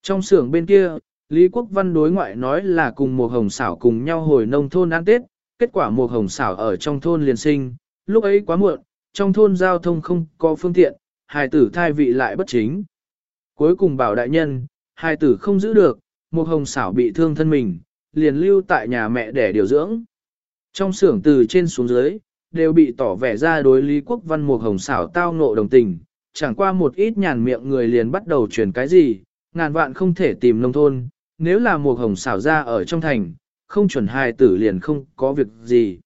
Trong xưởng bên kia, Lý Quốc Văn đối ngoại nói là cùng một hồng xảo cùng nhau hồi nông thôn ăn Tết, kết quả một hồng xảo ở trong thôn liền sinh, lúc ấy quá muộn, trong thôn giao thông không có phương tiện, hài tử thai vị lại bất chính. Cuối cùng bảo đại nhân, hài tử không giữ được, một hồng xảo bị thương thân mình, liền lưu tại nhà mẹ để điều dưỡng. Trong xưởng từ trên xuống dưới, đều bị tỏ vẻ ra đối Lý Quốc Văn một hồng xảo tao ngộ đồng tình, chẳng qua một ít nhàn miệng người liền bắt đầu truyền cái gì, ngàn vạn không thể tìm nông thôn, nếu là một hồng xảo ra ở trong thành, không chuẩn hài tử liền không có việc gì.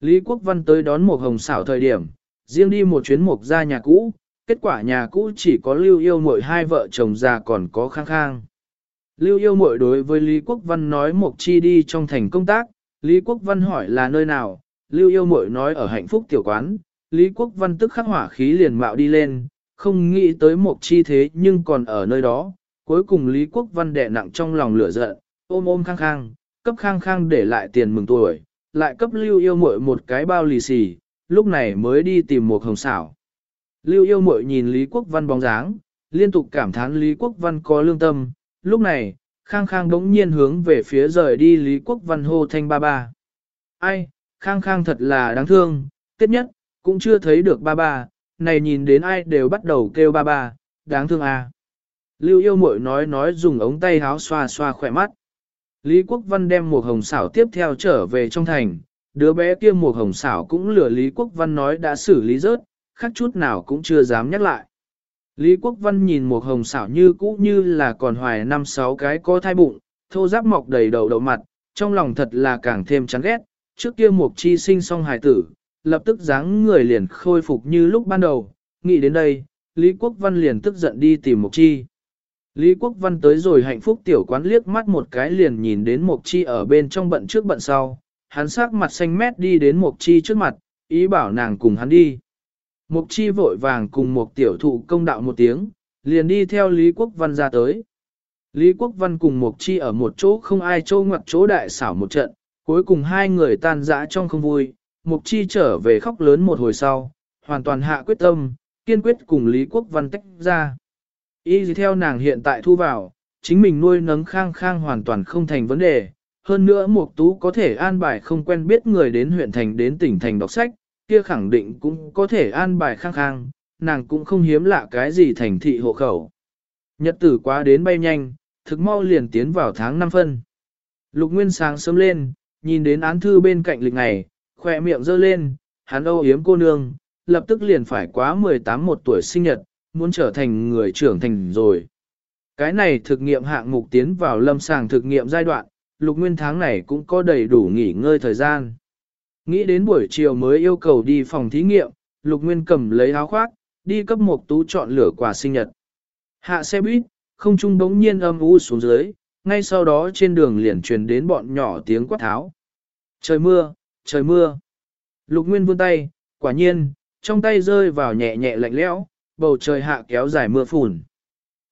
Lý Quốc Văn tới đón một hồng xảo thời điểm, riêng đi một chuyến mục ra nhà cũ, kết quả nhà cũ chỉ có lưu yêu mội hai vợ chồng già còn có khang khang. Lưu yêu mội đối với Lý Quốc Văn nói Mộc Chi đi trong thành công tác, Lý Quốc Văn hỏi là nơi nào, Lưu yêu mội nói ở hạnh phúc tiểu quán, Lý Quốc Văn tức khắc hỏa khí liền mạo đi lên, không nghĩ tới Mộc Chi thế nhưng còn ở nơi đó, cuối cùng Lý Quốc Văn đè nặng trong lòng lửa giận, ôm ôm khang khang, cấp khang khang để lại tiền mừng tuổi, lại cấp lưu yêu muội một cái bao lì xì, lúc này mới đi tìm một hồng xảo. Lưu yêu muội nhìn Lý Quốc Văn bóng dáng, liên tục cảm thán Lý Quốc Văn có lương tâm, lúc này, khang khang đống nhiên hướng về phía rời đi Lý Quốc Văn hô thanh ba ba. Ai, khang khang thật là đáng thương, tiết nhất, cũng chưa thấy được ba ba, này nhìn đến ai đều bắt đầu kêu ba ba, đáng thương à. Lưu yêu mội nói nói dùng ống tay háo xoa xoa khỏe mắt. Lý Quốc Văn đem một hồng xảo tiếp theo trở về trong thành, đứa bé kia một hồng xảo cũng lừa Lý Quốc Văn nói đã xử lý rớt, khác chút nào cũng chưa dám nhắc lại. Lý Quốc Văn nhìn một hồng xảo như cũ như là còn hoài năm sáu cái có thai bụng, thô giáp mọc đầy đầu đầu mặt, trong lòng thật là càng thêm chán ghét, trước kia một chi sinh xong hài tử, lập tức dáng người liền khôi phục như lúc ban đầu, nghĩ đến đây, Lý Quốc Văn liền tức giận đi tìm một Chi. Lý Quốc Văn tới rồi hạnh phúc tiểu quán liếc mắt một cái liền nhìn đến Mộc Chi ở bên trong bận trước bận sau, hắn sắc mặt xanh mét đi đến Mộc Chi trước mặt, ý bảo nàng cùng hắn đi. Mộc Chi vội vàng cùng một tiểu thụ công đạo một tiếng, liền đi theo Lý Quốc Văn ra tới. Lý Quốc Văn cùng Mộc Chi ở một chỗ không ai trâu ngoặt chỗ đại xảo một trận, cuối cùng hai người tan rã trong không vui, Mộc Chi trở về khóc lớn một hồi sau, hoàn toàn hạ quyết tâm, kiên quyết cùng Lý Quốc Văn tách ra. Y gì theo nàng hiện tại thu vào, chính mình nuôi nấng khang khang hoàn toàn không thành vấn đề. Hơn nữa Mục Tú có thể an bài không quen biết người đến huyện thành đến tỉnh thành đọc sách, kia khẳng định cũng có thể an bài khang khang, nàng cũng không hiếm lạ cái gì thành thị hộ khẩu. Nhật tử quá đến bay nhanh, thực mau liền tiến vào tháng 5 phân. Lục Nguyên sáng sớm lên, nhìn đến án thư bên cạnh lịch ngày, khỏe miệng giơ lên, hắn âu yếm cô nương, lập tức liền phải quá 18 một tuổi sinh nhật, muốn trở thành người trưởng thành rồi. Cái này thực nghiệm hạng mục tiến vào lâm sàng thực nghiệm giai đoạn, lục nguyên tháng này cũng có đầy đủ nghỉ ngơi thời gian. Nghĩ đến buổi chiều mới yêu cầu đi phòng thí nghiệm, lục nguyên cầm lấy áo khoác, đi cấp một tú chọn lửa quà sinh nhật. Hạ xe buýt, không trung đống nhiên âm u xuống dưới, ngay sau đó trên đường liền truyền đến bọn nhỏ tiếng quát tháo. Trời mưa, trời mưa. Lục Nguyên vươn tay, quả nhiên, trong tay rơi vào nhẹ nhẹ lạnh lẽo, bầu trời hạ kéo dài mưa phùn.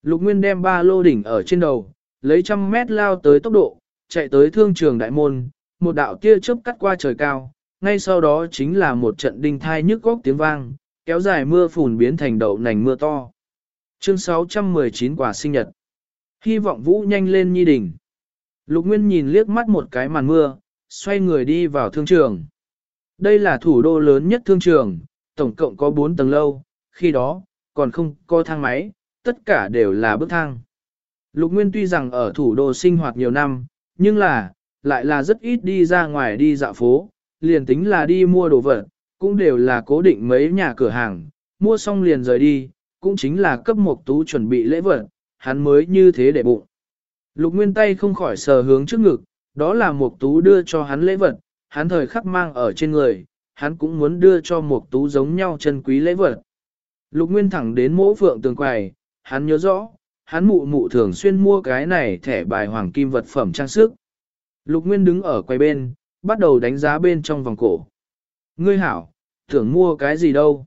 Lục Nguyên đem ba lô đỉnh ở trên đầu, lấy trăm mét lao tới tốc độ, chạy tới thương trường đại môn, một đạo tia chớp cắt qua trời cao, ngay sau đó chính là một trận đinh thai nhức góc tiếng vang, kéo dài mưa phùn biến thành đậu nành mưa to. Chương 619 quả sinh nhật. Hy vọng Vũ nhanh lên nhi đỉnh. Lục Nguyên nhìn liếc mắt một cái màn mưa, xoay người đi vào thương trường. Đây là thủ đô lớn nhất thương trường, tổng cộng có 4 tầng lâu, khi đó, còn không có thang máy, tất cả đều là bước thang. Lục Nguyên tuy rằng ở thủ đô sinh hoạt nhiều năm, nhưng là, lại là rất ít đi ra ngoài đi dạo phố, liền tính là đi mua đồ vật, cũng đều là cố định mấy nhà cửa hàng, mua xong liền rời đi, cũng chính là cấp một tú chuẩn bị lễ vật, hắn mới như thế để bụng. Lục Nguyên tay không khỏi sờ hướng trước ngực, đó là một tú đưa cho hắn lễ vật, hắn thời khắc mang ở trên người, hắn cũng muốn đưa cho một tú giống nhau chân quý lễ vật. Lục Nguyên thẳng đến mỗ phượng tường quầy, hắn nhớ rõ, hắn mụ mụ thường xuyên mua cái này thẻ bài hoàng kim vật phẩm trang sức. Lục Nguyên đứng ở quầy bên, bắt đầu đánh giá bên trong vòng cổ. Ngươi hảo, tưởng mua cái gì đâu?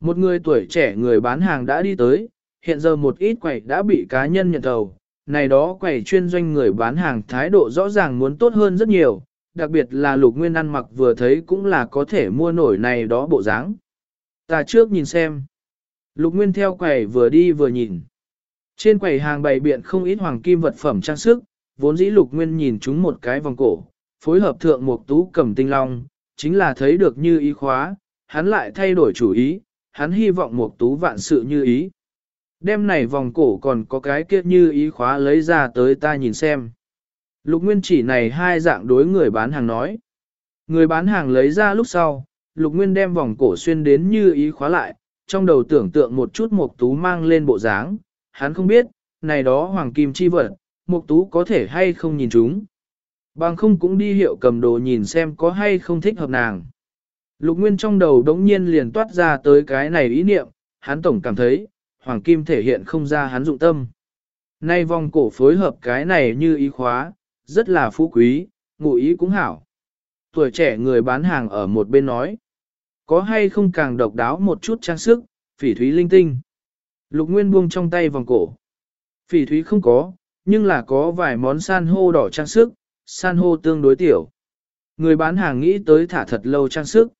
Một người tuổi trẻ người bán hàng đã đi tới, hiện giờ một ít quầy đã bị cá nhân nhận thầu. Này đó quầy chuyên doanh người bán hàng thái độ rõ ràng muốn tốt hơn rất nhiều, đặc biệt là lục nguyên ăn mặc vừa thấy cũng là có thể mua nổi này đó bộ dáng. Ta trước nhìn xem. Lục nguyên theo quầy vừa đi vừa nhìn. Trên quầy hàng bày biện không ít hoàng kim vật phẩm trang sức, vốn dĩ lục nguyên nhìn chúng một cái vòng cổ, phối hợp thượng một tú cầm tinh long, chính là thấy được như ý khóa, hắn lại thay đổi chủ ý, hắn hy vọng một tú vạn sự như ý. Đêm này vòng cổ còn có cái kia như ý khóa lấy ra tới ta nhìn xem. Lục Nguyên chỉ này hai dạng đối người bán hàng nói. Người bán hàng lấy ra lúc sau, Lục Nguyên đem vòng cổ xuyên đến như ý khóa lại, trong đầu tưởng tượng một chút mục Tú mang lên bộ dáng, hắn không biết, này đó hoàng kim chi vật, mục Tú có thể hay không nhìn chúng. Bằng không cũng đi hiệu cầm đồ nhìn xem có hay không thích hợp nàng. Lục Nguyên trong đầu đống nhiên liền toát ra tới cái này ý niệm, hắn tổng cảm thấy, hoàng kim thể hiện không ra hắn dụng tâm. Nay vòng cổ phối hợp cái này như ý khóa, rất là phú quý, ngụ ý cũng hảo. Tuổi trẻ người bán hàng ở một bên nói, có hay không càng độc đáo một chút trang sức, phỉ thúy linh tinh. Lục Nguyên buông trong tay vòng cổ. Phỉ thúy không có, nhưng là có vài món san hô đỏ trang sức, san hô tương đối tiểu. Người bán hàng nghĩ tới thả thật lâu trang sức.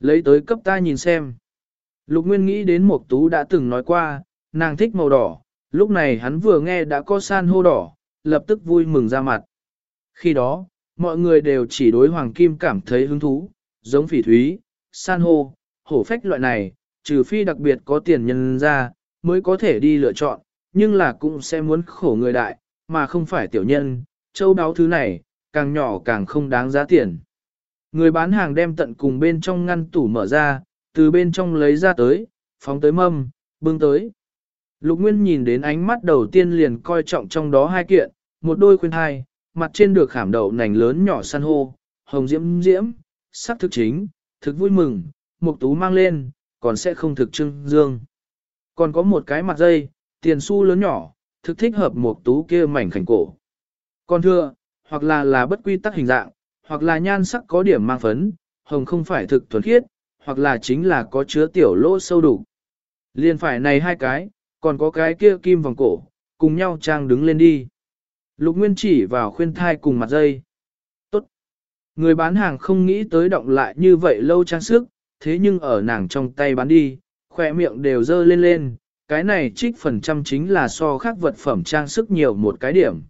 Lấy tới cấp ta nhìn xem. Lục Nguyên nghĩ đến một tú đã từng nói qua, nàng thích màu đỏ, lúc này hắn vừa nghe đã có san hô đỏ, lập tức vui mừng ra mặt. Khi đó, mọi người đều chỉ đối hoàng kim cảm thấy hứng thú, giống phỉ thúy, san hô, hổ phách loại này, trừ phi đặc biệt có tiền nhân ra, mới có thể đi lựa chọn, nhưng là cũng sẽ muốn khổ người đại, mà không phải tiểu nhân, châu đáo thứ này, càng nhỏ càng không đáng giá tiền. Người bán hàng đem tận cùng bên trong ngăn tủ mở ra, từ bên trong lấy ra tới, phóng tới mâm, bưng tới. Lục Nguyên nhìn đến ánh mắt đầu tiên liền coi trọng trong đó hai kiện, một đôi khuyên hai, mặt trên được khảm đậu nành lớn nhỏ san hô, hồng diễm diễm, sắc thực chính, thực vui mừng, mục tú mang lên, còn sẽ không thực trưng dương. Còn có một cái mặt dây, tiền xu lớn nhỏ, thực thích hợp mục tú kia mảnh khảnh cổ. Còn thưa, hoặc là là bất quy tắc hình dạng, hoặc là nhan sắc có điểm mang phấn, hồng không phải thực thuần khiết, hoặc là chính là có chứa tiểu lỗ sâu đủ. Liên phải này hai cái, còn có cái kia kim vòng cổ, cùng nhau trang đứng lên đi. Lục Nguyên chỉ vào khuyên thai cùng mặt dây. Người bán hàng không nghĩ tới động lại như vậy lâu trang sức, thế nhưng ở nàng trong tay bán đi, khỏe miệng đều dơ lên lên, cái này trích phần trăm chính là so khác vật phẩm trang sức nhiều một cái điểm.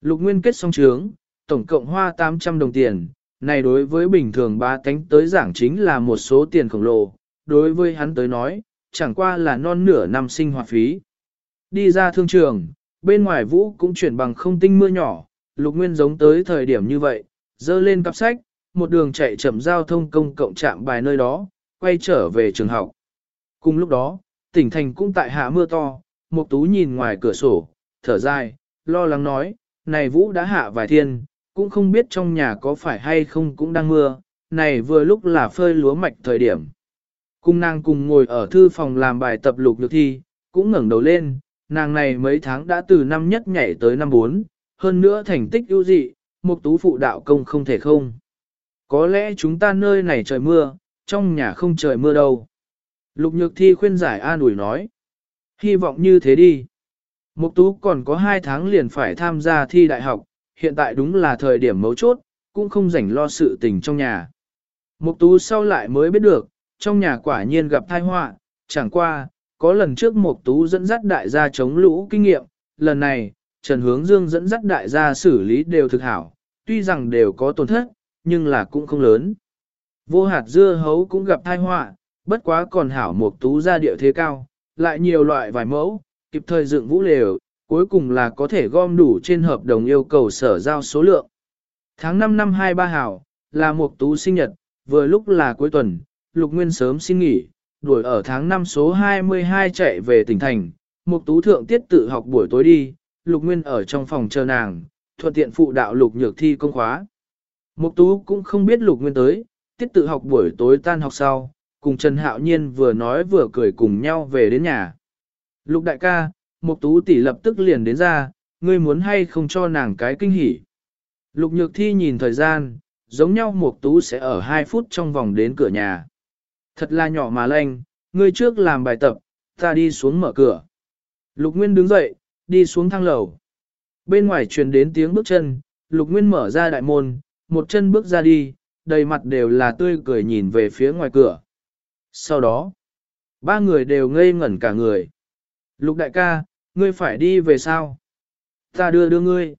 Lục Nguyên kết xong trướng, tổng cộng hoa 800 đồng tiền, này đối với bình thường ba tánh tới giảng chính là một số tiền khổng lồ, đối với hắn tới nói, chẳng qua là non nửa năm sinh hoạt phí. Đi ra thương trường, bên ngoài vũ cũng chuyển bằng không tinh mưa nhỏ, lục nguyên giống tới thời điểm như vậy, dơ lên cặp sách, một đường chạy chậm giao thông công cộng trạm bài nơi đó, quay trở về trường học. Cùng lúc đó, tỉnh thành cũng tại hạ mưa to, một tú nhìn ngoài cửa sổ, thở dài, lo lắng nói, này vũ đã hạ vài thiên, cũng không biết trong nhà có phải hay không cũng đang mưa, này vừa lúc là phơi lúa mạch thời điểm. Cung nàng cùng ngồi ở thư phòng làm bài tập lục được thi, cũng ngẩng đầu lên, nàng này mấy tháng đã từ năm nhất nhảy tới năm bốn, hơn nữa thành tích ưu dị, một tú phụ đạo công không thể không. Có lẽ chúng ta nơi này trời mưa, trong nhà không trời mưa đâu. Lục nhược thi khuyên giải an ủi nói. Hy vọng như thế đi. Mục tú còn có hai tháng liền phải tham gia thi đại học, hiện tại đúng là thời điểm mấu chốt, cũng không rảnh lo sự tình trong nhà. Mục tú sau lại mới biết được, trong nhà quả nhiên gặp tai họa, chẳng qua, có lần trước Mục tú dẫn dắt đại gia chống lũ kinh nghiệm, lần này, Trần Hướng Dương dẫn dắt đại gia xử lý đều thực hảo, tuy rằng đều có tổn thất, nhưng là cũng không lớn. Vô hạt dưa hấu cũng gặp tai họa, bất quá còn hảo một tú ra địa thế cao, lại nhiều loại vài mẫu, kịp thời dựng vũ lều, cuối cùng là có thể gom đủ trên hợp đồng yêu cầu sở giao số lượng. Tháng 5 năm 23 hảo, là một tú sinh nhật, vừa lúc là cuối tuần, Lục Nguyên sớm xin nghỉ, đuổi ở tháng 5 số 22 chạy về tỉnh thành, một tú thượng tiết tự học buổi tối đi, Lục Nguyên ở trong phòng chờ nàng, thuận tiện phụ đạo Lục Nhược thi công khóa. Mục tú cũng không biết Lục Nguyên tới, tiết tự học buổi tối tan học sau, cùng Trần Hạo Nhiên vừa nói vừa cười cùng nhau về đến nhà. Lục đại ca, Mục tú tỷ lập tức liền đến ra, ngươi muốn hay không cho nàng cái kinh hỉ. Lục nhược thi nhìn thời gian, giống nhau mục tú sẽ ở 2 phút trong vòng đến cửa nhà. Thật là nhỏ mà lanh, ngươi trước làm bài tập, ta đi xuống mở cửa. Lục Nguyên đứng dậy, đi xuống thang lầu. Bên ngoài truyền đến tiếng bước chân, Lục Nguyên mở ra đại môn, một chân bước ra đi, đầy mặt đều là tươi cười nhìn về phía ngoài cửa. Sau đó, ba người đều ngây ngẩn cả người. Lục đại ca, ngươi phải đi về sao? Ta đưa đưa ngươi.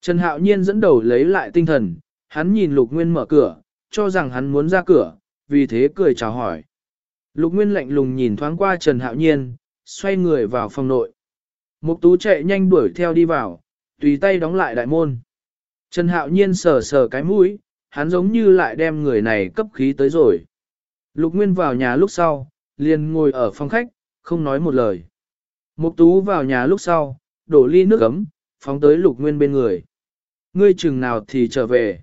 Trần Hạo Nhiên dẫn đầu lấy lại tinh thần, hắn nhìn Lục Nguyên mở cửa, cho rằng hắn muốn ra cửa, vì thế cười chào hỏi. Lục Nguyên lạnh lùng nhìn thoáng qua Trần Hạo Nhiên, xoay người vào phòng nội. Mục Tú chạy nhanh đuổi theo đi vào, tùy tay đóng lại đại môn. Trần Hạo Nhiên sờ sờ cái mũi, hắn giống như lại đem người này cấp khí tới rồi. Lục Nguyên vào nhà lúc sau, liền ngồi ở phòng khách, không nói một lời. Mục tú vào nhà lúc sau, đổ ly nước ấm, phóng tới lục nguyên bên người. Ngươi chừng nào thì trở về.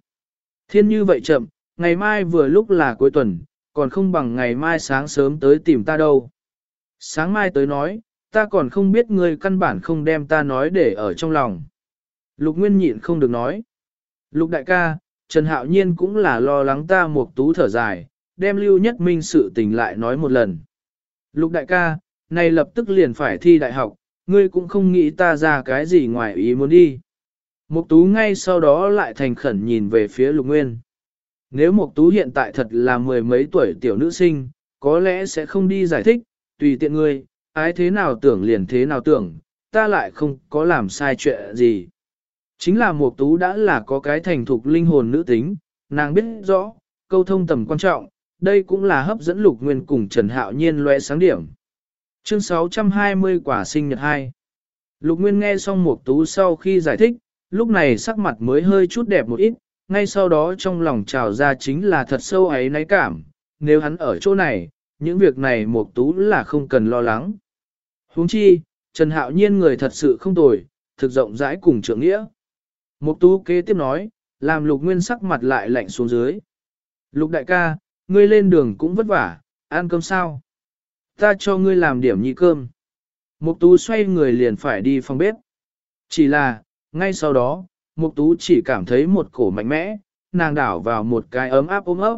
Thiên như vậy chậm, ngày mai vừa lúc là cuối tuần, còn không bằng ngày mai sáng sớm tới tìm ta đâu. Sáng mai tới nói, ta còn không biết ngươi căn bản không đem ta nói để ở trong lòng. Lục Nguyên nhịn không được nói. Lục đại ca, Trần Hạo Nhiên cũng là lo lắng ta một tú thở dài, đem Lưu Nhất Minh sự tình lại nói một lần. Lục đại ca, này lập tức liền phải thi đại học, ngươi cũng không nghĩ ta ra cái gì ngoài ý muốn đi. Mục tú ngay sau đó lại thành khẩn nhìn về phía lục nguyên. Nếu mục tú hiện tại thật là mười mấy tuổi tiểu nữ sinh, có lẽ sẽ không đi giải thích, tùy tiện ngươi, ái thế nào tưởng liền thế nào tưởng, ta lại không có làm sai chuyện gì. Chính là mục tú đã là có cái thành thục linh hồn nữ tính, nàng biết rõ, câu thông tầm quan trọng, đây cũng là hấp dẫn lục nguyên cùng Trần Hạo Nhiên lóe sáng điểm. Chương 620 quả sinh nhật 2 Lục Nguyên nghe xong Mục tú sau khi giải thích, lúc này sắc mặt mới hơi chút đẹp một ít, ngay sau đó trong lòng trào ra chính là thật sâu ấy náy cảm, nếu hắn ở chỗ này, những việc này Mục Tú là không cần lo lắng. Huống chi, Trần Hạo Nhiên người thật sự không tồi, thực rộng rãi cùng trưởng nghĩa. Mục Tú kế tiếp nói, làm Lục Nguyên sắc mặt lại lạnh xuống dưới. Lục đại ca, ngươi lên đường cũng vất vả, ăn cơm sao? Ta cho ngươi làm điểm nhị cơm. Mục Tú xoay người liền phải đi phòng bếp. Chỉ là, ngay sau đó, Mục Tú chỉ cảm thấy một cổ mạnh mẽ, nàng đảo vào một cái ấm áp ôm ấp.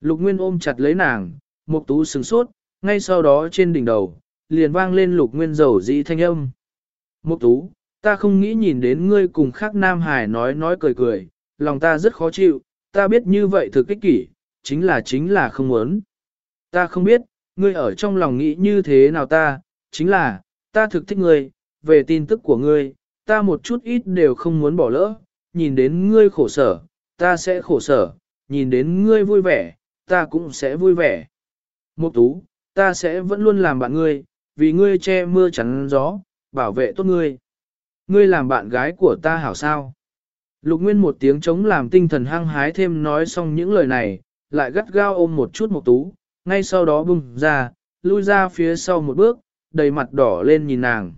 Lục Nguyên ôm chặt lấy nàng, Mục Tú sững sốt, ngay sau đó trên đỉnh đầu, liền vang lên Lục Nguyên dầu dĩ thanh âm. Mục Tú, ta không nghĩ nhìn đến ngươi cùng khác Nam Hải nói nói cười cười, lòng ta rất khó chịu, ta biết như vậy thực kích kỷ, chính là chính là không muốn. Ta không biết, ngươi ở trong lòng nghĩ như thế nào ta, chính là, ta thực thích ngươi, về tin tức của ngươi, ta một chút ít đều không muốn bỏ lỡ, nhìn đến ngươi khổ sở, ta sẽ khổ sở, nhìn đến ngươi vui vẻ, ta cũng sẽ vui vẻ. Mục tú, ta sẽ vẫn luôn làm bạn ngươi, vì ngươi che mưa chắn gió, bảo vệ tốt ngươi. Ngươi làm bạn gái của ta hảo sao? Lục Nguyên một tiếng chống làm tinh thần hăng hái thêm nói xong những lời này, lại gắt gao ôm một chút Mục Tú, ngay sau đó bung ra, lui ra phía sau một bước, đầy mặt đỏ lên nhìn nàng.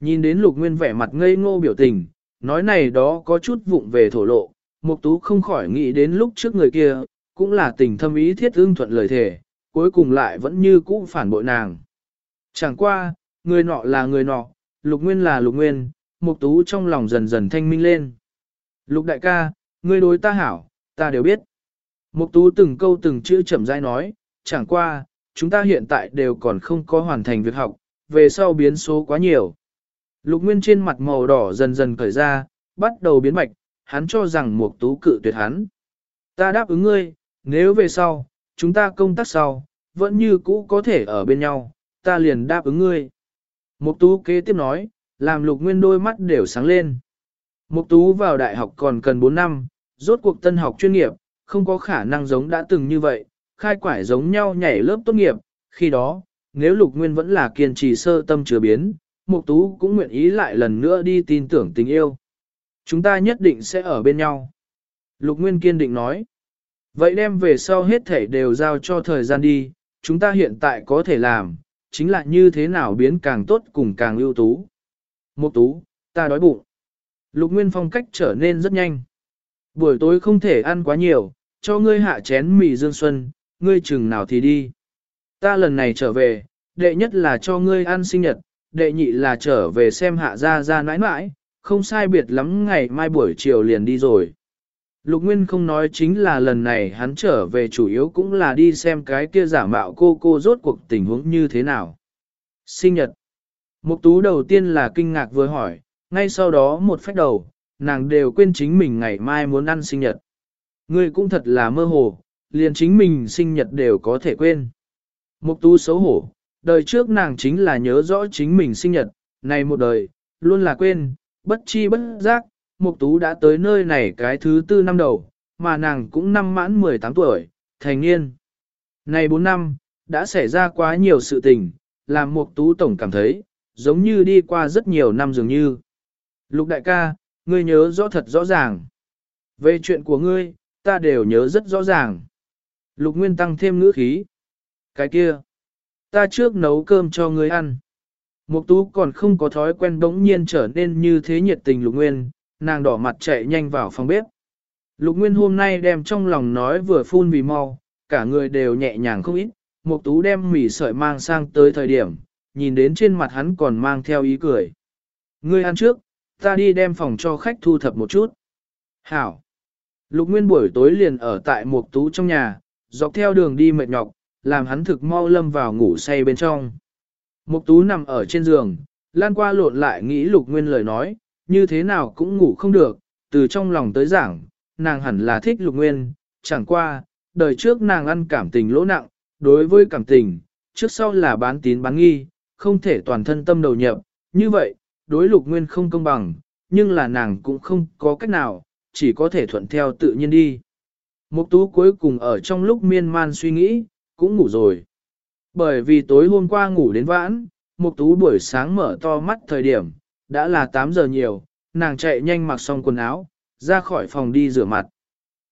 Nhìn đến Lục Nguyên vẻ mặt ngây ngô biểu tình, nói này đó có chút vụng về thổ lộ, Mục Tú không khỏi nghĩ đến lúc trước người kia, cũng là tình thâm ý thiết ưng thuận lời thề, cuối cùng lại vẫn như cũ phản bội nàng. Chẳng qua, người nọ là người nọ, Lục Nguyên là Lục Nguyên, Mục Tú trong lòng dần dần thanh minh lên. Lục đại ca, ngươi đối ta hảo, ta đều biết. Mục Tú từng câu từng chữ chậm rãi nói, chẳng qua, chúng ta hiện tại đều còn không có hoàn thành việc học, về sau biến số quá nhiều. Lục Nguyên trên mặt màu đỏ dần dần cởi ra, bắt đầu biến bạch, hắn cho rằng Mục Tú cự tuyệt hắn. Ta đáp ứng ngươi, nếu về sau, chúng ta công tác sau, vẫn như cũ có thể ở bên nhau, ta liền đáp ứng ngươi. Mục Tú kế tiếp nói, làm Lục Nguyên đôi mắt đều sáng lên. Mục Tú vào đại học còn cần 4 năm, rốt cuộc tân học chuyên nghiệp, không có khả năng giống đã từng như vậy, khai quải giống nhau nhảy lớp tốt nghiệp, khi đó, nếu Lục Nguyên vẫn là kiên trì sơ tâm chưa biến, Mục Tú cũng nguyện ý lại lần nữa đi tin tưởng tình yêu. Chúng ta nhất định sẽ ở bên nhau. Lục Nguyên kiên định nói. Vậy đem về sau hết thể đều giao cho thời gian đi, chúng ta hiện tại có thể làm, chính là như thế nào biến càng tốt cùng càng ưu tú. Mục Tú, ta đói bụng. Lục Nguyên phong cách trở nên rất nhanh. Buổi tối không thể ăn quá nhiều, cho ngươi hạ chén mì dương xuân, ngươi chừng nào thì đi. Ta lần này trở về, đệ nhất là cho ngươi ăn sinh nhật, đệ nhị là trở về xem hạ ra ra nãi nãi, không sai biệt lắm ngày mai buổi chiều liền đi rồi. Lục Nguyên không nói chính là lần này hắn trở về chủ yếu cũng là đi xem cái kia giả mạo cô cô rốt cuộc tình huống như thế nào. Sinh nhật. Mục tú đầu tiên là kinh ngạc vừa hỏi, ngay sau đó một phách đầu, nàng đều quên chính mình ngày mai muốn ăn sinh nhật. Ngươi cũng thật là mơ hồ, liền chính mình sinh nhật đều có thể quên. Mục tú xấu hổ, đời trước nàng chính là nhớ rõ chính mình sinh nhật, này một đời, luôn là quên, bất chi bất giác, mục tú đã tới nơi này cái thứ tư năm đầu, mà nàng cũng năm mãn 18 tuổi, thành niên. Này 4 năm, đã xảy ra quá nhiều sự tình, làm mục tú tổng cảm thấy, giống như đi qua rất nhiều năm dường như. Lục đại ca, ngươi nhớ rõ thật rõ ràng. Về chuyện của ngươi, ta đều nhớ rất rõ ràng. Lục Nguyên tăng thêm ngữ khí. Cái kia, ta trước nấu cơm cho ngươi ăn. Mục tú còn không có thói quen đống nhiên trở nên như thế nhiệt tình Lục Nguyên, nàng đỏ mặt chạy nhanh vào phòng bếp. Lục Nguyên hôm nay đem trong lòng nói vừa phun vì mau, cả người đều nhẹ nhàng không ít, Mục tú đem mì sợi mang sang tới thời điểm, nhìn đến trên mặt hắn còn mang theo ý cười. Ngươi ăn trước, ta đi đem phòng cho khách thu thập một chút. Hảo. Lục Nguyên buổi tối liền ở tại Mục Tú trong nhà, dọc theo đường đi mệt nhọc, làm hắn thực mau lâm vào ngủ say bên trong. Mục Tú nằm ở trên giường, lan qua lộn lại nghĩ Lục Nguyên lời nói, như thế nào cũng ngủ không được, từ trong lòng tới giảng, nàng hẳn là thích Lục Nguyên, chẳng qua, đời trước nàng ăn cảm tình lỗ nặng, đối với cảm tình, trước sau là bán tín bán nghi, không thể toàn thân tâm đầu nhập, như vậy, đối Lục Nguyên không công bằng, nhưng là nàng cũng không có cách nào, chỉ có thể thuận theo tự nhiên đi. Mục tú cuối cùng ở trong lúc miên man suy nghĩ, cũng ngủ rồi. Bởi vì tối hôm qua ngủ đến vãn, mục tú buổi sáng mở to mắt thời điểm, đã là 8 giờ nhiều, nàng chạy nhanh mặc xong quần áo, ra khỏi phòng đi rửa mặt.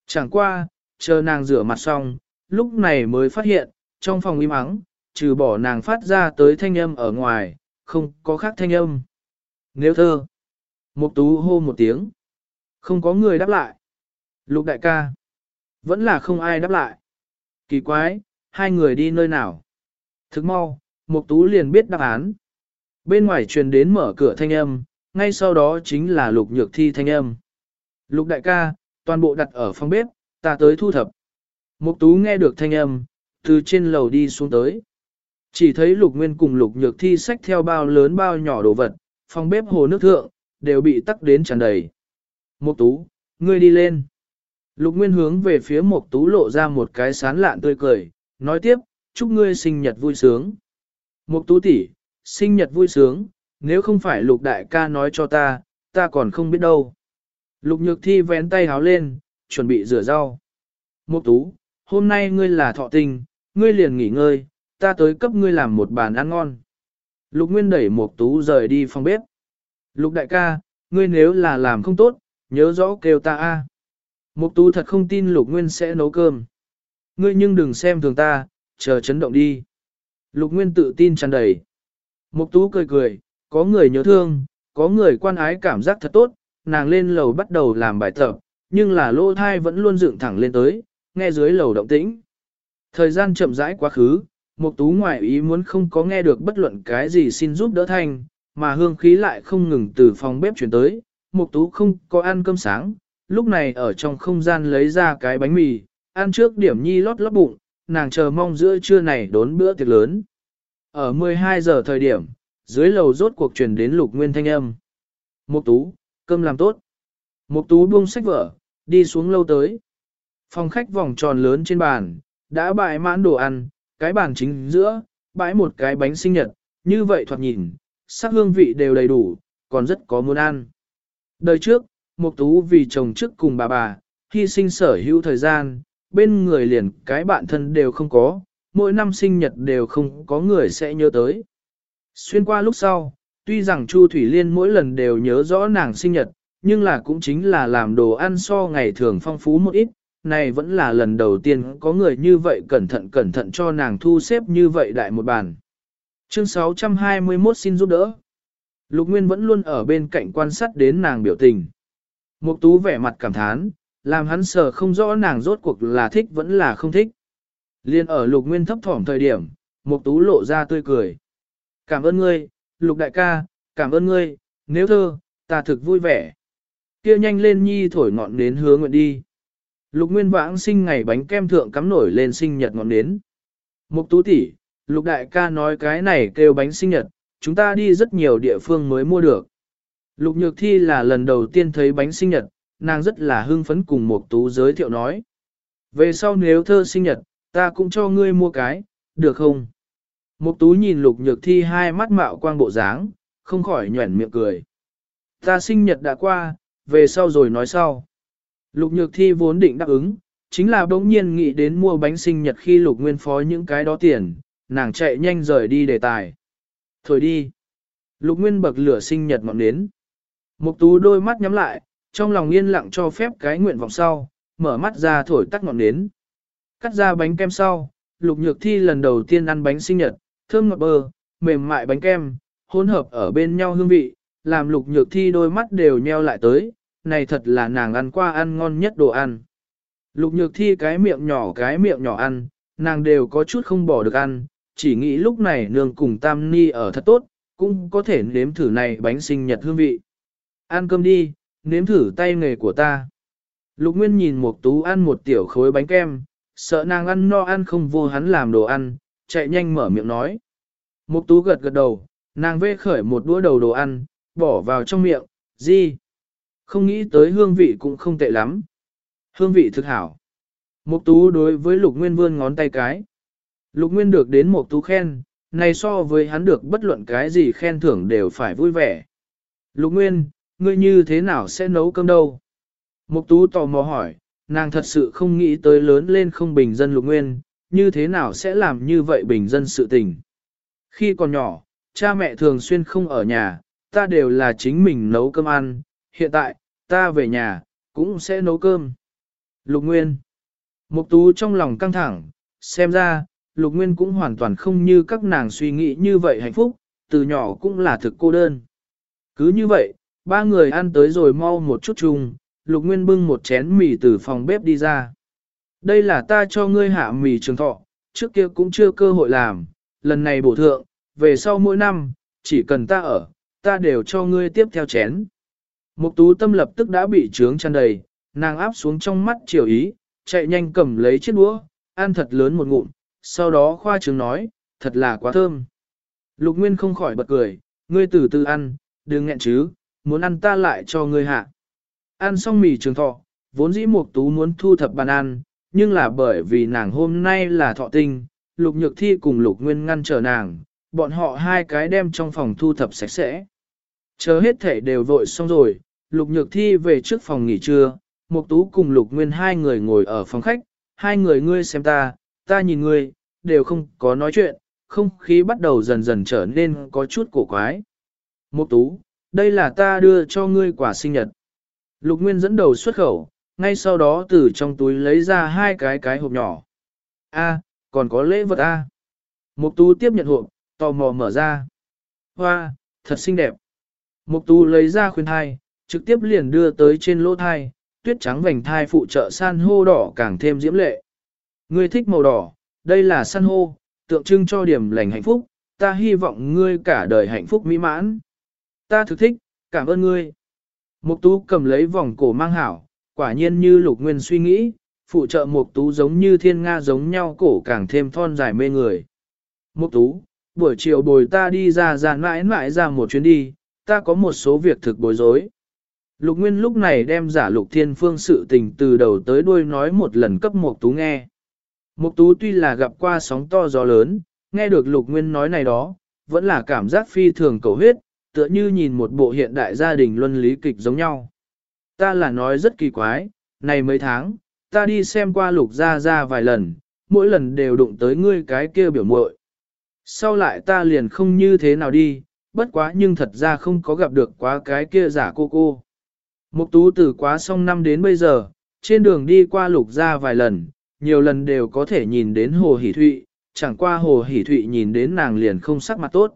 Chẳng qua, chờ nàng rửa mặt xong, lúc này mới phát hiện, trong phòng im ắng, trừ bỏ nàng phát ra tới thanh âm ở ngoài, không có khác thanh âm. Nếu thơ, Mục tú hô một tiếng. Không có người đáp lại. Lục đại ca. Vẫn là không ai đáp lại. Kỳ quái, hai người đi nơi nào? Thức mau, Mục tú liền biết đáp án. Bên ngoài truyền đến mở cửa thanh âm, ngay sau đó chính là lục nhược thi thanh âm. Lục đại ca, toàn bộ đặt ở phòng bếp, ta tới thu thập. Mục tú nghe được thanh âm, từ trên lầu đi xuống tới. Chỉ thấy lục nguyên cùng lục nhược thi xách theo bao lớn bao nhỏ đồ vật, phòng bếp hồ nước thượng, đều bị tắc đến tràn đầy. Mục tú, ngươi đi lên. Lục nguyên hướng về phía mục tú lộ ra một cái sán lạn tươi cười, nói tiếp, chúc ngươi sinh nhật vui sướng. Mục tú tỷ, sinh nhật vui sướng, nếu không phải lục đại ca nói cho ta, ta còn không biết đâu. Lục nhược thi vén tay háo lên, chuẩn bị rửa rau. Mục tú, hôm nay ngươi là thọ tình, ngươi liền nghỉ ngơi, ta tới cấp ngươi làm một bàn ăn ngon. Lục Nguyên đẩy Mục Tú rời đi phòng bếp. Lục đại ca, ngươi nếu là làm không tốt, nhớ rõ kêu ta a. Mục Tú thật không tin Lục Nguyên sẽ nấu cơm. Ngươi nhưng đừng xem thường ta, chờ chấn động đi. Lục Nguyên tự tin tràn đầy. Mục Tú cười cười, có người nhớ thương, có người quan ái cảm giác thật tốt, nàng lên lầu bắt đầu làm bài tập, nhưng là lô thai vẫn luôn dựng thẳng lên tới, nghe dưới lầu động tĩnh. Thời gian chậm rãi quá khứ, Mục Tú ngoại ý muốn không có nghe được bất luận cái gì xin giúp đỡ thanh, mà hương khí lại không ngừng từ phòng bếp chuyển tới. Mục Tú không có ăn cơm sáng, lúc này ở trong không gian lấy ra cái bánh mì, ăn trước điểm nhi lót lót bụng, nàng chờ mong giữa trưa này đốn bữa tiệc lớn. Ở 12 giờ thời điểm, dưới lầu rốt cuộc truyền đến lục nguyên thanh âm. Mục Tú, cơm làm tốt. Mục Tú buông sách vở, đi xuống lâu tới. Phòng khách vòng tròn lớn trên bàn, đã bày mãn đồ ăn, cái bàn chính giữa, bãi một cái bánh sinh nhật, như vậy thoạt nhìn, sắc hương vị đều đầy đủ, còn rất có muốn ăn. Đời trước, Mục Tú vì chồng trước cùng bà bà, hy sinh sở hữu thời gian, bên người liền cái bạn thân đều không có, mỗi năm sinh nhật đều không có người sẽ nhớ tới. Xuyên qua lúc sau, tuy rằng Chu Thủy Liên mỗi lần đều nhớ rõ nàng sinh nhật, nhưng là cũng chính là làm đồ ăn so ngày thường phong phú một ít, này vẫn là lần đầu tiên có người như vậy cẩn thận cẩn thận cho nàng thu xếp như vậy đại một bàn. Chương 621 xin giúp đỡ. Lục Nguyên vẫn luôn ở bên cạnh quan sát đến nàng biểu tình. Mục tú vẻ mặt cảm thán, làm hắn sợ không rõ nàng rốt cuộc là thích vẫn là không thích. Liên ở Lục Nguyên thấp thỏm thời điểm, Mục tú lộ ra tươi cười. Cảm ơn ngươi, Lục đại ca, cảm ơn ngươi, nếu thơ, ta thực vui vẻ. Kia nhanh lên nhi thổi ngọn nến hứa nguyện đi. Lục Nguyên Vãng sinh ngày bánh kem thượng cắm nổi lên sinh nhật ngọn nến. Mục tú tỷ, Lục đại ca nói cái này kêu bánh sinh nhật, chúng ta đi rất nhiều địa phương mới mua được. Lục Nhược Thi là lần đầu tiên thấy bánh sinh nhật, nàng rất là hưng phấn cùng Mục tú giới thiệu nói. Về sau nếu thơ sinh nhật, ta cũng cho ngươi mua cái, được không? Mục tú nhìn Lục Nhược Thi hai mắt mạo quang bộ dáng, không khỏi nhuẩn miệng cười. Ta sinh nhật đã qua, về sau rồi nói sau. Lục nhược thi vốn định đáp ứng, chính là bỗng nhiên nghĩ đến mua bánh sinh nhật khi lục nguyên phó những cái đó tiền, nàng chạy nhanh rời đi đề tài. Thôi đi. Lục nguyên bậc lửa sinh nhật ngọn đến. Mục tú đôi mắt nhắm lại, trong lòng yên lặng cho phép cái nguyện vọng sau, mở mắt ra thổi tắt ngọn nến. Cắt ra bánh kem sau, lục nhược thi lần đầu tiên ăn bánh sinh nhật, thơm ngọt bơ, mềm mại bánh kem, hỗn hợp ở bên nhau hương vị, làm lục nhược thi đôi mắt đều nheo lại tới, này thật là nàng ăn qua ăn ngon nhất đồ ăn. Lục nhược thi cái miệng nhỏ cái miệng nhỏ ăn, nàng đều có chút không bỏ được ăn, chỉ nghĩ lúc này nương cùng tam ni ở thật tốt, cũng có thể nếm thử này bánh sinh nhật hương vị. Ăn cơm đi, nếm thử tay nghề của ta. Lục Nguyên nhìn một tú ăn một tiểu khối bánh kem, sợ nàng ăn no ăn không vô hắn làm đồ ăn, chạy nhanh mở miệng nói. Mục tú gật gật đầu, nàng vê khởi một đũa đầu đồ ăn, bỏ vào trong miệng, gì? Không nghĩ tới hương vị cũng không tệ lắm. Hương vị thực hảo. Mục tú đối với lục nguyên vươn ngón tay cái. Lục nguyên được đến mục tú khen, này so với hắn được bất luận cái gì khen thưởng đều phải vui vẻ. Lục nguyên, ngươi như thế nào sẽ nấu cơm đâu? Mục tú tò mò hỏi, nàng thật sự không nghĩ tới lớn lên không bình dân lục nguyên, như thế nào sẽ làm như vậy bình dân sự tình. Khi còn nhỏ, cha mẹ thường xuyên không ở nhà, ta đều là chính mình nấu cơm ăn, hiện tại, ta về nhà, cũng sẽ nấu cơm. Lục Nguyên. Mục tú trong lòng căng thẳng, xem ra, Lục Nguyên cũng hoàn toàn không như các nàng suy nghĩ như vậy hạnh phúc, từ nhỏ cũng là thực cô đơn. Cứ như vậy, ba người ăn tới rồi mau một chút chung, Lục Nguyên bưng một chén mì từ phòng bếp đi ra. Đây là ta cho ngươi hạ mì trường thọ, trước kia cũng chưa cơ hội làm, lần này bổ thượng, về sau mỗi năm, chỉ cần ta ở, ta đều cho ngươi tiếp theo chén. Mục tú tâm lập tức đã bị trướng chăn đầy, nàng áp xuống trong mắt chiều ý, chạy nhanh cầm lấy chiếc đũa, ăn thật lớn một ngụm, sau đó khoa trướng nói, thật là quá thơm. Lục Nguyên không khỏi bật cười, ngươi từ từ ăn, đừng nghẹn chứ, muốn ăn ta lại cho ngươi hạ. Ăn xong mì trường thọ, vốn dĩ Mục Tú muốn thu thập bàn ăn, nhưng là bởi vì nàng hôm nay là thọ tinh, Lục Nhược Thi cùng Lục Nguyên ngăn trở nàng, bọn họ hai cái đem trong phòng thu thập sạch sẽ. Chờ hết thể đều vội xong rồi, Lục Nhược Thi về trước phòng nghỉ trưa, Mục Tú cùng Lục Nguyên hai người ngồi ở phòng khách, hai người ngươi xem ta, ta nhìn ngươi, đều không có nói chuyện, không khí bắt đầu dần dần trở nên có chút cổ quái. Mục Tú, đây là ta đưa cho ngươi quả sinh nhật. Lục Nguyên dẫn đầu xuất khẩu, ngay sau đó từ trong túi lấy ra hai cái cái hộp nhỏ. A, còn có lễ vật A. Mục Tú tiếp nhận hộp, tò mò mở ra. Hoa, thật xinh đẹp. Mục Tú lấy ra khuyên thai, trực tiếp liền đưa tới trên lỗ thai, tuyết trắng vành thai phụ trợ san hô đỏ càng thêm diễm lệ. Ngươi thích màu đỏ, đây là san hô, tượng trưng cho điểm lành hạnh phúc, ta hy vọng ngươi cả đời hạnh phúc mỹ mãn. Ta thực thích, cảm ơn ngươi. Mục tú cầm lấy vòng cổ mang hảo, quả nhiên như lục nguyên suy nghĩ, phụ trợ mục tú giống như thiên nga giống nhau cổ càng thêm thon dài mê người. Mục tú, buổi chiều bồi ta đi ra ra mãi mãi ra một chuyến đi, ta có một số việc thực bối rối. Lục Nguyên lúc này đem giả lục thiên phương sự tình từ đầu tới đuôi nói một lần cấp Mục Tú nghe. Mục Tú tuy là gặp qua sóng to gió lớn, nghe được Lục Nguyên nói này đó, vẫn là cảm giác phi thường cầu huyết, tựa như nhìn một bộ hiện đại gia đình luân lý kịch giống nhau. Ta là nói rất kỳ quái, này mấy tháng, ta đi xem qua Lục gia gia vài lần, mỗi lần đều đụng tới ngươi cái kia biểu muội. Sau lại ta liền không như thế nào đi, bất quá nhưng thật ra không có gặp được quá cái kia giả cô cô. Mục tú từ quá xong năm đến bây giờ, trên đường đi qua lục gia vài lần, nhiều lần đều có thể nhìn đến hồ hỷ thụy, chẳng qua hồ hỷ thụy nhìn đến nàng liền không sắc mặt tốt.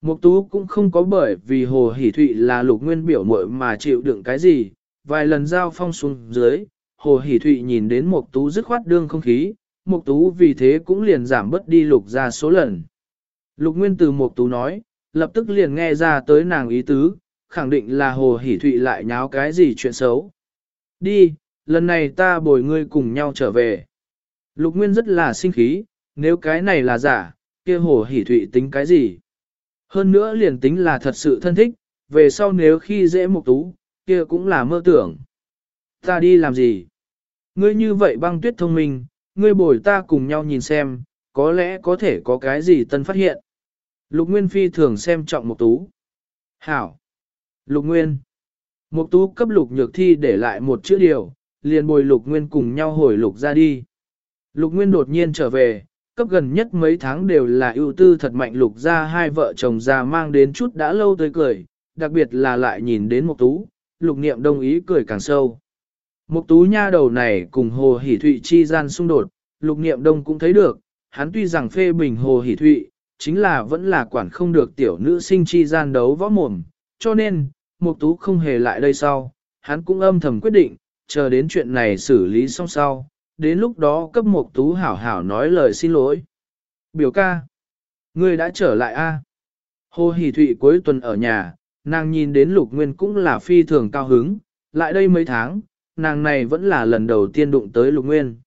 Mục tú cũng không có bởi vì hồ hỷ thụy là lục nguyên biểu muội mà chịu đựng cái gì, vài lần giao phong xuống dưới, hồ hỷ thụy nhìn đến mục tú dứt khoát đương không khí, mục tú vì thế cũng liền giảm bớt đi lục ra số lần. Lục nguyên từ mục tú nói, lập tức liền nghe ra tới nàng ý tứ, khẳng định là hồ hỷ thụy lại nháo cái gì chuyện xấu. Đi, lần này ta bồi ngươi cùng nhau trở về. Lục Nguyên rất là sinh khí, nếu cái này là giả, kia hồ hỷ thụy tính cái gì? Hơn nữa liền tính là thật sự thân thích, về sau nếu khi dễ mục tú, kia cũng là mơ tưởng. Ta đi làm gì? Ngươi như vậy băng tuyết thông minh, ngươi bồi ta cùng nhau nhìn xem, có lẽ có thể có cái gì tân phát hiện. Lục Nguyên Phi thường xem trọng mục tú. Hảo! Lục Nguyên. Mục tú cấp lục nhược thi để lại một chữ điều, liền bồi lục nguyên cùng nhau hồi lục ra đi. Lục nguyên đột nhiên trở về, cấp gần nhất mấy tháng đều là ưu tư thật mạnh lục ra hai vợ chồng già mang đến chút đã lâu tới cười, đặc biệt là lại nhìn đến mục tú, lục niệm đồng ý cười càng sâu. Mục tú nha đầu này cùng hồ hỷ thụy chi gian xung đột, lục niệm đông cũng thấy được, hắn tuy rằng phê bình hồ hỷ thụy, chính là vẫn là quản không được tiểu nữ sinh chi gian đấu võ mồm, cho nên, Mục Tú không hề lại đây sau, hắn cũng âm thầm quyết định, chờ đến chuyện này xử lý xong sau, đến lúc đó cấp Mục Tú hảo hảo nói lời xin lỗi. Biểu ca, ngươi đã trở lại a? Hồ Hỷ Thụy cuối tuần ở nhà, nàng nhìn đến Lục Nguyên cũng là phi thường cao hứng, lại đây mấy tháng, nàng này vẫn là lần đầu tiên đụng tới Lục Nguyên.